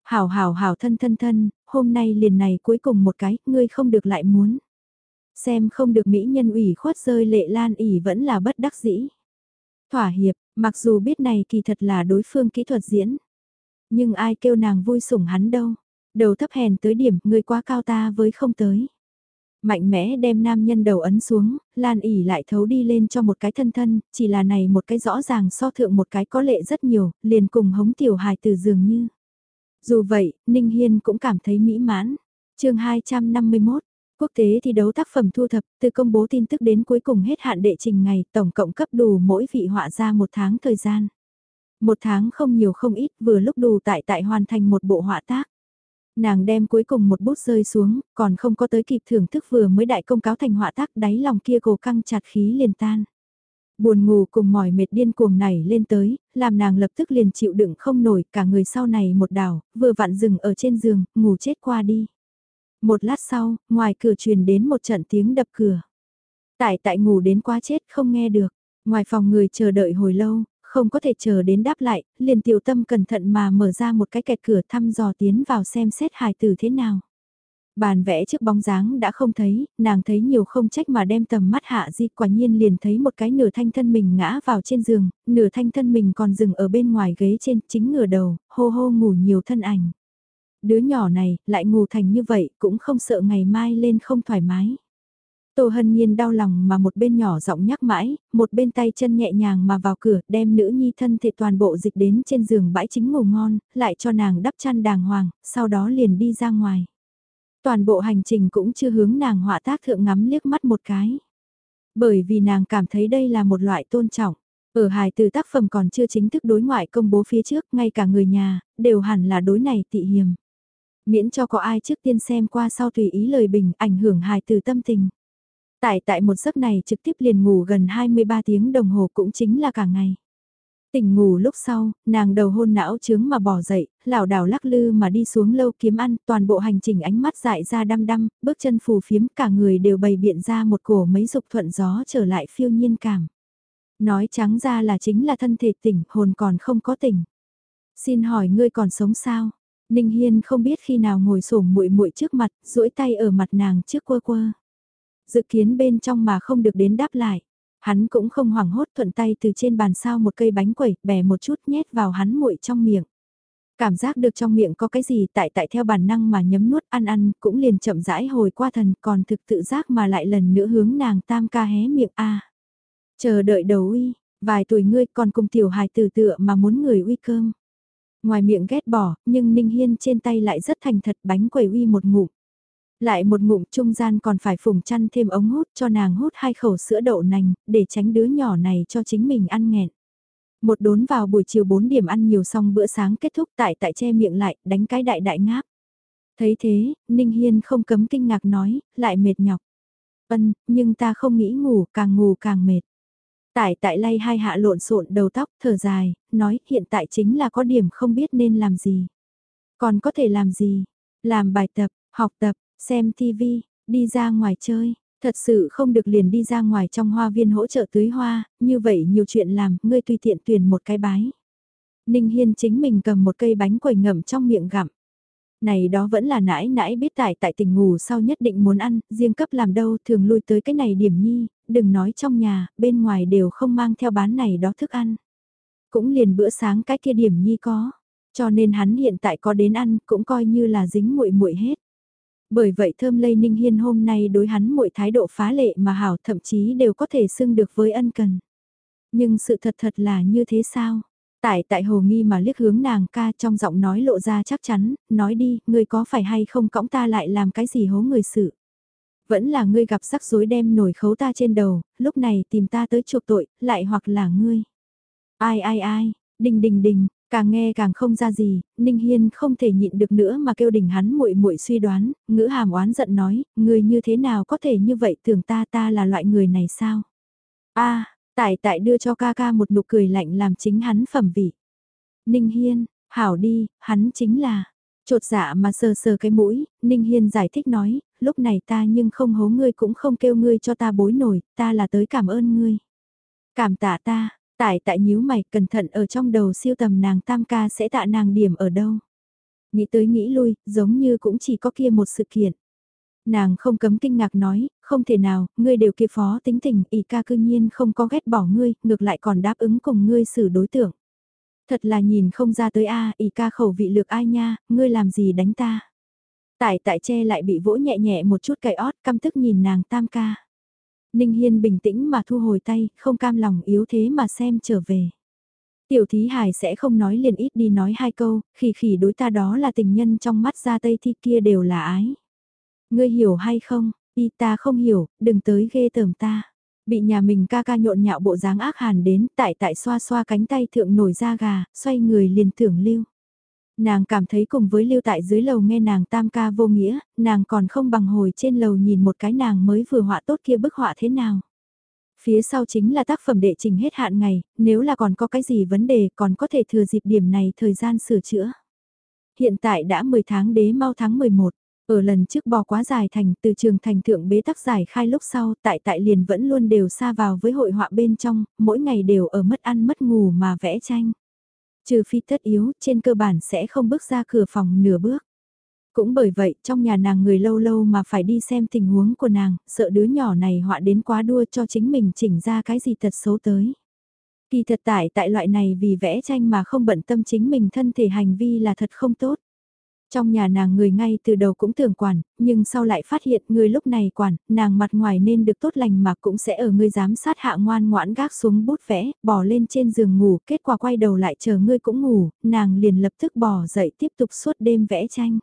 Hảo hảo hảo thân thân thân, hôm nay liền này cuối cùng một cái, ngươi không được lại muốn. Xem không được mỹ nhân ủy khuất rơi lệ lan ỉ vẫn là bất đắc dĩ. Thỏa hiệp, mặc dù biết này kỳ thật là đối phương kỹ thuật diễn. Nhưng ai kêu nàng vui sủng hắn đâu. Đầu thấp hèn tới điểm, người quá cao ta với không tới. Mạnh mẽ đem nam nhân đầu ấn xuống, Lan ỉ lại thấu đi lên cho một cái thân thân, chỉ là này một cái rõ ràng so thượng một cái có lệ rất nhiều, liền cùng hống tiểu hài từ dường như. Dù vậy, Ninh Hiên cũng cảm thấy mỹ mãn. chương 251, quốc tế thi đấu tác phẩm thu thập, từ công bố tin tức đến cuối cùng hết hạn đệ trình ngày, tổng cộng cấp đủ mỗi vị họa ra một tháng thời gian. Một tháng không nhiều không ít, vừa lúc đủ tại tại hoàn thành một bộ họa tác. Nàng đem cuối cùng một bút rơi xuống, còn không có tới kịp thưởng thức vừa mới đại công cáo thành họa tác đáy lòng kia cổ căng chặt khí liền tan. Buồn ngủ cùng mỏi mệt điên cuồng này lên tới, làm nàng lập tức liền chịu đựng không nổi cả người sau này một đảo, vừa vặn dừng ở trên giường, ngủ chết qua đi. Một lát sau, ngoài cửa truyền đến một trận tiếng đập cửa. Tại tại ngủ đến quá chết không nghe được, ngoài phòng người chờ đợi hồi lâu, không có thể chờ đến đáp lại, liền tiểu tâm cẩn thận mà mở ra một cái kẹt cửa thăm dò tiến vào xem xét hài tử thế nào. Bàn vẽ trước bóng dáng đã không thấy, nàng thấy nhiều không trách mà đem tầm mắt hạ di quả nhiên liền thấy một cái nửa thanh thân mình ngã vào trên giường, nửa thanh thân mình còn dừng ở bên ngoài ghế trên chính ngửa đầu, hô hô ngủ nhiều thân ảnh. Đứa nhỏ này lại ngủ thành như vậy cũng không sợ ngày mai lên không thoải mái. Tô Hân Nhiên đau lòng mà một bên nhỏ giọng nhắc mãi, một bên tay chân nhẹ nhàng mà vào cửa, đem nữ nhi thân thể toàn bộ dịch đến trên giường bãi chính ngủ ngon, lại cho nàng đắp chăn đàng hoàng, sau đó liền đi ra ngoài. Toàn bộ hành trình cũng chưa hướng nàng họa tác thượng ngắm liếc mắt một cái. Bởi vì nàng cảm thấy đây là một loại tôn trọng. Ở hài từ tác phẩm còn chưa chính thức đối ngoại công bố phía trước, ngay cả người nhà, đều hẳn là đối này tị hiềm. Miễn cho có ai trước tiên xem qua sau tùy ý lời bình ảnh hưởng hài từ tâm tình. Tại tại một giấc này trực tiếp liền ngủ gần 23 tiếng đồng hồ cũng chính là cả ngày. Tỉnh ngủ lúc sau, nàng đầu hôn não chướng mà bỏ dậy, lảo đảo lắc lư mà đi xuống lâu kiếm ăn, toàn bộ hành trình ánh mắt dại ra đăm đăm, bước chân phù phiếm, cả người đều bày biện ra một cổ mấy dục thuận gió trở lại phiêu nhiên cảm. Nói trắng ra là chính là thân thể tỉnh, hồn còn không có tỉnh. Xin hỏi ngươi còn sống sao? Ninh Hiên không biết khi nào ngồi xổm muội muội trước mặt, duỗi tay ở mặt nàng trước quơ quơ. Dự kiến bên trong mà không được đến đáp lại. Hắn cũng không hoảng hốt thuận tay từ trên bàn sao một cây bánh quẩy, bẻ một chút nhét vào hắn muội trong miệng. Cảm giác được trong miệng có cái gì tại tại theo bản năng mà nhấm nuốt ăn ăn cũng liền chậm rãi hồi qua thần còn thực tự giác mà lại lần nữa hướng nàng tam ca hé miệng a Chờ đợi đầu uy, vài tuổi ngươi còn cùng tiểu hài tử tựa mà muốn người uy cơm. Ngoài miệng ghét bỏ, nhưng Ninh Hiên trên tay lại rất thành thật bánh quẩy uy một ngụm. Lại một ngụm trung gian còn phải phùng chăn thêm ống hút cho nàng hút hai khẩu sữa đậu nành, để tránh đứa nhỏ này cho chính mình ăn nghẹn. Một đốn vào buổi chiều 4 điểm ăn nhiều xong bữa sáng kết thúc tại tại che miệng lại, đánh cái đại đại ngáp. Thấy thế, Ninh Hiên không cấm kinh ngạc nói, lại mệt nhọc. Ân, nhưng ta không nghĩ ngủ, càng ngủ càng mệt. Tại tại lay hai hạ lộn xộn đầu tóc, thở dài, nói hiện tại chính là có điểm không biết nên làm gì. Còn có thể làm gì? Làm bài tập, học tập, xem TV, đi ra ngoài chơi. Thật sự không được liền đi ra ngoài trong hoa viên hỗ trợ tưới hoa, như vậy nhiều chuyện làm, ngươi tùy tiện tuyển một cái bái. Ninh Hiên chính mình cầm một cây bánh quẩy ngậm trong miệng gặm. Này đó vẫn là nãi nãi biết tại tại tỉnh ngủ sau nhất định muốn ăn, riêng cấp làm đâu thường lui tới cái này điểm nhi, đừng nói trong nhà, bên ngoài đều không mang theo bán này đó thức ăn. Cũng liền bữa sáng cái kia điểm nhi có, cho nên hắn hiện tại có đến ăn cũng coi như là dính muội muội hết. Bởi vậy thơm lây ninh hiên hôm nay đối hắn muội thái độ phá lệ mà hảo thậm chí đều có thể xưng được với ân cần. Nhưng sự thật thật là như thế sao? Tại tại hồ nghi mà liếc hướng nàng ca trong giọng nói lộ ra chắc chắn, nói đi, ngươi có phải hay không cõng ta lại làm cái gì hố người sự. Vẫn là ngươi gặp rắc rối đem nổi khấu ta trên đầu, lúc này tìm ta tới chuộc tội, lại hoặc là ngươi. Ai ai ai, đình đình đình, càng nghe càng không ra gì, Ninh Hiên không thể nhịn được nữa mà kêu đình hắn muội muội suy đoán, ngữ hàm oán giận nói, ngươi như thế nào có thể như vậy tưởng ta ta là loại người này sao? a Tại tại đưa cho ca ca một nụ cười lạnh làm chính hắn phẩm vị. Ninh Hiên, hảo đi, hắn chính là, trột dạ mà sờ sờ cái mũi, Ninh Hiên giải thích nói, lúc này ta nhưng không hố ngươi cũng không kêu ngươi cho ta bối nổi, ta là tới cảm ơn ngươi. Cảm tạ ta, tại tại nhíu mày cẩn thận ở trong đầu siêu tầm nàng tam ca sẽ tạ nàng điểm ở đâu. Nghĩ tới nghĩ lui, giống như cũng chỉ có kia một sự kiện. Nàng không cấm kinh ngạc nói, không thể nào, ngươi đều kia phó tính tình, ỷ ca cư nhiên không có ghét bỏ ngươi, ngược lại còn đáp ứng cùng ngươi xử đối tượng. Thật là nhìn không ra tới a, à, ỷ ca khẩu vị lược ai nha, ngươi làm gì đánh ta. Tại tại che lại bị vỗ nhẹ nhẹ một chút cay ót căm tức nhìn nàng tam ca. Ninh Hiên bình tĩnh mà thu hồi tay, không cam lòng yếu thế mà xem trở về. Tiểu thí hải sẽ không nói liền ít đi nói hai câu, khỉ khỉ đối ta đó là tình nhân trong mắt ra tây thi kia đều là ái. Ngươi hiểu hay không, y ta không hiểu, đừng tới ghê tởm ta. Bị nhà mình ca ca nhộn nhạo bộ dáng ác hàn đến, tại tại xoa xoa cánh tay thượng nổi da gà, xoay người liền thưởng lưu. Nàng cảm thấy cùng với lưu tại dưới lầu nghe nàng tam ca vô nghĩa, nàng còn không bằng hồi trên lầu nhìn một cái nàng mới vừa họa tốt kia bức họa thế nào. Phía sau chính là tác phẩm đệ trình hết hạn ngày, nếu là còn có cái gì vấn đề còn có thể thừa dịp điểm này thời gian sửa chữa. Hiện tại đã 10 tháng đế mau tháng 11. Ở lần trước bò quá dài thành từ trường thành thượng bế tắc giải khai lúc sau tại tại liền vẫn luôn đều xa vào với hội họa bên trong, mỗi ngày đều ở mất ăn mất ngủ mà vẽ tranh. Trừ phi tất yếu, trên cơ bản sẽ không bước ra cửa phòng nửa bước. Cũng bởi vậy, trong nhà nàng người lâu lâu mà phải đi xem tình huống của nàng, sợ đứa nhỏ này họa đến quá đua cho chính mình chỉnh ra cái gì thật xấu tới. Kỳ thật tại tại loại này vì vẽ tranh mà không bận tâm chính mình thân thể hành vi là thật không tốt. Trong nhà nàng người ngay từ đầu cũng tưởng quản, nhưng sau lại phát hiện người lúc này quản, nàng mặt ngoài nên được tốt lành mà cũng sẽ ở ngươi giám sát hạ ngoan ngoãn gác xuống bút vẽ, bỏ lên trên giường ngủ, kết quả quay đầu lại chờ ngươi cũng ngủ, nàng liền lập tức bỏ dậy tiếp tục suốt đêm vẽ tranh.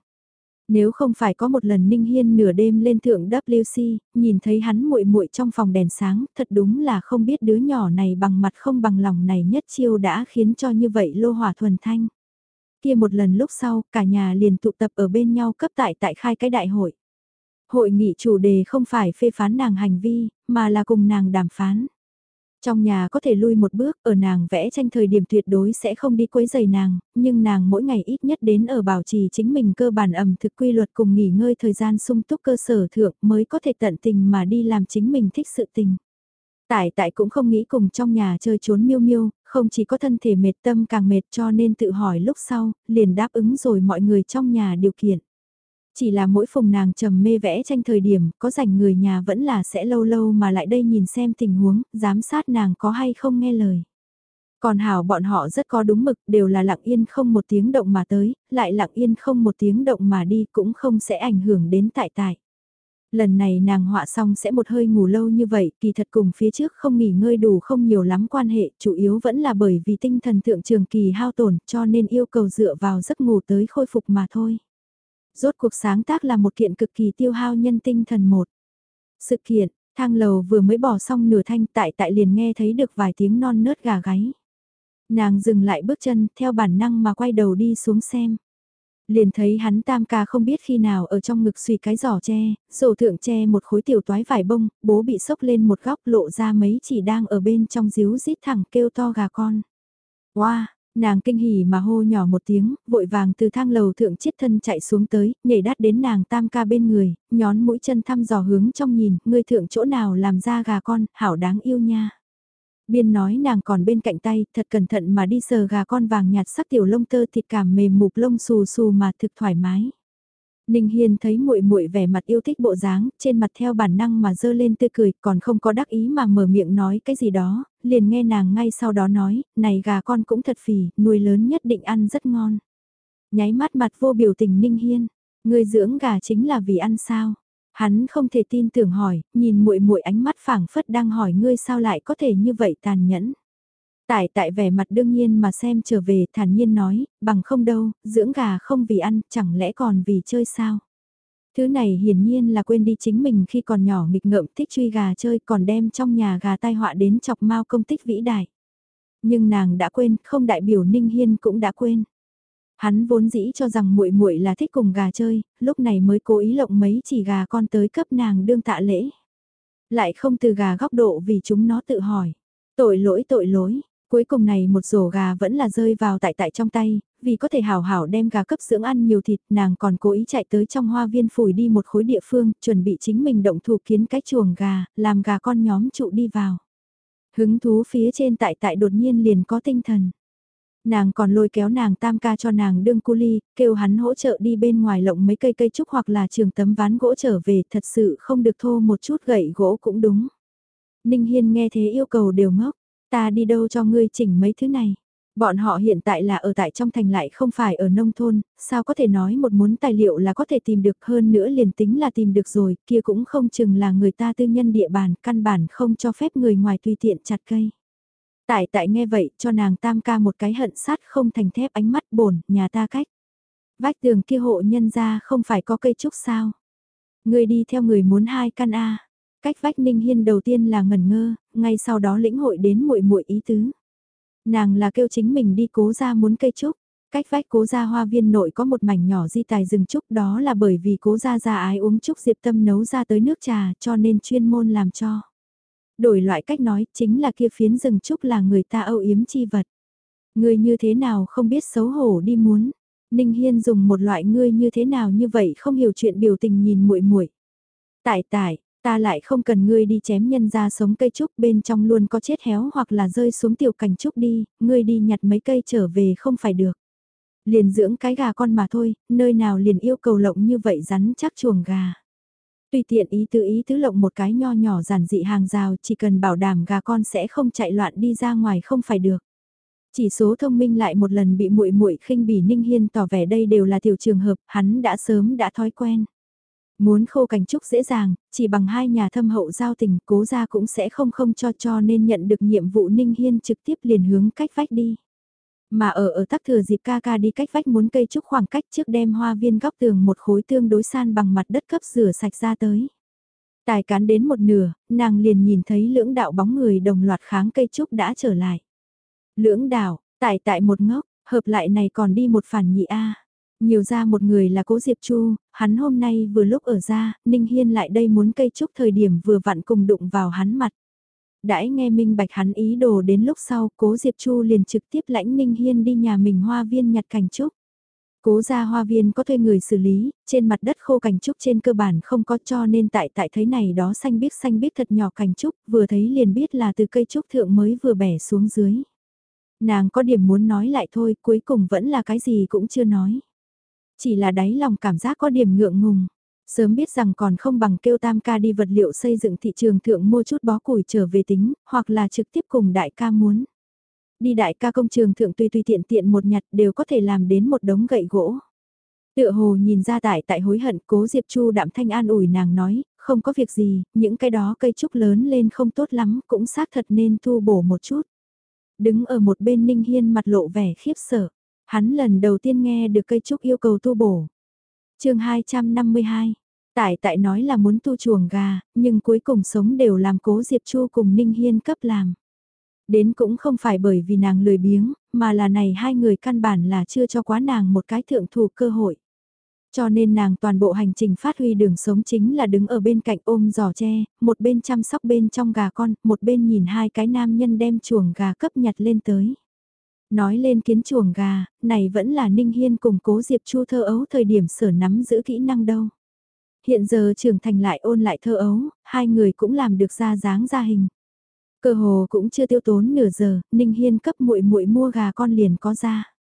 Nếu không phải có một lần Ninh Hiên nửa đêm lên thượng WC, nhìn thấy hắn muội muội trong phòng đèn sáng, thật đúng là không biết đứa nhỏ này bằng mặt không bằng lòng này nhất chiêu đã khiến cho như vậy lô hỏa thuần thanh kia một lần lúc sau, cả nhà liền tụ tập ở bên nhau cấp tại tại khai cái đại hội. Hội nghị chủ đề không phải phê phán nàng hành vi, mà là cùng nàng đàm phán. Trong nhà có thể lui một bước, ở nàng vẽ tranh thời điểm tuyệt đối sẽ không đi quấy giày nàng, nhưng nàng mỗi ngày ít nhất đến ở bảo trì chính mình cơ bản ẩm thực quy luật cùng nghỉ ngơi thời gian sung túc cơ sở thượng mới có thể tận tình mà đi làm chính mình thích sự tình. Tại tại cũng không nghĩ cùng trong nhà chơi trốn miêu miêu, không chỉ có thân thể mệt tâm càng mệt cho nên tự hỏi lúc sau, liền đáp ứng rồi mọi người trong nhà điều kiện. Chỉ là mỗi phùng nàng trầm mê vẽ tranh thời điểm, có rảnh người nhà vẫn là sẽ lâu lâu mà lại đây nhìn xem tình huống, giám sát nàng có hay không nghe lời. Còn hảo bọn họ rất có đúng mực, đều là lặng yên không một tiếng động mà tới, lại lặng yên không một tiếng động mà đi cũng không sẽ ảnh hưởng đến tại tại. Lần này nàng họa xong sẽ một hơi ngủ lâu như vậy, kỳ thật cùng phía trước không nghỉ ngơi đủ không nhiều lắm quan hệ, chủ yếu vẫn là bởi vì tinh thần thượng trường kỳ hao tổn cho nên yêu cầu dựa vào giấc ngủ tới khôi phục mà thôi. Rốt cuộc sáng tác là một kiện cực kỳ tiêu hao nhân tinh thần một. Sự kiện, thang lầu vừa mới bỏ xong nửa thanh tại tại liền nghe thấy được vài tiếng non nớt gà gáy. Nàng dừng lại bước chân theo bản năng mà quay đầu đi xuống xem. Liền thấy hắn tam ca không biết khi nào ở trong ngực suy cái giỏ tre, rổ thượng tre một khối tiểu toái vải bông, bố bị sốc lên một góc lộ ra mấy chỉ đang ở bên trong díu rít thẳng kêu to gà con. Wow, nàng kinh hỉ mà hô nhỏ một tiếng, vội vàng từ thang lầu thượng chiết thân chạy xuống tới, nhảy đắt đến nàng tam ca bên người, nhón mũi chân thăm dò hướng trong nhìn, ngươi thượng chỗ nào làm ra gà con, hảo đáng yêu nha. Biên nói nàng còn bên cạnh tay, thật cẩn thận mà đi sờ gà con vàng nhạt sắc tiểu lông tơ thịt cảm mềm mục lông xù xù mà thực thoải mái. Ninh Hiên thấy muội muội vẻ mặt yêu thích bộ dáng, trên mặt theo bản năng mà dơ lên tươi cười, còn không có đắc ý mà mở miệng nói cái gì đó, liền nghe nàng ngay sau đó nói, này gà con cũng thật phì, nuôi lớn nhất định ăn rất ngon. Nháy mắt mặt vô biểu tình Ninh Hiên, người dưỡng gà chính là vì ăn sao? Hắn không thể tin tưởng hỏi, nhìn muội muội ánh mắt phảng phất đang hỏi ngươi sao lại có thể như vậy tàn nhẫn. Tại tại vẻ mặt đương nhiên mà xem trở về thản nhiên nói, bằng không đâu, dưỡng gà không vì ăn, chẳng lẽ còn vì chơi sao? Thứ này hiển nhiên là quên đi chính mình khi còn nhỏ nghịch ngợm thích truy gà chơi còn đem trong nhà gà tai họa đến chọc mau công tích vĩ đại. Nhưng nàng đã quên, không đại biểu Ninh Hiên cũng đã quên. Hắn vốn dĩ cho rằng muội muội là thích cùng gà chơi, lúc này mới cố ý lộng mấy chỉ gà con tới cấp nàng đương tạ lễ. Lại không từ gà góc độ vì chúng nó tự hỏi. Tội lỗi tội lỗi, cuối cùng này một rổ gà vẫn là rơi vào tại tại trong tay, vì có thể hảo hảo đem gà cấp dưỡng ăn nhiều thịt, nàng còn cố ý chạy tới trong hoa viên phủi đi một khối địa phương, chuẩn bị chính mình động thủ kiến cái chuồng gà, làm gà con nhóm trụ đi vào. Hứng thú phía trên tại tại đột nhiên liền có tinh thần. Nàng còn lôi kéo nàng tam ca cho nàng đương cu ly, kêu hắn hỗ trợ đi bên ngoài lộng mấy cây cây trúc hoặc là trường tấm ván gỗ trở về thật sự không được thô một chút gậy gỗ cũng đúng. Ninh Hiên nghe thế yêu cầu đều ngốc, ta đi đâu cho ngươi chỉnh mấy thứ này. Bọn họ hiện tại là ở tại trong thành lại không phải ở nông thôn, sao có thể nói một muốn tài liệu là có thể tìm được hơn nữa liền tính là tìm được rồi, kia cũng không chừng là người ta tư nhân địa bàn, căn bản không cho phép người ngoài tùy tiện chặt cây. Tại tại nghe vậy cho nàng tam ca một cái hận sát không thành thép ánh mắt bổn, nhà ta cách. Vách tường kia hộ nhân ra không phải có cây trúc sao. Người đi theo người muốn hai căn A. Cách vách ninh hiên đầu tiên là ngẩn ngơ, ngay sau đó lĩnh hội đến muội muội ý tứ. Nàng là kêu chính mình đi cố ra muốn cây trúc. Cách vách cố gia hoa viên nội có một mảnh nhỏ di tài rừng trúc đó là bởi vì cố gia già ái uống trúc diệp tâm nấu ra tới nước trà cho nên chuyên môn làm cho. Đổi loại cách nói, chính là kia phiến rừng trúc là người ta âu yếm chi vật. Người như thế nào không biết xấu hổ đi muốn. Ninh Hiên dùng một loại ngươi như thế nào như vậy không hiểu chuyện biểu tình nhìn muội muội. Tại tại, ta lại không cần ngươi đi chém nhân ra sống cây trúc bên trong luôn có chết héo hoặc là rơi xuống tiểu cảnh trúc đi, ngươi đi nhặt mấy cây trở về không phải được. Liền dưỡng cái gà con mà thôi, nơi nào liền yêu cầu lộng như vậy rắn chắc chuồng gà tùy tiện ý tứ ý tứ lộng một cái nho nhỏ giản dị hàng rào chỉ cần bảo đảm gà con sẽ không chạy loạn đi ra ngoài không phải được. Chỉ số thông minh lại một lần bị muội muội khinh bỉ Ninh Hiên tỏ vẻ đây đều là tiểu trường hợp, hắn đã sớm đã thói quen. Muốn khô cảnh trúc dễ dàng, chỉ bằng hai nhà thâm hậu giao tình cố ra cũng sẽ không không cho cho nên nhận được nhiệm vụ Ninh Hiên trực tiếp liền hướng cách vách đi. Mà ở ở tắc thừa dịp ca ca đi cách vách muốn cây trúc khoảng cách trước đem hoa viên góc tường một khối tương đối san bằng mặt đất cấp rửa sạch ra tới. Tài cán đến một nửa, nàng liền nhìn thấy lưỡng đạo bóng người đồng loạt kháng cây trúc đã trở lại. Lưỡng đạo, tại tại một ngốc, hợp lại này còn đi một phản nhị A. Nhiều ra một người là cố Diệp Chu, hắn hôm nay vừa lúc ở ra, Ninh Hiên lại đây muốn cây trúc thời điểm vừa vặn cùng đụng vào hắn mặt đãi nghe minh bạch hắn ý đồ đến lúc sau, cố Diệp Chu liền trực tiếp lãnh Ninh Hiên đi nhà mình hoa viên nhặt cảnh trúc. Cố gia hoa viên có thuê người xử lý, trên mặt đất khô cành trúc trên cơ bản không có cho nên tại tại thấy này đó xanh biết xanh biết thật nhỏ cành trúc, vừa thấy liền biết là từ cây trúc thượng mới vừa bẻ xuống dưới. Nàng có điểm muốn nói lại thôi, cuối cùng vẫn là cái gì cũng chưa nói. Chỉ là đáy lòng cảm giác có điểm ngượng ngùng. Sớm biết rằng còn không bằng kêu tam ca đi vật liệu xây dựng thị trường thượng mua chút bó củi trở về tính, hoặc là trực tiếp cùng đại ca muốn. Đi đại ca công trường thượng tùy tùy tiện tiện một nhặt đều có thể làm đến một đống gậy gỗ. Tựa hồ nhìn ra tại tại hối hận cố Diệp Chu đạm thanh an ủi nàng nói, không có việc gì, những cái đó cây trúc lớn lên không tốt lắm cũng xác thật nên thu bổ một chút. Đứng ở một bên Ninh Hiên mặt lộ vẻ khiếp sợ, hắn lần đầu tiên nghe được cây trúc yêu cầu tu bổ chương 252, Tại tại nói là muốn tu chuồng gà, nhưng cuối cùng sống đều làm cố Diệp Chu cùng Ninh Hiên cấp làm. Đến cũng không phải bởi vì nàng lười biếng, mà là này hai người căn bản là chưa cho quá nàng một cái thượng thủ cơ hội. Cho nên nàng toàn bộ hành trình phát huy đường sống chính là đứng ở bên cạnh ôm giò tre, một bên chăm sóc bên trong gà con, một bên nhìn hai cái nam nhân đem chuồng gà cấp nhặt lên tới. Nói lên kiến chuồng gà, này vẫn là Ninh Hiên cùng cố Diệp Chu thơ ấu thời điểm sở nắm giữ kỹ năng đâu. Hiện giờ trưởng thành lại ôn lại thơ ấu, hai người cũng làm được ra dáng ra hình. Cơ hồ cũng chưa tiêu tốn nửa giờ, Ninh Hiên cấp muội muội mua gà con liền có ra.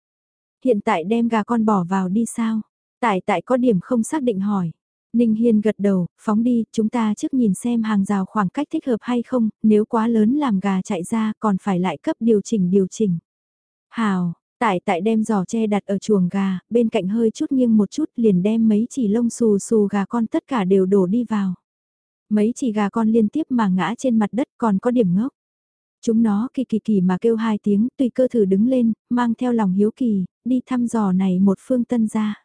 Hiện tại đem gà con bỏ vào đi sao? Tại tại có điểm không xác định hỏi. Ninh Hiên gật đầu, phóng đi, chúng ta trước nhìn xem hàng rào khoảng cách thích hợp hay không, nếu quá lớn làm gà chạy ra còn phải lại cấp điều chỉnh điều chỉnh. Hào, tại tại đem giò tre đặt ở chuồng gà, bên cạnh hơi chút nghiêng một chút liền đem mấy chỉ lông xù xù gà con tất cả đều đổ đi vào. Mấy chỉ gà con liên tiếp mà ngã trên mặt đất còn có điểm ngốc. Chúng nó kỳ kỳ kỳ mà kêu hai tiếng, tùy cơ thử đứng lên, mang theo lòng hiếu kỳ, đi thăm dò này một phương tân ra.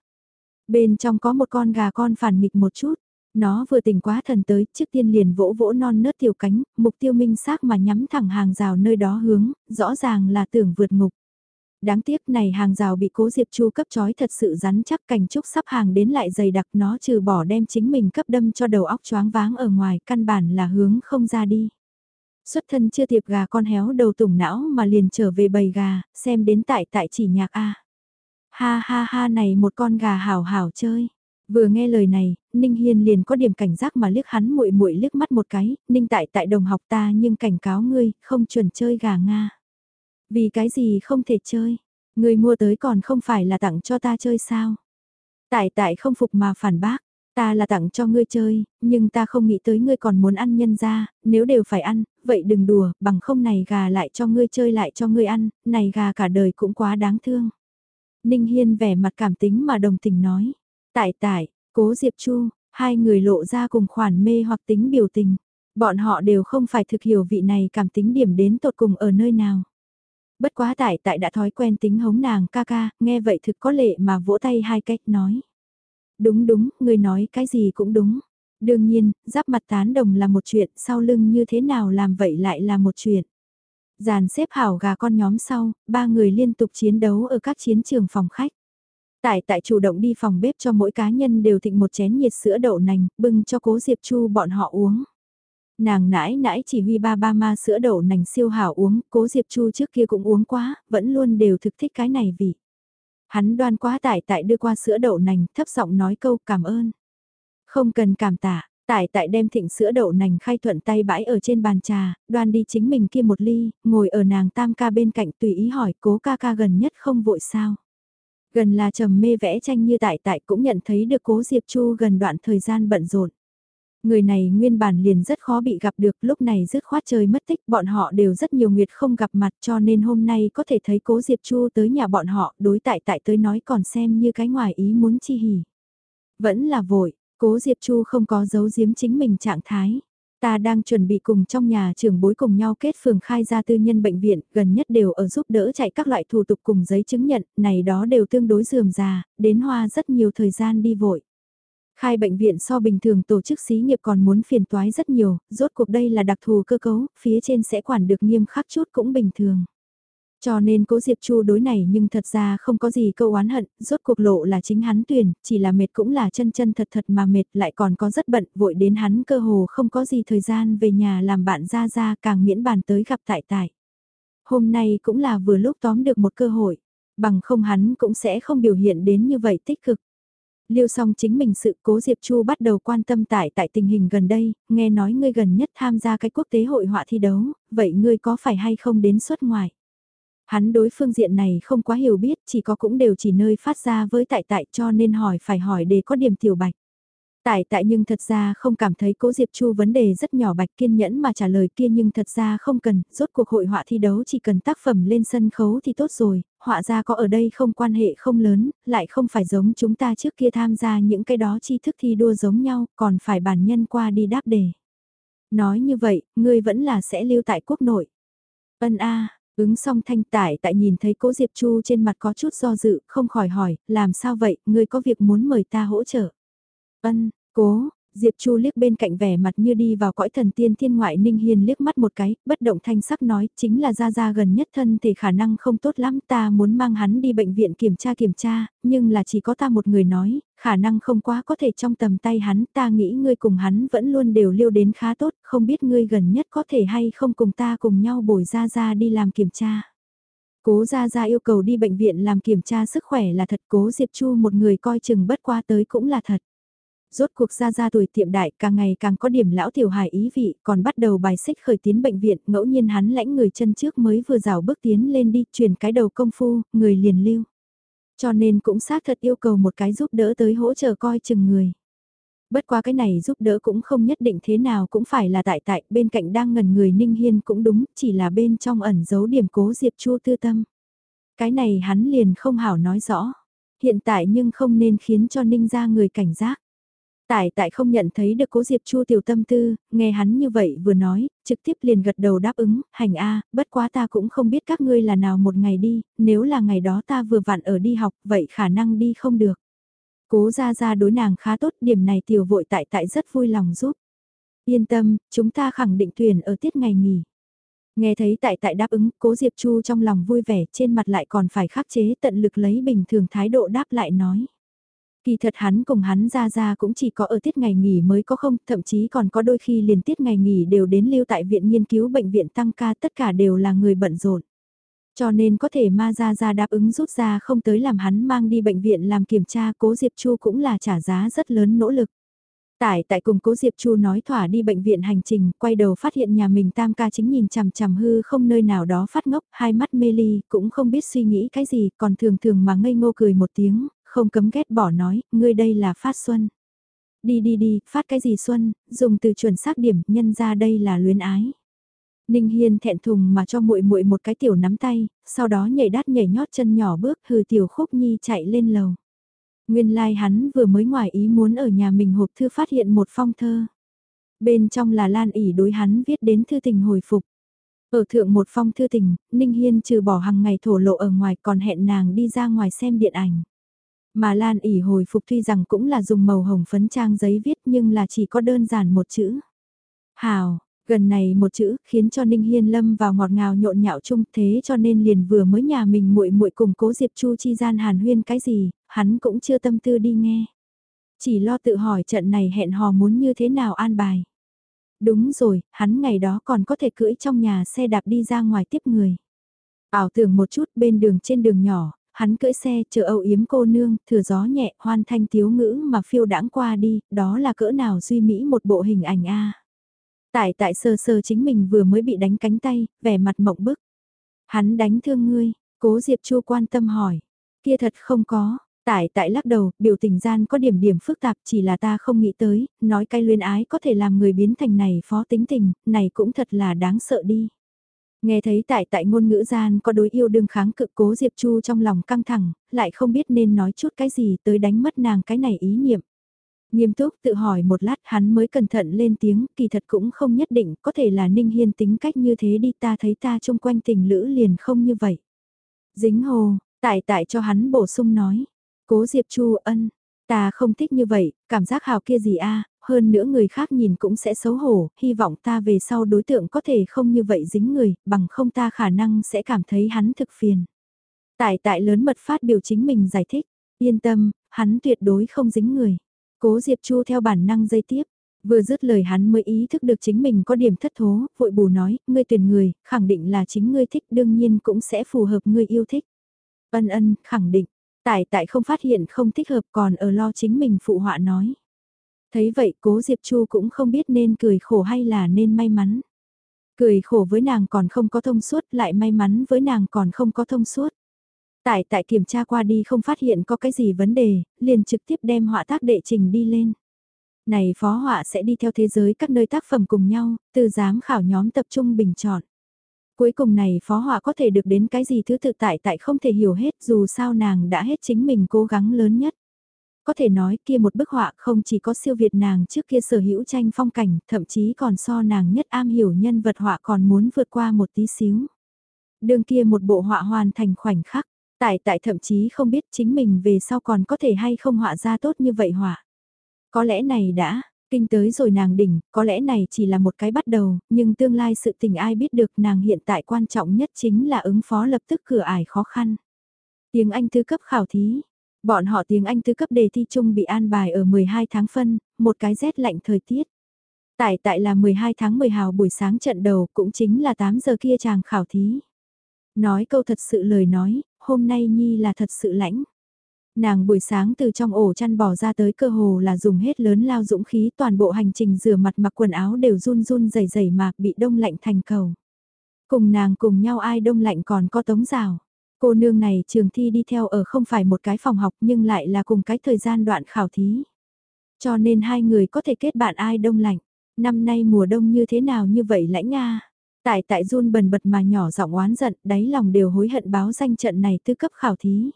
Bên trong có một con gà con phản nghịch một chút. Nó vừa tỉnh quá thần tới, trước tiên liền vỗ vỗ non nớt tiểu cánh, mục tiêu minh xác mà nhắm thẳng hàng rào nơi đó hướng, rõ ràng là tưởng vượt ngục. Đáng tiếc này hàng rào bị cố Diệp Chu cấp trói thật sự rắn chắc cảnh trúc sắp hàng đến lại dày đặc nó trừ bỏ đem chính mình cấp đâm cho đầu óc choáng váng ở ngoài căn bản là hướng không ra đi. Xuất thân chưa tiệp gà con héo đầu tủng não mà liền trở về bầy gà, xem đến tại tại chỉ nhạc A. Ha ha ha này một con gà hảo hảo chơi. Vừa nghe lời này, Ninh Hiên liền có điểm cảnh giác mà liếc hắn muội muội liếc mắt một cái, Ninh tại tại đồng học ta nhưng cảnh cáo ngươi, không chuẩn chơi gà Nga. Vì cái gì không thể chơi? người mua tới còn không phải là tặng cho ta chơi sao? Tại tại không phục mà phản bác, ta là tặng cho ngươi chơi, nhưng ta không nghĩ tới ngươi còn muốn ăn nhân ra, nếu đều phải ăn, vậy đừng đùa, bằng không này gà lại cho ngươi chơi lại cho ngươi ăn, này gà cả đời cũng quá đáng thương. Ninh Hiên vẻ mặt cảm tính mà đồng tình nói. Tại tại, cố Diệp Chu, hai người lộ ra cùng khoản mê hoặc tính biểu tình. Bọn họ đều không phải thực hiểu vị này cảm tính điểm đến tột cùng ở nơi nào. Bất quá tại tại đã thói quen tính hống nàng ca ca, nghe vậy thực có lệ mà vỗ tay hai cách nói. Đúng đúng, người nói cái gì cũng đúng. Đương nhiên, giáp mặt tán đồng là một chuyện, sau lưng như thế nào làm vậy lại là một chuyện. Giàn xếp hảo gà con nhóm sau, ba người liên tục chiến đấu ở các chiến trường phòng khách. Tại tại chủ động đi phòng bếp cho mỗi cá nhân đều thịnh một chén nhiệt sữa đậu nành, bưng cho cố Diệp Chu bọn họ uống. Nàng nãi nãi chỉ huy ba ba ma sữa đậu nành siêu hảo uống, cố Diệp Chu trước kia cũng uống quá, vẫn luôn đều thực thích cái này vì. Hắn đoan quá tại tại đưa qua sữa đậu nành, thấp giọng nói câu cảm ơn. Không cần cảm tạ, Tại tại đem thịnh sữa đậu nành khai thuận tay bãi ở trên bàn trà, đoan đi chính mình kia một ly, ngồi ở nàng tam ca bên cạnh tùy ý hỏi cố ca ca gần nhất không vội sao. Gần là trầm mê vẽ tranh như tại tại cũng nhận thấy được cố Diệp Chu gần đoạn thời gian bận rộn. Người này nguyên bản liền rất khó bị gặp được lúc này dứt khoát trời mất tích bọn họ đều rất nhiều nguyệt không gặp mặt cho nên hôm nay có thể thấy cố Diệp Chu tới nhà bọn họ đối tại tại tới nói còn xem như cái ngoài ý muốn chi hỉ. Vẫn là vội, Cố Diệp Chu không có giấu giếm chính mình trạng thái. Ta đang chuẩn bị cùng trong nhà trưởng bối cùng nhau kết phường khai ra tư nhân bệnh viện, gần nhất đều ở giúp đỡ chạy các loại thủ tục cùng giấy chứng nhận, này đó đều tương đối dườm già, đến hoa rất nhiều thời gian đi vội. Khai bệnh viện so bình thường tổ chức xí nghiệp còn muốn phiền toái rất nhiều, rốt cuộc đây là đặc thù cơ cấu, phía trên sẽ quản được nghiêm khắc chút cũng bình thường. Cho nên cố Diệp Chu đối này nhưng thật ra không có gì câu oán hận, rốt cuộc lộ là chính hắn tuyển, chỉ là mệt cũng là chân chân thật thật mà mệt lại còn có rất bận vội đến hắn cơ hồ không có gì thời gian về nhà làm bạn ra ra càng miễn bàn tới gặp tại tại. Hôm nay cũng là vừa lúc tóm được một cơ hội, bằng không hắn cũng sẽ không biểu hiện đến như vậy tích cực. Liêu xong chính mình sự cố Diệp Chu bắt đầu quan tâm tại tại tình hình gần đây, nghe nói ngươi gần nhất tham gia cái quốc tế hội họa thi đấu, vậy ngươi có phải hay không đến xuất ngoài? Hắn đối phương diện này không quá hiểu biết, chỉ có cũng đều chỉ nơi phát ra với tại tại cho nên hỏi phải hỏi để có điểm tiểu bạch. Tại tại nhưng thật ra không cảm thấy cố Diệp Chu vấn đề rất nhỏ bạch kiên nhẫn mà trả lời kia nhưng thật ra không cần, rốt cuộc hội họa thi đấu chỉ cần tác phẩm lên sân khấu thì tốt rồi, họa ra có ở đây không quan hệ không lớn, lại không phải giống chúng ta trước kia tham gia những cái đó tri thức thi đua giống nhau, còn phải bản nhân qua đi đáp đề. Nói như vậy, ngươi vẫn là sẽ lưu tại quốc nội. Ân A, Ứng xong thanh tải tại nhìn thấy cố Diệp Chu trên mặt có chút do dự, không khỏi hỏi, làm sao vậy, ngươi có việc muốn mời ta hỗ trợ. Ân, cố, Diệp Chu liếc bên cạnh vẻ mặt như đi vào cõi thần tiên thiên ngoại Ninh Hiên liếc mắt một cái, bất động thanh sắc nói, chính là ra ra gần nhất thân thì khả năng không tốt lắm, ta muốn mang hắn đi bệnh viện kiểm tra kiểm tra, nhưng là chỉ có ta một người nói, khả năng không quá có thể trong tầm tay hắn, ta nghĩ ngươi cùng hắn vẫn luôn đều liêu đến khá tốt, không biết ngươi gần nhất có thể hay không cùng ta cùng nhau bồi ra ra đi làm kiểm tra. Cố Gia Gia yêu cầu đi bệnh viện làm kiểm tra sức khỏe là thật cố Diệp Chu một người coi chừng bất qua tới cũng là thật. Rốt cuộc Gia Gia tuổi tiệm đại càng ngày càng có điểm lão tiểu hài ý vị còn bắt đầu bài xích khởi tiến bệnh viện ngẫu nhiên hắn lãnh người chân trước mới vừa rào bước tiến lên đi chuyển cái đầu công phu, người liền lưu. Cho nên cũng xác thật yêu cầu một cái giúp đỡ tới hỗ trợ coi chừng người. Bất qua cái này giúp đỡ cũng không nhất định thế nào cũng phải là tại tại bên cạnh đang ngần người Ninh Hiên cũng đúng, chỉ là bên trong ẩn giấu điểm cố Diệp Chu tư tâm. Cái này hắn liền không hảo nói rõ. Hiện tại nhưng không nên khiến cho Ninh ra người cảnh giác. Tại tại không nhận thấy được cố Diệp Chu tiểu tâm tư, nghe hắn như vậy vừa nói, trực tiếp liền gật đầu đáp ứng, hành a, bất quá ta cũng không biết các ngươi là nào một ngày đi, nếu là ngày đó ta vừa vặn ở đi học, vậy khả năng đi không được. Cố ra ra đối nàng khá tốt, điểm này tiểu vội tại tại rất vui lòng giúp. Yên tâm, chúng ta khẳng định tuyển ở tiết ngày nghỉ. Nghe thấy tại tại đáp ứng, cố Diệp Chu trong lòng vui vẻ, trên mặt lại còn phải khắc chế tận lực lấy bình thường thái độ đáp lại nói. Kỳ thật hắn cùng hắn ra ra cũng chỉ có ở tiết ngày nghỉ mới có không, thậm chí còn có đôi khi liền tiết ngày nghỉ đều đến lưu tại viện nghiên cứu bệnh viện tăng ca tất cả đều là người bận rộn. Cho nên có thể ma ra ra đáp ứng rút ra không tới làm hắn mang đi bệnh viện làm kiểm tra cố Diệp Chu cũng là trả giá rất lớn nỗ lực. Tại tại cùng cố Diệp Chu nói thỏa đi bệnh viện hành trình, quay đầu phát hiện nhà mình tam ca chính nhìn chằm chằm hư không nơi nào đó phát ngốc, hai mắt mê ly, cũng không biết suy nghĩ cái gì, còn thường thường mà ngây ngô cười một tiếng, không cấm ghét bỏ nói, ngươi đây là phát xuân. Đi đi đi, phát cái gì xuân, dùng từ chuẩn xác điểm, nhân ra đây là luyến ái. Ninh Hiên thẹn thùng mà cho muội muội một cái tiểu nắm tay, sau đó nhảy đát nhảy nhót chân nhỏ bước hừ tiểu khúc nhi chạy lên lầu. Nguyên lai like hắn vừa mới ngoài ý muốn ở nhà mình hộp thư phát hiện một phong thơ. Bên trong là Lan ỉ đối hắn viết đến thư tình hồi phục. Ở thượng một phong thư tình, Ninh Hiên trừ bỏ hàng ngày thổ lộ ở ngoài còn hẹn nàng đi ra ngoài xem điện ảnh. Mà Lan ỉ hồi phục tuy rằng cũng là dùng màu hồng phấn trang giấy viết nhưng là chỉ có đơn giản một chữ. Hào, gần này một chữ khiến cho Ninh Hiên lâm vào ngọt ngào nhộn nhạo chung thế cho nên liền vừa mới nhà mình muội muội cùng cố Diệp Chu chi gian hàn huyên cái gì, hắn cũng chưa tâm tư đi nghe. Chỉ lo tự hỏi trận này hẹn hò muốn như thế nào an bài. Đúng rồi, hắn ngày đó còn có thể cưỡi trong nhà xe đạp đi ra ngoài tiếp người. Ảo tưởng một chút bên đường trên đường nhỏ, hắn cưỡi xe chờ âu yếm cô nương, thừa gió nhẹ, hoan thanh tiếu ngữ mà phiêu đãng qua đi, đó là cỡ nào duy mỹ một bộ hình ảnh a. Tại tại sơ sơ chính mình vừa mới bị đánh cánh tay, vẻ mặt mộng bức. Hắn đánh thương ngươi, cố Diệp Chu quan tâm hỏi. Kia thật không có, tại tại lắc đầu, biểu tình gian có điểm điểm phức tạp chỉ là ta không nghĩ tới, nói cái luyến ái có thể làm người biến thành này phó tính tình, này cũng thật là đáng sợ đi. Nghe thấy tại tại ngôn ngữ gian có đối yêu đương kháng cực cố Diệp Chu trong lòng căng thẳng, lại không biết nên nói chút cái gì tới đánh mất nàng cái này ý niệm. Nghiêm túc tự hỏi một lát hắn mới cẩn thận lên tiếng, kỳ thật cũng không nhất định, có thể là Ninh Hiên tính cách như thế đi ta thấy ta chung quanh tình lữ liền không như vậy. Dính hồ, tại tại cho hắn bổ sung nói, cố Diệp Chu ân, ta không thích như vậy, cảm giác hào kia gì a hơn nữa người khác nhìn cũng sẽ xấu hổ, hy vọng ta về sau đối tượng có thể không như vậy dính người, bằng không ta khả năng sẽ cảm thấy hắn thực phiền. Tại tại lớn mật phát biểu chính mình giải thích, yên tâm, hắn tuyệt đối không dính người. Cố Diệp Chu theo bản năng dây tiếp, vừa dứt lời hắn mới ý thức được chính mình có điểm thất thố, vội bù nói, ngươi tuyển người, khẳng định là chính ngươi thích đương nhiên cũng sẽ phù hợp ngươi yêu thích. Ân ân, khẳng định, tại tại không phát hiện không thích hợp còn ở lo chính mình phụ họa nói. Thấy vậy cố Diệp Chu cũng không biết nên cười khổ hay là nên may mắn. Cười khổ với nàng còn không có thông suốt lại may mắn với nàng còn không có thông suốt. Tại tại kiểm tra qua đi không phát hiện có cái gì vấn đề, liền trực tiếp đem họa tác đệ trình đi lên. Này phó họa sẽ đi theo thế giới các nơi tác phẩm cùng nhau, từ giám khảo nhóm tập trung bình chọn. Cuối cùng này phó họa có thể được đến cái gì thứ tự tại tại không thể hiểu hết dù sao nàng đã hết chính mình cố gắng lớn nhất. Có thể nói kia một bức họa không chỉ có siêu việt nàng trước kia sở hữu tranh phong cảnh, thậm chí còn so nàng nhất am hiểu nhân vật họa còn muốn vượt qua một tí xíu. Đường kia một bộ họa hoàn thành khoảnh khắc, tại tại thậm chí không biết chính mình về sau còn có thể hay không họa ra tốt như vậy họa. Có lẽ này đã, Kinh tới rồi nàng đỉnh, có lẽ này chỉ là một cái bắt đầu, nhưng tương lai sự tình ai biết được nàng hiện tại quan trọng nhất chính là ứng phó lập tức cửa ải khó khăn. Tiếng Anh thư cấp khảo thí. Bọn họ tiếng Anh tư cấp đề thi chung bị an bài ở 12 tháng phân, một cái rét lạnh thời tiết. Tại tại là 12 tháng 10 hào buổi sáng trận đầu cũng chính là 8 giờ kia chàng khảo thí. Nói câu thật sự lời nói, hôm nay Nhi là thật sự lãnh. Nàng buổi sáng từ trong ổ chăn bò ra tới cơ hồ là dùng hết lớn lao dũng khí toàn bộ hành trình rửa mặt mặc quần áo đều run run dày dày mà bị đông lạnh thành cầu. Cùng nàng cùng nhau ai đông lạnh còn có tống rào. Cô nương này trường thi đi theo ở không phải một cái phòng học nhưng lại là cùng cái thời gian đoạn khảo thí. Cho nên hai người có thể kết bạn ai đông lạnh. Năm nay mùa đông như thế nào như vậy lãnh Nga. Tại tại run bần bật mà nhỏ giọng oán giận, đáy lòng đều hối hận báo danh trận này tư cấp khảo thí.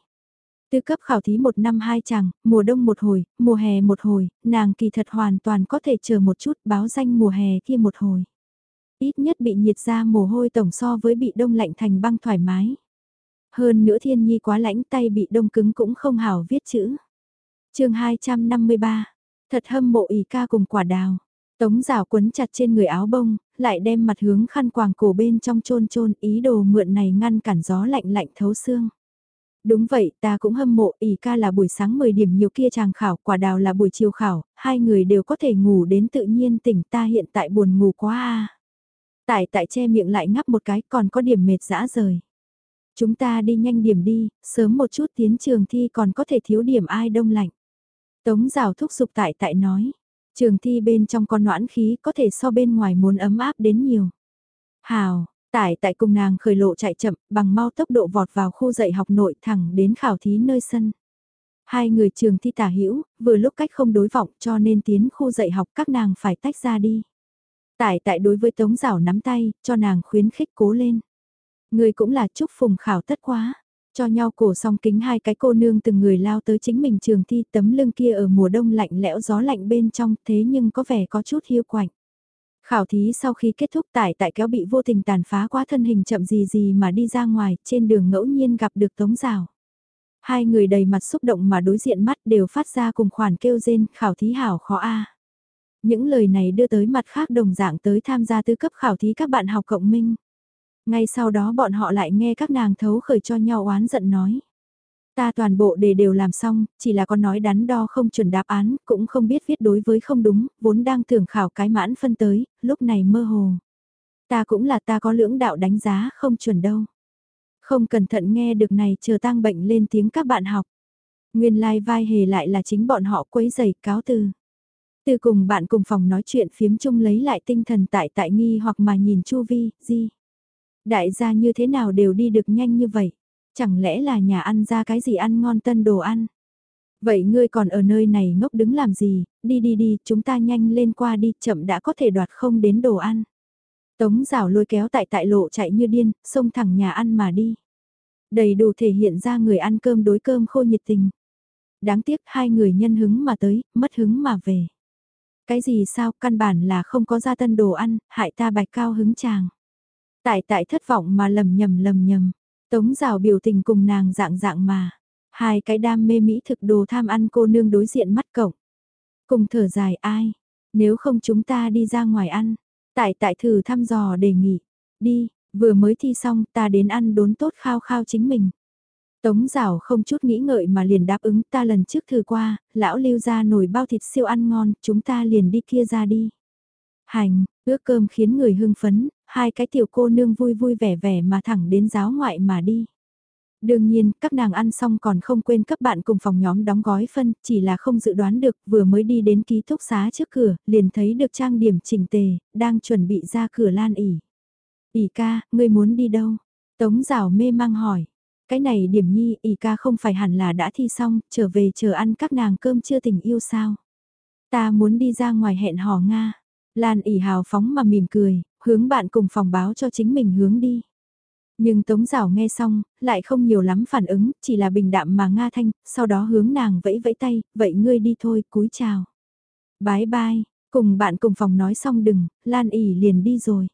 Tư cấp khảo thí một năm hai chàng, mùa đông một hồi, mùa hè một hồi, nàng kỳ thật hoàn toàn có thể chờ một chút báo danh mùa hè kia một hồi. Ít nhất bị nhiệt ra mồ hôi tổng so với bị đông lạnh thành băng thoải mái. Hơn nữa thiên nhi quá lãnh tay bị đông cứng cũng không hảo viết chữ. chương 253, thật hâm mộ ý ca cùng quả đào. Tống rào quấn chặt trên người áo bông, lại đem mặt hướng khăn quàng cổ bên trong chôn chôn ý đồ mượn này ngăn cản gió lạnh lạnh thấu xương. Đúng vậy, ta cũng hâm mộ, ỉ ca là buổi sáng 10 điểm nhiều kia chàng khảo, quả đào là buổi chiều khảo, hai người đều có thể ngủ đến tự nhiên tỉnh ta hiện tại buồn ngủ quá a Tại tại che miệng lại ngắp một cái còn có điểm mệt dã rời. Chúng ta đi nhanh điểm đi, sớm một chút tiến trường thi còn có thể thiếu điểm ai đông lạnh. Tống rào thúc giục tại tại nói, trường thi bên trong con noãn khí có thể so bên ngoài muốn ấm áp đến nhiều. Hào, tại tại cùng nàng khởi lộ chạy chậm, bằng mau tốc độ vọt vào khu dạy học nội thẳng đến khảo thí nơi sân. Hai người trường thi tả hữu vừa lúc cách không đối vọng cho nên tiến khu dạy học các nàng phải tách ra đi. tại tại đối với tống rào nắm tay, cho nàng khuyến khích cố lên. Người cũng là chúc phùng khảo tất quá. Cho nhau cổ song kính hai cái cô nương từng người lao tới chính mình trường thi tấm lưng kia ở mùa đông lạnh lẽo gió lạnh bên trong thế nhưng có vẻ có chút hiu quạnh. Khảo thí sau khi kết thúc tại tại kéo bị vô tình tàn phá quá thân hình chậm gì gì mà đi ra ngoài, trên đường ngẫu nhiên gặp được Tống Rào. Hai người đầy mặt xúc động mà đối diện mắt đều phát ra cùng khoản kêu rên khảo thí hảo khó a. Những lời này đưa tới mặt khác đồng dạng tới tham gia tư cấp khảo thí các bạn học cộng minh. Ngay sau đó bọn họ lại nghe các nàng thấu khởi cho nhau oán giận nói. Ta toàn bộ đề đều làm xong, chỉ là con nói đắn đo không chuẩn đáp án, cũng không biết viết đối với không đúng, vốn đang tưởng khảo cái mãn phân tới, lúc này mơ hồ. Ta cũng là ta có lưỡng đạo đánh giá không chuẩn đâu. Không cẩn thận nghe được này chờ tăng bệnh lên tiếng các bạn học. Nguyên lai like vai hề lại là chính bọn họ quấy giày cáo từ. Từ cùng bạn cùng phòng nói chuyện phiếm chung lấy lại tinh thần tại tại nghi hoặc mà nhìn Chu Vi, gì. Đại gia như thế nào đều đi được nhanh như vậy. Chẳng lẽ là nhà ăn ra cái gì ăn ngon tân đồ ăn? Vậy ngươi còn ở nơi này ngốc đứng làm gì, đi đi đi, chúng ta nhanh lên qua đi, chậm đã có thể đoạt không đến đồ ăn. Tống rào lôi kéo tại tại lộ chạy như điên, xông thẳng nhà ăn mà đi. Đầy đủ thể hiện ra người ăn cơm đối cơm khô nhiệt tình. Đáng tiếc hai người nhân hứng mà tới, mất hứng mà về. Cái gì sao, căn bản là không có ra tân đồ ăn, hại ta bạch cao hứng chàng. Tại tại thất vọng mà lầm nhầm lầm nhầm. Tống rào biểu tình cùng nàng dạng dạng mà. Hai cái đam mê mỹ thực đồ tham ăn cô nương đối diện mắt cổng. Cùng thở dài ai. Nếu không chúng ta đi ra ngoài ăn. Tại tại thử thăm dò đề nghị. Đi, vừa mới thi xong ta đến ăn đốn tốt khao khao chính mình. Tống rào không chút nghĩ ngợi mà liền đáp ứng ta lần trước thử qua, lão lưu ra nồi bao thịt siêu ăn ngon, chúng ta liền đi kia ra đi. Hành, ước cơm khiến người hưng phấn, hai cái tiểu cô nương vui vui vẻ vẻ mà thẳng đến giáo ngoại mà đi. Đương nhiên, các nàng ăn xong còn không quên cấp bạn cùng phòng nhóm đóng gói phân, chỉ là không dự đoán được, vừa mới đi đến ký túc xá trước cửa, liền thấy được trang điểm chỉnh tề, đang chuẩn bị ra cửa lan ỉ. ỉ ca, ngươi muốn đi đâu? Tống rào mê mang hỏi. Cái này điểm nhi, ỉ ca không phải hẳn là đã thi xong, trở về chờ ăn các nàng cơm chưa tình yêu sao? Ta muốn đi ra ngoài hẹn hò Nga. Lan ỉ hào phóng mà mỉm cười, hướng bạn cùng phòng báo cho chính mình hướng đi. Nhưng Tống Giảo nghe xong, lại không nhiều lắm phản ứng, chỉ là bình đạm mà Nga Thanh, sau đó hướng nàng vẫy vẫy tay, vậy ngươi đi thôi, cúi chào. bái bai cùng bạn cùng phòng nói xong đừng, Lan ỉ liền đi rồi.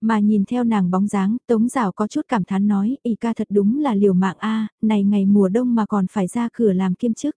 Mà nhìn theo nàng bóng dáng, Tống Giảo có chút cảm thán nói, ỉ ca thật đúng là liều mạng a này ngày mùa đông mà còn phải ra cửa làm kiêm chức.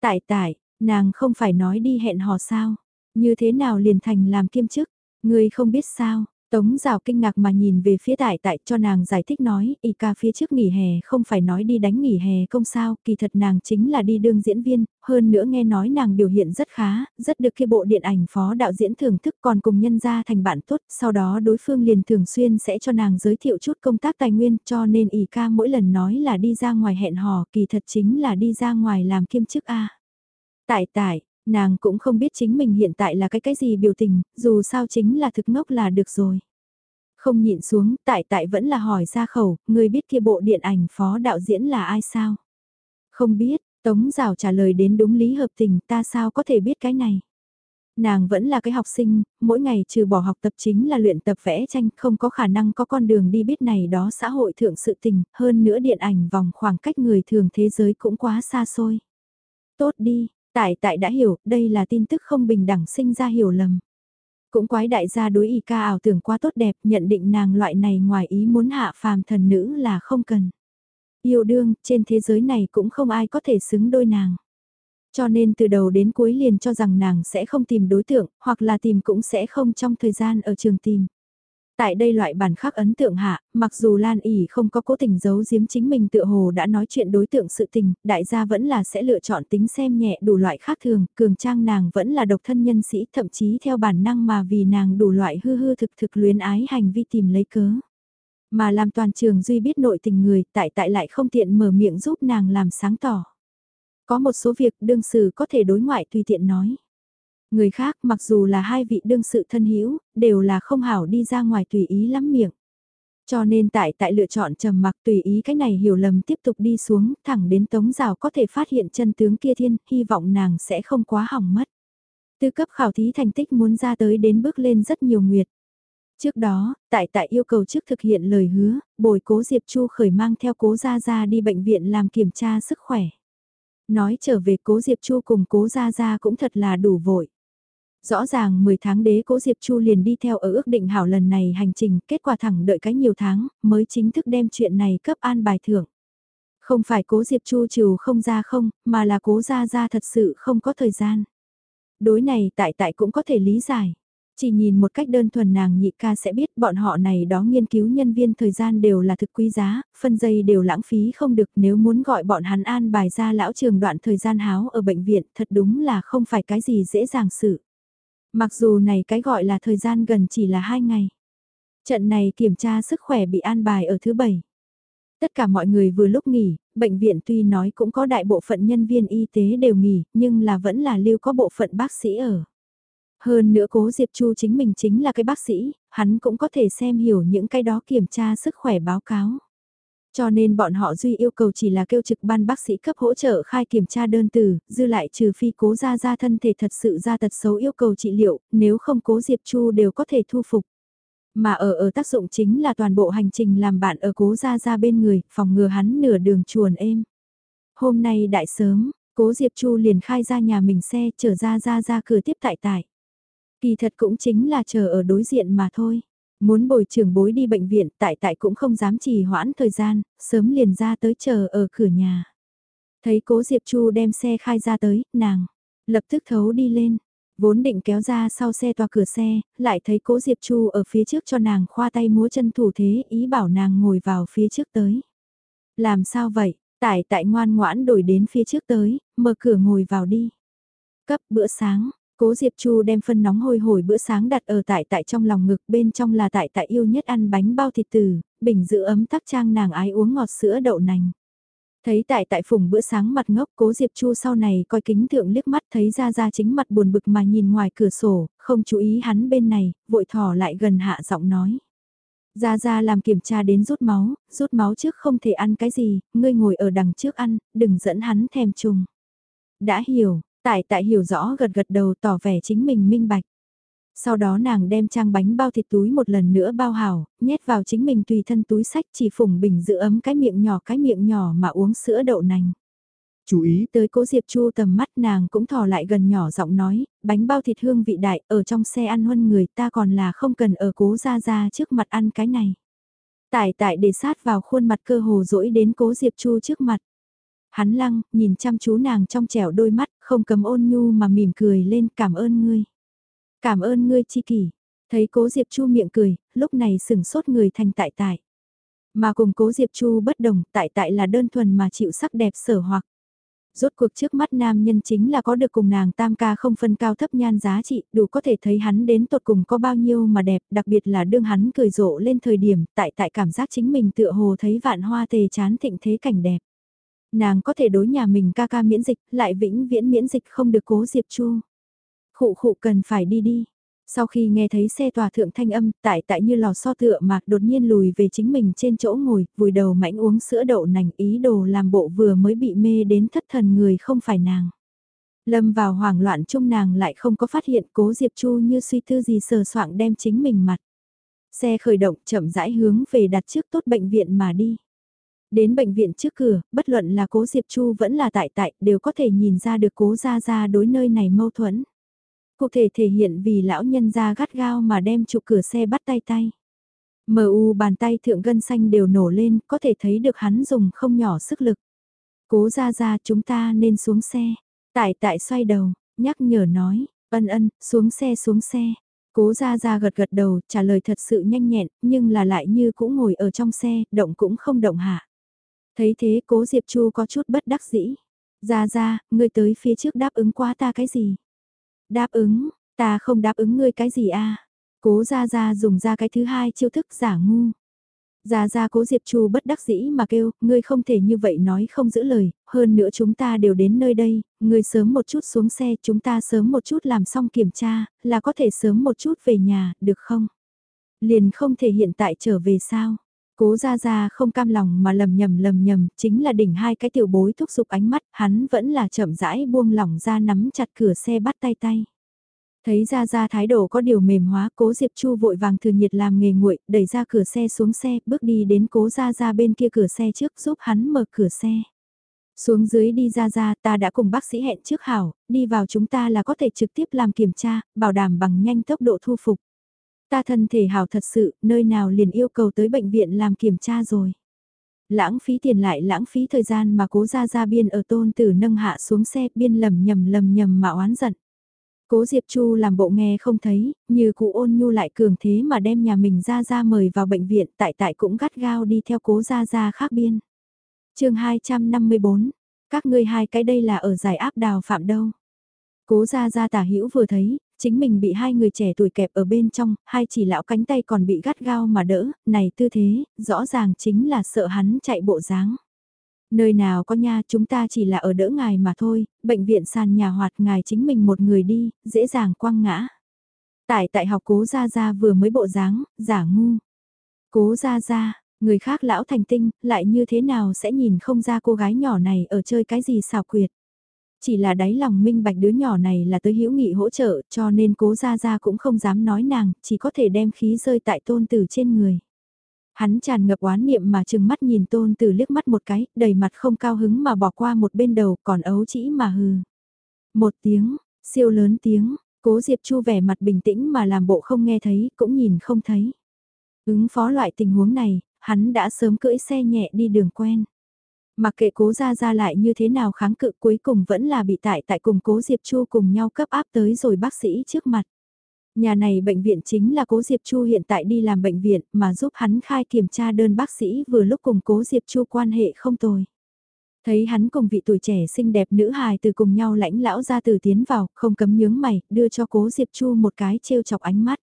Tại tại, nàng không phải nói đi hẹn hò sao, Như thế nào liền thành làm kiêm chức, ngươi không biết sao, Tống rào kinh ngạc mà nhìn về phía tại tại cho nàng giải thích nói, y ca phía trước nghỉ hè không phải nói đi đánh nghỉ hè công sao, kỳ thật nàng chính là đi đương diễn viên, hơn nữa nghe nói nàng biểu hiện rất khá, rất được khi bộ điện ảnh phó đạo diễn thưởng thức còn cùng nhân ra thành bạn tốt, sau đó đối phương liền thường xuyên sẽ cho nàng giới thiệu chút công tác tài nguyên cho nên y ca mỗi lần nói là đi ra ngoài hẹn hò kỳ thật chính là đi ra ngoài làm kiêm chức A. Tại tại, nàng cũng không biết chính mình hiện tại là cái cái gì biểu tình, dù sao chính là thực ngốc là được rồi. Không nhịn xuống, tại tại vẫn là hỏi ra khẩu, người biết kia bộ điện ảnh phó đạo diễn là ai sao? Không biết, Tống Giảo trả lời đến đúng lý hợp tình, ta sao có thể biết cái này? Nàng vẫn là cái học sinh, mỗi ngày trừ bỏ học tập chính là luyện tập vẽ tranh, không có khả năng có con đường đi biết này đó xã hội thượng sự tình, hơn nữa điện ảnh vòng khoảng cách người thường thế giới cũng quá xa xôi. Tốt đi, Tại tại đã hiểu, đây là tin tức không bình đẳng sinh ra hiểu lầm. Cũng quái đại gia đối y ca ảo tưởng quá tốt đẹp, nhận định nàng loại này ngoài ý muốn hạ phàm thần nữ là không cần. Yêu đương, trên thế giới này cũng không ai có thể xứng đôi nàng. Cho nên từ đầu đến cuối liền cho rằng nàng sẽ không tìm đối tượng, hoặc là tìm cũng sẽ không trong thời gian ở trường tìm. Tại đây loại bản khắc ấn tượng hạ, mặc dù Lan ỉ không có cố tình giấu giếm chính mình tựa hồ đã nói chuyện đối tượng sự tình, đại gia vẫn là sẽ lựa chọn tính xem nhẹ đủ loại khác thường, cường trang nàng vẫn là độc thân nhân sĩ thậm chí theo bản năng mà vì nàng đủ loại hư hư thực thực luyến ái hành vi tìm lấy cớ. Mà làm toàn trường duy biết nội tình người tại tại lại không tiện mở miệng giúp nàng làm sáng tỏ. Có một số việc đương sự có thể đối ngoại tùy tiện nói. Người khác mặc dù là hai vị đương sự thân hữu đều là không hảo đi ra ngoài tùy ý lắm miệng. Cho nên tại tại lựa chọn trầm mặc tùy ý cái này hiểu lầm tiếp tục đi xuống, thẳng đến tống rào có thể phát hiện chân tướng kia thiên, hy vọng nàng sẽ không quá hỏng mất. Tư cấp khảo thí thành tích muốn ra tới đến bước lên rất nhiều nguyệt. Trước đó, tại tại yêu cầu trước thực hiện lời hứa, bồi cố Diệp Chu khởi mang theo cố Gia Gia đi bệnh viện làm kiểm tra sức khỏe. Nói trở về cố Diệp Chu cùng cố Gia Gia cũng thật là đủ vội. Rõ ràng 10 tháng đế cố Diệp Chu liền đi theo ở ước định hảo lần này hành trình, kết quả thẳng đợi cái nhiều tháng, mới chính thức đem chuyện này cấp an bài thưởng. Không phải cố Diệp Chu trừ không ra không, mà là cố ra ra thật sự không có thời gian. Đối này tại tại cũng có thể lý giải. Chỉ nhìn một cách đơn thuần nàng nhị ca sẽ biết bọn họ này đó nghiên cứu nhân viên thời gian đều là thực quý giá, phân giây đều lãng phí không được nếu muốn gọi bọn hắn an bài ra lão trường đoạn thời gian háo ở bệnh viện thật đúng là không phải cái gì dễ dàng xử. Mặc dù này cái gọi là thời gian gần chỉ là hai ngày. Trận này kiểm tra sức khỏe bị an bài ở thứ bảy. Tất cả mọi người vừa lúc nghỉ, bệnh viện tuy nói cũng có đại bộ phận nhân viên y tế đều nghỉ, nhưng là vẫn là lưu có bộ phận bác sĩ ở. Hơn nữa cố Diệp Chu chính mình chính là cái bác sĩ, hắn cũng có thể xem hiểu những cái đó kiểm tra sức khỏe báo cáo. Cho nên bọn họ duy yêu cầu chỉ là kêu trực ban bác sĩ cấp hỗ trợ khai kiểm tra đơn từ, dư lại trừ phi cố ra ra thân thể thật sự ra tật xấu yêu cầu trị liệu, nếu không cố Diệp Chu đều có thể thu phục. Mà ở ở tác dụng chính là toàn bộ hành trình làm bạn ở cố ra ra bên người, phòng ngừa hắn nửa đường chuồn êm. Hôm nay đại sớm, cố Diệp Chu liền khai ra nhà mình xe chở ra ra ra cửa tiếp tại tại. Kỳ thật cũng chính là chờ ở đối diện mà thôi. Muốn bồi trưởng bối đi bệnh viện tại tại cũng không dám trì hoãn thời gian, sớm liền ra tới chờ ở cửa nhà. Thấy cố Diệp Chu đem xe khai ra tới, nàng, lập tức thấu đi lên. Vốn định kéo ra sau xe toa cửa xe, lại thấy cố Diệp Chu ở phía trước cho nàng khoa tay múa chân thủ thế ý bảo nàng ngồi vào phía trước tới. Làm sao vậy, tại tại ngoan ngoãn đổi đến phía trước tới, mở cửa ngồi vào đi. Cấp bữa sáng, Cố Diệp Chu đem phân nóng hôi hổi bữa sáng đặt ở tại tại trong lòng ngực bên trong là tại tại yêu nhất ăn bánh bao thịt tử, bình giữ ấm tắc trang nàng ái uống ngọt sữa đậu nành. Thấy tại tại phùng bữa sáng mặt ngốc cố Diệp Chu sau này coi kính thượng liếc mắt thấy ra ra chính mặt buồn bực mà nhìn ngoài cửa sổ, không chú ý hắn bên này, vội thỏ lại gần hạ giọng nói. Ra ra làm kiểm tra đến rút máu, rút máu trước không thể ăn cái gì, ngươi ngồi ở đằng trước ăn, đừng dẫn hắn thèm trùng. Đã hiểu, Tại tại hiểu rõ gật gật đầu tỏ vẻ chính mình minh bạch. Sau đó nàng đem trang bánh bao thịt túi một lần nữa bao hảo, nhét vào chính mình tùy thân túi sách chỉ phùng bình giữ ấm cái miệng nhỏ cái miệng nhỏ mà uống sữa đậu nành. Chú ý tới cố Diệp Chu tầm mắt nàng cũng thò lại gần nhỏ giọng nói, bánh bao thịt hương vị đại ở trong xe ăn huân người ta còn là không cần ở cố ra ra trước mặt ăn cái này. Tải tại để sát vào khuôn mặt cơ hồ dỗi đến cố Diệp Chu trước mặt. Hắn lăng, nhìn chăm chú nàng trong trẻo đôi mắt, không cầm ôn nhu mà mỉm cười lên cảm ơn ngươi. Cảm ơn ngươi chi kỷ. Thấy cố Diệp Chu miệng cười, lúc này sừng sốt người thành tại tại. Mà cùng cố Diệp Chu bất đồng, tại tại là đơn thuần mà chịu sắc đẹp sở hoặc. Rốt cuộc trước mắt nam nhân chính là có được cùng nàng tam ca không phân cao thấp nhan giá trị, đủ có thể thấy hắn đến tột cùng có bao nhiêu mà đẹp, đặc biệt là đương hắn cười rộ lên thời điểm, tại tại cảm giác chính mình tựa hồ thấy vạn hoa tề chán thịnh thế cảnh đẹp. Nàng có thể đối nhà mình ca ca miễn dịch, lại vĩnh viễn miễn dịch không được cố Diệp Chu. Khụ khụ cần phải đi đi. Sau khi nghe thấy xe tòa thượng thanh âm, tại tại như lò xo tựa mà đột nhiên lùi về chính mình trên chỗ ngồi, vùi đầu mãnh uống sữa đậu nành ý đồ làm bộ vừa mới bị mê đến thất thần người không phải nàng. Lâm vào hoảng loạn chung nàng lại không có phát hiện cố Diệp Chu như suy tư gì sờ soạng đem chính mình mặt. Xe khởi động chậm rãi hướng về đặt trước tốt bệnh viện mà đi. Đến bệnh viện trước cửa, bất luận là cố Diệp Chu vẫn là tại tại đều có thể nhìn ra được cố ra ra đối nơi này mâu thuẫn. Cụ thể thể hiện vì lão nhân ra gắt gao mà đem trụ cửa xe bắt tay tay. mu bàn tay thượng gân xanh đều nổ lên, có thể thấy được hắn dùng không nhỏ sức lực. Cố ra ra chúng ta nên xuống xe. Tại tại xoay đầu, nhắc nhở nói, ân ân, xuống xe xuống xe. Cố ra ra gật gật đầu, trả lời thật sự nhanh nhẹn, nhưng là lại như cũng ngồi ở trong xe, động cũng không động hạ. Thấy thế cố Diệp Chu có chút bất đắc dĩ. Ra ra, ngươi tới phía trước đáp ứng quá ta cái gì? Đáp ứng, ta không đáp ứng ngươi cái gì à? Cố ra ra dùng ra cái thứ hai chiêu thức giả ngu. Ra ra cố Diệp Chu bất đắc dĩ mà kêu, ngươi không thể như vậy nói không giữ lời, hơn nữa chúng ta đều đến nơi đây, ngươi sớm một chút xuống xe, chúng ta sớm một chút làm xong kiểm tra, là có thể sớm một chút về nhà, được không? Liền không thể hiện tại trở về sao? Cố ra ra không cam lòng mà lầm nhầm lầm nhầm, chính là đỉnh hai cái tiểu bối thúc giục ánh mắt, hắn vẫn là chậm rãi buông lỏng ra nắm chặt cửa xe bắt tay tay. Thấy ra ra thái độ có điều mềm hóa, cố Diệp Chu vội vàng thừa nhiệt làm nghề nguội, đẩy ra cửa xe xuống xe, bước đi đến cố ra ra bên kia cửa xe trước giúp hắn mở cửa xe. Xuống dưới đi ra ra ta đã cùng bác sĩ hẹn trước hảo, đi vào chúng ta là có thể trực tiếp làm kiểm tra, bảo đảm bằng nhanh tốc độ thu phục. Ta thân thể hảo thật sự, nơi nào liền yêu cầu tới bệnh viện làm kiểm tra rồi. Lãng phí tiền lại lãng phí thời gian mà cố ra ra biên ở tôn tử nâng hạ xuống xe biên lầm nhầm lầm nhầm mà oán giận. Cố Diệp Chu làm bộ nghe không thấy, như cụ ôn nhu lại cường thế mà đem nhà mình ra ra mời vào bệnh viện tại tại cũng gắt gao đi theo cố ra ra khác biên. chương 254, các ngươi hai cái đây là ở giải áp đào phạm đâu. Cố ra ra tả hữu vừa thấy, chính mình bị hai người trẻ tuổi kẹp ở bên trong, hai chỉ lão cánh tay còn bị gắt gao mà đỡ, này tư thế, rõ ràng chính là sợ hắn chạy bộ dáng. Nơi nào có nha, chúng ta chỉ là ở đỡ ngài mà thôi, bệnh viện sàn nhà hoạt ngài chính mình một người đi, dễ dàng quăng ngã. Tại tại học cố gia gia vừa mới bộ dáng, giả ngu. Cố gia gia, người khác lão thành tinh, lại như thế nào sẽ nhìn không ra cô gái nhỏ này ở chơi cái gì xào quyệt. Chỉ là đáy lòng minh bạch đứa nhỏ này là tới hữu nghị hỗ trợ cho nên cố gia gia cũng không dám nói nàng, chỉ có thể đem khí rơi tại tôn tử trên người. Hắn tràn ngập oán niệm mà chừng mắt nhìn tôn tử liếc mắt một cái, đầy mặt không cao hứng mà bỏ qua một bên đầu còn ấu chỉ mà hừ. Một tiếng, siêu lớn tiếng, cố Diệp Chu vẻ mặt bình tĩnh mà làm bộ không nghe thấy, cũng nhìn không thấy. Ứng phó loại tình huống này, hắn đã sớm cưỡi xe nhẹ đi đường quen. Mặc kệ cố ra ra lại như thế nào kháng cự cuối cùng vẫn là bị tại tại cùng cố Diệp Chu cùng nhau cấp áp tới rồi bác sĩ trước mặt. Nhà này bệnh viện chính là cố Diệp Chu hiện tại đi làm bệnh viện mà giúp hắn khai kiểm tra đơn bác sĩ vừa lúc cùng cố Diệp Chu quan hệ không tồi. Thấy hắn cùng vị tuổi trẻ xinh đẹp nữ hài từ cùng nhau lãnh lão ra từ tiến vào, không cấm nhướng mày, đưa cho cố Diệp Chu một cái trêu chọc ánh mắt.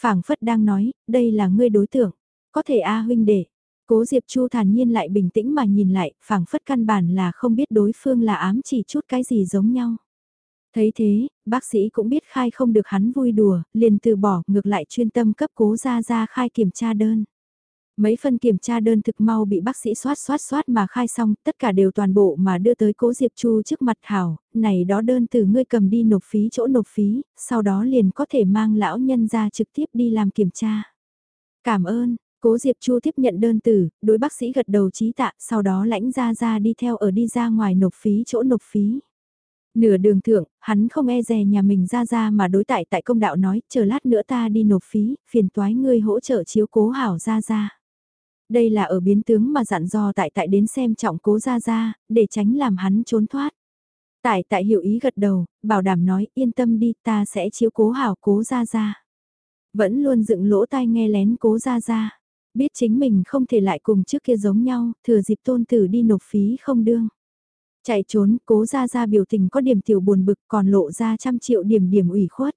phảng phất đang nói, đây là ngươi đối tượng, có thể A huynh đệ. Cố Diệp Chu thản nhiên lại bình tĩnh mà nhìn lại, phảng phất căn bản là không biết đối phương là ám chỉ chút cái gì giống nhau. Thấy thế, bác sĩ cũng biết khai không được hắn vui đùa, liền từ bỏ ngược lại chuyên tâm cấp cố ra ra khai kiểm tra đơn. Mấy phần kiểm tra đơn thực mau bị bác sĩ soát soát soát mà khai xong, tất cả đều toàn bộ mà đưa tới cố Diệp Chu trước mặt Hảo, này đó đơn từ ngươi cầm đi nộp phí chỗ nộp phí, sau đó liền có thể mang lão nhân ra trực tiếp đi làm kiểm tra. Cảm ơn, cố Diệp Chu tiếp nhận đơn từ, đối bác sĩ gật đầu trí tạ, sau đó lãnh ra ra đi theo ở đi ra ngoài nộp phí chỗ nộp phí. Nửa đường thượng, hắn không e dè nhà mình ra ra mà đối tại tại công đạo nói, chờ lát nữa ta đi nộp phí, phiền toái ngươi hỗ trợ chiếu cố hảo ra ra. Đây là ở biến tướng mà dặn dò tại tại đến xem trọng cố ra ra, để tránh làm hắn trốn thoát. Tại tại hiểu ý gật đầu, bảo đảm nói yên tâm đi ta sẽ chiếu cố hảo cố ra ra. Vẫn luôn dựng lỗ tai nghe lén cố ra ra. Biết chính mình không thể lại cùng trước kia giống nhau, thừa dịp tôn tử đi nộp phí không đương. Chạy trốn, cố ra ra biểu tình có điểm tiểu buồn bực còn lộ ra trăm triệu điểm điểm ủy khuất.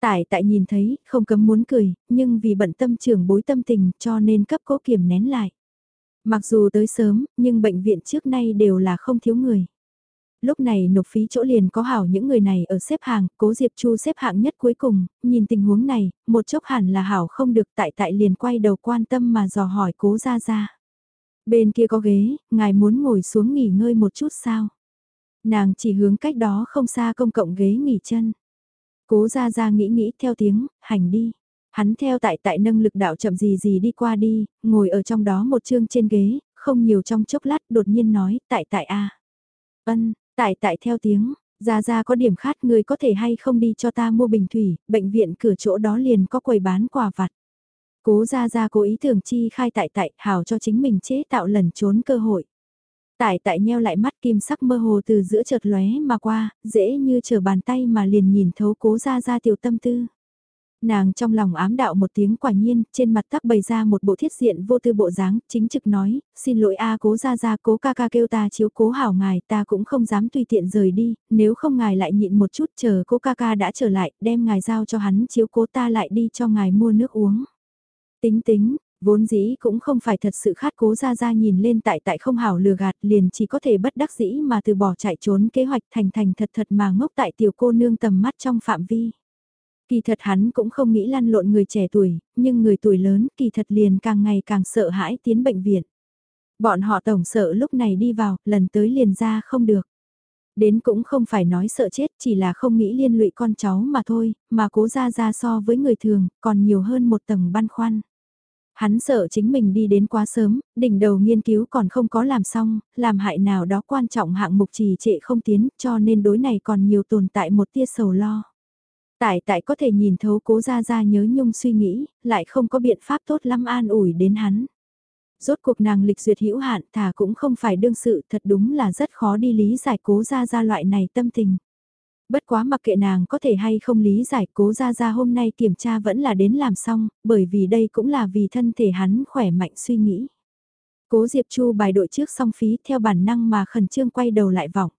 Tại tại nhìn thấy, không cấm muốn cười, nhưng vì bận tâm trưởng bối tâm tình cho nên cấp cố kiềm nén lại. Mặc dù tới sớm, nhưng bệnh viện trước nay đều là không thiếu người. Lúc này nộp phí chỗ liền có hảo những người này ở xếp hàng, cố Diệp Chu xếp hạng nhất cuối cùng, nhìn tình huống này, một chốc hẳn là hảo không được tại tại liền quay đầu quan tâm mà dò hỏi cố ra ra. Bên kia có ghế, ngài muốn ngồi xuống nghỉ ngơi một chút sao? Nàng chỉ hướng cách đó không xa công cộng ghế nghỉ chân. Cố ra ra nghĩ nghĩ theo tiếng, hành đi. Hắn theo tại tại nâng lực đạo chậm gì gì đi qua đi, ngồi ở trong đó một chương trên ghế, không nhiều trong chốc lát đột nhiên nói, tại tại a Ân, tại tại theo tiếng, ra ra có điểm khát người có thể hay không đi cho ta mua bình thủy, bệnh viện cửa chỗ đó liền có quầy bán quà vặt. Cố ra ra cố ý tưởng chi khai tại tại hào cho chính mình chế tạo lần trốn cơ hội. Tại tại nheo lại mắt kim sắc mơ hồ từ giữa chợt lóe mà qua, dễ như chờ bàn tay mà liền nhìn thấu cố ra ra tiểu tâm tư. Nàng trong lòng ám đạo một tiếng quả nhiên, trên mặt tắc bày ra một bộ thiết diện vô tư bộ dáng, chính trực nói, xin lỗi a cố ra ra cố ca ca kêu ta chiếu cố hảo ngài, ta cũng không dám tùy tiện rời đi, nếu không ngài lại nhịn một chút chờ cố ca ca đã trở lại, đem ngài giao cho hắn chiếu cố ta lại đi cho ngài mua nước uống. Tính tính, vốn dĩ cũng không phải thật sự khát cố ra ra nhìn lên tại tại không hảo lừa gạt liền chỉ có thể bất đắc dĩ mà từ bỏ chạy trốn kế hoạch thành thành thật thật mà ngốc tại tiểu cô nương tầm mắt trong phạm vi. Kỳ thật hắn cũng không nghĩ lăn lộn người trẻ tuổi, nhưng người tuổi lớn kỳ thật liền càng ngày càng sợ hãi tiến bệnh viện. Bọn họ tổng sợ lúc này đi vào, lần tới liền ra không được. Đến cũng không phải nói sợ chết, chỉ là không nghĩ liên lụy con cháu mà thôi, mà cố ra ra so với người thường, còn nhiều hơn một tầng băn khoăn. Hắn sợ chính mình đi đến quá sớm, đỉnh đầu nghiên cứu còn không có làm xong, làm hại nào đó quan trọng hạng mục trì trệ không tiến, cho nên đối này còn nhiều tồn tại một tia sầu lo. Tại tại có thể nhìn thấu cố ra ra nhớ nhung suy nghĩ, lại không có biện pháp tốt lắm an ủi đến hắn. Rốt cuộc nàng lịch duyệt hữu hạn thà cũng không phải đương sự thật đúng là rất khó đi lý giải cố ra ra loại này tâm tình. Bất quá mặc kệ nàng có thể hay không lý giải cố ra ra hôm nay kiểm tra vẫn là đến làm xong, bởi vì đây cũng là vì thân thể hắn khỏe mạnh suy nghĩ. Cố Diệp Chu bài đội trước xong phí theo bản năng mà khẩn trương quay đầu lại vọng.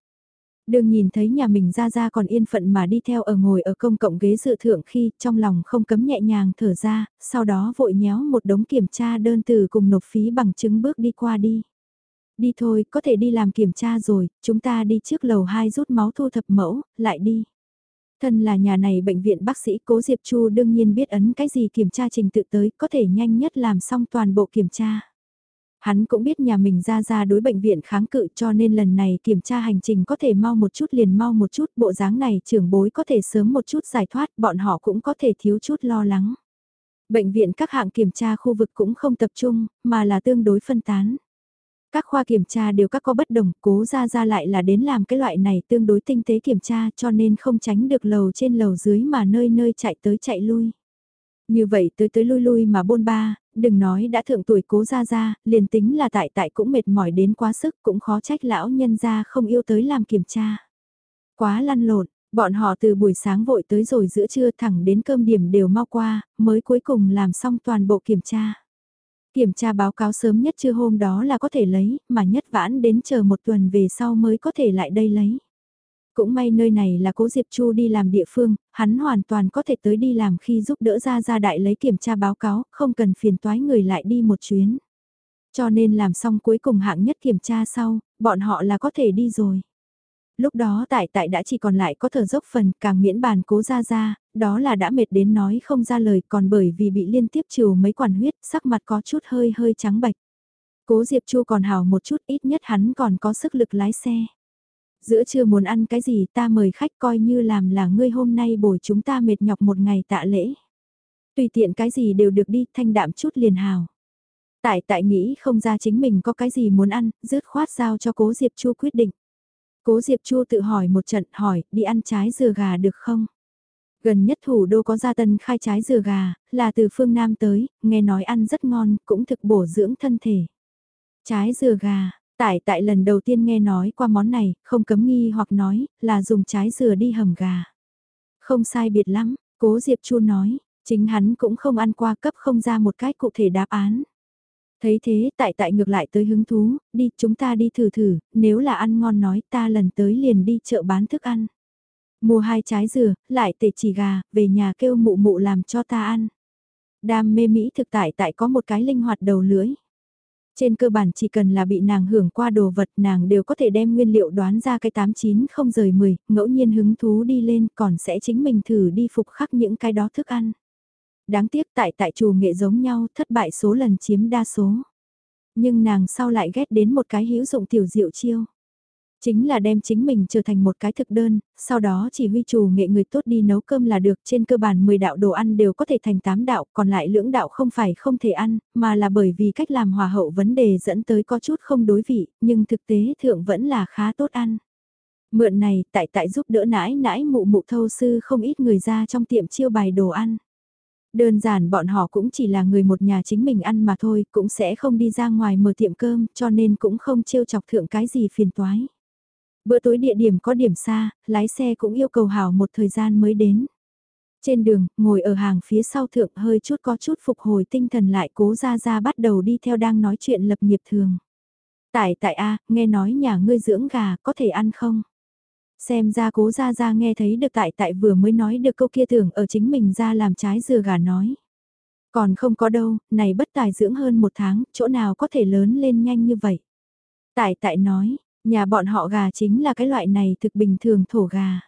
Đường nhìn thấy nhà mình ra ra còn yên phận mà đi theo ở ngồi ở công cộng ghế dự thượng khi trong lòng không cấm nhẹ nhàng thở ra, sau đó vội nhéo một đống kiểm tra đơn từ cùng nộp phí bằng chứng bước đi qua đi. Đi thôi, có thể đi làm kiểm tra rồi, chúng ta đi trước lầu 2 rút máu thu thập mẫu, lại đi. Thân là nhà này bệnh viện bác sĩ Cố Diệp Chu đương nhiên biết ấn cái gì kiểm tra trình tự tới, có thể nhanh nhất làm xong toàn bộ kiểm tra. Hắn cũng biết nhà mình ra ra đối bệnh viện kháng cự cho nên lần này kiểm tra hành trình có thể mau một chút liền mau một chút, bộ dáng này trưởng bối có thể sớm một chút giải thoát, bọn họ cũng có thể thiếu chút lo lắng. Bệnh viện các hạng kiểm tra khu vực cũng không tập trung, mà là tương đối phân tán. Các khoa kiểm tra đều các có bất đồng, cố ra ra lại là đến làm cái loại này tương đối tinh tế kiểm tra cho nên không tránh được lầu trên lầu dưới mà nơi nơi chạy tới chạy lui. Như vậy tới tới lui lui mà bôn ba, đừng nói đã thượng tuổi cố ra ra, liền tính là tại tại cũng mệt mỏi đến quá sức cũng khó trách lão nhân ra không yêu tới làm kiểm tra. Quá lăn lộn, bọn họ từ buổi sáng vội tới rồi giữa trưa thẳng đến cơm điểm đều mau qua, mới cuối cùng làm xong toàn bộ kiểm tra. Kiểm tra báo cáo sớm nhất trưa hôm đó là có thể lấy, mà nhất vãn đến chờ một tuần về sau mới có thể lại đây lấy. Cũng may nơi này là cố Diệp Chu đi làm địa phương, hắn hoàn toàn có thể tới đi làm khi giúp đỡ ra ra đại lấy kiểm tra báo cáo, không cần phiền toái người lại đi một chuyến. Cho nên làm xong cuối cùng hạng nhất kiểm tra sau, bọn họ là có thể đi rồi. Lúc đó tại tại đã chỉ còn lại có thở dốc phần càng miễn bàn cố ra ra, đó là đã mệt đến nói không ra lời còn bởi vì bị liên tiếp trừ mấy quản huyết sắc mặt có chút hơi hơi trắng bạch. Cố Diệp Chu còn hào một chút ít nhất hắn còn có sức lực lái xe giữa trưa muốn ăn cái gì ta mời khách coi như làm là ngươi hôm nay bồi chúng ta mệt nhọc một ngày tạ lễ. Tùy tiện cái gì đều được đi, thanh đạm chút liền hào. Tại tại nghĩ không ra chính mình có cái gì muốn ăn, rứt khoát giao cho cố Diệp Chu quyết định. Cố Diệp Chu tự hỏi một trận hỏi, đi ăn trái dừa gà được không? Gần nhất thủ đô có gia tân khai trái dừa gà, là từ phương Nam tới, nghe nói ăn rất ngon, cũng thực bổ dưỡng thân thể. Trái dừa gà, Tại tại lần đầu tiên nghe nói qua món này, không cấm nghi hoặc nói, là dùng trái dừa đi hầm gà. Không sai biệt lắm, cố Diệp Chu nói, chính hắn cũng không ăn qua cấp không ra một cách cụ thể đáp án. Thấy thế tại tại ngược lại tới hứng thú, đi chúng ta đi thử thử, nếu là ăn ngon nói ta lần tới liền đi chợ bán thức ăn. Mua hai trái dừa, lại tệ chỉ gà, về nhà kêu mụ mụ làm cho ta ăn. Đam mê Mỹ thực tại tại có một cái linh hoạt đầu lưỡi. Trên cơ bản chỉ cần là bị nàng hưởng qua đồ vật nàng đều có thể đem nguyên liệu đoán ra cái 89 không rời 10, ngẫu nhiên hứng thú đi lên còn sẽ chính mình thử đi phục khắc những cái đó thức ăn. Đáng tiếc tại tại chủ nghệ giống nhau thất bại số lần chiếm đa số. Nhưng nàng sau lại ghét đến một cái hữu dụng tiểu diệu chiêu. Chính là đem chính mình trở thành một cái thực đơn, sau đó chỉ huy chủ nghệ người tốt đi nấu cơm là được trên cơ bản 10 đạo đồ ăn đều có thể thành 8 đạo, còn lại lưỡng đạo không phải không thể ăn, mà là bởi vì cách làm hòa hậu vấn đề dẫn tới có chút không đối vị, nhưng thực tế thượng vẫn là khá tốt ăn. Mượn này tại tại giúp đỡ nãi nãi mụ mụ thâu sư không ít người ra trong tiệm chiêu bài đồ ăn. Đơn giản bọn họ cũng chỉ là người một nhà chính mình ăn mà thôi, cũng sẽ không đi ra ngoài mở tiệm cơm, cho nên cũng không trêu chọc thượng cái gì phiền toái. Bữa tối địa điểm có điểm xa, lái xe cũng yêu cầu hảo một thời gian mới đến. Trên đường, ngồi ở hàng phía sau thượng hơi chút có chút phục hồi tinh thần lại cố ra ra bắt đầu đi theo đang nói chuyện lập nghiệp thường. Tại tại A, nghe nói nhà ngươi dưỡng gà, có thể ăn không? Xem ra cố ra ra nghe thấy được tại tại vừa mới nói được câu kia tưởng ở chính mình ra làm trái dừa gà nói. Còn không có đâu, này bất tài dưỡng hơn một tháng, chỗ nào có thể lớn lên nhanh như vậy. Tại tại nói, Nhà bọn họ gà chính là cái loại này thực bình thường thổ gà.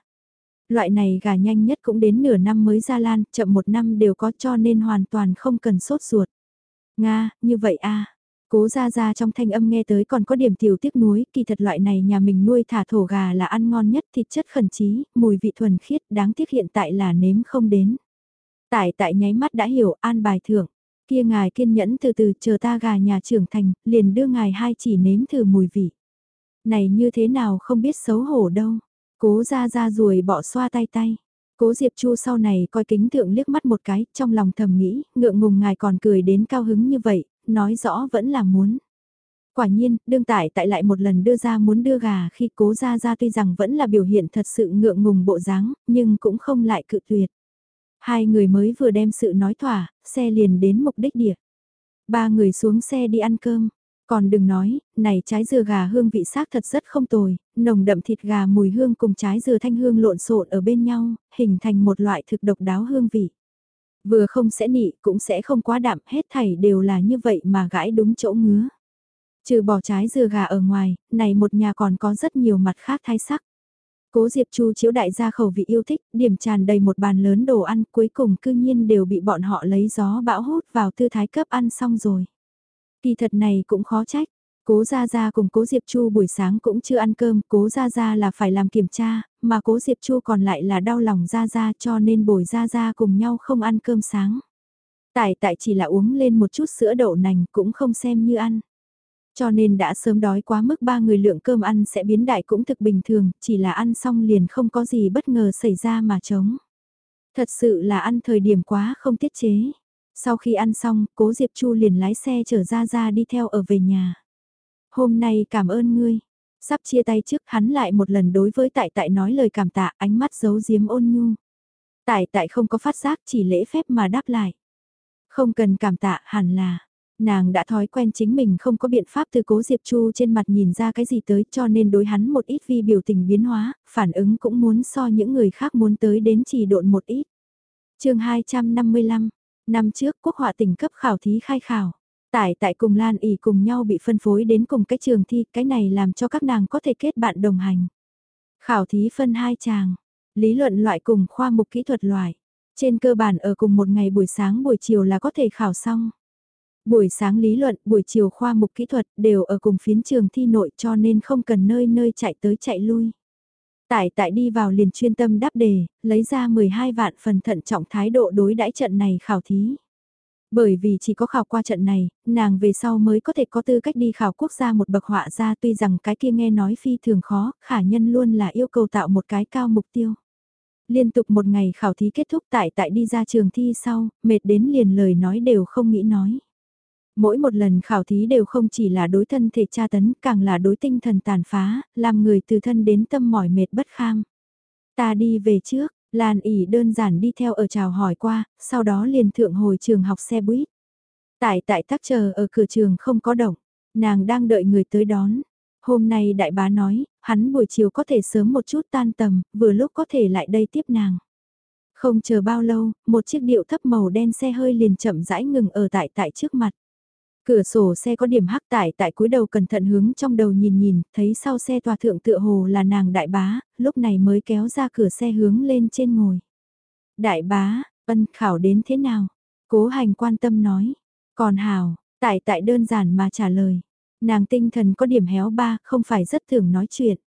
Loại này gà nhanh nhất cũng đến nửa năm mới ra lan, chậm một năm đều có cho nên hoàn toàn không cần sốt ruột. Nga, như vậy a à. Cố ra ra trong thanh âm nghe tới còn có điểm tiểu tiếc nuối, kỳ thật loại này nhà mình nuôi thả thổ gà là ăn ngon nhất thịt chất khẩn trí, mùi vị thuần khiết đáng tiếc hiện tại là nếm không đến. Tại tại nháy mắt đã hiểu an bài thưởng, kia ngài kiên nhẫn từ từ chờ ta gà nhà trưởng thành, liền đưa ngài hai chỉ nếm thử mùi vị. Này như thế nào không biết xấu hổ đâu. Cố ra ra ruồi bỏ xoa tay tay. Cố Diệp Chu sau này coi kính tượng liếc mắt một cái, trong lòng thầm nghĩ, ngượng ngùng ngài còn cười đến cao hứng như vậy, nói rõ vẫn là muốn. Quả nhiên, đương tải tại lại một lần đưa ra muốn đưa gà khi cố ra ra tuy rằng vẫn là biểu hiện thật sự ngượng ngùng bộ dáng, nhưng cũng không lại cự tuyệt. Hai người mới vừa đem sự nói thỏa, xe liền đến mục đích địa. Ba người xuống xe đi ăn cơm, còn đừng nói, này trái dừa gà hương vị xác thật rất không tồi, nồng đậm thịt gà mùi hương cùng trái dừa thanh hương lộn xộn ở bên nhau, hình thành một loại thực độc đáo hương vị. Vừa không sẽ nị, cũng sẽ không quá đạm, hết thảy đều là như vậy mà gãi đúng chỗ ngứa. Trừ bỏ trái dừa gà ở ngoài, này một nhà còn có rất nhiều mặt khác thái sắc. Cố Diệp Chu chiếu đại gia khẩu vị yêu thích, điểm tràn đầy một bàn lớn đồ ăn, cuối cùng cư nhiên đều bị bọn họ lấy gió bão hút vào tư thái cấp ăn xong rồi. Kỳ thật này cũng khó trách. Cố Gia Gia cùng Cố Diệp Chu buổi sáng cũng chưa ăn cơm, Cố Gia Gia là phải làm kiểm tra, mà Cố Diệp Chu còn lại là đau lòng Gia Gia cho nên bồi Gia Gia cùng nhau không ăn cơm sáng. Tại tại chỉ là uống lên một chút sữa đậu nành cũng không xem như ăn. Cho nên đã sớm đói quá mức ba người lượng cơm ăn sẽ biến đại cũng thực bình thường, chỉ là ăn xong liền không có gì bất ngờ xảy ra mà chống. Thật sự là ăn thời điểm quá không tiết chế. Sau khi ăn xong, cố Diệp Chu liền lái xe chở ra ra đi theo ở về nhà. Hôm nay cảm ơn ngươi. Sắp chia tay trước hắn lại một lần đối với tại tại nói lời cảm tạ ánh mắt giấu giếm ôn nhu. Tại tại không có phát giác chỉ lễ phép mà đáp lại. Không cần cảm tạ hẳn là. Nàng đã thói quen chính mình không có biện pháp từ cố Diệp Chu trên mặt nhìn ra cái gì tới cho nên đối hắn một ít vi biểu tình biến hóa, phản ứng cũng muốn so những người khác muốn tới đến chỉ độn một ít. chương 255, Năm trước quốc họa tỉnh cấp khảo thí khai khảo. Tải tại cùng Lan ỉ cùng nhau bị phân phối đến cùng cái trường thi, cái này làm cho các nàng có thể kết bạn đồng hành. Khảo thí phân hai chàng, lý luận loại cùng khoa mục kỹ thuật loại. Trên cơ bản ở cùng một ngày buổi sáng buổi chiều là có thể khảo xong. Buổi sáng lý luận, buổi chiều khoa mục kỹ thuật đều ở cùng phiến trường thi nội cho nên không cần nơi nơi chạy tới chạy lui. Tại tại đi vào liền chuyên tâm đáp đề, lấy ra 12 vạn phần thận trọng thái độ đối đãi trận này khảo thí. Bởi vì chỉ có khảo qua trận này, nàng về sau mới có thể có tư cách đi khảo quốc gia một bậc họa ra tuy rằng cái kia nghe nói phi thường khó, khả nhân luôn là yêu cầu tạo một cái cao mục tiêu. Liên tục một ngày khảo thí kết thúc tại tại đi ra trường thi sau, mệt đến liền lời nói đều không nghĩ nói. Mỗi một lần khảo thí đều không chỉ là đối thân thể tra tấn, càng là đối tinh thần tàn phá, làm người từ thân đến tâm mỏi mệt bất kham. Ta đi về trước, Lan ỉ đơn giản đi theo ở chào hỏi qua, sau đó liền thượng hồi trường học xe buýt. Tại tại tắc chờ ở cửa trường không có động, nàng đang đợi người tới đón. Hôm nay đại bá nói, hắn buổi chiều có thể sớm một chút tan tầm, vừa lúc có thể lại đây tiếp nàng. Không chờ bao lâu, một chiếc điệu thấp màu đen xe hơi liền chậm rãi ngừng ở tại tại trước mặt. Cửa sổ xe có điểm hắc tại tại cúi đầu cẩn thận hướng trong đầu nhìn nhìn, thấy sau xe tòa thượng tựa hồ là nàng đại bá, lúc này mới kéo ra cửa xe hướng lên trên ngồi. Đại bá, ân khảo đến thế nào? Cố hành quan tâm nói. Còn hào, tại tại đơn giản mà trả lời. Nàng tinh thần có điểm héo ba, không phải rất thường nói chuyện.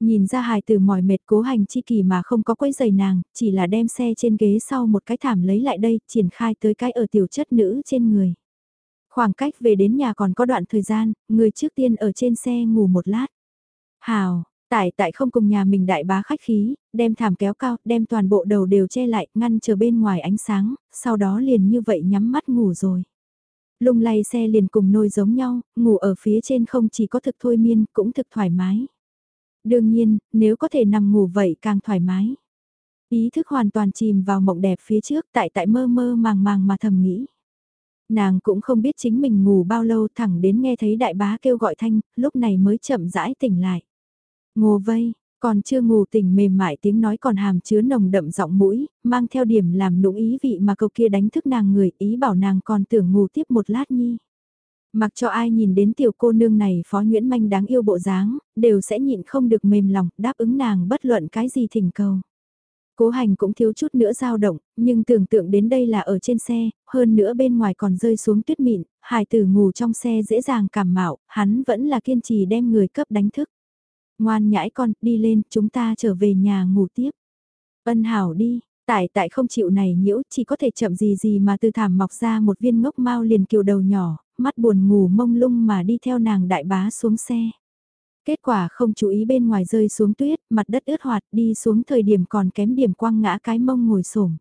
Nhìn ra hài từ mỏi mệt cố hành chi kỳ mà không có quấy giày nàng, chỉ là đem xe trên ghế sau một cái thảm lấy lại đây, triển khai tới cái ở tiểu chất nữ trên người. Khoảng cách về đến nhà còn có đoạn thời gian, người trước tiên ở trên xe ngủ một lát. Hào, tại tại không cùng nhà mình đại bá khách khí, đem thảm kéo cao, đem toàn bộ đầu đều che lại, ngăn chờ bên ngoài ánh sáng, sau đó liền như vậy nhắm mắt ngủ rồi. Lung lay xe liền cùng nôi giống nhau, ngủ ở phía trên không chỉ có thực thôi miên, cũng thực thoải mái. Đương nhiên, nếu có thể nằm ngủ vậy càng thoải mái. Ý thức hoàn toàn chìm vào mộng đẹp phía trước tại tại mơ mơ màng màng mà thầm nghĩ. Nàng cũng không biết chính mình ngủ bao lâu thẳng đến nghe thấy đại bá kêu gọi thanh, lúc này mới chậm rãi tỉnh lại. Ngô vây, còn chưa ngủ tỉnh mềm mại tiếng nói còn hàm chứa nồng đậm giọng mũi, mang theo điểm làm nũng ý vị mà câu kia đánh thức nàng người ý bảo nàng còn tưởng ngủ tiếp một lát nhi. Mặc cho ai nhìn đến tiểu cô nương này phó Nguyễn Manh đáng yêu bộ dáng, đều sẽ nhịn không được mềm lòng đáp ứng nàng bất luận cái gì thỉnh cầu. Cố hành cũng thiếu chút nữa dao động, nhưng tưởng tượng đến đây là ở trên xe, hơn nữa bên ngoài còn rơi xuống tuyết mịn, hài tử ngủ trong xe dễ dàng cảm mạo, hắn vẫn là kiên trì đem người cấp đánh thức. Ngoan nhãi con, đi lên, chúng ta trở về nhà ngủ tiếp. Ân hảo đi, tại tại không chịu này nhiễu, chỉ có thể chậm gì gì mà từ thảm mọc ra một viên ngốc mau liền kiều đầu nhỏ, mắt buồn ngủ mông lung mà đi theo nàng đại bá xuống xe. Kết quả không chú ý bên ngoài rơi xuống tuyết, mặt đất ướt hoạt đi xuống thời điểm còn kém điểm quăng ngã cái mông ngồi sổm.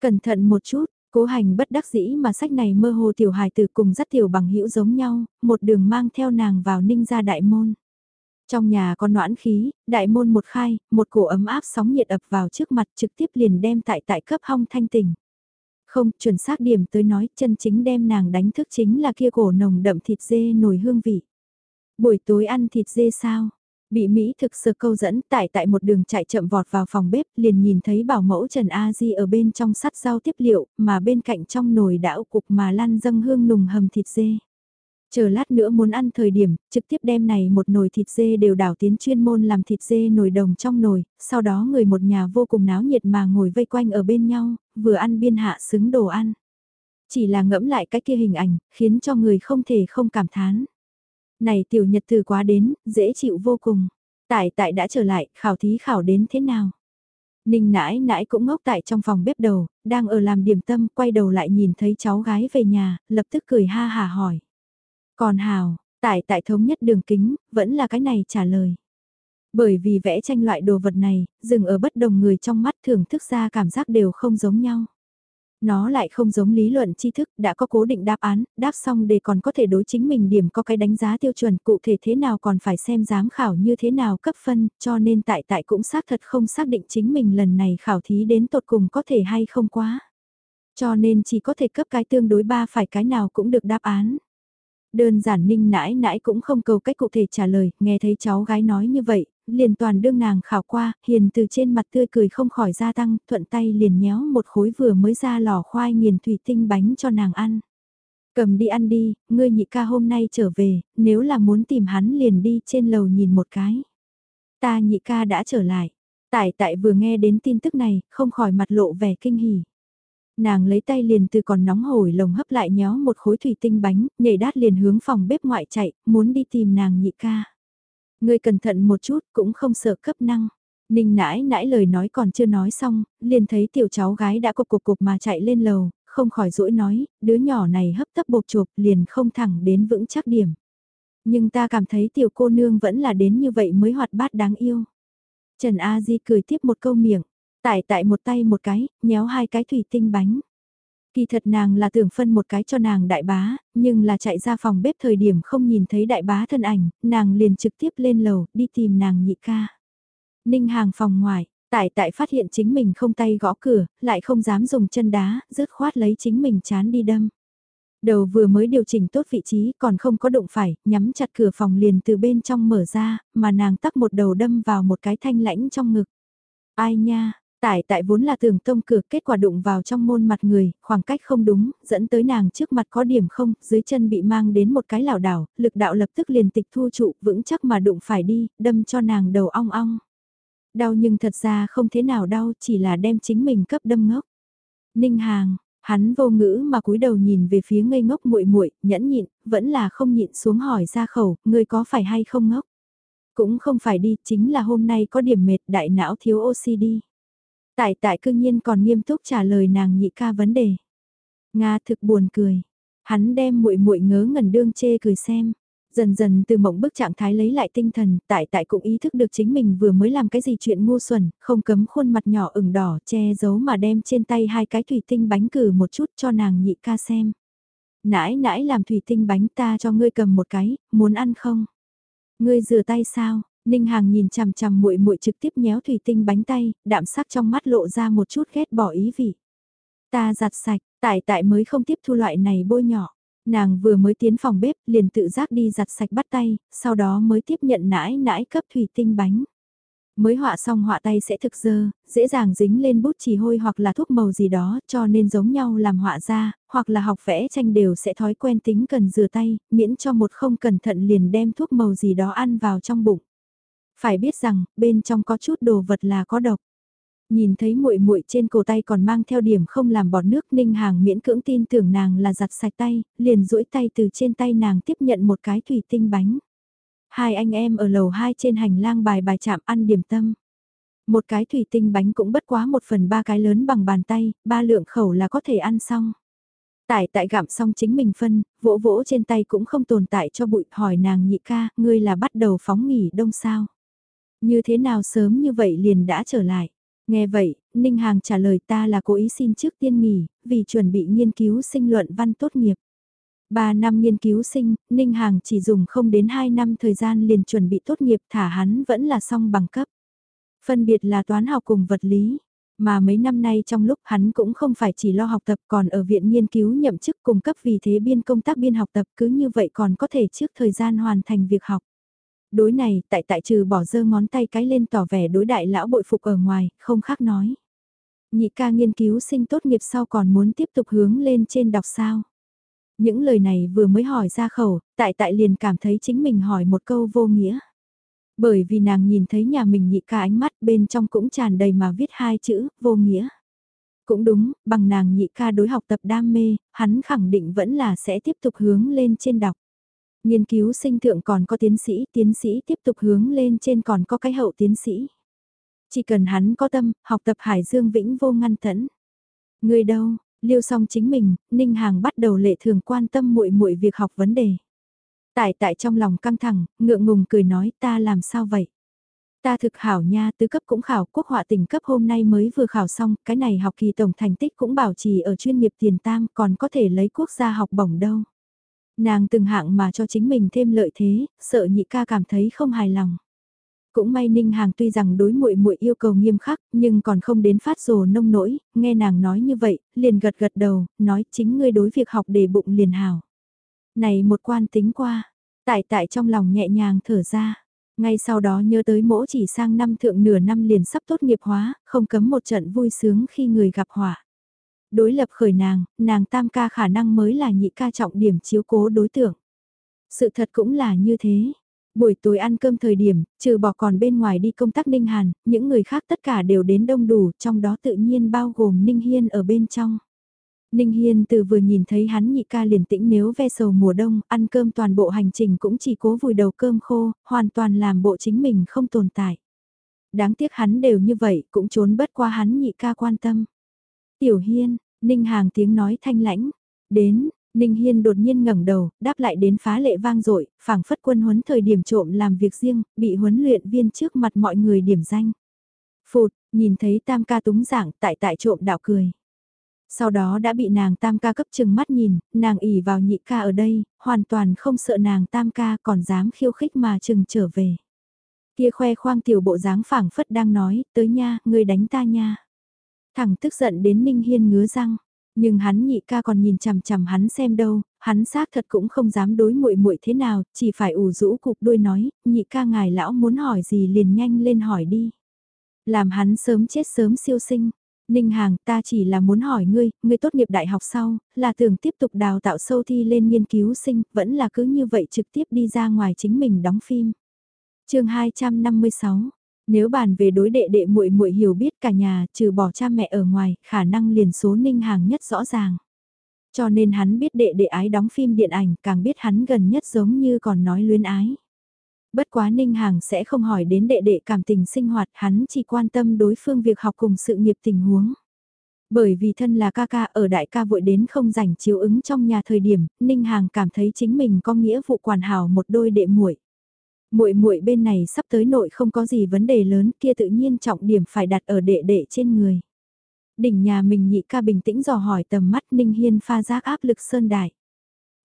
Cẩn thận một chút, cố hành bất đắc dĩ mà sách này mơ hồ tiểu hài từ cùng rất tiểu bằng hữu giống nhau, một đường mang theo nàng vào ninh ra đại môn. Trong nhà có noãn khí, đại môn một khai, một cổ ấm áp sóng nhiệt ập vào trước mặt trực tiếp liền đem tại tại cấp hong thanh tình. Không, chuẩn xác điểm tới nói, chân chính đem nàng đánh thức chính là kia cổ nồng đậm thịt dê nổi hương vị. Buổi tối ăn thịt dê sao? Bị Mỹ thực sự câu dẫn tại tại một đường chạy chậm vọt vào phòng bếp liền nhìn thấy bảo mẫu Trần A Di ở bên trong sắt rau tiếp liệu mà bên cạnh trong nồi đã cục mà lăn dâng hương nùng hầm thịt dê. Chờ lát nữa muốn ăn thời điểm, trực tiếp đem này một nồi thịt dê đều đảo tiến chuyên môn làm thịt dê nồi đồng trong nồi, sau đó người một nhà vô cùng náo nhiệt mà ngồi vây quanh ở bên nhau, vừa ăn biên hạ xứng đồ ăn. Chỉ là ngẫm lại cái kia hình ảnh, khiến cho người không thể không cảm thán. Này tiểu nhật từ quá đến, dễ chịu vô cùng. Tại tại đã trở lại, khảo thí khảo đến thế nào? Ninh nãi nãi cũng ngốc tại trong phòng bếp đầu, đang ở làm điểm tâm, quay đầu lại nhìn thấy cháu gái về nhà, lập tức cười ha hà hỏi. Còn Hào, tại tại thống nhất đường kính, vẫn là cái này trả lời. Bởi vì vẽ tranh loại đồ vật này, dừng ở bất đồng người trong mắt thưởng thức ra cảm giác đều không giống nhau. Nó lại không giống lý luận tri thức, đã có cố định đáp án, đáp xong để còn có thể đối chính mình điểm có cái đánh giá tiêu chuẩn cụ thể thế nào còn phải xem giám khảo như thế nào cấp phân, cho nên tại tại cũng xác thật không xác định chính mình lần này khảo thí đến tột cùng có thể hay không quá. Cho nên chỉ có thể cấp cái tương đối ba phải cái nào cũng được đáp án. Đơn giản ninh nãi nãi cũng không cầu cách cụ thể trả lời, nghe thấy cháu gái nói như vậy, liền toàn đương nàng khảo qua, hiền từ trên mặt tươi cười không khỏi gia tăng, thuận tay liền nhéo một khối vừa mới ra lò khoai nghiền thủy tinh bánh cho nàng ăn. Cầm đi ăn đi, ngươi nhị ca hôm nay trở về, nếu là muốn tìm hắn liền đi trên lầu nhìn một cái. Ta nhị ca đã trở lại. Tại tại vừa nghe đến tin tức này, không khỏi mặt lộ vẻ kinh hỉ. Nàng lấy tay liền từ còn nóng hổi lồng hấp lại nhéo một khối thủy tinh bánh, nhảy đát liền hướng phòng bếp ngoại chạy, muốn đi tìm nàng nhị ca. Ngươi cẩn thận một chút cũng không sợ cấp năng. Ninh nãi nãi lời nói còn chưa nói xong, liền thấy tiểu cháu gái đã cục cục cục mà chạy lên lầu, không khỏi rỗi nói, đứa nhỏ này hấp tấp bột chụp liền không thẳng đến vững chắc điểm. Nhưng ta cảm thấy tiểu cô nương vẫn là đến như vậy mới hoạt bát đáng yêu. Trần A Di cười tiếp một câu miệng, tải tại một tay một cái, nhéo hai cái thủy tinh bánh. Kỳ thật nàng là tưởng phân một cái cho nàng đại bá, nhưng là chạy ra phòng bếp thời điểm không nhìn thấy đại bá thân ảnh, nàng liền trực tiếp lên lầu, đi tìm nàng nhị ca. Ninh hàng phòng ngoài, tại tại phát hiện chính mình không tay gõ cửa, lại không dám dùng chân đá, rứt khoát lấy chính mình chán đi đâm. Đầu vừa mới điều chỉnh tốt vị trí còn không có động phải, nhắm chặt cửa phòng liền từ bên trong mở ra, mà nàng tắc một đầu đâm vào một cái thanh lãnh trong ngực. Ai nha, tại tại vốn là tường tông cửa kết quả đụng vào trong môn mặt người, khoảng cách không đúng, dẫn tới nàng trước mặt có điểm không, dưới chân bị mang đến một cái lảo đảo, lực đạo lập tức liền tịch thu trụ, vững chắc mà đụng phải đi, đâm cho nàng đầu ong ong. Đau nhưng thật ra không thế nào đau, chỉ là đem chính mình cấp đâm ngốc. Ninh hàng, hắn vô ngữ mà cúi đầu nhìn về phía ngây ngốc muội muội, nhẫn nhịn, vẫn là không nhịn xuống hỏi ra khẩu, ngươi có phải hay không ngốc? Cũng không phải đi, chính là hôm nay có điểm mệt đại não thiếu oxy đi. Tại tại cương nhiên còn nghiêm túc trả lời nàng nhị ca vấn đề. Nga thực buồn cười. Hắn đem muội muội ngớ ngẩn đương chê cười xem. Dần dần từ mộng bức trạng thái lấy lại tinh thần, tại tại cũng ý thức được chính mình vừa mới làm cái gì chuyện ngu xuẩn, không cấm khuôn mặt nhỏ ửng đỏ che giấu mà đem trên tay hai cái thủy tinh bánh cử một chút cho nàng nhị ca xem. Nãi nãi làm thủy tinh bánh ta cho ngươi cầm một cái, muốn ăn không? Ngươi rửa tay sao? Ninh Hàng nhìn chằm chằm muội muội trực tiếp nhéo thủy tinh bánh tay, đạm sắc trong mắt lộ ra một chút ghét bỏ ý vị. Ta giặt sạch, tại tại mới không tiếp thu loại này bôi nhỏ. Nàng vừa mới tiến phòng bếp liền tự giác đi giặt sạch bắt tay, sau đó mới tiếp nhận nãi nãi cấp thủy tinh bánh. Mới họa xong họa tay sẽ thực dơ, dễ dàng dính lên bút chì hôi hoặc là thuốc màu gì đó cho nên giống nhau làm họa ra, hoặc là học vẽ tranh đều sẽ thói quen tính cần rửa tay, miễn cho một không cẩn thận liền đem thuốc màu gì đó ăn vào trong bụng. Phải biết rằng, bên trong có chút đồ vật là có độc. Nhìn thấy muội muội trên cổ tay còn mang theo điểm không làm bọt nước Ninh Hàng miễn cưỡng tin tưởng nàng là giặt sạch tay, liền duỗi tay từ trên tay nàng tiếp nhận một cái thủy tinh bánh. Hai anh em ở lầu hai trên hành lang bài bài chạm ăn điểm tâm. Một cái thủy tinh bánh cũng bất quá một phần ba cái lớn bằng bàn tay, ba lượng khẩu là có thể ăn xong. Tại tại gặm xong chính mình phân, vỗ vỗ trên tay cũng không tồn tại cho bụi hỏi nàng nhị ca, ngươi là bắt đầu phóng nghỉ đông sao. Như thế nào sớm như vậy liền đã trở lại. Nghe vậy, Ninh Hàng trả lời ta là cố ý xin trước tiên nghỉ, vì chuẩn bị nghiên cứu sinh luận văn tốt nghiệp. Ba năm nghiên cứu sinh, Ninh Hàng chỉ dùng không đến 2 năm thời gian liền chuẩn bị tốt nghiệp thả hắn vẫn là xong bằng cấp. Phân biệt là toán học cùng vật lý. Mà mấy năm nay trong lúc hắn cũng không phải chỉ lo học tập còn ở viện nghiên cứu nhậm chức cung cấp vì thế biên công tác biên học tập cứ như vậy còn có thể trước thời gian hoàn thành việc học. Đối này, tại tại trừ bỏ dơ ngón tay cái lên tỏ vẻ đối đại lão bội phục ở ngoài, không khác nói. Nhị ca nghiên cứu sinh tốt nghiệp sau còn muốn tiếp tục hướng lên trên đọc sao. Những lời này vừa mới hỏi ra khẩu, tại tại liền cảm thấy chính mình hỏi một câu vô nghĩa. Bởi vì nàng nhìn thấy nhà mình nhị ca ánh mắt bên trong cũng tràn đầy mà viết hai chữ, vô nghĩa. Cũng đúng, bằng nàng nhị ca đối học tập đam mê, hắn khẳng định vẫn là sẽ tiếp tục hướng lên trên đọc. Nghiên cứu sinh thượng còn có tiến sĩ, tiến sĩ tiếp tục hướng lên trên còn có cái hậu tiến sĩ. Chỉ cần hắn có tâm, học tập Hải Dương Vĩnh vô ngăn tẫn. Người đâu, liêu xong chính mình, Ninh Hàng bắt đầu lệ thường quan tâm muội muội việc học vấn đề. Tại tại trong lòng căng thẳng, ngượng ngùng cười nói ta làm sao vậy? Ta thực hảo nha, tứ cấp cũng khảo, quốc họa tỉnh cấp hôm nay mới vừa khảo xong, cái này học kỳ tổng thành tích cũng bảo trì ở chuyên nghiệp tiền tam, còn có thể lấy quốc gia học bổng đâu. Nàng từng hạng mà cho chính mình thêm lợi thế, sợ nhị ca cảm thấy không hài lòng. Cũng may Ninh Hàng tuy rằng đối muội muội yêu cầu nghiêm khắc, nhưng còn không đến phát rồ nông nỗi, nghe nàng nói như vậy, liền gật gật đầu, nói chính ngươi đối việc học để bụng liền hào. Này một quan tính qua, tại tại trong lòng nhẹ nhàng thở ra. Ngay sau đó nhớ tới mỗ chỉ sang năm thượng nửa năm liền sắp tốt nghiệp hóa, không cấm một trận vui sướng khi người gặp họa. Đối lập khởi nàng, nàng tam ca khả năng mới là nhị ca trọng điểm chiếu cố đối tượng. Sự thật cũng là như thế. Buổi tối ăn cơm thời điểm, trừ bỏ còn bên ngoài đi công tác Ninh Hàn, những người khác tất cả đều đến đông đủ, trong đó tự nhiên bao gồm Ninh Hiên ở bên trong. Ninh Hiên từ vừa nhìn thấy hắn nhị ca liền tĩnh nếu ve sầu mùa đông, ăn cơm toàn bộ hành trình cũng chỉ cố vùi đầu cơm khô, hoàn toàn làm bộ chính mình không tồn tại. Đáng tiếc hắn đều như vậy, cũng trốn bất qua hắn nhị ca quan tâm. Tiểu Hiên, Ninh Hàng tiếng nói thanh lãnh, đến, Ninh Hiên đột nhiên ngẩng đầu, đáp lại đến phá lệ vang dội, phảng phất quân huấn thời điểm trộm làm việc riêng, bị huấn luyện viên trước mặt mọi người điểm danh. Phụt, nhìn thấy tam ca túng giảng tại tại trộm đạo cười. Sau đó đã bị nàng tam ca cấp chừng mắt nhìn, nàng ỉ vào nhị ca ở đây, hoàn toàn không sợ nàng tam ca còn dám khiêu khích mà chừng trở về. Kia khoe khoang tiểu bộ dáng phảng phất đang nói, tới nha, ngươi đánh ta nha. Thẳng tức giận đến Ninh Hiên ngứa răng, nhưng hắn nhị ca còn nhìn chằm chằm hắn xem đâu, hắn xác thật cũng không dám đối muội muội thế nào, chỉ phải ủ rũ cục đuôi nói, nhị ca ngài lão muốn hỏi gì liền nhanh lên hỏi đi. Làm hắn sớm chết sớm siêu sinh. Ninh Hàng, ta chỉ là muốn hỏi ngươi, ngươi tốt nghiệp đại học sau, là tưởng tiếp tục đào tạo sâu thi lên nghiên cứu sinh, vẫn là cứ như vậy trực tiếp đi ra ngoài chính mình đóng phim. chương 256, nếu bàn về đối đệ đệ muội muội hiểu biết cả nhà, trừ bỏ cha mẹ ở ngoài, khả năng liền số Ninh Hàng nhất rõ ràng. Cho nên hắn biết đệ đệ ái đóng phim điện ảnh, càng biết hắn gần nhất giống như còn nói luyến ái. Bất quá Ninh Hàng sẽ không hỏi đến đệ đệ cảm tình sinh hoạt, hắn chỉ quan tâm đối phương việc học cùng sự nghiệp tình huống. Bởi vì thân là ca ca ở đại ca vội đến không rảnh chiếu ứng trong nhà thời điểm, Ninh Hàng cảm thấy chính mình có nghĩa vụ quản hảo một đôi đệ muội. Muội muội bên này sắp tới nội không có gì vấn đề lớn, kia tự nhiên trọng điểm phải đặt ở đệ đệ trên người. Đỉnh nhà mình nhị ca bình tĩnh dò hỏi tầm mắt Ninh Hiên pha giác áp lực sơn đại.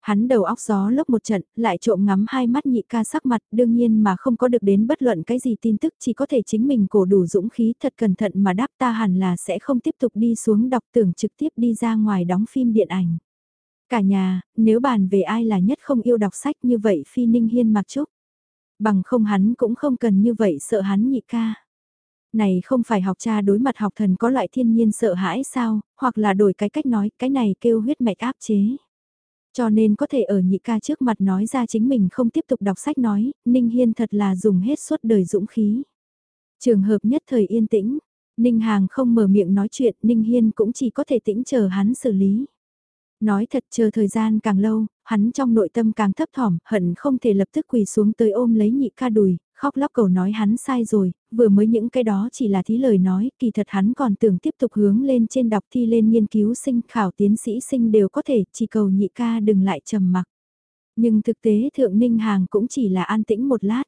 Hắn đầu óc gió lốc một trận, lại trộm ngắm hai mắt nhị ca sắc mặt, đương nhiên mà không có được đến bất luận cái gì tin tức chỉ có thể chính mình cổ đủ dũng khí thật cẩn thận mà đáp ta hẳn là sẽ không tiếp tục đi xuống đọc tưởng trực tiếp đi ra ngoài đóng phim điện ảnh. Cả nhà, nếu bàn về ai là nhất không yêu đọc sách như vậy Phi Ninh Hiên mặc trúc. Bằng không hắn cũng không cần như vậy sợ hắn nhị ca. Này không phải học cha đối mặt học thần có loại thiên nhiên sợ hãi sao, hoặc là đổi cái cách nói, cái này kêu huyết mạch áp chế. Cho nên có thể ở nhị ca trước mặt nói ra chính mình không tiếp tục đọc sách nói, Ninh Hiên thật là dùng hết suốt đời dũng khí. Trường hợp nhất thời yên tĩnh, Ninh Hàng không mở miệng nói chuyện, Ninh Hiên cũng chỉ có thể tĩnh chờ hắn xử lý. Nói thật chờ thời gian càng lâu, hắn trong nội tâm càng thấp thỏm, hận không thể lập tức quỳ xuống tới ôm lấy nhị ca đùi, khóc lóc cầu nói hắn sai rồi, vừa mới những cái đó chỉ là thí lời nói, kỳ thật hắn còn tưởng tiếp tục hướng lên trên đọc thi lên nghiên cứu sinh khảo tiến sĩ sinh đều có thể, chỉ cầu nhị ca đừng lại trầm mặc. Nhưng thực tế thượng ninh hàng cũng chỉ là an tĩnh một lát.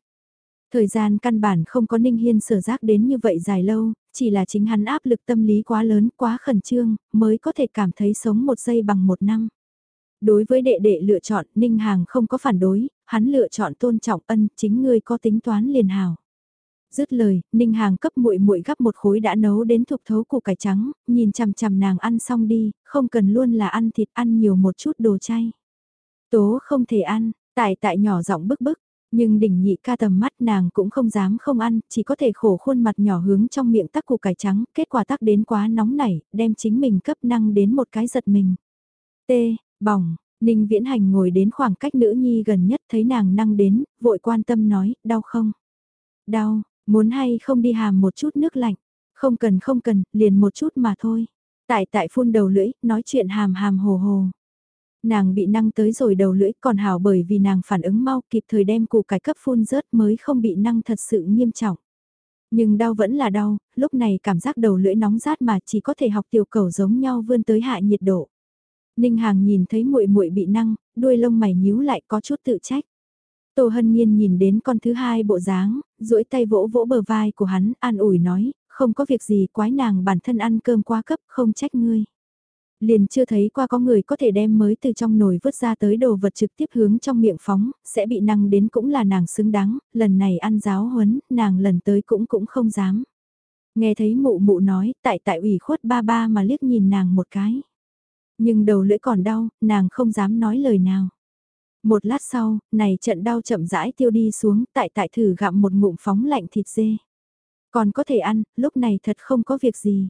Thời gian căn bản không có Ninh Hiên sở giác đến như vậy dài lâu, chỉ là chính hắn áp lực tâm lý quá lớn, quá khẩn trương, mới có thể cảm thấy sống một giây bằng một năm. Đối với đệ đệ lựa chọn, Ninh Hàng không có phản đối, hắn lựa chọn tôn trọng ân, chính ngươi có tính toán liền hào. Dứt lời, Ninh Hàng cấp muội muội gắp một khối đã nấu đến thục thấu củ cải trắng, nhìn chằm chằm nàng ăn xong đi, không cần luôn là ăn thịt ăn nhiều một chút đồ chay. Tố không thể ăn, tại tại nhỏ giọng bức bức, nhưng đỉnh nhị ca tầm mắt nàng cũng không dám không ăn, chỉ có thể khổ khuôn mặt nhỏ hướng trong miệng tắc củ cải trắng, kết quả tắc đến quá nóng nảy, đem chính mình cấp năng đến một cái giật mình. T, bỏng, Ninh Viễn Hành ngồi đến khoảng cách nữ nhi gần nhất thấy nàng năng đến, vội quan tâm nói, đau không? Đau, muốn hay không đi hàm một chút nước lạnh? Không cần không cần, liền một chút mà thôi. Tại tại phun đầu lưỡi, nói chuyện hàm hàm hồ hồ. Nàng bị năng tới rồi đầu lưỡi còn hảo bởi vì nàng phản ứng mau kịp thời đem củ cải cấp phun rớt mới không bị năng thật sự nghiêm trọng. Nhưng đau vẫn là đau, lúc này cảm giác đầu lưỡi nóng rát mà chỉ có thể học tiểu cầu giống nhau vươn tới hạ nhiệt độ. Ninh Hàng nhìn thấy muội muội bị năng, đuôi lông mày nhíu lại có chút tự trách. Tô Hân Nhiên nhìn đến con thứ hai bộ dáng, duỗi tay vỗ vỗ bờ vai của hắn, an ủi nói, không có việc gì quái nàng bản thân ăn cơm quá cấp, không trách ngươi. Liền chưa thấy qua có người có thể đem mới từ trong nồi vứt ra tới đồ vật trực tiếp hướng trong miệng phóng, sẽ bị năng đến cũng là nàng xứng đáng, lần này ăn giáo huấn, nàng lần tới cũng cũng không dám. Nghe thấy mụ mụ nói, tại tại ủy khuất ba ba mà liếc nhìn nàng một cái. Nhưng đầu lưỡi còn đau, nàng không dám nói lời nào. Một lát sau, này trận đau chậm rãi tiêu đi xuống, tại tại thử gặm một ngụm phóng lạnh thịt dê. Còn có thể ăn, lúc này thật không có việc gì.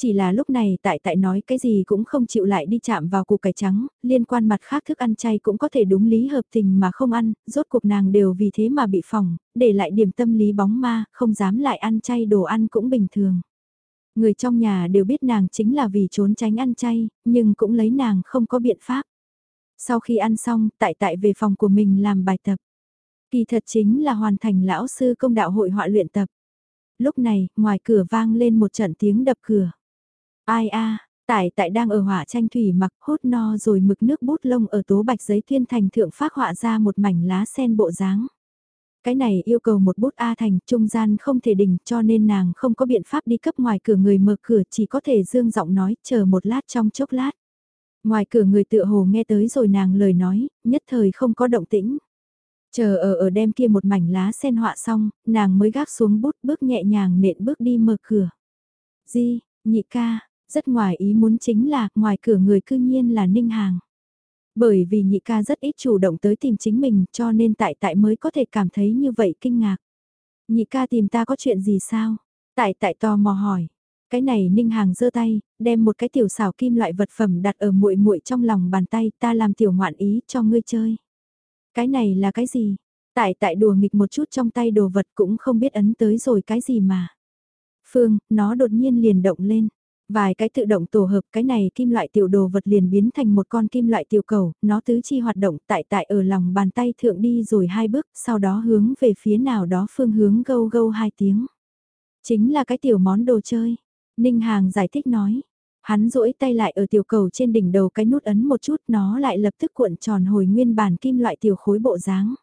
Chỉ là lúc này tại tại nói cái gì cũng không chịu lại đi chạm vào củ cải trắng, liên quan mặt khác thức ăn chay cũng có thể đúng lý hợp tình mà không ăn, rốt cuộc nàng đều vì thế mà bị phỏng để lại điểm tâm lý bóng ma, không dám lại ăn chay đồ ăn cũng bình thường. Người trong nhà đều biết nàng chính là vì trốn tránh ăn chay, nhưng cũng lấy nàng không có biện pháp. Sau khi ăn xong, tại tại về phòng của mình làm bài tập. Kỳ thật chính là hoàn thành lão sư công đạo hội họa luyện tập. Lúc này, ngoài cửa vang lên một trận tiếng đập cửa. Ai a tại tại đang ở họa tranh thủy mặc hút no rồi mực nước bút lông ở tố bạch giấy thiên thành thượng phát họa ra một mảnh lá sen bộ dáng. Cái này yêu cầu một bút A thành trung gian không thể đỉnh cho nên nàng không có biện pháp đi cấp ngoài cửa người mở cửa chỉ có thể dương giọng nói chờ một lát trong chốc lát. Ngoài cửa người tựa hồ nghe tới rồi nàng lời nói, nhất thời không có động tĩnh. Chờ ở ở đem kia một mảnh lá sen họa xong, nàng mới gác xuống bút bước nhẹ nhàng nện bước đi mở cửa. Di, nhị ca, rất ngoài ý muốn chính là ngoài cửa người cư nhiên là Ninh Hàng. Bởi vì nhị ca rất ít chủ động tới tìm chính mình cho nên tại tại mới có thể cảm thấy như vậy kinh ngạc. Nhị ca tìm ta có chuyện gì sao? Tại tại tò mò hỏi. Cái này Ninh Hàng giơ tay, đem một cái tiểu xảo kim loại vật phẩm đặt ở muội muội trong lòng bàn tay, ta làm tiểu ngoạn ý cho ngươi chơi. Cái này là cái gì? Tại tại đùa nghịch một chút trong tay đồ vật cũng không biết ấn tới rồi cái gì mà. Phương, nó đột nhiên liền động lên. Vài cái tự động tổ hợp cái này kim loại tiểu đồ vật liền biến thành một con kim loại tiểu cầu, nó tứ chi hoạt động tại tại ở lòng bàn tay thượng đi rồi hai bước, sau đó hướng về phía nào đó phương hướng gâu gâu hai tiếng. Chính là cái tiểu món đồ chơi. Ninh Hàng giải thích nói. Hắn duỗi tay lại ở tiểu cầu trên đỉnh đầu cái nút ấn một chút nó lại lập tức cuộn tròn hồi nguyên bản kim loại tiểu khối bộ dáng.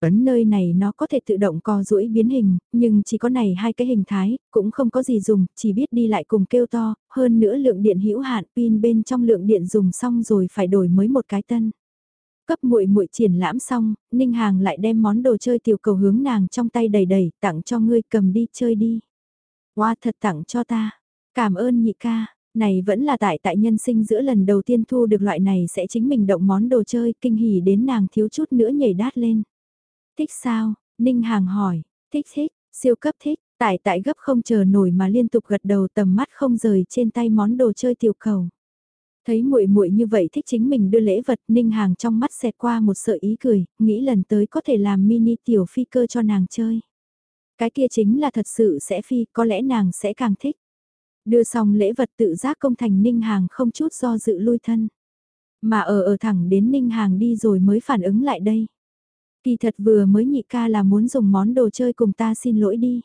Ấn nơi này nó có thể tự động co duỗi biến hình, nhưng chỉ có này hai cái hình thái, cũng không có gì dùng, chỉ biết đi lại cùng kêu to, hơn nữa lượng điện hữu hạn pin bên trong lượng điện dùng xong rồi phải đổi mới một cái tân. Cấp muội muội triển lãm xong, Ninh Hàng lại đem món đồ chơi tiểu cầu hướng nàng trong tay đầy đầy, tặng cho ngươi cầm đi chơi đi. Wow thật tặng cho ta. Cảm ơn nhị ca, này vẫn là tại tại nhân sinh giữa lần đầu tiên thu được loại này sẽ chính mình động món đồ chơi kinh hỉ đến nàng thiếu chút nữa nhảy đát lên. Thích sao? Ninh Hàng hỏi, thích thích, siêu cấp thích, tại tại gấp không chờ nổi mà liên tục gật đầu tầm mắt không rời trên tay món đồ chơi tiểu cầu. Thấy muội muội như vậy thích chính mình đưa lễ vật, Ninh Hàng trong mắt xẹt qua một sợi ý cười, nghĩ lần tới có thể làm mini tiểu phi cơ cho nàng chơi. Cái kia chính là thật sự sẽ phi, có lẽ nàng sẽ càng thích. Đưa xong lễ vật tự giác công thành Ninh Hàng không chút do dự lui thân. Mà ở ở thẳng đến Ninh Hàng đi rồi mới phản ứng lại đây. Kỳ thật vừa mới nhị ca là muốn dùng món đồ chơi cùng ta xin lỗi đi.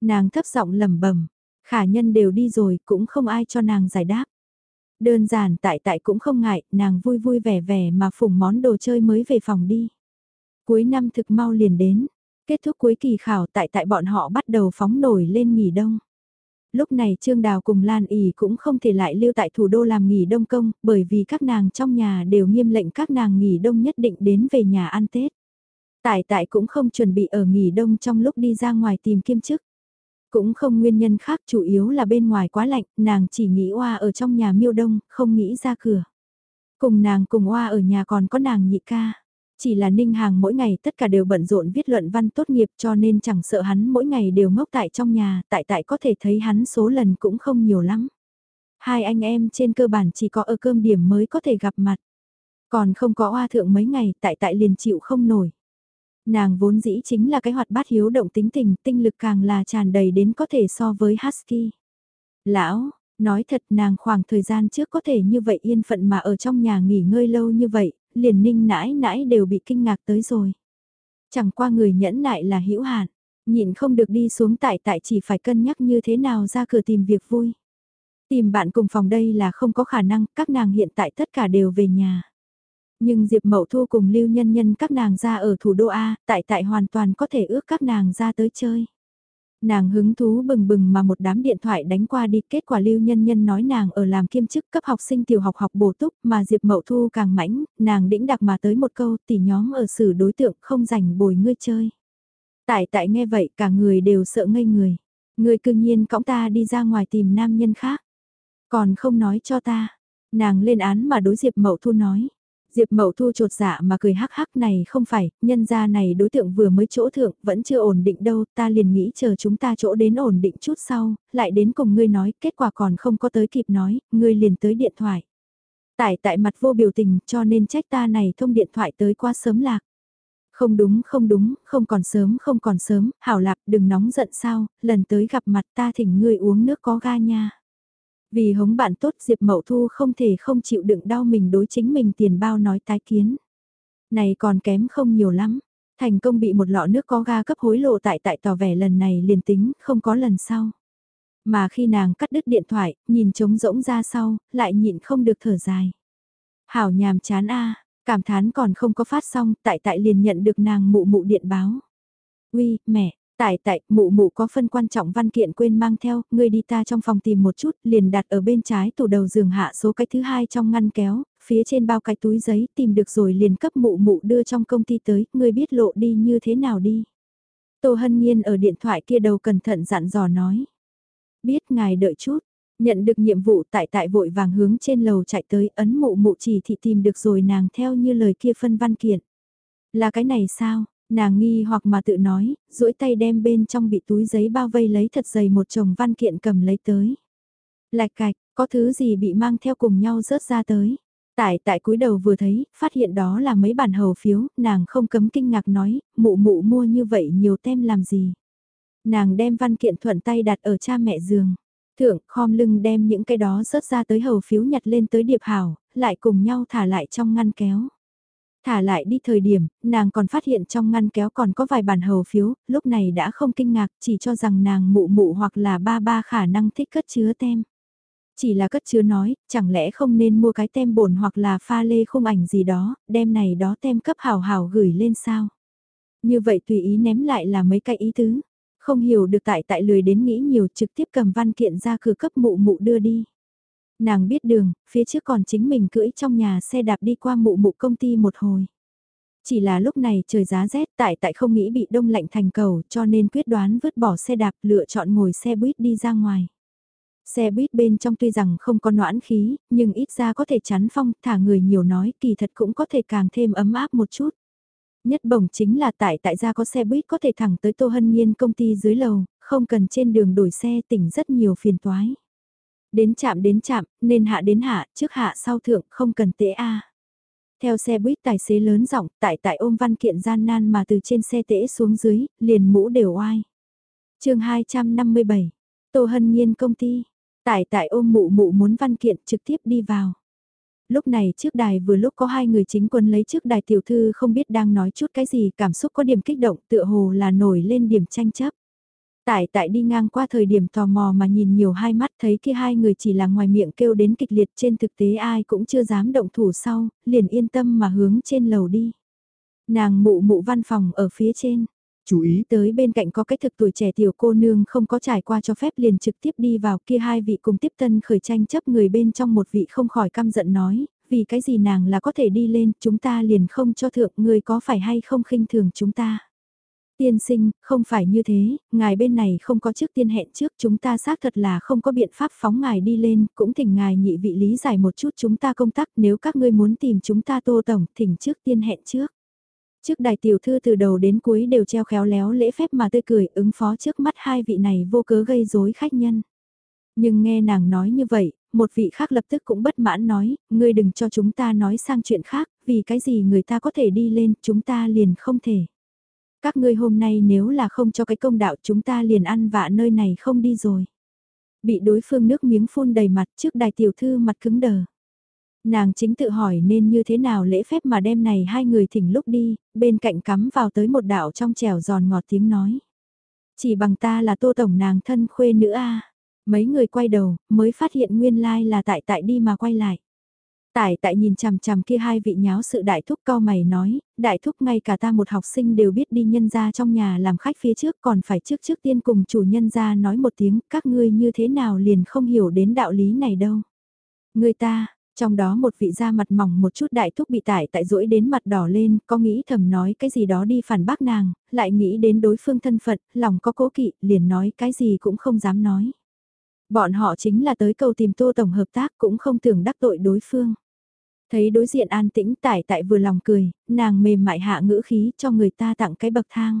Nàng thấp giọng lẩm bẩm, khả nhân đều đi rồi cũng không ai cho nàng giải đáp. Đơn giản tại tại cũng không ngại, nàng vui vui vẻ vẻ mà phủng món đồ chơi mới về phòng đi. Cuối năm thực mau liền đến, kết thúc cuối kỳ khảo tại tại bọn họ bắt đầu phóng nổi lên nghỉ đông. Lúc này Trương Đào cùng Lan ỉ cũng không thể lại lưu tại thủ đô làm nghỉ đông công, bởi vì các nàng trong nhà đều nghiêm lệnh các nàng nghỉ đông nhất định đến về nhà ăn Tết. Tại tại cũng không chuẩn bị ở nghỉ đông trong lúc đi ra ngoài tìm kiêm chức. Cũng không nguyên nhân khác chủ yếu là bên ngoài quá lạnh, nàng chỉ nghĩ oa ở trong nhà miêu đông, không nghĩ ra cửa. Cùng nàng cùng oa ở nhà còn có nàng nhị ca. Chỉ là Ninh Hàng mỗi ngày tất cả đều bận rộn viết luận văn tốt nghiệp cho nên chẳng sợ hắn mỗi ngày đều ngốc tại trong nhà, tại tại có thể thấy hắn số lần cũng không nhiều lắm. Hai anh em trên cơ bản chỉ có ở cơm điểm mới có thể gặp mặt. Còn không có oa thượng mấy ngày tại tại liền chịu không nổi. Nàng vốn dĩ chính là cái hoạt bát hiếu động tính tình, tinh lực càng là tràn đầy đến có thể so với Husky. Lão, nói thật nàng khoảng thời gian trước có thể như vậy yên phận mà ở trong nhà nghỉ ngơi lâu như vậy, liền ninh nãi nãi đều bị kinh ngạc tới rồi. Chẳng qua người nhẫn nại là hữu hạn, nhịn không được đi xuống tại tại chỉ phải cân nhắc như thế nào ra cửa tìm việc vui. Tìm bạn cùng phòng đây là không có khả năng, các nàng hiện tại tất cả đều về nhà. Nhưng Diệp Mậu Thu cùng Lưu Nhân Nhân các nàng ra ở thủ đô A, tại tại hoàn toàn có thể ước các nàng ra tới chơi. Nàng hứng thú bừng bừng mà một đám điện thoại đánh qua đi, kết quả Lưu Nhân Nhân nói nàng ở làm kiêm chức cấp học sinh tiểu học học bổ túc, mà Diệp Mậu Thu càng mãnh, nàng đĩnh đặc mà tới một câu, tỷ nhóm ở xử đối tượng không rảnh bồi ngươi chơi. Tại tại nghe vậy cả người đều sợ ngây người. Ngươi cương nhiên cõng ta đi ra ngoài tìm nam nhân khác. Còn không nói cho ta. Nàng lên án mà đối Diệp Mậu Thu nói. Diệp Mậu Thu trột dạ mà cười hắc hắc này không phải, nhân gia này đối tượng vừa mới chỗ thượng, vẫn chưa ổn định đâu, ta liền nghĩ chờ chúng ta chỗ đến ổn định chút sau, lại đến cùng ngươi nói, kết quả còn không có tới kịp nói, ngươi liền tới điện thoại. Tại tại mặt vô biểu tình cho nên trách ta này thông điện thoại tới quá sớm lạc. Không đúng không đúng, không còn sớm không còn sớm, hảo lạp đừng nóng giận sao, lần tới gặp mặt ta thỉnh ngươi uống nước có ga nha. Vì hống bạn tốt Diệp Mậu Thu không thể không chịu đựng đau mình đối chính mình tiền bao nói tái kiến. Này còn kém không nhiều lắm. Thành công bị một lọ nước có ga cấp hối lộ tại tại tỏ vẻ lần này liền tính, không có lần sau. Mà khi nàng cắt đứt điện thoại, nhìn trống rỗng ra sau, lại nhịn không được thở dài. Hảo nhàm chán a cảm thán còn không có phát xong, tại tại liền nhận được nàng mụ mụ điện báo. Uy, mẹ, tại tại, mụ mụ có phân quan trọng văn kiện quên mang theo, ngươi đi ta trong phòng tìm một chút, liền đặt ở bên trái tủ đầu giường hạ số cái thứ hai trong ngăn kéo, phía trên bao cái túi giấy tìm được rồi liền cấp mụ mụ đưa trong công ty tới, ngươi biết lộ đi như thế nào đi. Tô Hân Nhiên ở điện thoại kia đầu cẩn thận dặn dò nói. Biết ngài đợi chút, nhận được nhiệm vụ tại tại vội vàng hướng trên lầu chạy tới ấn mụ mụ chỉ thị tìm được rồi nàng theo như lời kia phân văn kiện. Là cái này sao? Nàng nghi hoặc mà tự nói, duỗi tay đem bên trong bị túi giấy bao vây lấy thật dày một chồng văn kiện cầm lấy tới. Lạch cạch, có thứ gì bị mang theo cùng nhau rớt ra tới. Tại tại cúi đầu vừa thấy, phát hiện đó là mấy bản hầu phiếu, nàng không cấm kinh ngạc nói, mụ mụ mua như vậy nhiều tem làm gì. Nàng đem văn kiện thuận tay đặt ở cha mẹ giường. Thượng khom lưng đem những cái đó rớt ra tới hầu phiếu nhặt lên tới điệp hảo, lại cùng nhau thả lại trong ngăn kéo. Thả lại đi thời điểm, nàng còn phát hiện trong ngăn kéo còn có vài bản hầu phiếu, lúc này đã không kinh ngạc chỉ cho rằng nàng mụ mụ hoặc là ba ba khả năng thích cất chứa tem. Chỉ là cất chứa nói, chẳng lẽ không nên mua cái tem bổn hoặc là pha lê khung ảnh gì đó, đem này đó tem cấp hào hào gửi lên sao. Như vậy tùy ý ném lại là mấy cái ý tứ. Không hiểu được tại tại lười đến nghĩ nhiều trực tiếp cầm văn kiện ra cửa cấp mụ mụ đưa đi. Nàng biết đường, phía trước còn chính mình cưỡi trong nhà xe đạp đi qua mụ mụ công ty một hồi. Chỉ là lúc này trời giá rét tại tại không nghĩ bị đông lạnh thành cầu cho nên quyết đoán vứt bỏ xe đạp lựa chọn ngồi xe buýt đi ra ngoài. Xe buýt bên trong tuy rằng không có noãn khí, nhưng ít ra có thể chắn phong, thả người nhiều nói, kỳ thật cũng có thể càng thêm ấm áp một chút. Nhất bổng chính là tại tại gia có xe buýt có thể thẳng tới Tô Hân Nhiên công ty dưới lầu, không cần trên đường đổi xe tỉnh rất nhiều phiền toái. Đến chạm đến chạm, nên hạ đến hạ, trước hạ sau thượng, không cần tế A. Theo xe buýt tài xế lớn giọng tại tại ôm văn kiện gian nan mà từ trên xe tễ xuống dưới, liền mũ đều oai. chương 257, Tô Hân Nhiên công ty, tại tại ôm mụ mụ muốn văn kiện trực tiếp đi vào. Lúc này trước đài vừa lúc có hai người chính quân lấy trước đài tiểu thư không biết đang nói chút cái gì cảm xúc có điểm kích động tựa hồ là nổi lên điểm tranh chấp. Tại tại đi ngang qua thời điểm tò mò mà nhìn nhiều hai mắt thấy kia hai người chỉ là ngoài miệng kêu đến kịch liệt trên thực tế ai cũng chưa dám động thủ sau, liền yên tâm mà hướng trên lầu đi. Nàng mụ mụ văn phòng ở phía trên. Chú ý tới bên cạnh có cái thực tuổi trẻ tiểu cô nương không có trải qua cho phép liền trực tiếp đi vào kia hai vị cùng tiếp tân khởi tranh chấp người bên trong một vị không khỏi căm giận nói, vì cái gì nàng là có thể đi lên, chúng ta liền không cho thượng người có phải hay không khinh thường chúng ta. Tiên sinh, không phải như thế, ngài bên này không có trước tiên hẹn trước chúng ta xác thật là không có biện pháp phóng ngài đi lên, cũng thỉnh ngài nhị vị lý giải một chút chúng ta công tác nếu các ngươi muốn tìm chúng ta tô tổng, thỉnh trước tiên hẹn trước. Trước đài tiểu thư từ đầu đến cuối đều treo khéo léo lễ phép mà tươi cười ứng phó trước mắt hai vị này vô cớ gây rối khách nhân. Nhưng nghe nàng nói như vậy, một vị khác lập tức cũng bất mãn nói, ngươi đừng cho chúng ta nói sang chuyện khác, vì cái gì người ta có thể đi lên, chúng ta liền không thể. Các ngươi hôm nay nếu là không cho cái công đạo chúng ta liền ăn vạ nơi này không đi rồi. Bị đối phương nước miếng phun đầy mặt trước đài tiểu thư mặt cứng đờ. Nàng chính tự hỏi nên như thế nào lễ phép mà đem này hai người thỉnh lúc đi, bên cạnh cắm vào tới một đạo trong trèo giòn ngọt tiếng nói. Chỉ bằng ta là tô tổng nàng thân khuê nữ a Mấy người quay đầu, mới phát hiện nguyên lai like là tại tại đi mà quay lại. Tại tại nhìn chằm chằm kia hai vị nháo sự đại thúc cao mày nói, đại thúc ngay cả ta một học sinh đều biết đi nhân ra trong nhà làm khách phía trước còn phải trước trước tiên cùng chủ nhân ra nói một tiếng các ngươi như thế nào liền không hiểu đến đạo lý này đâu. Người ta, trong đó một vị da mặt mỏng một chút đại thúc bị tải tại rỗi đến mặt đỏ lên, có nghĩ thầm nói cái gì đó đi phản bác nàng, lại nghĩ đến đối phương thân phận, lòng có cố kỵ, liền nói cái gì cũng không dám nói. Bọn họ chính là tới cầu tìm tô tổng hợp tác cũng không tưởng đắc tội đối phương. Thấy đối diện an tĩnh tải tại vừa lòng cười, nàng mềm mại hạ ngữ khí cho người ta tặng cái bậc thang.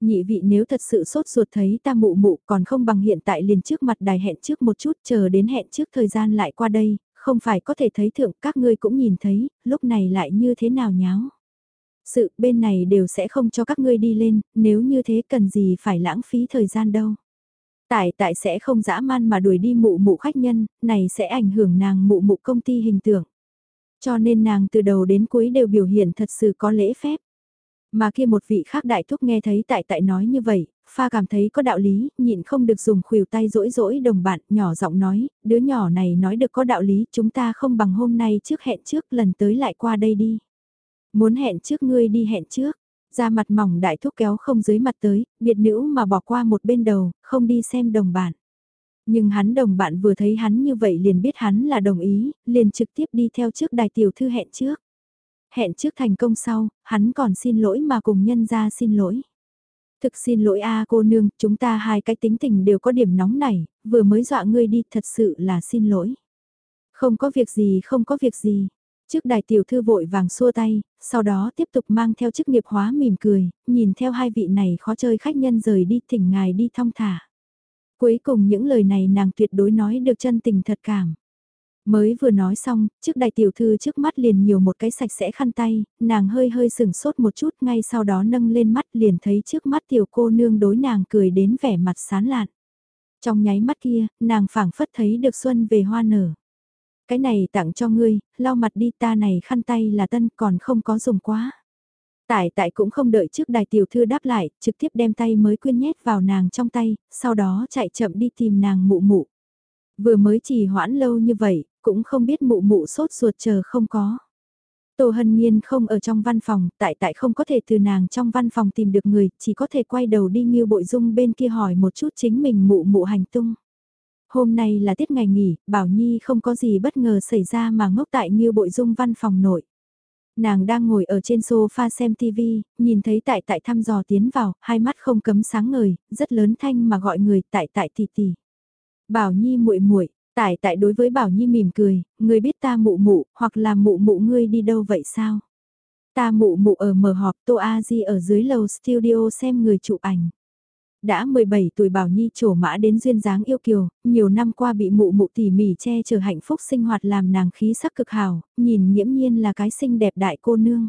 Nhị vị nếu thật sự sốt ruột thấy ta mụ mụ còn không bằng hiện tại liền trước mặt đài hẹn trước một chút chờ đến hẹn trước thời gian lại qua đây, không phải có thể thấy thượng các ngươi cũng nhìn thấy, lúc này lại như thế nào nháo. Sự bên này đều sẽ không cho các ngươi đi lên, nếu như thế cần gì phải lãng phí thời gian đâu. Tại tại sẽ không dã man mà đuổi đi mụ mụ khách nhân, này sẽ ảnh hưởng nàng mụ mụ công ty hình tượng. Cho nên nàng từ đầu đến cuối đều biểu hiện thật sự có lễ phép. Mà kia một vị khác đại thúc nghe thấy tại tại nói như vậy, pha cảm thấy có đạo lý, nhịn không được dùng khuỷu tay rỗi rỗi đồng bạn, nhỏ giọng nói, đứa nhỏ này nói được có đạo lý, chúng ta không bằng hôm nay trước hẹn trước lần tới lại qua đây đi. Muốn hẹn trước ngươi đi hẹn trước, Ra mặt mỏng đại thúc kéo không dưới mặt tới, biệt nữ mà bỏ qua một bên đầu, không đi xem đồng bạn. Nhưng hắn đồng bạn vừa thấy hắn như vậy liền biết hắn là đồng ý, liền trực tiếp đi theo trước đài tiểu thư hẹn trước. Hẹn trước thành công sau, hắn còn xin lỗi mà cùng nhân ra xin lỗi. Thực xin lỗi a cô nương, chúng ta hai cái tính tình đều có điểm nóng này, vừa mới dọa ngươi đi, thật sự là xin lỗi. Không có việc gì, không có việc gì. Trước đài tiểu thư vội vàng xua tay, sau đó tiếp tục mang theo chức nghiệp hóa mỉm cười, nhìn theo hai vị này khó chơi khách nhân rời đi thỉnh ngài đi thong thả. Cuối cùng những lời này nàng tuyệt đối nói được chân tình thật cảm. Mới vừa nói xong, trước đại tiểu thư trước mắt liền nhiều một cái sạch sẽ khăn tay, nàng hơi hơi sừng sốt một chút ngay sau đó nâng lên mắt liền thấy trước mắt tiểu cô nương đối nàng cười đến vẻ mặt sán lạn. Trong nháy mắt kia, nàng phảng phất thấy được xuân về hoa nở. Cái này tặng cho ngươi, lau mặt đi ta này khăn tay là tân còn không có dùng quá. Tại tại cũng không đợi trước đài tiểu thư đáp lại, trực tiếp đem tay mới quyên nhét vào nàng trong tay, sau đó chạy chậm đi tìm nàng mụ mụ. Vừa mới chỉ hoãn lâu như vậy, cũng không biết mụ mụ sốt ruột chờ không có. Tô Hân Nhiên không ở trong văn phòng, tại tại không có thể từ nàng trong văn phòng tìm được người, chỉ có thể quay đầu đi như bội dung bên kia hỏi một chút chính mình mụ mụ hành tung. Hôm nay là tiết ngày nghỉ, Bảo Nhi không có gì bất ngờ xảy ra mà ngốc tại như bội dung văn phòng nội. Nàng đang ngồi ở trên sofa xem TV, nhìn thấy tại tại thăm dò tiến vào, hai mắt không cấm sáng ngời, rất lớn thanh mà gọi người tại tại tỷ tỷ. Bảo Nhi muội muội, tại tại đối với Bảo Nhi mỉm cười, người biết ta mụ mụ, hoặc là mụ mụ ngươi đi đâu vậy sao? Ta mụ mụ ở mở họp Tô A Di ở dưới lầu studio xem người chụp ảnh. Đã 17 tuổi Bảo Nhi trổ mã đến duyên dáng yêu kiều, nhiều năm qua bị mụ mụ tỉ mỉ che chở hạnh phúc sinh hoạt làm nàng khí sắc cực hào, nhìn nghiễm nhiên là cái xinh đẹp đại cô nương.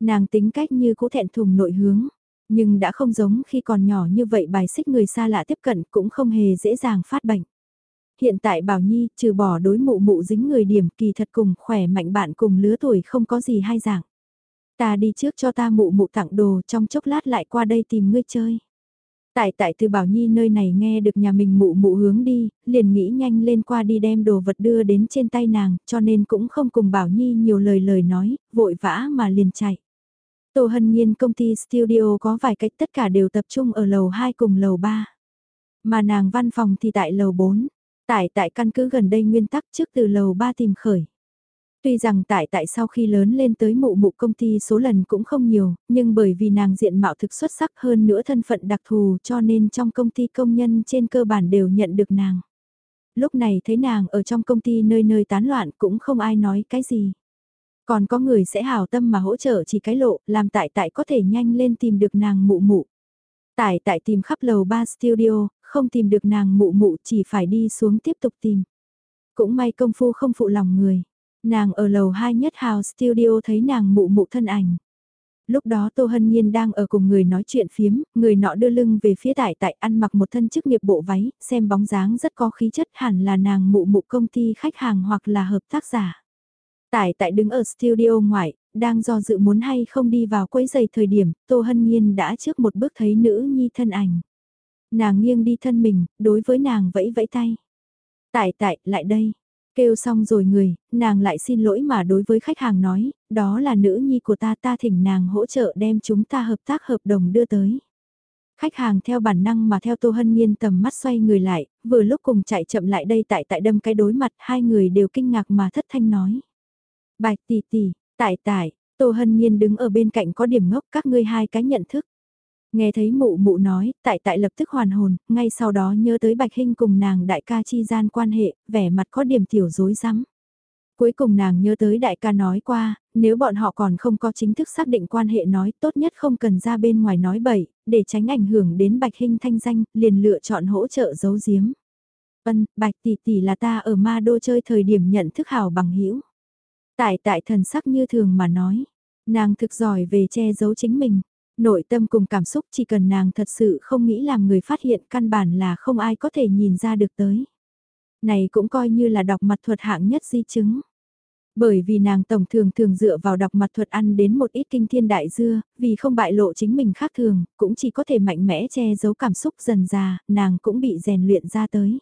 Nàng tính cách như cũ thẹn thùng nội hướng, nhưng đã không giống khi còn nhỏ như vậy bài xích người xa lạ tiếp cận cũng không hề dễ dàng phát bệnh. Hiện tại Bảo Nhi trừ bỏ đối mụ mụ dính người điểm kỳ thật cùng khỏe mạnh bạn cùng lứa tuổi không có gì hai dạng. Ta đi trước cho ta mụ mụ tặng đồ trong chốc lát lại qua đây tìm ngươi chơi. Tại tại từ Bảo Nhi nơi này nghe được nhà mình mụ mụ hướng đi, liền nghĩ nhanh lên qua đi đem đồ vật đưa đến trên tay nàng, cho nên cũng không cùng Bảo Nhi nhiều lời lời nói, vội vã mà liền chạy. Tô Hân Nhiên công ty studio có vài cách tất cả đều tập trung ở lầu 2 cùng lầu 3. Mà nàng văn phòng thì tại lầu 4. Tại tại căn cứ gần đây nguyên tắc trước từ lầu 3 tìm khởi. Tuy rằng tại tại sau khi lớn lên tới mụ mụ công ty số lần cũng không nhiều, nhưng bởi vì nàng diện mạo thực xuất sắc hơn nữa thân phận đặc thù cho nên trong công ty công nhân trên cơ bản đều nhận được nàng. Lúc này thấy nàng ở trong công ty nơi nơi tán loạn cũng không ai nói cái gì. Còn có người sẽ hào tâm mà hỗ trợ chỉ cái lộ, làm tại tại có thể nhanh lên tìm được nàng mụ mụ. Tại tại tìm khắp lầu ba studio, không tìm được nàng mụ mụ chỉ phải đi xuống tiếp tục tìm. Cũng may công phu không phụ lòng người. Nàng ở lầu 2 nhất hào studio thấy nàng mụ mụ thân ảnh. Lúc đó Tô Hân Nhiên đang ở cùng người nói chuyện phiếm, người nọ đưa lưng về phía tại tại ăn mặc một thân chức nghiệp bộ váy, xem bóng dáng rất có khí chất hẳn là nàng mụ mụ công ty khách hàng hoặc là hợp tác giả. Tại tại đứng ở studio ngoại, đang do dự muốn hay không đi vào quấy giày thời điểm, Tô Hân Nhiên đã trước một bước thấy nữ nhi thân ảnh. Nàng nghiêng đi thân mình, đối với nàng vẫy vẫy tay. Tại tại, lại đây. Kêu xong rồi người, nàng lại xin lỗi mà đối với khách hàng nói, đó là nữ nhi của ta ta thỉnh nàng hỗ trợ đem chúng ta hợp tác hợp đồng đưa tới. Khách hàng theo bản năng mà theo Tô Hân Nhiên tầm mắt xoay người lại, vừa lúc cùng chạy chậm lại đây tại tại đâm cái đối mặt hai người đều kinh ngạc mà thất thanh nói. Bạch tỷ tỷ, tại tại, Tô Hân Nhiên đứng ở bên cạnh có điểm ngốc các ngươi hai cái nhận thức. Nghe thấy mụ mụ nói, tại tại lập tức hoàn hồn, ngay sau đó nhớ tới Bạch Hinh cùng nàng đại ca chi gian quan hệ, vẻ mặt có điểm tiểu dối rắm Cuối cùng nàng nhớ tới đại ca nói qua, nếu bọn họ còn không có chính thức xác định quan hệ nói tốt nhất không cần ra bên ngoài nói bậy, để tránh ảnh hưởng đến Bạch Hinh thanh danh, liền lựa chọn hỗ trợ giấu giếm. vân Bạch tỷ tỷ là ta ở ma đô chơi thời điểm nhận thức hảo bằng hữu Tại tại thần sắc như thường mà nói, nàng thực giỏi về che giấu chính mình. Nội tâm cùng cảm xúc chỉ cần nàng thật sự không nghĩ làm người phát hiện căn bản là không ai có thể nhìn ra được tới. Này cũng coi như là đọc mặt thuật hạng nhất di chứng. Bởi vì nàng tổng thường thường dựa vào đọc mặt thuật ăn đến một ít kinh thiên đại dưa, vì không bại lộ chính mình khác thường, cũng chỉ có thể mạnh mẽ che giấu cảm xúc dần già, nàng cũng bị rèn luyện ra tới.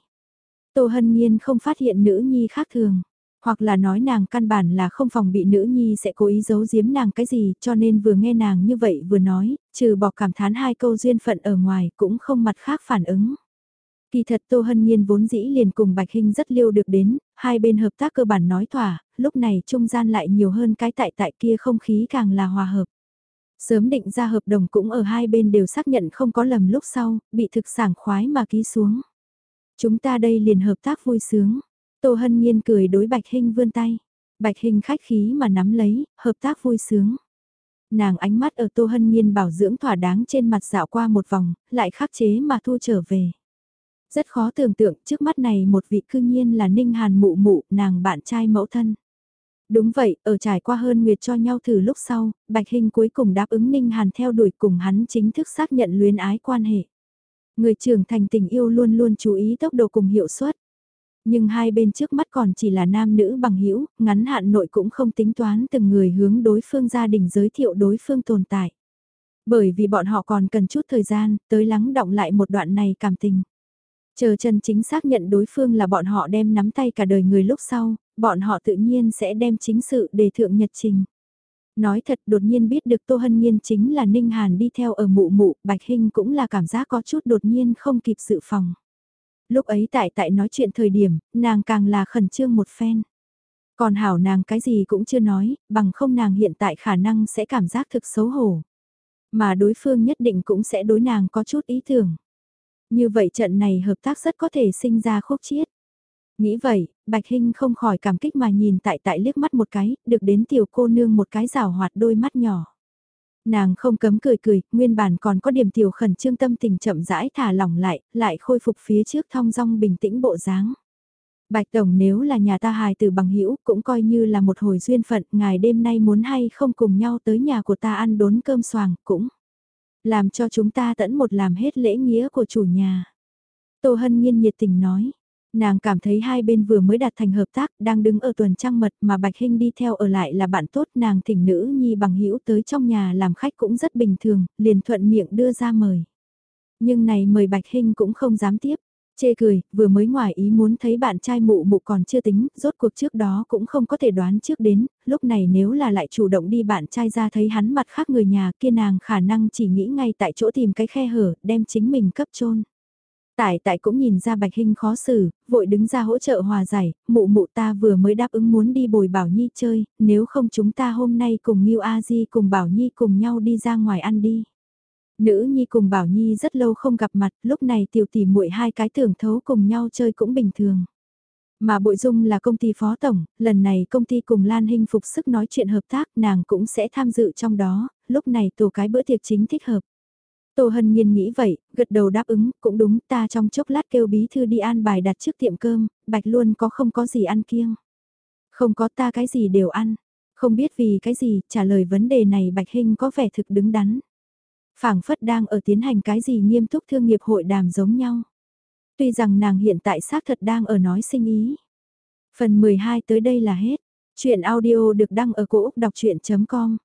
Tô Hân Nhiên không phát hiện nữ nhi khác thường. Hoặc là nói nàng căn bản là không phòng bị nữ nhi sẽ cố ý giấu giếm nàng cái gì cho nên vừa nghe nàng như vậy vừa nói, trừ bỏ cảm thán hai câu duyên phận ở ngoài cũng không mặt khác phản ứng. Kỳ thật Tô Hân Nhiên vốn dĩ liền cùng Bạch Hinh rất liêu được đến, hai bên hợp tác cơ bản nói thỏa, lúc này trung gian lại nhiều hơn cái tại tại kia không khí càng là hòa hợp. Sớm định ra hợp đồng cũng ở hai bên đều xác nhận không có lầm lúc sau, bị thực sảng khoái mà ký xuống. Chúng ta đây liền hợp tác vui sướng. Tô Hân Nhiên cười đối Bạch Hinh vươn tay. Bạch Hinh khách khí mà nắm lấy, hợp tác vui sướng. Nàng ánh mắt ở Tô Hân Nhiên bảo dưỡng thỏa đáng trên mặt dạo qua một vòng, lại khắc chế mà thu trở về. Rất khó tưởng tượng trước mắt này một vị cư nhiên là Ninh Hàn mụ mụ, nàng bạn trai mẫu thân. Đúng vậy, ở trải qua hơn nguyệt cho nhau thử lúc sau, Bạch Hinh cuối cùng đáp ứng Ninh Hàn theo đuổi cùng hắn chính thức xác nhận luyến ái quan hệ. Người trưởng thành tình yêu luôn luôn chú ý tốc độ cùng hiệu suất. Nhưng hai bên trước mắt còn chỉ là nam nữ bằng hữu ngắn hạn nội cũng không tính toán từng người hướng đối phương gia đình giới thiệu đối phương tồn tại. Bởi vì bọn họ còn cần chút thời gian, tới lắng động lại một đoạn này cảm tình. Chờ chân chính xác nhận đối phương là bọn họ đem nắm tay cả đời người lúc sau, bọn họ tự nhiên sẽ đem chính sự đề thượng nhật trình. Nói thật đột nhiên biết được Tô Hân Nhiên chính là Ninh Hàn đi theo ở mụ mụ, Bạch Hinh cũng là cảm giác có chút đột nhiên không kịp sự phòng. Lúc ấy tại tại nói chuyện thời điểm, nàng càng là khẩn trương một phen. Còn hảo nàng cái gì cũng chưa nói, bằng không nàng hiện tại khả năng sẽ cảm giác thực xấu hổ. Mà đối phương nhất định cũng sẽ đối nàng có chút ý tưởng. Như vậy trận này hợp tác rất có thể sinh ra khúc chiết. Nghĩ vậy, Bạch Hinh không khỏi cảm kích mà nhìn tại tại liếc mắt một cái, được đến tiểu cô nương một cái rào hoạt đôi mắt nhỏ. Nàng không cấm cười cười, nguyên bản còn có điểm tiểu khẩn trương tâm tình chậm rãi thả lỏng lại, lại khôi phục phía trước thong dong bình tĩnh bộ dáng. Bạch Tổng nếu là nhà ta hài từ bằng hữu cũng coi như là một hồi duyên phận, ngài đêm nay muốn hay không cùng nhau tới nhà của ta ăn đốn cơm xoàng cũng làm cho chúng ta tẫn một làm hết lễ nghĩa của chủ nhà. Tô Hân Nhiên nhiệt tình nói, nàng cảm thấy hai bên vừa mới đạt thành hợp tác, đang đứng ở tuần trăng mật mà Bạch Hinh đi theo ở lại là bạn tốt nàng thỉnh nữ nhi bằng hữu tới trong nhà làm khách cũng rất bình thường, liền thuận miệng đưa ra mời. Nhưng này mời Bạch Hinh cũng không dám tiếp, chê cười, vừa mới ngoài ý muốn thấy bạn trai mụ mụ còn chưa tính, rốt cuộc trước đó cũng không có thể đoán trước đến, lúc này nếu là lại chủ động đi bạn trai ra thấy hắn mặt khác người nhà kia nàng khả năng chỉ nghĩ ngay tại chỗ tìm cái khe hở, đem chính mình cấp trôn. Tại tại cũng nhìn ra Bạch Hinh khó xử, vội đứng ra hỗ trợ hòa giải, mụ mụ ta vừa mới đáp ứng muốn đi bồi Bảo Nhi chơi, nếu không chúng ta hôm nay cùng Miu A Di cùng Bảo Nhi cùng nhau đi ra ngoài ăn đi. Nữ Nhi cùng Bảo Nhi rất lâu không gặp mặt, lúc này tiểu tỷ muội hai cái tưởng thấu cùng nhau chơi cũng bình thường. Mà Bội Dung là công ty phó tổng, lần này công ty cùng Lan Hinh phục sức nói chuyện hợp tác nàng cũng sẽ tham dự trong đó, lúc này tổ cái bữa tiệc chính thích hợp. Tô Hân Nhiên nghĩ vậy, gật đầu đáp ứng, cũng đúng ta trong chốc lát kêu bí thư đi an bài đặt trước tiệm cơm, bạch luôn có không có gì ăn kiêng. Không có ta cái gì đều ăn, không biết vì cái gì, trả lời vấn đề này bạch hình có vẻ thực đứng đắn phảng phất đang ở tiến hành cái gì nghiêm túc thương nghiệp hội đàm giống nhau. Tuy rằng nàng hiện tại xác thật đang ở nói sinh ý. Phần 12 tới đây là hết. Chuyện audio được đăng ở cổ Úc đọc chuyện.com